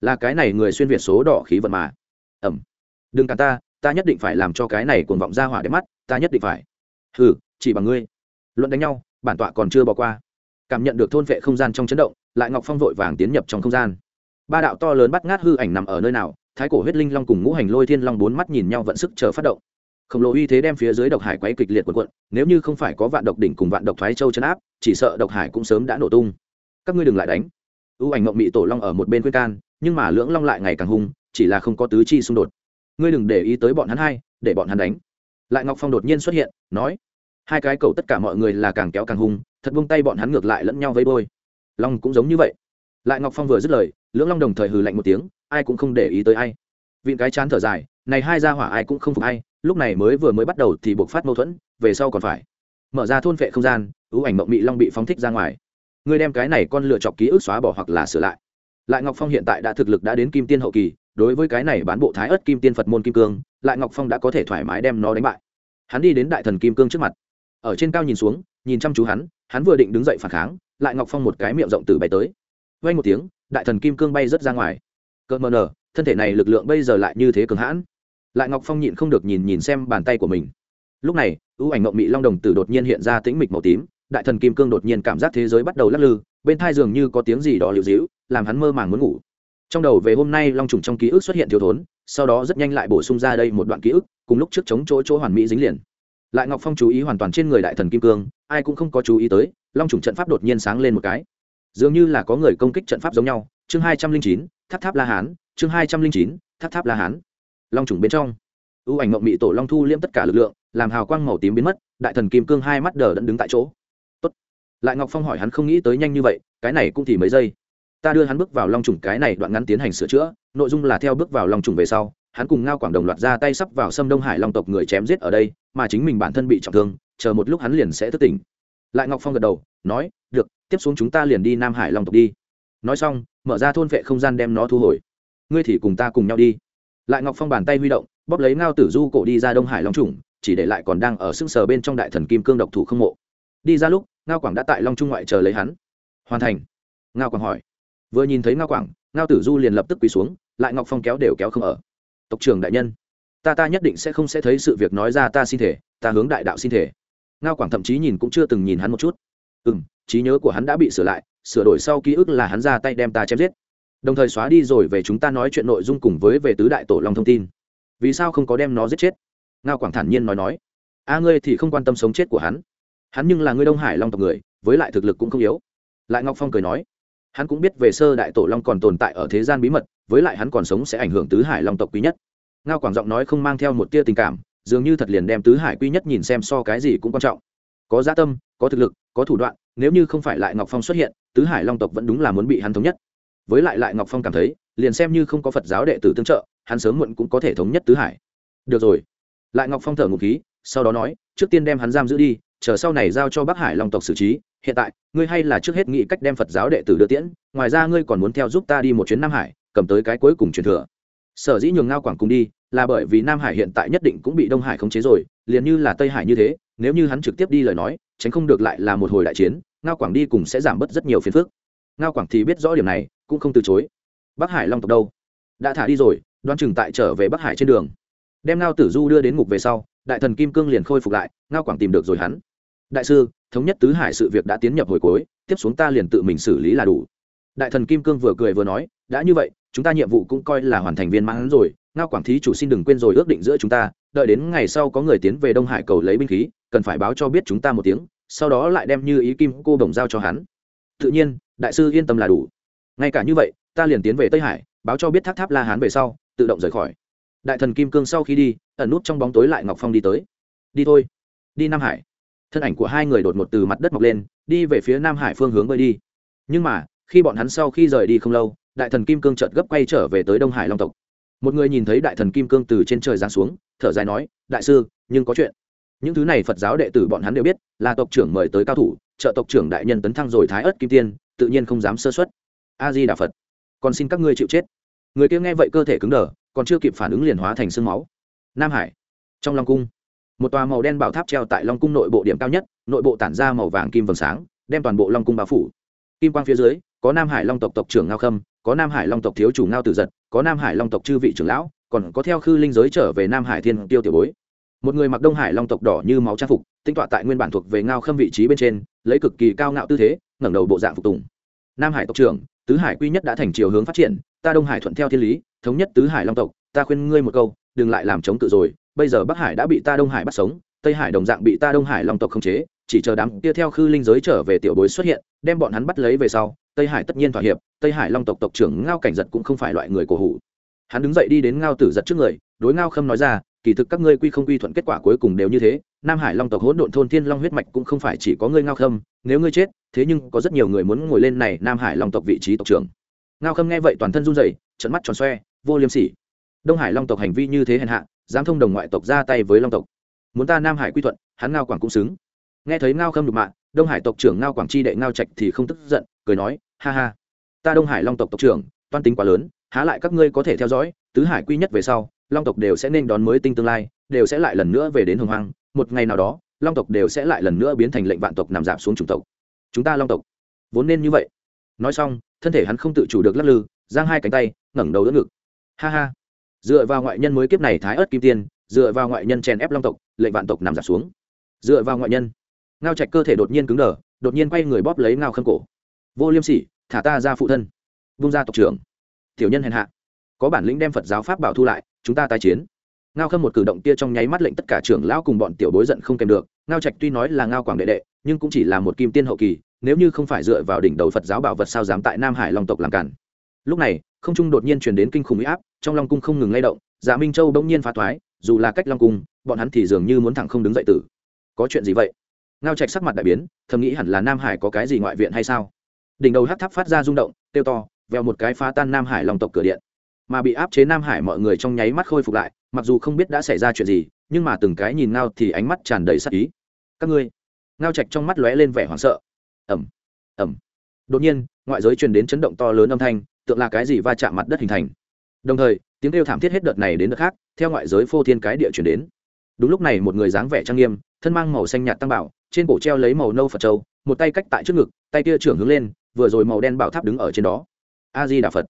S1: Là cái này người xuyên việt số đỏ khí vận mà. Ẩm. Đừng cả ta ta nhất định phải làm cho cái này cuồng vọng ra hỏa đẹp mắt, ta nhất định phải. Ừ chỉ bằng ngươi. Luận đánh nhau, bản tọa còn chưa bỏ qua. Cảm nhận được thôn vệ không gian trong chấn động, lại ngọc phong vội vàng tiến nhập trong không gian. Ba đạo to lớn bắt ngát hư ảnh nằm ở nơi nào, thái cổ huyết linh long cùng ngũ hành lôi thiên long bốn mắt nhìn nhau vận sức chờ phát động khổng lồ uy thế đem phía dưới độc hải quấy kịch liệt quần quận nếu như không phải có vạn độc đỉnh cùng vạn độc thoái châu chấn áp, chỉ sợ độc hải cũng sớm đã nổ tung. Các ngươi đừng lại đánh. Ưu ảnh mộng mị tổ long ở một bên khuyên can, nhưng mà lưỡng long lại ngày càng hung, chỉ là không có tứ chi xung đột. Ngươi đừng để ý tới bọn hắn hai để bọn hắn đánh. Lại ngọc phong đột nhiên xuất hiện, nói, hai cái cầu tất cả mọi người là càng kéo càng hung, thật buông tay bọn hắn ngược lại lẫn nhau vây đôi long cũng giống như vậy. Lại ngọc phong vừa dứt lời, lưỡng long đồng thời hừ lạnh một tiếng, ai cũng không để ý tới ai vịn cái chán thở dài, này hai gia hỏa ai cũng không phục ai, lúc này mới vừa mới bắt đầu thì buộc phát mâu thuẫn, về sau còn phải. Mở ra thôn vệ không gian, ưu ảnh mộng mị long bị phóng thích ra ngoài. Ngươi đem cái này con lựa chọc ký ức xóa bỏ hoặc là sửa lại. Lại ngọc phong hiện tại đã thực lực đã đến kim tiên hậu kỳ, đối với cái này bán bộ thái ớt kim tiên phật môn kim cương, lại ngọc phong đã có thể thoải mái đem nó đánh bại. Hắn đi đến đại thần kim cương trước mặt. Ở trên cao nhìn xuống, nhìn chăm chú hắn hắn vừa định đứng dậy phản kháng, lại ngọc phong một cái miệng rộng từ bay tới. Vây một tiếng, đại thần kim cương bay rớt ra ngoài. Cỡ mờ nở thân thể này lực lượng bây giờ lại như thế cường hãn. Lại ngọc phong nhịn không được nhìn nhìn xem bàn tay của mình. Lúc này, ưu ảnh mộng mị long đồng tử đột nhiên hiện ra tĩnh mịch màu tím, đại thần kim cương đột nhiên cảm giác thế giới bắt đầu lắc lư, bên thai dường như có tiếng gì đó liều dĩu làm hắn mơ màng muốn ngủ. Trong đầu về hôm nay long trùng trong ký ức xuất hiện thiếu thốn, sau đó rất nhanh lại bổ sung ra đây một đoạn ký ức, cùng lúc trước chống chỗ chỗ hoàn mỹ dính liền. Lại ngọc phong chú ý hoàn toàn trên người đại thần kim cương, ai cũng không có chú ý tới, long trùng trận pháp đột nhiên sáng lên một cái. Dường như là có người công kích trận pháp giống nhau. Chương hai trăm linh chín, tháp tháp la hán chương hai trăm linh chín, tháp tháp la hán. Long trùng bên trong. Ưu ảnh mộng mị tổ long thu liễm tất cả lực lượng, làm hào quang màu tím biến mất, đại thần kim cương hai mắt đờ đẫn đứng tại chỗ. Tốt. lại ngọc phong hỏi hắn không nghĩ tới nhanh như vậy, cái này cũng thì mấy giây. Ta đưa hắn bước vào long trùng, cái này đoạn ngắn tiến hành sửa chữa, nội dung là theo bước vào long trùng về sau, hắn cùng ngao quảng đồng loạt ra tay sắp vào xâm đông hải long tộc người chém giết ở đây, mà chính mình bản thân bị trọng thương, chờ một lúc hắn liền sẽ thức tỉnh. Lại ngọc phong gật đầu, nói, được, tiếp xuống chúng ta liền đi nam hải long tộc đi. Nói xong, mở ra thôn vệ không gian đem nó thu hồi ngươi thì cùng ta cùng nhau đi. Lại ngọc phong bàn tay huy động, bóp lấy ngao tử du cổ đi ra đông hải long trùng, chỉ để lại còn đang ở sưng sờ bên trong đại thần kim cương độc thủ không mộ. Đi ra lúc, ngao quảng đã tại long trung ngoại chờ lấy hắn. Hoàn thành. Ngao quảng hỏi. Vừa nhìn thấy ngao quảng, ngao tử du liền lập tức quỳ xuống, lại ngọc phong kéo đều kéo không ở. Tộc trưởng đại nhân, ta ta nhất định sẽ không sẽ thấy sự việc nói ra ta xin thể, ta hướng đại đạo xin thể. Ngao quảng thậm chí nhìn cũng chưa từng nhìn hắn một chút. Ừ m trí nhớ của hắn đã bị sửa lại, sửa đổi sau ký ức là hắn ra tay đem ta chém giết đồng thời xóa đi rồi về chúng ta nói chuyện nội dung cùng với về tứ đại tổ long thông tin. Vì sao không có đem nó giết chết? Ngao quảng thản nhiên nói nói. A ngươi thì không quan tâm sống chết của hắn. Hắn nhưng là ngươi đông hải long tộc người, với lại thực lực cũng không yếu. Lại ngọc phong cười nói. Hắn cũng biết về sơ đại tổ long còn tồn tại ở thế gian bí mật, với lại hắn còn sống sẽ ảnh hưởng tứ hải long tộc quý nhất. Ngao quảng giọng nói không mang theo một tia tình cảm, dường như thật liền đem tứ hải quý nhất nhìn xem so cái gì cũng quan trọng. Có gia tâm, có thực lực, có thủ đoạn, nếu như không phải lại ngọc phong xuất hiện, tứ hải long tộc vẫn đúng là muốn bị hắn thống nhất với lại lại ngọc phong cảm thấy, liền xem như không có phật giáo đệ tử tương trợ, hắn sớm muộn cũng có thể thống nhất tứ hải. Được rồi. Lại ngọc phong thở ngụ khí, sau đó nói, trước tiên đem hắn giam giữ đi, chờ sau này giao cho bắc hải long tộc xử trí. Hiện tại, ngươi hay là trước hết nghĩ cách đem phật giáo đệ tử đưa tiễn, ngoài ra ngươi còn muốn theo giúp ta đi một chuyến nam hải, cầm tới cái cuối cùng truyền thừa. Sở dĩ nhường ngao quảng cùng đi, là bởi vì nam hải hiện tại nhất định cũng bị đông hải khống chế rồi, liền như là tây hải như thế, nếu như hắn trực tiếp đi lời nói, tránh không được lại là một hồi đại chiến, ngao quảng đi cùng sẽ giảm bớt rất nhiều phiền phức ngao quảng thì biết rõ điểm này, cũng không từ chối. Bắc hải long tộc đâu? Đã thả đi rồi đoan chừng tại trở về bắc hải trên đường. Đem ngao tử du đưa đến ngục về sau, đại thần kim cương liền khôi phục lại, ngao quảng tìm được rồi hắn. Đại sư, thống nhất tứ hải sự việc đã tiến nhập hồi cuối, tiếp xuống ta liền tự mình xử lý là đủ. Đại thần kim cương vừa cười vừa nói, đã như vậy, chúng ta nhiệm vụ cũng coi là hoàn thành viên mãn rồi, ngao quảng thí chủ xin đừng quên rồi ước định giữa chúng ta, đợi đến ngày sau có người tiến về đông hải cầu lấy binh khí, cần phải báo cho biết chúng ta một tiếng, sau đó lại đem như ý kim cô đồng giao cho hắn. Tự nhiên đại sư yên tâm là đủ. Ngay cả như vậy, ta liền tiến về tây hải, báo cho biết tháp tháp la hán về sau, tự động rời khỏi. Đại thần kim cương sau khi đi, ẩn nút trong bóng tối lại ngọc phong đi tới. Đi thôi. Đi nam hải. Thân ảnh của hai người đột ngột từ mặt đất mọc lên, đi về phía nam hải phương hướng bơi đi. Nhưng mà, khi bọn hắn sau khi rời đi không lâu, đại thần kim cương chợt gấp quay trở về tới đông hải long tộc. Một người nhìn thấy đại thần kim cương từ trên trời giáng xuống, thở dài nói, đại sư, nhưng có chuyện. Những thứ này phật giáo đệ tử bọn hắn đều biết, là tộc trưởng mời tới cao thủ, trợ tộc trưởng đại nhân tấn thăng rồi thái ớt kim tiên tự nhiên không dám sơ xuất. A di đà phật, còn xin các ngươi chịu chết. Người kia nghe vậy cơ thể cứng đờ, còn chưa kịp phản ứng liền hóa thành sương máu. Nam hải, trong long cung, một tòa màu đen bảo tháp treo tại long cung nội bộ điểm cao nhất, nội bộ tản ra màu vàng kim vầng sáng, đem toàn bộ long cung bao phủ. Kim quang phía dưới, có nam hải long tộc tộc trưởng ngao khâm, có nam hải long tộc thiếu chủ ngao tử giật, có nam hải long tộc chư vị trưởng lão, còn có theo khư linh giới trở về nam hải thiên tiêu tiểu bối. Một người mặc đông hải long tộc đỏ như máu trang phục, tinh tọa tại nguyên bản thuộc về ngao khâm vị trí bên trên, lấy cực kỳ cao ngạo tư thế ngẩng đầu bộ dạng phục tùng. Nam hải tộc trưởng, tứ hải quy nhất đã thành chiều hướng phát triển, ta đông hải thuận theo thiên lý, thống nhất tứ hải long tộc, ta khuyên ngươi một câu, đừng lại làm chống tự rồi, bây giờ bắc hải đã bị ta đông hải bắt sống, tây hải đồng dạng bị ta đông hải long tộc khống chế, chỉ chờ đám kia theo khư linh giới trở về tiểu bối xuất hiện, đem bọn hắn bắt lấy về sau, tây hải tất nhiên thỏa hiệp, tây hải long tộc tộc trưởng ngao cảnh giật cũng không phải loại người cổ hủ. Hắn đứng dậy đi đến ngao tử giật trước người, đối ngao khâm nói ra kỳ thực các ngươi quy không quy thuận kết quả cuối cùng đều như thế, nam hải long tộc hỗn độn thôn thiên long huyết mạch cũng không phải chỉ có ngươi ngao khâm, nếu ngươi chết, thế nhưng có rất nhiều người muốn ngồi lên này nam hải long tộc vị trí tộc trưởng. Ngao khâm nghe vậy toàn thân run rẩy trận mắt tròn xoe, vô liêm sỉ. Đông hải long tộc hành vi như thế hèn hạ, dám thông đồng ngoại tộc ra tay với long tộc. Muốn ta nam hải quy thuận, hắn ngao quảng cũng xứng. Nghe thấy ngao khâm đục mạng đông hải tộc trưởng ngao quảng chi đệ ngao trạch thì không tức giận, cười nói, ha ha, ta đông hải long tộc tộc trưởng, toan tính quá lớn, há lại các ngươi có thể theo dõi, tứ hải quy nhất về sau long tộc đều sẽ nên đón mới tinh tương lai, đều sẽ lại lần nữa về đến hồng hoang, một ngày nào đó, long tộc đều sẽ lại lần nữa biến thành lệnh vạn tộc nằm giảm xuống chủng tộc. Chúng ta long tộc vốn nên như vậy. Nói xong, thân thể hắn không tự chủ được lắc lư, giang hai cánh tay, ngẩng đầu đỡ ngực. Ha ha. Dựa vào ngoại nhân mới kiếp này thái ớt kim tiên, dựa vào ngoại nhân chèn ép long tộc, lệnh vạn tộc nằm giảm xuống. Dựa vào ngoại nhân, ngao trạch cơ thể đột nhiên cứng đờ, đột nhiên quay người bóp lấy ngao khâm cổ. Vô liêm sỉ, thả ta ra phụ thân. Vung ra tộc trưởng. Tiểu nhân hèn hạ. Có bản lĩnh đem phật giáo pháp bảo thu lại chúng ta tái chiến. Ngao khâm một cử động kia trong nháy mắt lệnh tất cả trưởng lão cùng bọn tiểu bối giận không kèm được. Ngao trạch tuy nói là ngao quảng đệ đệ, nhưng cũng chỉ là một kim tiên hậu kỳ, nếu như không phải dựa vào đỉnh đầu phật giáo bảo vật sao dám tại nam hải long tộc làm cản. Lúc này, không trung đột nhiên chuyển đến kinh khủng huy áp, trong long cung không ngừng lay động dạ minh châu bỗng nhiên phá thoái, dù là cách long cung, bọn hắn thì dường như muốn thẳng không đứng dậy tử. Có chuyện gì vậy? Ngao trạch sắc mặt đại biến, thầm nghĩ hẳn là nam hải có cái gì ngoại viện hay sao? Đỉnh đầu hát tháp phát ra rung động tiêu to veo một cái phá tan nam hải long tộc cửa điện mà bị áp chế nam hải mọi người trong nháy mắt khôi phục lại, mặc dù không biết đã xảy ra chuyện gì, nhưng mà từng cái nhìn ngao thì ánh mắt tràn đầy sắc ý. Các ngươi, ngao trạch trong mắt lóe lên vẻ hoảng sợ. Ẩm ẩm đột nhiên, ngoại giới truyền đến chấn động to lớn âm thanh, tượng là cái gì va chạm mặt đất hình thành. Đồng thời, tiếng kêu thảm thiết hết đợt này đến đợt khác, theo ngoại giới phô thiên cái địa chuyển đến. Đúng lúc này, một người dáng vẻ trang nghiêm, thân mang màu xanh nhạt tăng bảo, trên cổ treo lấy màu nâu phật châu, một tay cách tại trước ngực, tay kia trưởng hướng lên, vừa rồi màu đen bảo tháp đứng ở trên đó. A di đà phật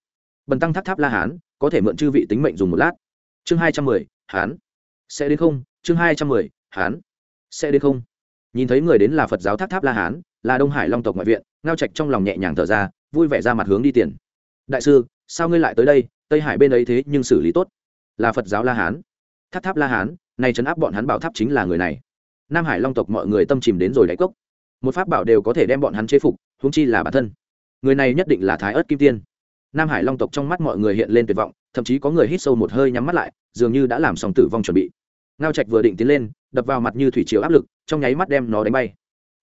S1: bần tăng tháp tháp la hán, có thể mượn chư vị tính mệnh dùng một lát. Chương hai trăm mười, hán. Sẽ đến không? Chương hai trăm mười, hán. Sẽ đến không? Nhìn thấy người đến là phật giáo tháp tháp la hán, là đông hải long tộc ngoại viện, ngao trạch trong lòng nhẹ nhàng thở ra, vui vẻ ra mặt hướng đi tiền. Đại sư, sao ngươi lại tới đây? Tây hải bên ấy thế nhưng xử lý tốt. Là phật giáo la hán. Tháp tháp la hán, nay chấn áp bọn hắn bảo tháp chính là người này. Nam hải long tộc mọi người tâm chìm đến rồi đáy cốc. Một pháp bảo đều có thể đem bọn hắn chế phục húng chi là bản thân. Người này nhất định là thái ớt kim tiên nam hải long tộc trong mắt mọi người hiện lên tuyệt vọng, thậm chí có người hít sâu một hơi nhắm mắt lại, dường như đã làm xong tử vong chuẩn bị. Ngao trạch vừa định tiến lên, đập vào mặt như thủy chiều áp lực, trong nháy mắt đem nó đánh bay.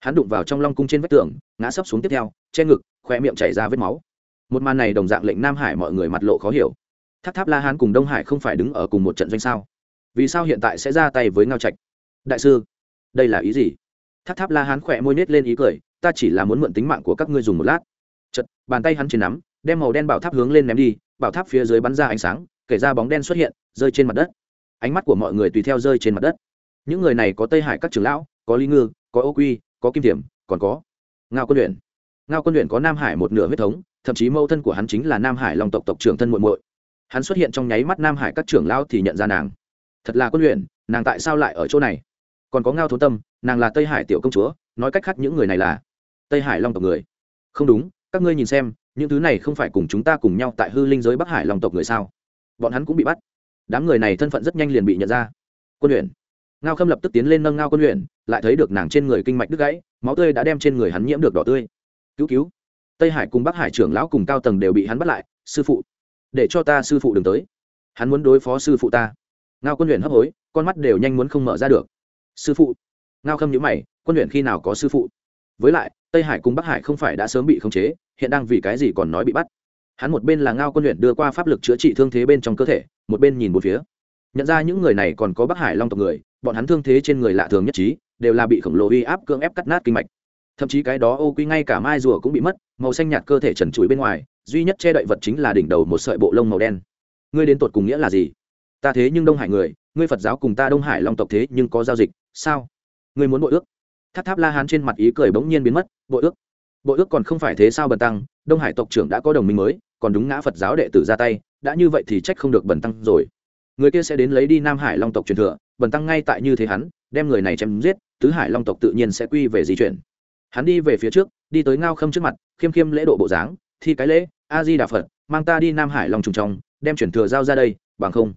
S1: Hắn đụng vào trong long cung trên vách tường, ngã sấp xuống tiếp theo, che ngực khoe miệng chảy ra vết máu. Một màn này đồng dạng lệnh nam hải mọi người mặt lộ khó hiểu. Tháp tháp la hán cùng đông hải không phải đứng ở cùng một trận doanh sao? Vì sao hiện tại sẽ ra tay với ngao trạch? Đại sư, đây là ý gì? Tháp tháp la hán khỏe môi nết lên ý cười, ta chỉ là muốn mượn tính mạng của các ngươi dùng một lát. Chật bàn tay hắn trên nắm đem màu đen bảo tháp hướng lên ném đi, bảo tháp phía dưới bắn ra ánh sáng, kể ra bóng đen xuất hiện, rơi trên mặt đất. Ánh mắt của mọi người tùy theo rơi trên mặt đất. Những người này có tây hải các trưởng lão, có lý ngư, có ô quy, có kim thiểm còn có ngao quân luyện. Ngao quân luyện có nam hải một nửa huyết thống, thậm chí mâu thân của hắn chính là nam hải long tộc tộc trưởng thân muộn muội. Hắn xuất hiện trong nháy mắt nam hải các trưởng lão thì nhận ra nàng. Thật là quân luyện, nàng tại sao lại ở chỗ này? Còn có ngao thốn tâm, nàng là tây hải tiểu công chúa, nói cách khác những người này là tây hải long tộc người. Không đúng, các ngươi nhìn xem những thứ này không phải cùng chúng ta cùng nhau tại hư linh giới bắc hải long tộc người sao? Bọn hắn cũng bị bắt. Đám người này thân phận rất nhanh liền bị nhận ra. Quân luyện. Ngao khâm lập tức tiến lên nâng ngao quân luyện, lại thấy được nàng trên người kinh mạch đứt gãy, máu tươi đã đem trên người hắn nhiễm được đỏ tươi. Cứu cứu. Tây hải cùng bắc hải trưởng lão cùng cao tầng đều bị hắn bắt lại, sư phụ. Để cho ta sư phụ đừng tới. Hắn muốn đối phó sư phụ ta. Ngao quân luyện hấp hối, con mắt đều nhanh muốn không mở ra được. Sư phụ. Ngao khâm nhữ mày, quân luyện khi nào có sư phụ? Với lại, tây hải cùng bắc hải không phải đã sớm bị khống chế, hiện đang vì cái gì còn nói bị bắt. Hắn một bên là ngao quân luyện đưa qua pháp lực chữa trị thương thế bên trong cơ thể, một bên nhìn một phía. Nhận ra những người này còn có bắc hải long tộc người, bọn hắn thương thế trên người lạ thường nhất trí, đều là bị khổng lồ uy áp cưỡng ép cắt nát kinh mạch. Thậm chí cái đó ô quy ngay cả mai rùa cũng bị mất, màu xanh nhạt cơ thể trần trụi bên ngoài, duy nhất che đậy vật chính là đỉnh đầu một sợi bộ lông màu đen. Ngươi đến tột cùng nghĩa là gì? Ta thế nhưng đông hải người, ngươi phật giáo cùng ta đông hải long tộc thế nhưng có giao dịch, sao? Ngươi muốn bội ước? Tháp tháp la hán trên mặt ý cười bỗng nhiên biến mất, bội ước bội ước còn không phải thế sao bần tăng, đông hải tộc trưởng đã có đồng minh mới, còn đúng ngã phật giáo đệ tử ra tay, đã như vậy thì trách không được bần tăng rồi. Người kia sẽ đến lấy đi nam hải long tộc truyền thừa, bần tăng ngay tại như thế hắn, đem người này chém giết, tứ hải long tộc tự nhiên sẽ quy về di chuyển. Hắn đi về phía trước, đi tới ngao khâm trước mặt, khiêm khiêm lễ độ bộ dáng, thi cái lễ, a di đà phật, mang ta đi nam hải long trùng trong đem chuyển thừa giao ra đây, bằng không.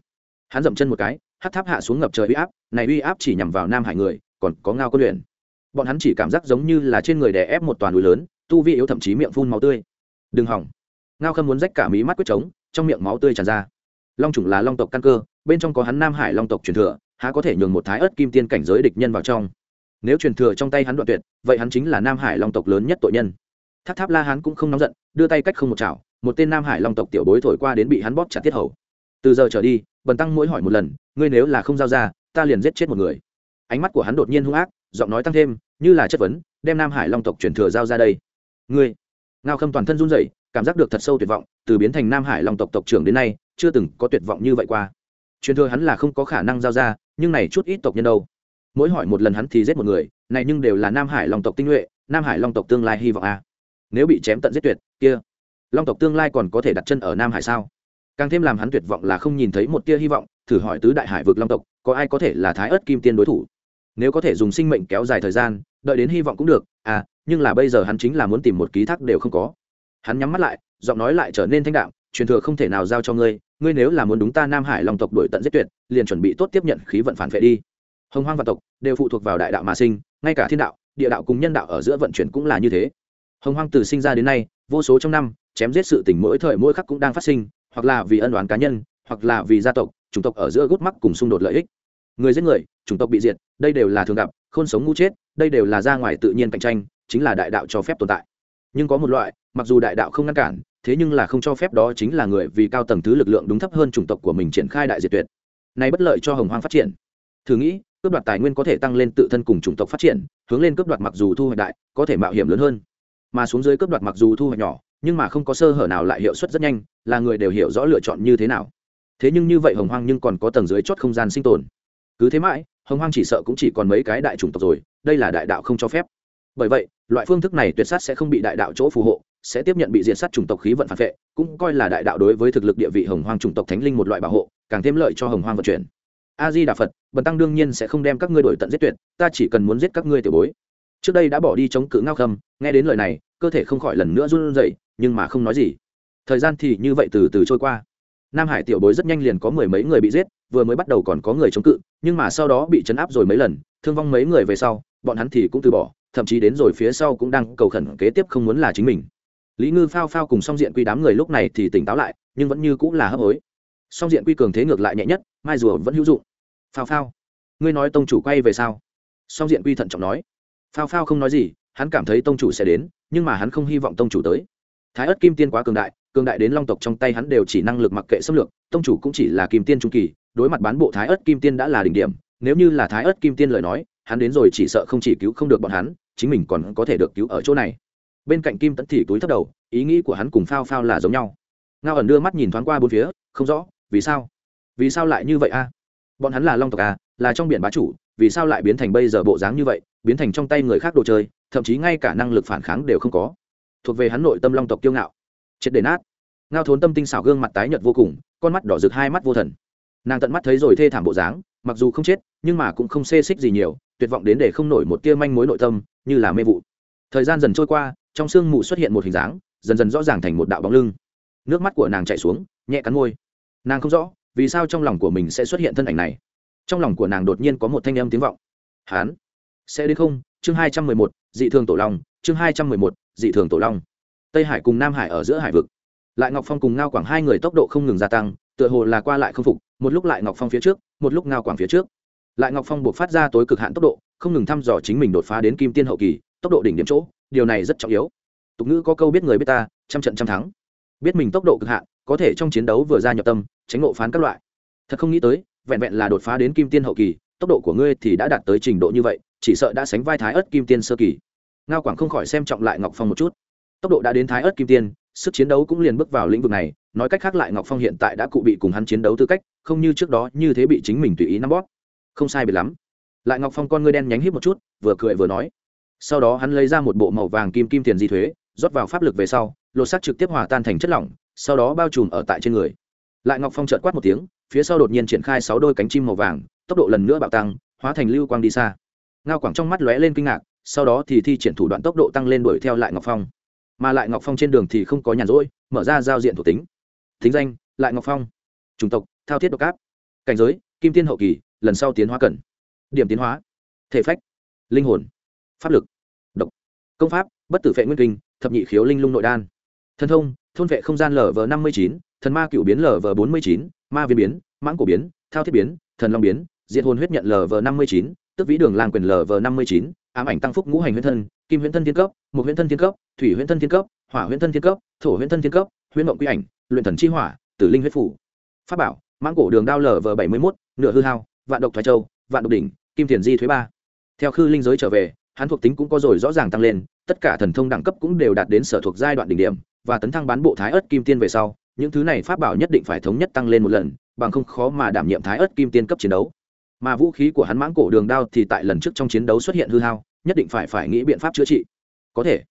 S1: Hắn dậm chân một cái hắt tháp hạ xuống ngập trời uy áp, này uy áp chỉ nhằm vào nam hải người, còn có ngao quân luyện bọn hắn chỉ cảm giác giống như là trên người đè ép một toàn núi lớn, tu vi yếu thậm chí miệng phun máu tươi. Đừng hỏng. Ngao khâm muốn rách cả mí mắt quyết trống, trong miệng máu tươi tràn ra. Long trùng là long tộc căn cơ, bên trong có hắn nam hải long tộc truyền thừa, há có thể nhường một thái ớt kim tiên cảnh giới địch nhân vào trong. Nếu truyền thừa trong tay hắn đoạn tuyệt, vậy hắn chính là nam hải long tộc lớn nhất tội nhân. Tháp tháp la hắn cũng không nóng giận, đưa tay cách không một chảo, một tên nam hải long tộc tiểu bối thổi qua đến bị hắn bóp chặt tiết hầu. Từ giờ trở đi, bần tăng mỗi hỏi một lần, ngươi nếu là không giao ra, ta liền giết chết một người. Ánh mắt của hắn đột nhiên hung ác giọng nói tăng thêm, như là chất vấn, đem nam hải long tộc truyền thừa giao ra đây. Ngươi, ngao khâm toàn thân run rẩy, cảm giác được thật sâu tuyệt vọng, từ biến thành nam hải long tộc tộc trưởng đến nay, chưa từng có tuyệt vọng như vậy qua. Truyền thừa hắn là không có khả năng giao ra, nhưng này chút ít tộc nhân đâu? Mỗi hỏi một lần hắn thì giết một người, này nhưng đều là nam hải long tộc tinh nhuệ, nam hải long tộc tương lai hy vọng a nếu bị chém tận giết tuyệt, kia, long tộc tương lai còn có thể đặt chân ở nam hải sao? Càng thêm làm hắn tuyệt vọng là không nhìn thấy một tia hy vọng, thử hỏi tứ đại hải vực long tộc, có ai có thể là thái ớt kim tiên đối thủ? Nếu có thể dùng sinh mệnh kéo dài thời gian, đợi đến hy vọng cũng được à nhưng là bây giờ hắn chính là muốn tìm một ký thác đều không có. Hắn nhắm mắt lại, giọng nói lại trở nên thanh đạm, truyền thừa không thể nào giao cho ngươi ngươi nếu là muốn đúng ta nam hải long tộc đổi tận giết tuyệt, liền chuẩn bị tốt tiếp nhận khí vận phản vệ đi. Hồng hoang và tộc đều phụ thuộc vào đại đạo mà sinh, ngay cả thiên đạo, địa đạo cùng nhân đạo ở giữa vận chuyển cũng là như thế. Hồng hoang từ sinh ra đến nay, vô số trong năm, chém giết sự tình mỗi thời mỗi khắc cũng đang phát sinh, hoặc là vì ân đoán cá nhân, hoặc là vì gia tộc, chủng tộc ở giữa gút mắc cùng xung đột lợi ích người giết người, chủng tộc bị diệt, đây đều là thường gặp, khôn sống ngu chết, đây đều là ra ngoài tự nhiên cạnh tranh, chính là đại đạo cho phép tồn tại. Nhưng có một loại, mặc dù đại đạo không ngăn cản, thế nhưng là không cho phép đó chính là người vì cao tầng thứ lực lượng đúng thấp hơn chủng tộc của mình triển khai đại diệt tuyệt. Này bất lợi cho hồng hoang phát triển. Thử nghĩ, cướp đoạt tài nguyên có thể tăng lên tự thân cùng chủng tộc phát triển, hướng lên cướp đoạt mặc dù thu hoạch đại, có thể mạo hiểm lớn hơn. Mà xuống dưới cướp đoạt mặc dù thu hoạch nhỏ, nhưng mà không có sơ hở nào lại hiệu suất rất nhanh, là người đều hiểu rõ lựa chọn như thế nào. Thế nhưng như vậy hồng hoang nhưng còn có tầng dưới chót không gian sinh tồn cứ thế mãi, hồng hoang chỉ sợ cũng chỉ còn mấy cái đại chủng tộc rồi, đây là đại đạo không cho phép. Bởi vậy, loại phương thức này tuyệt sát sẽ không bị đại đạo chỗ phù hộ, sẽ tiếp nhận bị diện sát chủng tộc khí vận phản vệ, cũng coi là đại đạo đối với thực lực địa vị hồng hoang chủng tộc thánh linh một loại bảo hộ, càng thêm lợi cho hồng hoang vận chuyển. A di đà phật, bần tăng đương nhiên sẽ không đem các ngươi đổi tận giết tuyệt, ta chỉ cần muốn giết các ngươi tiểu bối. Trước đây đã bỏ đi chống cự ngao khâm, nghe đến lời này, cơ thể không khỏi lần nữa run rẩy, nhưng mà không nói gì. Thời gian thì như vậy từ từ trôi qua. Nam hải tiểu bối rất nhanh liền có mười mấy người bị giết vừa mới bắt đầu còn có người chống cự, nhưng mà sau đó bị chấn áp rồi mấy lần, thương vong mấy người về sau, bọn hắn thì cũng từ bỏ, thậm chí đến rồi phía sau cũng đang cầu khẩn kế tiếp không muốn là chính mình. Lý ngư phao phao cùng song diện quy đám người lúc này thì tỉnh táo lại, nhưng vẫn như cũng là hấp hối. Song diện quy cường thế ngược lại nhẹ nhất, mai rùa vẫn hữu dụng. Phao phao. Ngươi nói tông chủ quay về sao? Song diện quy thận trọng nói. Phao phao không nói gì, hắn cảm thấy tông chủ sẽ đến, nhưng mà hắn không hy vọng tông chủ tới. Thái ất kim tiên quá cường đại cường đại đến long tộc trong tay hắn đều chỉ năng lực mặc kệ xâm lược, tông chủ cũng chỉ là kim tiên trung kỳ đối mặt bán bộ thái ớt kim tiên đã là đỉnh điểm, nếu như là thái ớt kim tiên lời nói, hắn đến rồi chỉ sợ không chỉ cứu không được bọn hắn, chính mình còn có thể được cứu ở chỗ này. Bên cạnh kim tẫn thì túi thấp đầu, ý nghĩ của hắn cùng phao phao là giống nhau. Ngao ẩn đưa mắt nhìn thoáng qua bốn phía, không rõ, vì sao? Vì sao lại như vậy a? Bọn hắn là long tộc a là trong biển bá chủ, vì sao lại biến thành bây giờ bộ dáng như vậy, biến thành trong tay người khác đồ chơi, thậm chí ngay cả năng lực phản kháng đều không có. Thuộc về hắn nội tâm long tộc kiêu ngạo. Triệt để nát. Ngao thốn tâm tinh xảo gương mặt tái nhợt vô cùng, con mắt đỏ rực hai mắt vô thần nàng tận mắt thấy rồi thê thảm bộ dáng, mặc dù không chết, nhưng mà cũng không xê xích gì nhiều, tuyệt vọng đến để không nổi một tia manh mối nội tâm, như là mê vụ. Thời gian dần trôi qua, trong sương mù xuất hiện một hình dáng, dần dần rõ ràng thành một đạo bóng lưng. Nước mắt của nàng chạy xuống, nhẹ cắn môi. Nàng không rõ, vì sao trong lòng của mình sẽ xuất hiện thân ảnh này. Trong lòng của nàng đột nhiên có một thanh âm tiếng vọng. Hán, sẽ đến không? Chương hai trăm mười một, dị thường tổ long, chương hai trăm mười một, dị thường tổ long. Tây hải cùng nam hải ở giữa hải vực. Lại ngọc phong cùng ngao quảng hai người tốc độ không ngừng gia tăng, tựa hồ là qua lại không phục một lúc lại ngọc phong phía trước, một lúc ngao quảng phía trước. Lại ngọc phong buộc phát ra tối cực hạn tốc độ, không ngừng thăm dò chính mình đột phá đến kim tiên hậu kỳ, tốc độ đỉnh điểm chỗ, điều này rất trọng yếu. Tục ngữ có câu biết người biết ta, trăm trận trăm thắng. Biết mình tốc độ cực hạn, có thể trong chiến đấu vừa ra nhập tâm, tránh ngộ phán các loại. Thật không nghĩ tới, vẹn vẹn là đột phá đến kim tiên hậu kỳ, tốc độ của ngươi thì đã đạt tới trình độ như vậy, chỉ sợ đã sánh vai thái ớt kim tiên sơ kỳ. Ngao quảng không khỏi xem trọng lại ngọc phong một chút. Tốc độ đã đến thái ớt kim tiên, sức chiến đấu cũng liền bước vào lĩnh vực này nói cách khác lại ngọc phong hiện tại đã cụ bị cùng hắn chiến đấu tư cách, không như trước đó như thế bị chính mình tùy ý nắm bóp. Không sai biệt lắm. Lại ngọc phong con ngươi đen nhánh hít một chút, vừa cười vừa nói. Sau đó hắn lấy ra một bộ màu vàng kim kim tiền di thuế, rót vào pháp lực về sau, lột xác trực tiếp hòa tan thành chất lỏng, sau đó bao trùm ở tại trên người. Lại ngọc phong trợt quát một tiếng, phía sau đột nhiên triển khai sáu đôi cánh chim màu vàng, tốc độ lần nữa bạo tăng, hóa thành lưu quang đi xa. Ngao quảng trong mắt lóe lên kinh ngạc, sau đó thì thi triển thủ đoạn tốc độ tăng lên đuổi theo lại ngọc phong. Mà lại ngọc phong trên đường thì không có nhàn rỗi, mở ra giao diện thuộc tính thính danh, lại ngọc phong. Chủng tộc, thao thiết độc áp cảnh giới, kim tiên hậu kỳ, lần sau tiến hóa cần. Điểm tiến hóa, thể phách, linh hồn, pháp lực, độc. Công pháp, bất tử vệ nguyên kinh, thập nhị khiếu linh lung nội đan. Thân thông, thôn vệ không gian lv năm mươi chín, thần ma cựu biến lv bốn mươi chín, ma viên biến, mãng cổ biến, thao thiết biến, thần long biến, diệt hồn huyết nhận lv năm mươi chín, tức vĩ đường lang quyền lv năm mươi chín, ám ảnh tăng phúc ngũ hành huyễn thân, kim huyễn thân thiên cấp một huyễn thân thiên cấp, thủy huyễn thân thiên cấp, hỏa huyễn thân thiên cấp, thổ huyễn thân thiên cấp huyễn mộng quy ảnh, luyện thần chi hỏa, tử linh huyết phủ. Pháp bảo, mãng cổ đường đao lv bảy mươi mốt, nửa hư hao, vạn độc thoái châu, vạn độc đỉnh, kim thiền di thuế ba. Theo khư linh giới trở về, hắn thuộc tính cũng có rồi rõ ràng tăng lên, tất cả thần thông đẳng cấp cũng đều đạt đến sở thuộc giai đoạn đỉnh điểm, và tấn thăng bán bộ thái ớt kim tiên về sau, những thứ này pháp bảo nhất định phải thống nhất tăng lên một lần, bằng không khó mà đảm nhiệm thái ớt kim tiên cấp chiến đấu. Mà vũ khí của hắn mãng cổ đường đao thì tại lần trước trong chiến đấu xuất hiện hư hao, nhất định phải phải nghĩ biện pháp chữa trị. Có thể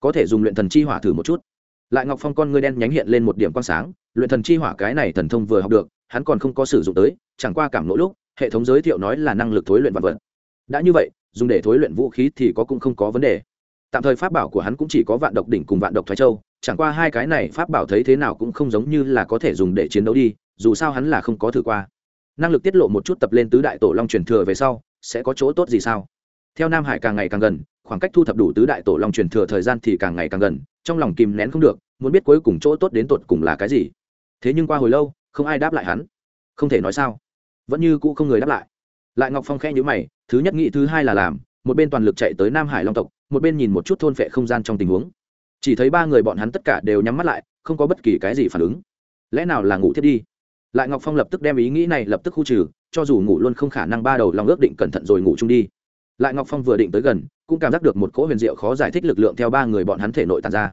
S1: có thể dùng luyện thần chi hỏa thử một chút lại ngọc phong con ngươi đen nhánh hiện lên một điểm quang sáng, luyện thần chi hỏa cái này thần thông vừa học được, hắn còn không có sử dụng tới, chẳng qua cảm nỗ lúc, hệ thống giới thiệu nói là năng lực thối luyện vật vật. Đã như vậy, dùng để thối luyện vũ khí thì có cũng không có vấn đề. Tạm thời pháp bảo của hắn cũng chỉ có vạn độc đỉnh cùng vạn độc thoái châu, chẳng qua hai cái này pháp bảo thấy thế nào cũng không giống như là có thể dùng để chiến đấu đi, dù sao hắn là không có thử qua. Năng lực tiết lộ một chút tập lên tứ đại tổ long truyền thừa về sau, sẽ có chỗ tốt gì sao? Theo nam hải càng ngày càng gần, khoảng cách thu thập đủ tứ đại tổ long truyền thừa thời gian thì càng ngày càng gần trong lòng kìm nén không được, muốn biết cuối cùng chỗ tốt đến tột cùng là cái gì. Thế nhưng qua hồi lâu, không ai đáp lại hắn. Không thể nói sao. Vẫn như cũ không người đáp lại. Lại ngọc phong khẽ nhữ mày, thứ nhất nghĩ thứ hai là làm, một bên toàn lực chạy tới nam hải long tộc, một bên nhìn một chút thôn phệ không gian trong tình huống. Chỉ thấy ba người bọn hắn tất cả đều nhắm mắt lại, không có bất kỳ cái gì phản ứng. Lẽ nào là ngủ thiết đi? Lại ngọc phong lập tức đem ý nghĩ này lập tức khu trừ, cho dù ngủ luôn không khả năng ba đầu lòng ước định cẩn thận rồi ngủ chung đi lại ngọc phong vừa định tới gần, cũng cảm giác được một cỗ huyền diệu khó giải thích lực lượng theo ba người bọn hắn thể nội tàn ra.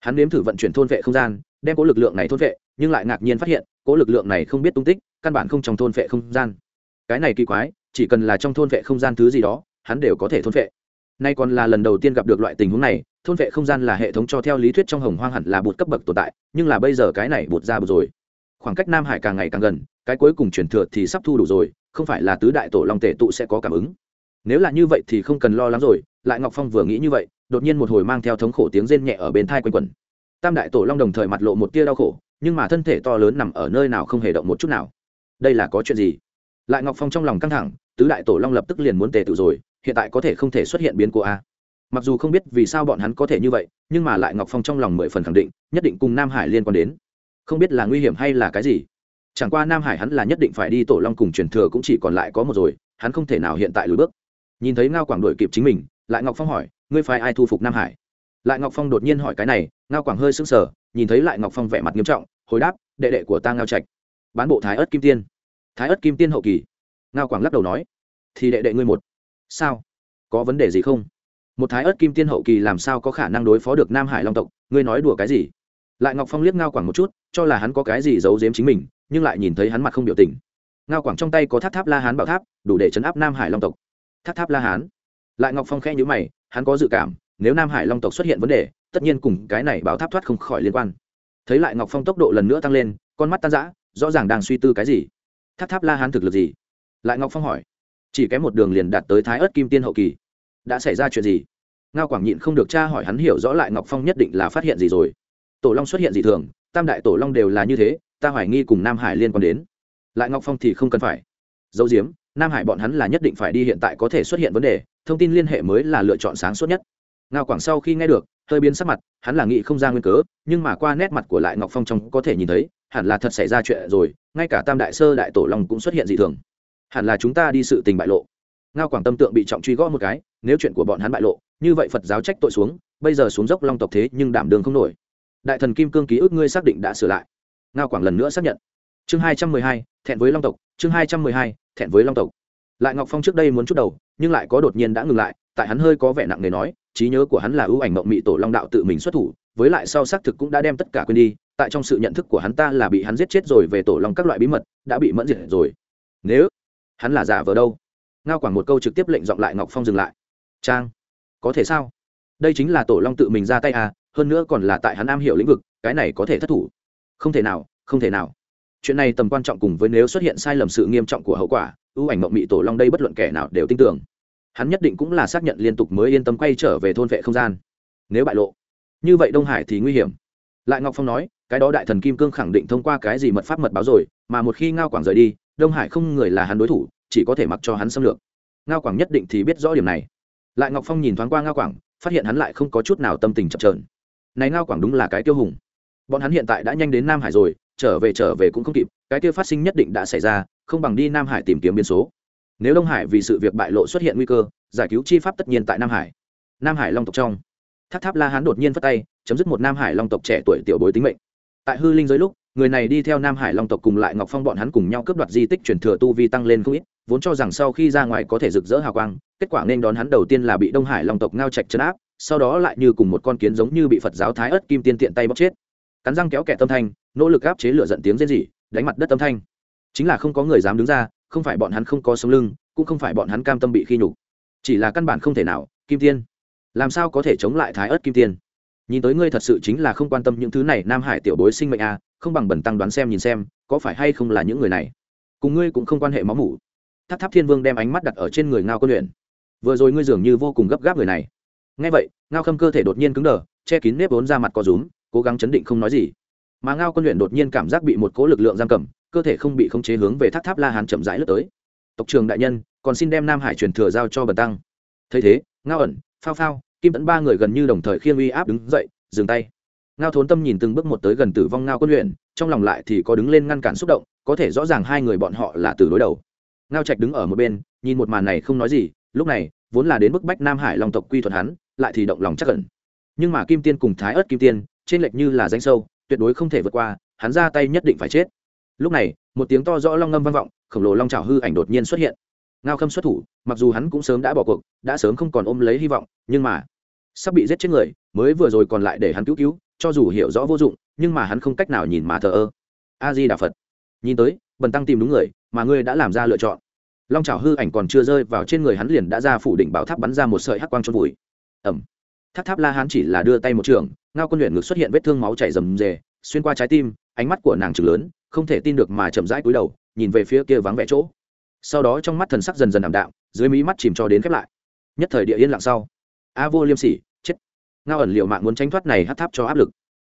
S1: Hắn nếm thử vận chuyển thôn vệ không gian, đem cỗ lực lượng này thôn vệ, nhưng lại ngạc nhiên phát hiện, cỗ lực lượng này không biết tung tích, căn bản không trong thôn vệ không gian. Cái này kỳ quái, chỉ cần là trong thôn vệ không gian thứ gì đó, hắn đều có thể thôn vệ. Nay còn là lần đầu tiên gặp được loại tình huống này, thôn vệ không gian là hệ thống cho theo lý thuyết trong hồng hoang hẳn là bột cấp bậc tồn tại, nhưng là bây giờ cái này bột ra bột rồi. Khoảng cách nam hải càng ngày càng gần, cái cuối cùng truyền thừa thì sắp thu đủ rồi, không phải là tứ đại tổ long tể tụ sẽ có cảm ứng nếu là như vậy thì không cần lo lắng rồi, lại ngọc phong vừa nghĩ như vậy, đột nhiên một hồi mang theo thống khổ tiếng rên nhẹ ở bên thai quanh quẩn. Tam đại tổ long đồng thời mặt lộ một tia đau khổ, nhưng mà thân thể to lớn nằm ở nơi nào không hề động một chút nào. Đây là có chuyện gì? Lại ngọc phong trong lòng căng thẳng, tứ đại tổ long lập tức liền muốn tề tự rồi, hiện tại có thể không thể xuất hiện biến cố a. Mặc dù không biết vì sao bọn hắn có thể như vậy, nhưng mà lại ngọc phong trong lòng mười phần khẳng định, nhất định cùng nam hải liên quan đến. Không biết là nguy hiểm hay là cái gì. Chẳng qua nam hải hắn là nhất định phải đi tổ long cùng truyền thừa cũng chỉ còn lại có một rồi, hắn không thể nào hiện tại lùi bước nhìn thấy ngao quảng đuổi kịp chính mình lại ngọc phong hỏi ngươi phải ai thu phục nam hải lại ngọc phong đột nhiên hỏi cái này ngao quảng hơi sững sờ, nhìn thấy lại ngọc phong vẻ mặt nghiêm trọng hồi đáp đệ đệ của ta ngao trạch bán bộ thái ớt kim tiên thái ớt kim tiên hậu kỳ ngao quảng lắc đầu nói thì đệ đệ ngươi một sao có vấn đề gì không một thái ớt kim tiên hậu kỳ làm sao có khả năng đối phó được nam hải long tộc ngươi nói đùa cái gì lại ngọc phong liếc ngao quảng một chút cho là hắn có cái gì giấu giếm chính mình nhưng lại nhìn thấy hắn mặt không biểu tình ngao quảng trong tay có tháp tháp la hán bảo tháp đủ để chấn áp nam hải long tộc tháp tháp la hán. Lại ngọc phong khẽ nhữ mày, hắn có dự cảm, nếu nam hải long tộc xuất hiện vấn đề, tất nhiên cùng cái này bảo tháp thoát không khỏi liên quan. Thấy lại ngọc phong tốc độ lần nữa tăng lên, con mắt tan rã, rõ ràng đang suy tư cái gì. Tháp tháp la hán thực lực gì? Lại ngọc phong hỏi. Chỉ kém một đường liền đạt tới thái ớt kim tiên hậu kỳ. Đã xảy ra chuyện gì? Ngao quảng nhịn không được cha hỏi hắn hiểu rõ lại ngọc phong nhất định là phát hiện gì rồi. Tổ long xuất hiện gì thường, tam đại tổ long đều là như thế, ta hoài nghi cùng nam hải liên quan đến. Lại ngọc phong thì không cần phải. Dấu diếm nam hải bọn hắn là nhất định phải đi hiện tại có thể xuất hiện vấn đề, thông tin liên hệ mới là lựa chọn sáng suốt nhất. Ngao quảng sau khi nghe được, hơi biến sắc mặt, hắn là nghĩ không ra nguyên cớ, nhưng mà qua nét mặt của lại ngọc phong trong có thể nhìn thấy, hẳn là thật xảy ra chuyện rồi, ngay cả tam đại sơ đại tổ long cũng xuất hiện dị thường. Hẳn là chúng ta đi sự tình bại lộ. Ngao quảng tâm tượng bị trọng truy gõ một cái, nếu chuyện của bọn hắn bại lộ, như vậy phật giáo trách tội xuống, bây giờ xuống dốc long tộc thế nhưng đảm đường không nổi. Đại thần kim cương ký ức ngươi xác định đã sửa lại. Ngao quảng lần nữa xác nhận. Chương hai trăm mười hai, thẹn với long tộc, chương hai trăm mười hai thẹn với long tộc. Lại ngọc phong trước đây muốn chút đầu, nhưng lại có đột nhiên đã ngừng lại, tại hắn hơi có vẻ nặng nề nói, trí nhớ của hắn là ưu ảnh mộng mị tổ long đạo tự mình xuất thủ, với lại sau xác thực cũng đã đem tất cả quên đi, tại trong sự nhận thức của hắn ta là bị hắn giết chết rồi về tổ long các loại bí mật, đã bị mẫn diệt rồi. Nếu hắn là giả vờ đâu? Ngao quảng một câu trực tiếp lệnh giọng lại ngọc phong dừng lại. Trang, có thể sao? Đây chính là tổ long tự mình ra tay à hơn nữa còn là tại hắn am hiểu lĩnh vực, cái này có thể thất thủ. Không thể nào, không thể nào chuyện này tầm quan trọng cùng với nếu xuất hiện sai lầm sự nghiêm trọng của hậu quả, ưu ảnh mộng mị tổ long đây bất luận kẻ nào đều tin tưởng. Hắn nhất định cũng là xác nhận liên tục mới yên tâm quay trở về thôn vệ không gian. Nếu bại lộ, như vậy đông hải thì nguy hiểm. Lại ngọc phong nói, cái đó đại thần kim cương khẳng định thông qua cái gì mật pháp mật báo rồi, mà một khi ngao quảng rời đi, đông hải không người là hắn đối thủ, chỉ có thể mặc cho hắn xâm lược. Ngao quảng nhất định thì biết rõ điểm này. Lại ngọc phong nhìn thoáng qua ngao quảng, phát hiện hắn lại không có chút nào tâm tình chậm trợn này ngao quảng đúng là cái tiêu hùng. Bọn hắn hiện tại đã nhanh đến nam hải rồi trở về trở về cũng không kịp, cái kia phát sinh nhất định đã xảy ra, không bằng đi nam hải tìm kiếm biến số. Nếu đông hải vì sự việc bại lộ xuất hiện nguy cơ, giải cứu chi pháp tất nhiên tại nam hải. Nam hải long tộc trong. Tháp tháp la hán đột nhiên phát tay, chấm dứt một nam hải long tộc trẻ tuổi tiểu bối tính mệnh. Tại hư linh giới lúc, người này đi theo nam hải long tộc cùng lại ngọc phong bọn hắn cùng nhau cướp đoạt di tích truyền thừa tu vi tăng lên không ít, vốn cho rằng sau khi ra ngoài có thể rực rỡ hào quang, kết quả nên đón hắn đầu tiên là bị đông hải long tộc ngao trạch chấn áp, sau đó lại như cùng một con kiến giống như bị phật giáo thái ớt kim tiên tiện tay bóc chết cắn răng kéo kẻ tâm thanh, nỗ lực áp chế lửa dẫn tiếng rên rỉ, đánh mặt đất tâm thanh. Chính là không có người dám đứng ra, không phải bọn hắn không có sống lưng, cũng không phải bọn hắn cam tâm bị khi nhục. Chỉ là căn bản không thể nào, kim tiên. Làm sao có thể chống lại thái ớt kim tiên? Nhìn tới ngươi thật sự chính là không quan tâm những thứ này, nam hải tiểu bối sinh mệnh à không bằng bẩn tăng đoán xem nhìn xem, có phải hay không là những người này? Cùng ngươi cũng không quan hệ máu mủ. Tháp tháp thiên vương đem ánh mắt đặt ở trên người ngao quân luyện vừa rồi ngươi dường như vô cùng gấp gáp người này. Ngay vậy, ngao khâm cơ thể đột nhiên cứng đờ, che kín nếp vốn ra mặt có rúm cố gắng chấn định không nói gì. Mà ngao quân luyện đột nhiên cảm giác bị một cố lực lượng giam cầm, cơ thể không bị khống chế hướng về tháp tháp la hán chậm rãi lướt tới. Tộc trường đại nhân, còn xin đem nam hải truyền thừa giao cho bần tăng. Thấy thế, ngao ẩn, phao phao, kim tẫn ba người gần như đồng thời khiêng uy áp đứng dậy, dừng tay. Ngao thốn tâm nhìn từng bước một tới gần tử vong ngao quân luyện, trong lòng lại thì có đứng lên ngăn cản xúc động, có thể rõ ràng hai người bọn họ là từ đối đầu. Ngao trạch đứng ở một bên, nhìn một màn này không nói gì, lúc này, vốn là đến bức bách nam hải long tộc quy thuận hắn, lại thì động lòng chắc cẩn nhưng mà kim tiên cùng thái ớt kim tiên trên lệch như là danh sâu, tuyệt đối không thể vượt qua, hắn ra tay nhất định phải chết. Lúc này, một tiếng to rõ long ngâm vang vọng, khổng lồ long trào hư ảnh đột nhiên xuất hiện. Ngao khâm xuất thủ, mặc dù hắn cũng sớm đã bỏ cuộc, đã sớm không còn ôm lấy hy vọng, nhưng mà, sắp bị giết chết người, mới vừa rồi còn lại để hắn cứu cứu, cho dù hiểu rõ vô dụng, nhưng mà hắn không cách nào nhìn mà thờ ơ. A di đà phật. Nhìn tới, bần tăng tìm đúng người, mà ngươi đã làm ra lựa chọn. Long trào hư ảnh còn chưa rơi vào trên người hắn liền đã ra phủ đỉnh bảo tháp bắn ra một sợi hắc quang trôn vùi. Ẩm tháp tháp la hắn chỉ là đưa tay một trường ngao quân luyện ngực xuất hiện vết thương máu chảy rầm rề, xuyên qua trái tim, ánh mắt của nàng trừng lớn, không thể tin được mà chậm rãi cúi đầu, nhìn về phía kia vắng vẻ chỗ. Sau đó trong mắt thần sắc dần dần ảm đạm, dưới mí mắt chìm cho đến khép lại. Nhất thời địa yên lặng sau. A vô liêm sỉ, chết. Ngao ẩn liệu mạng muốn tránh thoát này hát tháp cho áp lực.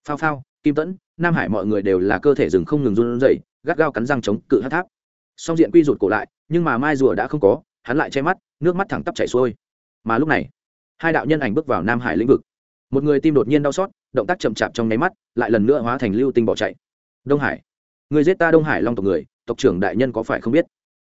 S1: Phao phao, kim tẫn, nam hải mọi người đều là cơ thể rừng không ngừng run rẩy, gắt gao cắn răng chống cự hát tháp. Song diện quy rụt cổ lại, nhưng mà mai rùa đã không có, hắn lại che mắt, nước mắt thẳng tắp chảy xuôi. Mà lúc này, hai đạo nhân ảnh bước vào nam hải lĩnh vực một người tim đột nhiên đau xót, động tác chậm chạp trong nháy mắt, lại lần nữa hóa thành lưu tinh bỏ chạy. Đông hải, người giết ta đông hải long tộc người, tộc trưởng đại nhân có phải không biết?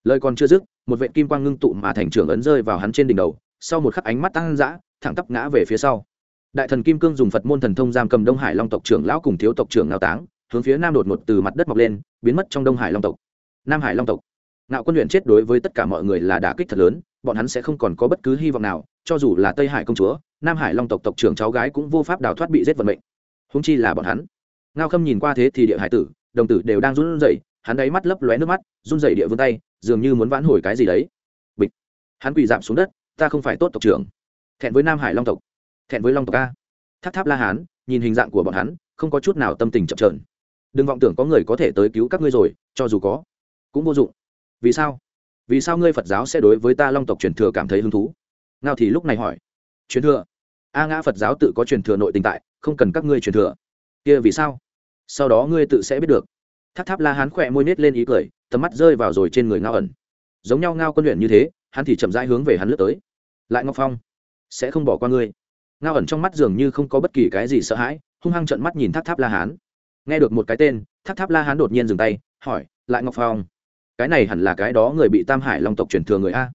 S1: Lời còn chưa dứt, một vệ kim quang ngưng tụ mà thành trưởng ấn rơi vào hắn trên đỉnh đầu, sau một khắc ánh mắt tăng dã, thẳng tắp ngã về phía sau. Đại thần kim cương dùng phật môn thần thông giam cầm đông hải long tộc trưởng lão cùng thiếu tộc trưởng ngao táng, hướng phía nam đột ngột từ mặt đất mọc lên, biến mất trong đông hải long tộc. Nam hải long tộc. Ngạo quân luyện chết đối với tất cả mọi người là đả kích thật lớn, bọn hắn sẽ không còn có bất cứ hy vọng nào, cho dù là tây hải công chúa nam hải long tộc tộc trưởng cháu gái cũng vô pháp đào thoát bị giết vận mệnh. Húng chi là bọn hắn. Ngao khâm nhìn qua thế thì địa hải tử, đồng tử đều đang run rẩy, hắn đáy mắt lấp lóe nước mắt, run rẩy địa vươn tay, dường như muốn vãn hồi cái gì đấy. Bịch. Hắn quỳ giảm xuống đất, ta không phải tốt tộc trưởng. Thẹn với nam hải long tộc. Thẹn với long tộc a. Tháp tháp la hán, nhìn hình dạng của bọn hắn, không có chút nào tâm tình chậm trợn. Đừng vọng tưởng có người có thể tới cứu các ngươi rồi, cho dù có, cũng vô dụng. Vì sao? Vì sao ngươi phật giáo sẽ đối với ta long tộc truyền thừa cảm thấy hứng thú? Ngao thì lúc này hỏi. Truyền thừa? A ngã phật giáo tự có truyền thừa nội tình tại, không cần các ngươi truyền thừa. Kia vì sao? Sau đó ngươi tự sẽ biết được. Tháp tháp la hán khỏe môi nết lên ý cười, tầm mắt rơi vào rồi trên người ngao ẩn. Giống nhau ngao quân luyện như thế, hắn thì chậm rãi hướng về hắn lướt tới. Lại ngọc phong, sẽ không bỏ qua ngươi. Ngao ẩn trong mắt dường như không có bất kỳ cái gì sợ hãi, hung hăng trận mắt nhìn tháp tháp la hán. Nghe được một cái tên, tháp tháp la hán đột nhiên dừng tay, hỏi, lại ngọc phong, cái này hẳn là cái đó người bị tam hải long tộc truyền thừa người a?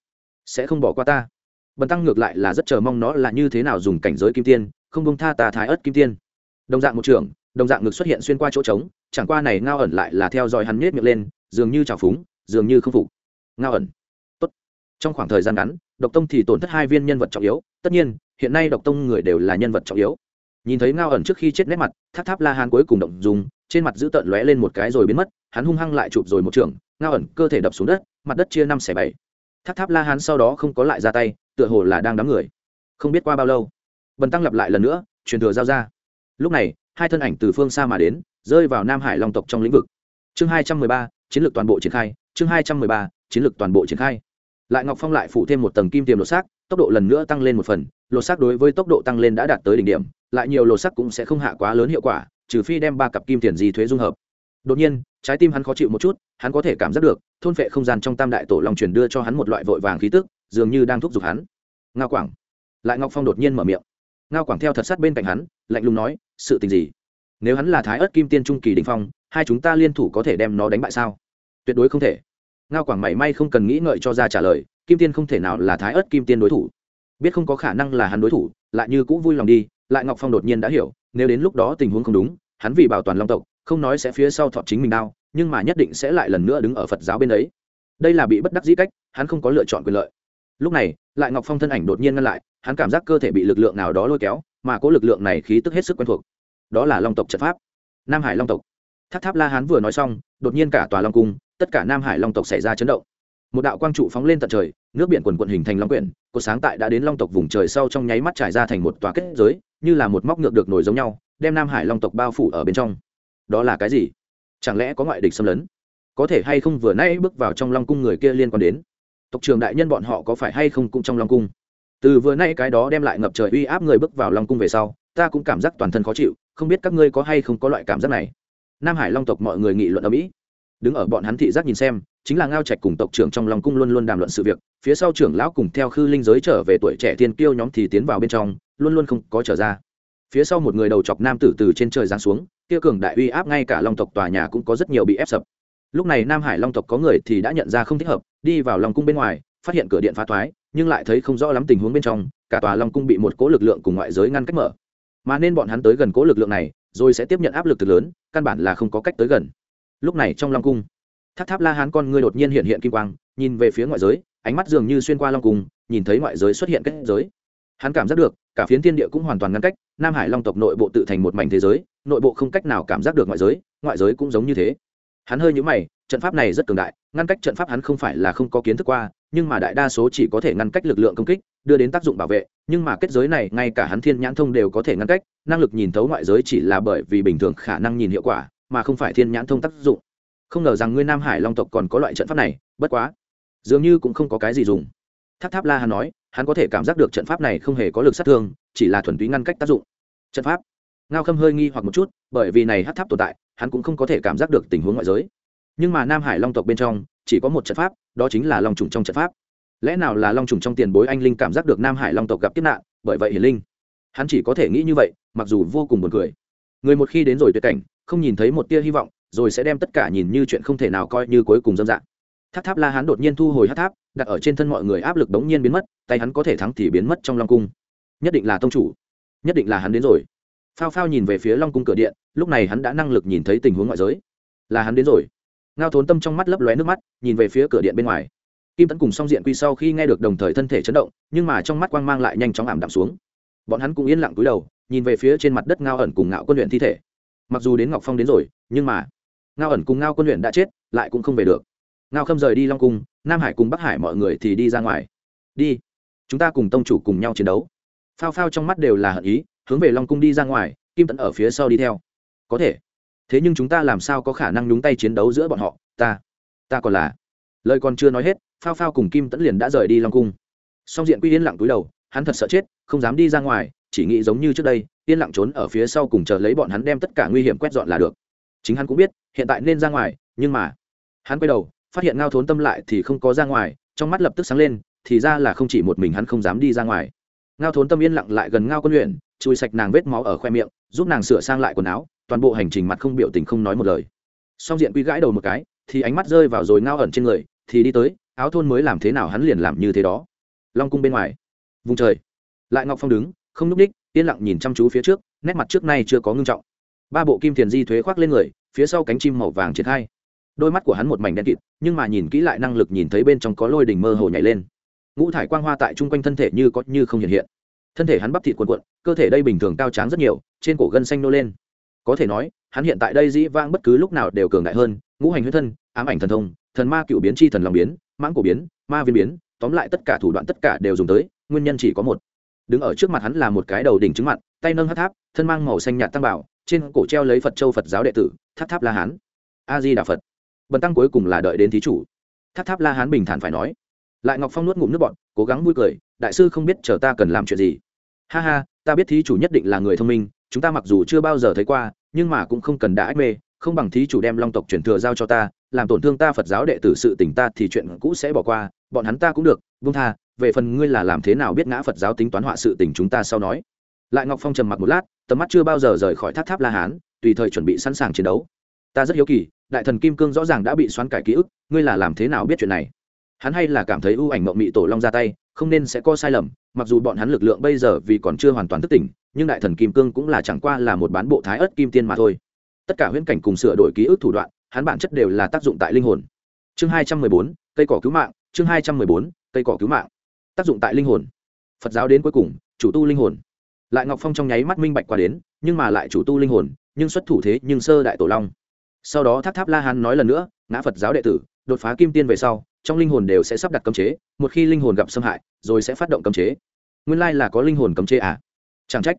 S1: Sẽ không bỏ qua ta? Bần tăng ngược lại là rất chờ mong nó là như thế nào dùng cảnh giới kim tiên, không bông tha tà thái ớt kim tiên. Đồng dạng một trường đồng dạng ngực xuất hiện xuyên qua chỗ trống, chẳng qua này ngao ẩn lại là theo dõi hắn nhét miệng lên, dường như trào phúng, dường như không phục. Ngao ẩn. Tốt. trong khoảng thời gian ngắn, độc tông thì tổn thất hai viên nhân vật trọng yếu, tất nhiên, hiện nay độc tông người đều là nhân vật trọng yếu. Nhìn thấy ngao ẩn trước khi chết nét mặt, tháp tháp la hán cuối cùng động dùng, trên mặt giữ tợn lóe lên một cái rồi biến mất, hắn hung hăng lại chụp rồi một trường ngao ẩn cơ thể đập xuống đất, mặt đất chia năm xẻ bảy. Tháp tháp la hán sau đó không có lại ra tay tựa hồ là đang đám người. Không biết qua bao lâu bần tăng lặp lại lần nữa, truyền thừa giao ra. Lúc này, hai thân ảnh từ phương xa mà đến, rơi vào nam hải long tộc trong lĩnh vực. Chương hai trăm mười ba, chiến lược toàn bộ triển khai. Chương hai trăm mười ba, chiến lược toàn bộ triển khai. Lại ngọc phong lại phụ thêm một tầng kim tiềm lột xác, tốc độ lần nữa tăng lên một phần. Lột xác đối với tốc độ tăng lên đã đạt tới đỉnh điểm, lại nhiều lột xác cũng sẽ không hạ quá lớn hiệu quả, trừ phi đem ba cặp kim tiền gì thuế dung hợp. Đột nhiên, trái tim hắn khó chịu một chút, hắn có thể cảm giác được, thôn phệ không gian trong tam đại tổ long truyền đưa cho hắn một loại vội vàng khí tức dường như đang thúc giục hắn. Ngao quảng. Lại ngọc phong đột nhiên mở miệng. Ngao quảng theo thật sát bên cạnh hắn, lạnh lùng nói, sự tình gì? Nếu hắn là thái ớt kim tiên trung kỳ đình phong, hai chúng ta liên thủ có thể đem nó đánh bại sao? Tuyệt đối không thể. Ngao quảng mảy may không cần nghĩ ngợi cho ra trả lời, kim tiên không thể nào là thái ớt kim tiên đối thủ. Biết không có khả năng là hắn đối thủ, lại như cũng vui lòng đi. Lại ngọc phong đột nhiên đã hiểu, nếu đến lúc đó tình huống không đúng, hắn vì bảo toàn long tộc, không nói sẽ phía sau thọ chính mình đau nhưng mà nhất định sẽ lại lần nữa đứng ở phật giáo bên ấy. Đây là bị bất đắc dĩ cách, hắn không có lựa chọn quyền lợi lúc này, lại ngọc phong thân ảnh đột nhiên ngăn lại, hắn cảm giác cơ thể bị lực lượng nào đó lôi kéo, mà có lực lượng này khí tức hết sức quen thuộc. Đó là long tộc trận pháp. Nam hải long tộc. Tháp tháp la hán vừa nói xong, đột nhiên cả tòa long cung, tất cả nam hải long tộc xảy ra chấn động. Một đạo quang trụ phóng lên tận trời, nước biển quần quận hình thành long quyển có sáng tại đã đến long tộc vùng trời sau trong nháy mắt trải ra thành một tòa kết giới, như là một móc ngược được nổi giống nhau, đem nam hải long tộc bao phủ ở bên trong. Đó là cái gì? Chẳng lẽ có ngoại địch xâm lấn? Có thể hay không vừa nay bước vào trong long cung người kia liên quan đến? Tộc trường đại nhân bọn họ có phải hay không cũng trong long cung? Từ vừa nay cái đó đem lại ngập trời uy áp người bước vào long cung về sau, ta cũng cảm giác toàn thân khó chịu, không biết các ngươi có hay không có loại cảm giác này. Nam hải long tộc mọi người nghị luận ở mỹ. Đứng ở bọn hắn thị giác nhìn xem, chính là ngao trạch cùng tộc trưởng trong long cung luôn luôn đàm luận sự việc, phía sau trưởng lão cùng theo khư linh giới trở về tuổi trẻ tiên kiêu nhóm thì tiến vào bên trong, luôn luôn không có trở ra. Phía sau một người đầu chọc nam tử từ trên trời giáng xuống, kia cường đại uy áp ngay cả long tộc tòa nhà cũng có rất nhiều bị ép sập lúc này nam hải long tộc có người thì đã nhận ra không thích hợp, đi vào long cung bên ngoài, phát hiện cửa điện phá thoái, nhưng lại thấy không rõ lắm tình huống bên trong, cả tòa long cung bị một cố lực lượng cùng ngoại giới ngăn cách mở. Mà nên bọn hắn tới gần cố lực lượng này, rồi sẽ tiếp nhận áp lực từ lớn, căn bản là không có cách tới gần. Lúc này trong long cung, tháp tháp la hán con ngươi đột nhiên hiện hiện kim quang, nhìn về phía ngoại giới, ánh mắt dường như xuyên qua long cung, nhìn thấy ngoại giới xuất hiện kết giới. Hắn cảm giác được, cả phiến thiên địa cũng hoàn toàn ngăn cách, nam hải long tộc nội bộ tự thành một mảnh thế giới, nội bộ không cách nào cảm giác được ngoại giới ngoại giới cũng giống như thế hắn hơi nhũ mày, trận pháp này rất cường đại, ngăn cách trận pháp hắn không phải là không có kiến thức qua, nhưng mà đại đa số chỉ có thể ngăn cách lực lượng công kích, đưa đến tác dụng bảo vệ, nhưng mà kết giới này ngay cả hắn thiên nhãn thông đều có thể ngăn cách, năng lực nhìn thấu ngoại giới chỉ là bởi vì bình thường khả năng nhìn hiệu quả, mà không phải thiên nhãn thông tác dụng. Không ngờ rằng ngươi nam hải long tộc còn có loại trận pháp này, bất quá, dường như cũng không có cái gì dùng. Tháp tháp la hắn nói, hắn có thể cảm giác được trận pháp này không hề có lực sát thương, chỉ là thuần túy ngăn cách tác dụng. Trận pháp. Ngao khâm hơi nghi hoặc một chút, bởi vì này hát tháp tồn tại hắn cũng không có thể cảm giác được tình huống ngoại giới. Nhưng mà nam hải long tộc bên trong, chỉ có một trận pháp, đó chính là long trùng trong trận pháp. Lẽ nào là long trùng trong tiền bối anh linh cảm giác được nam hải long tộc gặp kiếp nạn, bởi vậy hiền linh. Hắn chỉ có thể nghĩ như vậy, mặc dù vô cùng buồn cười. Người một khi đến rồi tuyệt cảnh, không nhìn thấy một tia hy vọng, rồi sẽ đem tất cả nhìn như chuyện không thể nào coi như cuối cùng dâm dạng. Tháp tháp la hắn đột nhiên thu hồi hát tháp, đặt ở trên thân mọi người áp lực đống nhiên biến mất, tay hắn có thể thắng thì biến mất trong long cung. Nhất định là tông chủ. Nhất định là hắn đến rồi. Phao phao nhìn về phía long cung cửa điện lúc này hắn đã năng lực nhìn thấy tình huống ngoại giới. Là hắn đến rồi. Ngao thốn tâm trong mắt lấp lóe nước mắt, nhìn về phía cửa điện bên ngoài. Kim tấn cùng song diện quy sau khi nghe được đồng thời thân thể chấn động, nhưng mà trong mắt quang mang lại nhanh chóng ảm đạm xuống. Bọn hắn cũng yên lặng cúi đầu, nhìn về phía trên mặt đất ngao ẩn cùng ngạo quân luyện thi thể. Mặc dù đến ngọc phong đến rồi, nhưng mà ngao ẩn cùng ngao quân luyện đã chết, lại cũng không về được. Ngao khâm rời đi long cung, nam hải cùng bắc hải mọi người thì đi ra ngoài. Đi. Chúng ta cùng tông chủ cùng nhau chiến đấu. Phao phao trong mắt đều là hận ý, hướng về long cung đi ra ngoài, kim tấn ở phía sau đi theo có thể. Thế nhưng chúng ta làm sao có khả năng nhúng tay chiến đấu giữa bọn họ? Ta ta còn là. Lời còn chưa nói hết, phao phao cùng kim tẫn liền đã rời đi long cung. Song diện quy yên lặng túi đầu, hắn thật sợ chết, không dám đi ra ngoài, chỉ nghĩ giống như trước đây, yên lặng trốn ở phía sau cùng chờ lấy bọn hắn đem tất cả nguy hiểm quét dọn là được. Chính hắn cũng biết, hiện tại nên ra ngoài, nhưng mà, hắn quay đầu, phát hiện ngao thốn tâm lại thì không có ra ngoài, trong mắt lập tức sáng lên, thì ra là không chỉ một mình hắn không dám đi ra ngoài. Ngao thốn tâm yên lặng lại gần ngao quân luyện chui sạch nàng vết máu ở khoe miệng, giúp nàng sửa sang lại quần áo toàn bộ hành trình mặt không biểu tình không nói một lời. Song diện quy gãi đầu một cái, thì ánh mắt rơi vào rồi ngao ẩn trên người, thì đi tới, áo thôn mới làm thế nào hắn liền làm như thế đó. Long cung bên ngoài. Vùng trời. Lại ngọc phong đứng, không n ú c ních yên lặng nhìn chăm chú phía trước, nét mặt trước nay chưa có ngưng trọng. Ba bộ kim thiền di thuế khoác lên người, phía sau cánh chim màu vàng triển khai. Đôi mắt của hắn một mảnh đen kịt, nhưng mà nhìn kỹ lại năng lực nhìn thấy bên trong có lôi đỉnh mơ hồ nhảy lên. Ngũ thải quang hoa tại chung quanh thân thể như có như không hiện hiện. Thân thể hắn bắp thịt cuộn cuộn, cơ thể đây bình thường cao tráng rất nhiều, trên cổ gân xanh nô lên có thể nói, hắn hiện tại đây dĩ vãng bất cứ lúc nào đều cường đại hơn, ngũ hành huyết thân, ám ảnh thần thông, thần ma cựu biến chi thần lòng biến, mãng cổ biến, ma viên biến, tóm lại tất cả thủ đoạn tất cả đều dùng tới, nguyên nhân chỉ có một. Đứng ở trước mặt hắn là một cái đầu đỉnh trứng mặt, tay nâng hát tháp, thân mang màu xanh nhạt tăng bảo, trên cổ treo lấy phật châu phật giáo đệ tử, tháp tháp la hán. A di đà phật. Bần tăng cuối cùng là đợi đến thí chủ. Tháp tháp la hán bình thản phải nói. Lại ngọc phong nuốt ngụm nước bọn cố gắng vui cười, đại sư không biết chờ ta cần làm chuyện gì. Ha ha, ta biết thí chủ nhất định là người thông minh chúng ta mặc dù chưa bao giờ thấy qua, nhưng mà cũng không cần đã ách mê, không bằng thí chủ đem long tộc truyền thừa giao cho ta, làm tổn thương ta phật giáo đệ tử sự tỉnh ta thì chuyện cũ sẽ bỏ qua, bọn hắn ta cũng được vung tha, về phần ngươi là làm thế nào biết ngã phật giáo tính toán họa sự tình chúng ta sau nói. Lại ngọc phong trầm mặc một lát, tầm mắt chưa bao giờ rời khỏi tháp tháp la hán, tùy thời chuẩn bị sẵn sàng chiến đấu. Ta rất hiếu kỳ, đại thần kim cương rõ ràng đã bị xoắn cải ký ức, ngươi là làm thế nào biết chuyện này? Hắn hay là cảm thấy ưu ảnh mộng mị tổ long ra tay không nên sẽ có sai lầm, mặc dù bọn hắn lực lượng bây giờ vì còn chưa hoàn toàn thức tỉnh, nhưng đại thần kim cương cũng là chẳng qua là một bán bộ thái ớt kim tiên mà thôi. Tất cả huyễn cảnh cùng sửa đổi ký ức thủ đoạn, hắn bản chất đều là tác dụng tại linh hồn. Chương hai trăm mười bốn, cây cỏ cứu mạng, chương hai trăm mười bốn, cây cỏ cứu mạng. Tác dụng tại linh hồn. Phật giáo đến cuối cùng, chủ tu linh hồn. Lại ngọc phong trong nháy mắt minh bạch qua đến, nhưng mà lại chủ tu linh hồn, nhưng xuất thủ thế nhưng sơ đại tổ long. Sau đó tháp tháp la hán nói lần nữa, ngã phật giáo đệ tử, đột phá kim tiên về sau trong linh hồn đều sẽ sắp đặt cấm chế, một khi linh hồn gặp xâm hại, rồi sẽ phát động cấm chế. Nguyên lai là có linh hồn cấm chế à? Chẳng trách.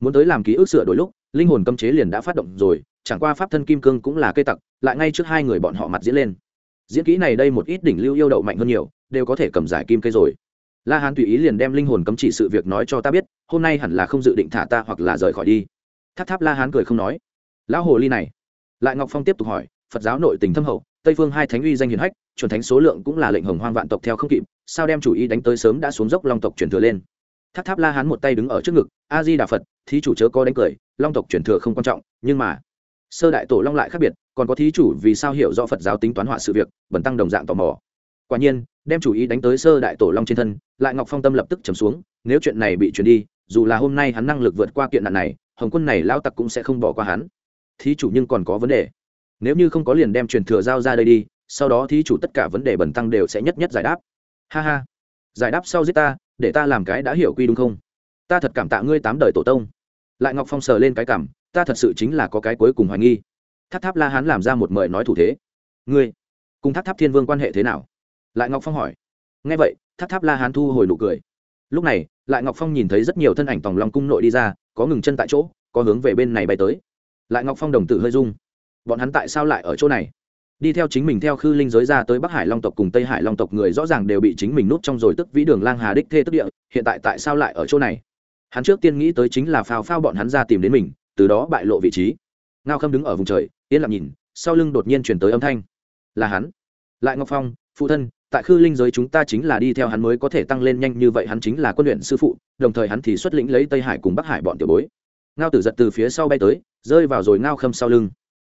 S1: Muốn tới làm ký ức sửa đổi lúc, linh hồn cấm chế liền đã phát động rồi, chẳng qua pháp thân kim cương cũng là cây tặc, lại ngay trước hai người bọn họ mặt diễn lên. Diễn kỹ này đây một ít đỉnh lưu yêu đậu mạnh hơn nhiều, đều có thể cầm giải kim cây rồi. La hán tùy ý liền đem linh hồn cấm chỉ sự việc nói cho ta biết, hôm nay hẳn là không dự định thả ta hoặc là rời khỏi đi. Tháp tháp la hán cười không nói. Lão hồ ly này. Lại ngọc phong tiếp tục hỏi, phật giáo nội tình thâm hậu tây phương hai thánh uy danh hiền hách, chuẩn thánh số lượng cũng là lệnh hồng hoang vạn tộc theo không kịp, sao đem chủ ý đánh tới sớm đã xuống dốc long tộc truyền thừa lên. Tháp tháp la hán một tay đứng ở trước ngực, a di đà phật, thí chủ chớ có đánh cười, long tộc truyền thừa không quan trọng, nhưng mà, sơ đại tổ long lại khác biệt, còn có thí chủ vì sao hiểu do phật giáo tính toán họa sự việc, bẩn tăng đồng dạng tò mò. Quả nhiên, đem chủ ý đánh tới sơ đại tổ long trên thân, lại ngọc phong tâm lập tức trầm xuống, nếu chuyện này bị truyền đi, dù là hôm nay hắn năng lực vượt qua kiện nạn này, hồng quân này lao tặc cũng sẽ không bỏ qua hắn. Thí chủ nhưng còn có vấn đề nếu như không có liền đem truyền thừa giao ra đây đi, sau đó thí chủ tất cả vấn đề bẩn tăng đều sẽ nhất nhất giải đáp. Ha ha. Giải đáp sau giết ta, để ta làm cái đã hiểu quy đúng không? Ta thật cảm tạ ngươi tám đời tổ tông. Lại ngọc phong sờ lên cái cảm, ta thật sự chính là có cái cuối cùng hoài nghi. Tháp tháp la hán làm ra một mời nói thủ thế. Ngươi, cùng tháp tháp thiên vương quan hệ thế nào? Lại ngọc phong hỏi. Nghe vậy, tháp tháp la hán thu hồi nụ cười. Lúc này, lại ngọc phong nhìn thấy rất nhiều thân ảnh tòng lòng cung nội đi ra, có ngừng chân tại chỗ, có hướng về bên này bay tới. Lại ngọc phong đồng tử hơi dung bọn hắn tại sao lại ở chỗ này? Đi theo chính mình theo khư linh giới ra tới bắc hải long tộc cùng tây hải long tộc người rõ ràng đều bị chính mình nút trong rồi tức vĩ đường lang hà đích thê tức địa, hiện tại tại sao lại ở chỗ này? Hắn trước tiên nghĩ tới chính là phao phao bọn hắn ra tìm đến mình, từ đó bại lộ vị trí. Ngao khâm đứng ở vùng trời, yên lặng nhìn, sau lưng đột nhiên chuyển tới âm thanh. Là hắn. Lại ngọc phong, phụ thân, tại khư linh giới chúng ta chính là đi theo hắn mới có thể tăng lên nhanh như vậy, hắn chính là quân luyện sư phụ, đồng thời hắn thì xuất lĩnh lấy tây hải cùng bắc hải bọn tiểu bối. Ngao tử giật từ phía sau bay tới, rơi vào rồi ngao khâm sau lưng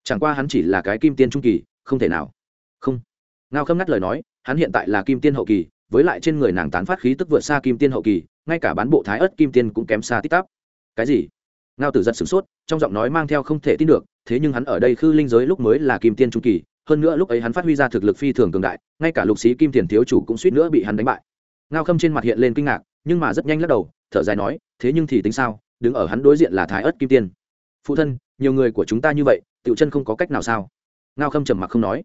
S1: chẳng qua hắn chỉ là cái kim tiên trung kỳ, không thể nào. Không. Ngao khâm ngắt lời nói, hắn hiện tại là kim tiên hậu kỳ, với lại trên người nàng tán phát khí tức vượt xa kim tiên hậu kỳ, ngay cả bán bộ thái ớt kim tiên cũng kém xa tích tắp. Cái gì? Ngao tử giật sửng sốt, trong giọng nói mang theo không thể tin được, thế nhưng hắn ở đây khư linh giới lúc mới là kim tiên trung kỳ, hơn nữa lúc ấy hắn phát huy ra thực lực phi thường cường đại, ngay cả lục sĩ kim tiền thiếu chủ cũng suýt nữa bị hắn đánh bại. Ngao khâm trên mặt hiện lên kinh ngạc, nhưng mà rất nhanh lắc đầu, thở dài nói, thế nhưng thì tính sao? Đứng ở hắn đối diện là thái ớt kim tiên. Phụ thân, nhiều người của chúng ta như vậy tiểu chân không có cách nào sao? Ngao khâm trầm mặc không nói.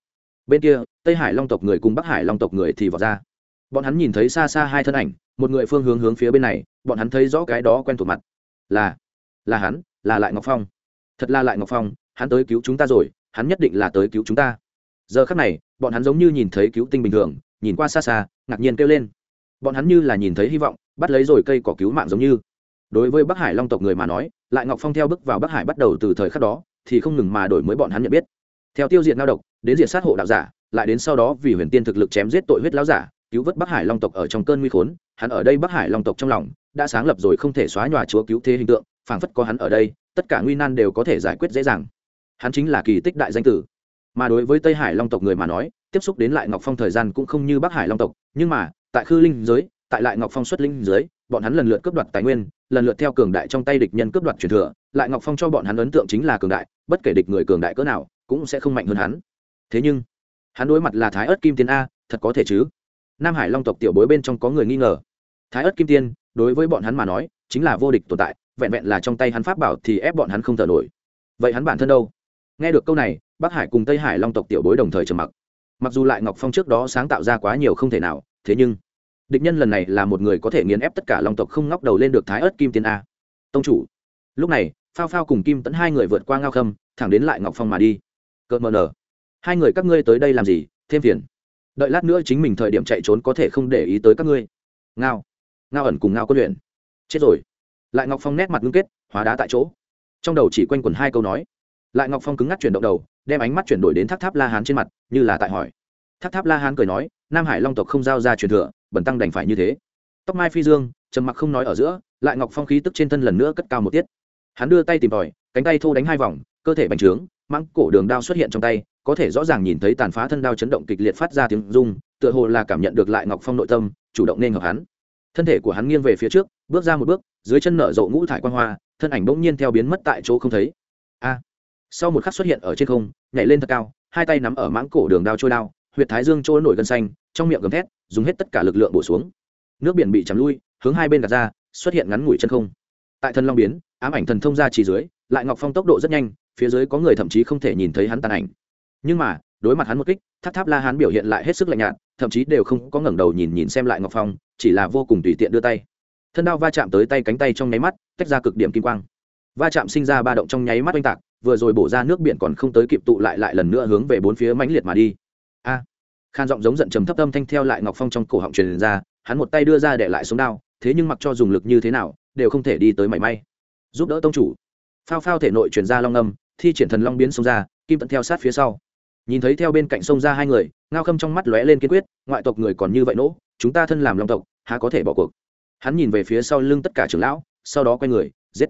S1: Bên kia, tây hải long tộc người cùng bắc hải long tộc người thì vào ra. Bọn hắn nhìn thấy xa xa hai thân ảnh, một người phương hướng hướng phía bên này, bọn hắn thấy rõ cái đó quen thuộc mặt. Là là hắn, là lại ngọc phong. Thật là lại ngọc phong, hắn tới cứu chúng ta rồi, hắn nhất định là tới cứu chúng ta. Giờ khắc này, bọn hắn giống như nhìn thấy cứu tinh bình thường, nhìn qua xa xa, ngạc nhiên kêu lên. Bọn hắn như là nhìn thấy hy vọng, bắt lấy rồi cây cỏ cứu mạng giống như. Đối với bắc hải long tộc người mà nói, lại ngọc phong theo bước vào bắc hải bắt đầu từ thời khắc đó thì không ngừng mà đổi mới bọn hắn nhận biết. Theo tiêu diệt lao độc, đến diệt sát hộ đạo giả, lại đến sau đó vì huyền tiên thực lực chém giết tội huyết lão giả, cứu vớt bắc hải long tộc ở trong cơn nguy khốn, hắn ở đây bắc hải long tộc trong lòng đã sáng lập rồi không thể xóa nhòa chúa cứu thế hình tượng, phảng phất có hắn ở đây, tất cả nguy nan đều có thể giải quyết dễ dàng. Hắn chính là kỳ tích đại danh tử. Mà đối với tây hải long tộc người mà nói, tiếp xúc đến lại ngọc phong thời gian cũng không như bắc hải long tộc, nhưng mà, tại khư linh giới, tại lại ngọc phong xuất linh giới, bọn hắn lần lượt cướp đoạt tài nguyên, lần lượt theo cường đại trong tay địch nhân cướp đoạt truyền thừa lại ngọc phong cho bọn hắn ấn tượng chính là cường đại, bất kể địch người cường đại cỡ nào, cũng sẽ không mạnh hơn hắn. Thế nhưng, hắn đối mặt là thái ớt kim tiên a, thật có thể chứ? Nam hải long tộc tiểu bối bên trong có người nghi ngờ. Thái ớt kim tiên, đối với bọn hắn mà nói, chính là vô địch tồn tại, vẹn vẹn là trong tay hắn pháp bảo thì ép bọn hắn không thở nổi. Vậy hắn bản thân đâu? Nghe được câu này, bắc hải cùng tây hải long tộc tiểu bối đồng thời trầm mặc. Mặc dù lại ngọc phong trước đó sáng tạo ra quá nhiều không thể nào, thế nhưng, địch nhân lần này là một người có thể nghiền ép tất cả long tộc không ngóc đầu lên được thái ớt kim tiên a. Tông chủ, lúc này phao phao cùng kim tẫn hai người vượt qua ngao khâm, thẳng đến lại ngọc phong mà đi. Cợt mờ nở hai người các ngươi tới đây làm gì? Thêm phiền. Đợi lát nữa chính mình thời điểm chạy trốn có thể không để ý tới các ngươi. Ngao. Ngao ẩn cùng ngao quân luyện. Chết rồi. Lại ngọc phong nét mặt ngưng kết, hóa đá tại chỗ. Trong đầu chỉ quanh quẩn hai câu nói. Lại ngọc phong cứng ngắc chuyển động đầu, đem ánh mắt chuyển đổi đến tháp tháp la hán trên mặt, như là tại hỏi. Tháp tháp la hán cười nói, nam hải long tộc không giao ra truyền thừa, bẩn tăng đành phải như thế. Tóc mai phi dương, trầm mặc không nói ở giữa, lại ngọc phong khí tức trên thân lần nữa cất cao một tiết hắn đưa tay tìm tòi, cánh tay thô đánh hai vòng, cơ thể bành trướng, mãng cổ đường đao xuất hiện trong tay, có thể rõ ràng nhìn thấy tàn phá thân đao chấn động kịch liệt phát ra tiếng rung, tựa hồ là cảm nhận được lại ngọc phong nội tâm, chủ động nên hợp hắn. Thân thể của hắn nghiêng về phía trước, bước ra một bước, dưới chân nở rộ ngũ thải quan hoa, thân ảnh bỗng nhiên theo biến mất tại chỗ không thấy. A! Sau một khắc xuất hiện ở trên không, nhảy lên thật cao, hai tay nắm ở mãng cổ đường đao trôi đao, huyệt thái dương trôi nổi gân xanh, trong miệng gầm thét, dùng hết tất cả lực lượng bổ xuống. Nước biển bị chắm lui, hướng hai bên gạt ra, xuất hiện ngắn ngủi chân không tại thân long biến, ám ảnh thần thông ra chỉ dưới, lại ngọc phong tốc độ rất nhanh, phía dưới có người thậm chí không thể nhìn thấy hắn tàn ảnh. Nhưng mà, đối mặt hắn một kích, tháp tháp la hắn biểu hiện lại hết sức lạnh nhạt, thậm chí đều không có ngẩng đầu nhìn nhìn xem lại ngọc phong, chỉ là vô cùng tùy tiện đưa tay. Thân đao va chạm tới tay cánh tay trong nháy mắt, tách ra cực điểm kim quang. Va chạm sinh ra ba động trong nháy mắt oanh tạc, vừa rồi bổ ra nước biển còn không tới kịp tụ lại lại lần nữa hướng về bốn phía mãnh liệt mà đi. A! Khan giọng giống giận trầm thấp âm thanh theo lại ngọc phong trong cổ họng truyền ra, hắn một tay đưa ra để lại xuống đao, thế nhưng mặc cho dùng lực như thế nào đều không thể đi tới mảy may. Giúp đỡ tông chủ. Phao phao thể nội truyền ra long âm, thi triển thần long biến xông ra, kim tận theo sát phía sau. Nhìn thấy theo bên cạnh sông ra hai người, ngao khâm trong mắt lóe lên kiên quyết, ngoại tộc người còn như vậy nỗ, chúng ta thân làm long tộc, há có thể bỏ cuộc? Hắn nhìn về phía sau lưng tất cả trưởng lão, sau đó quay người, giết.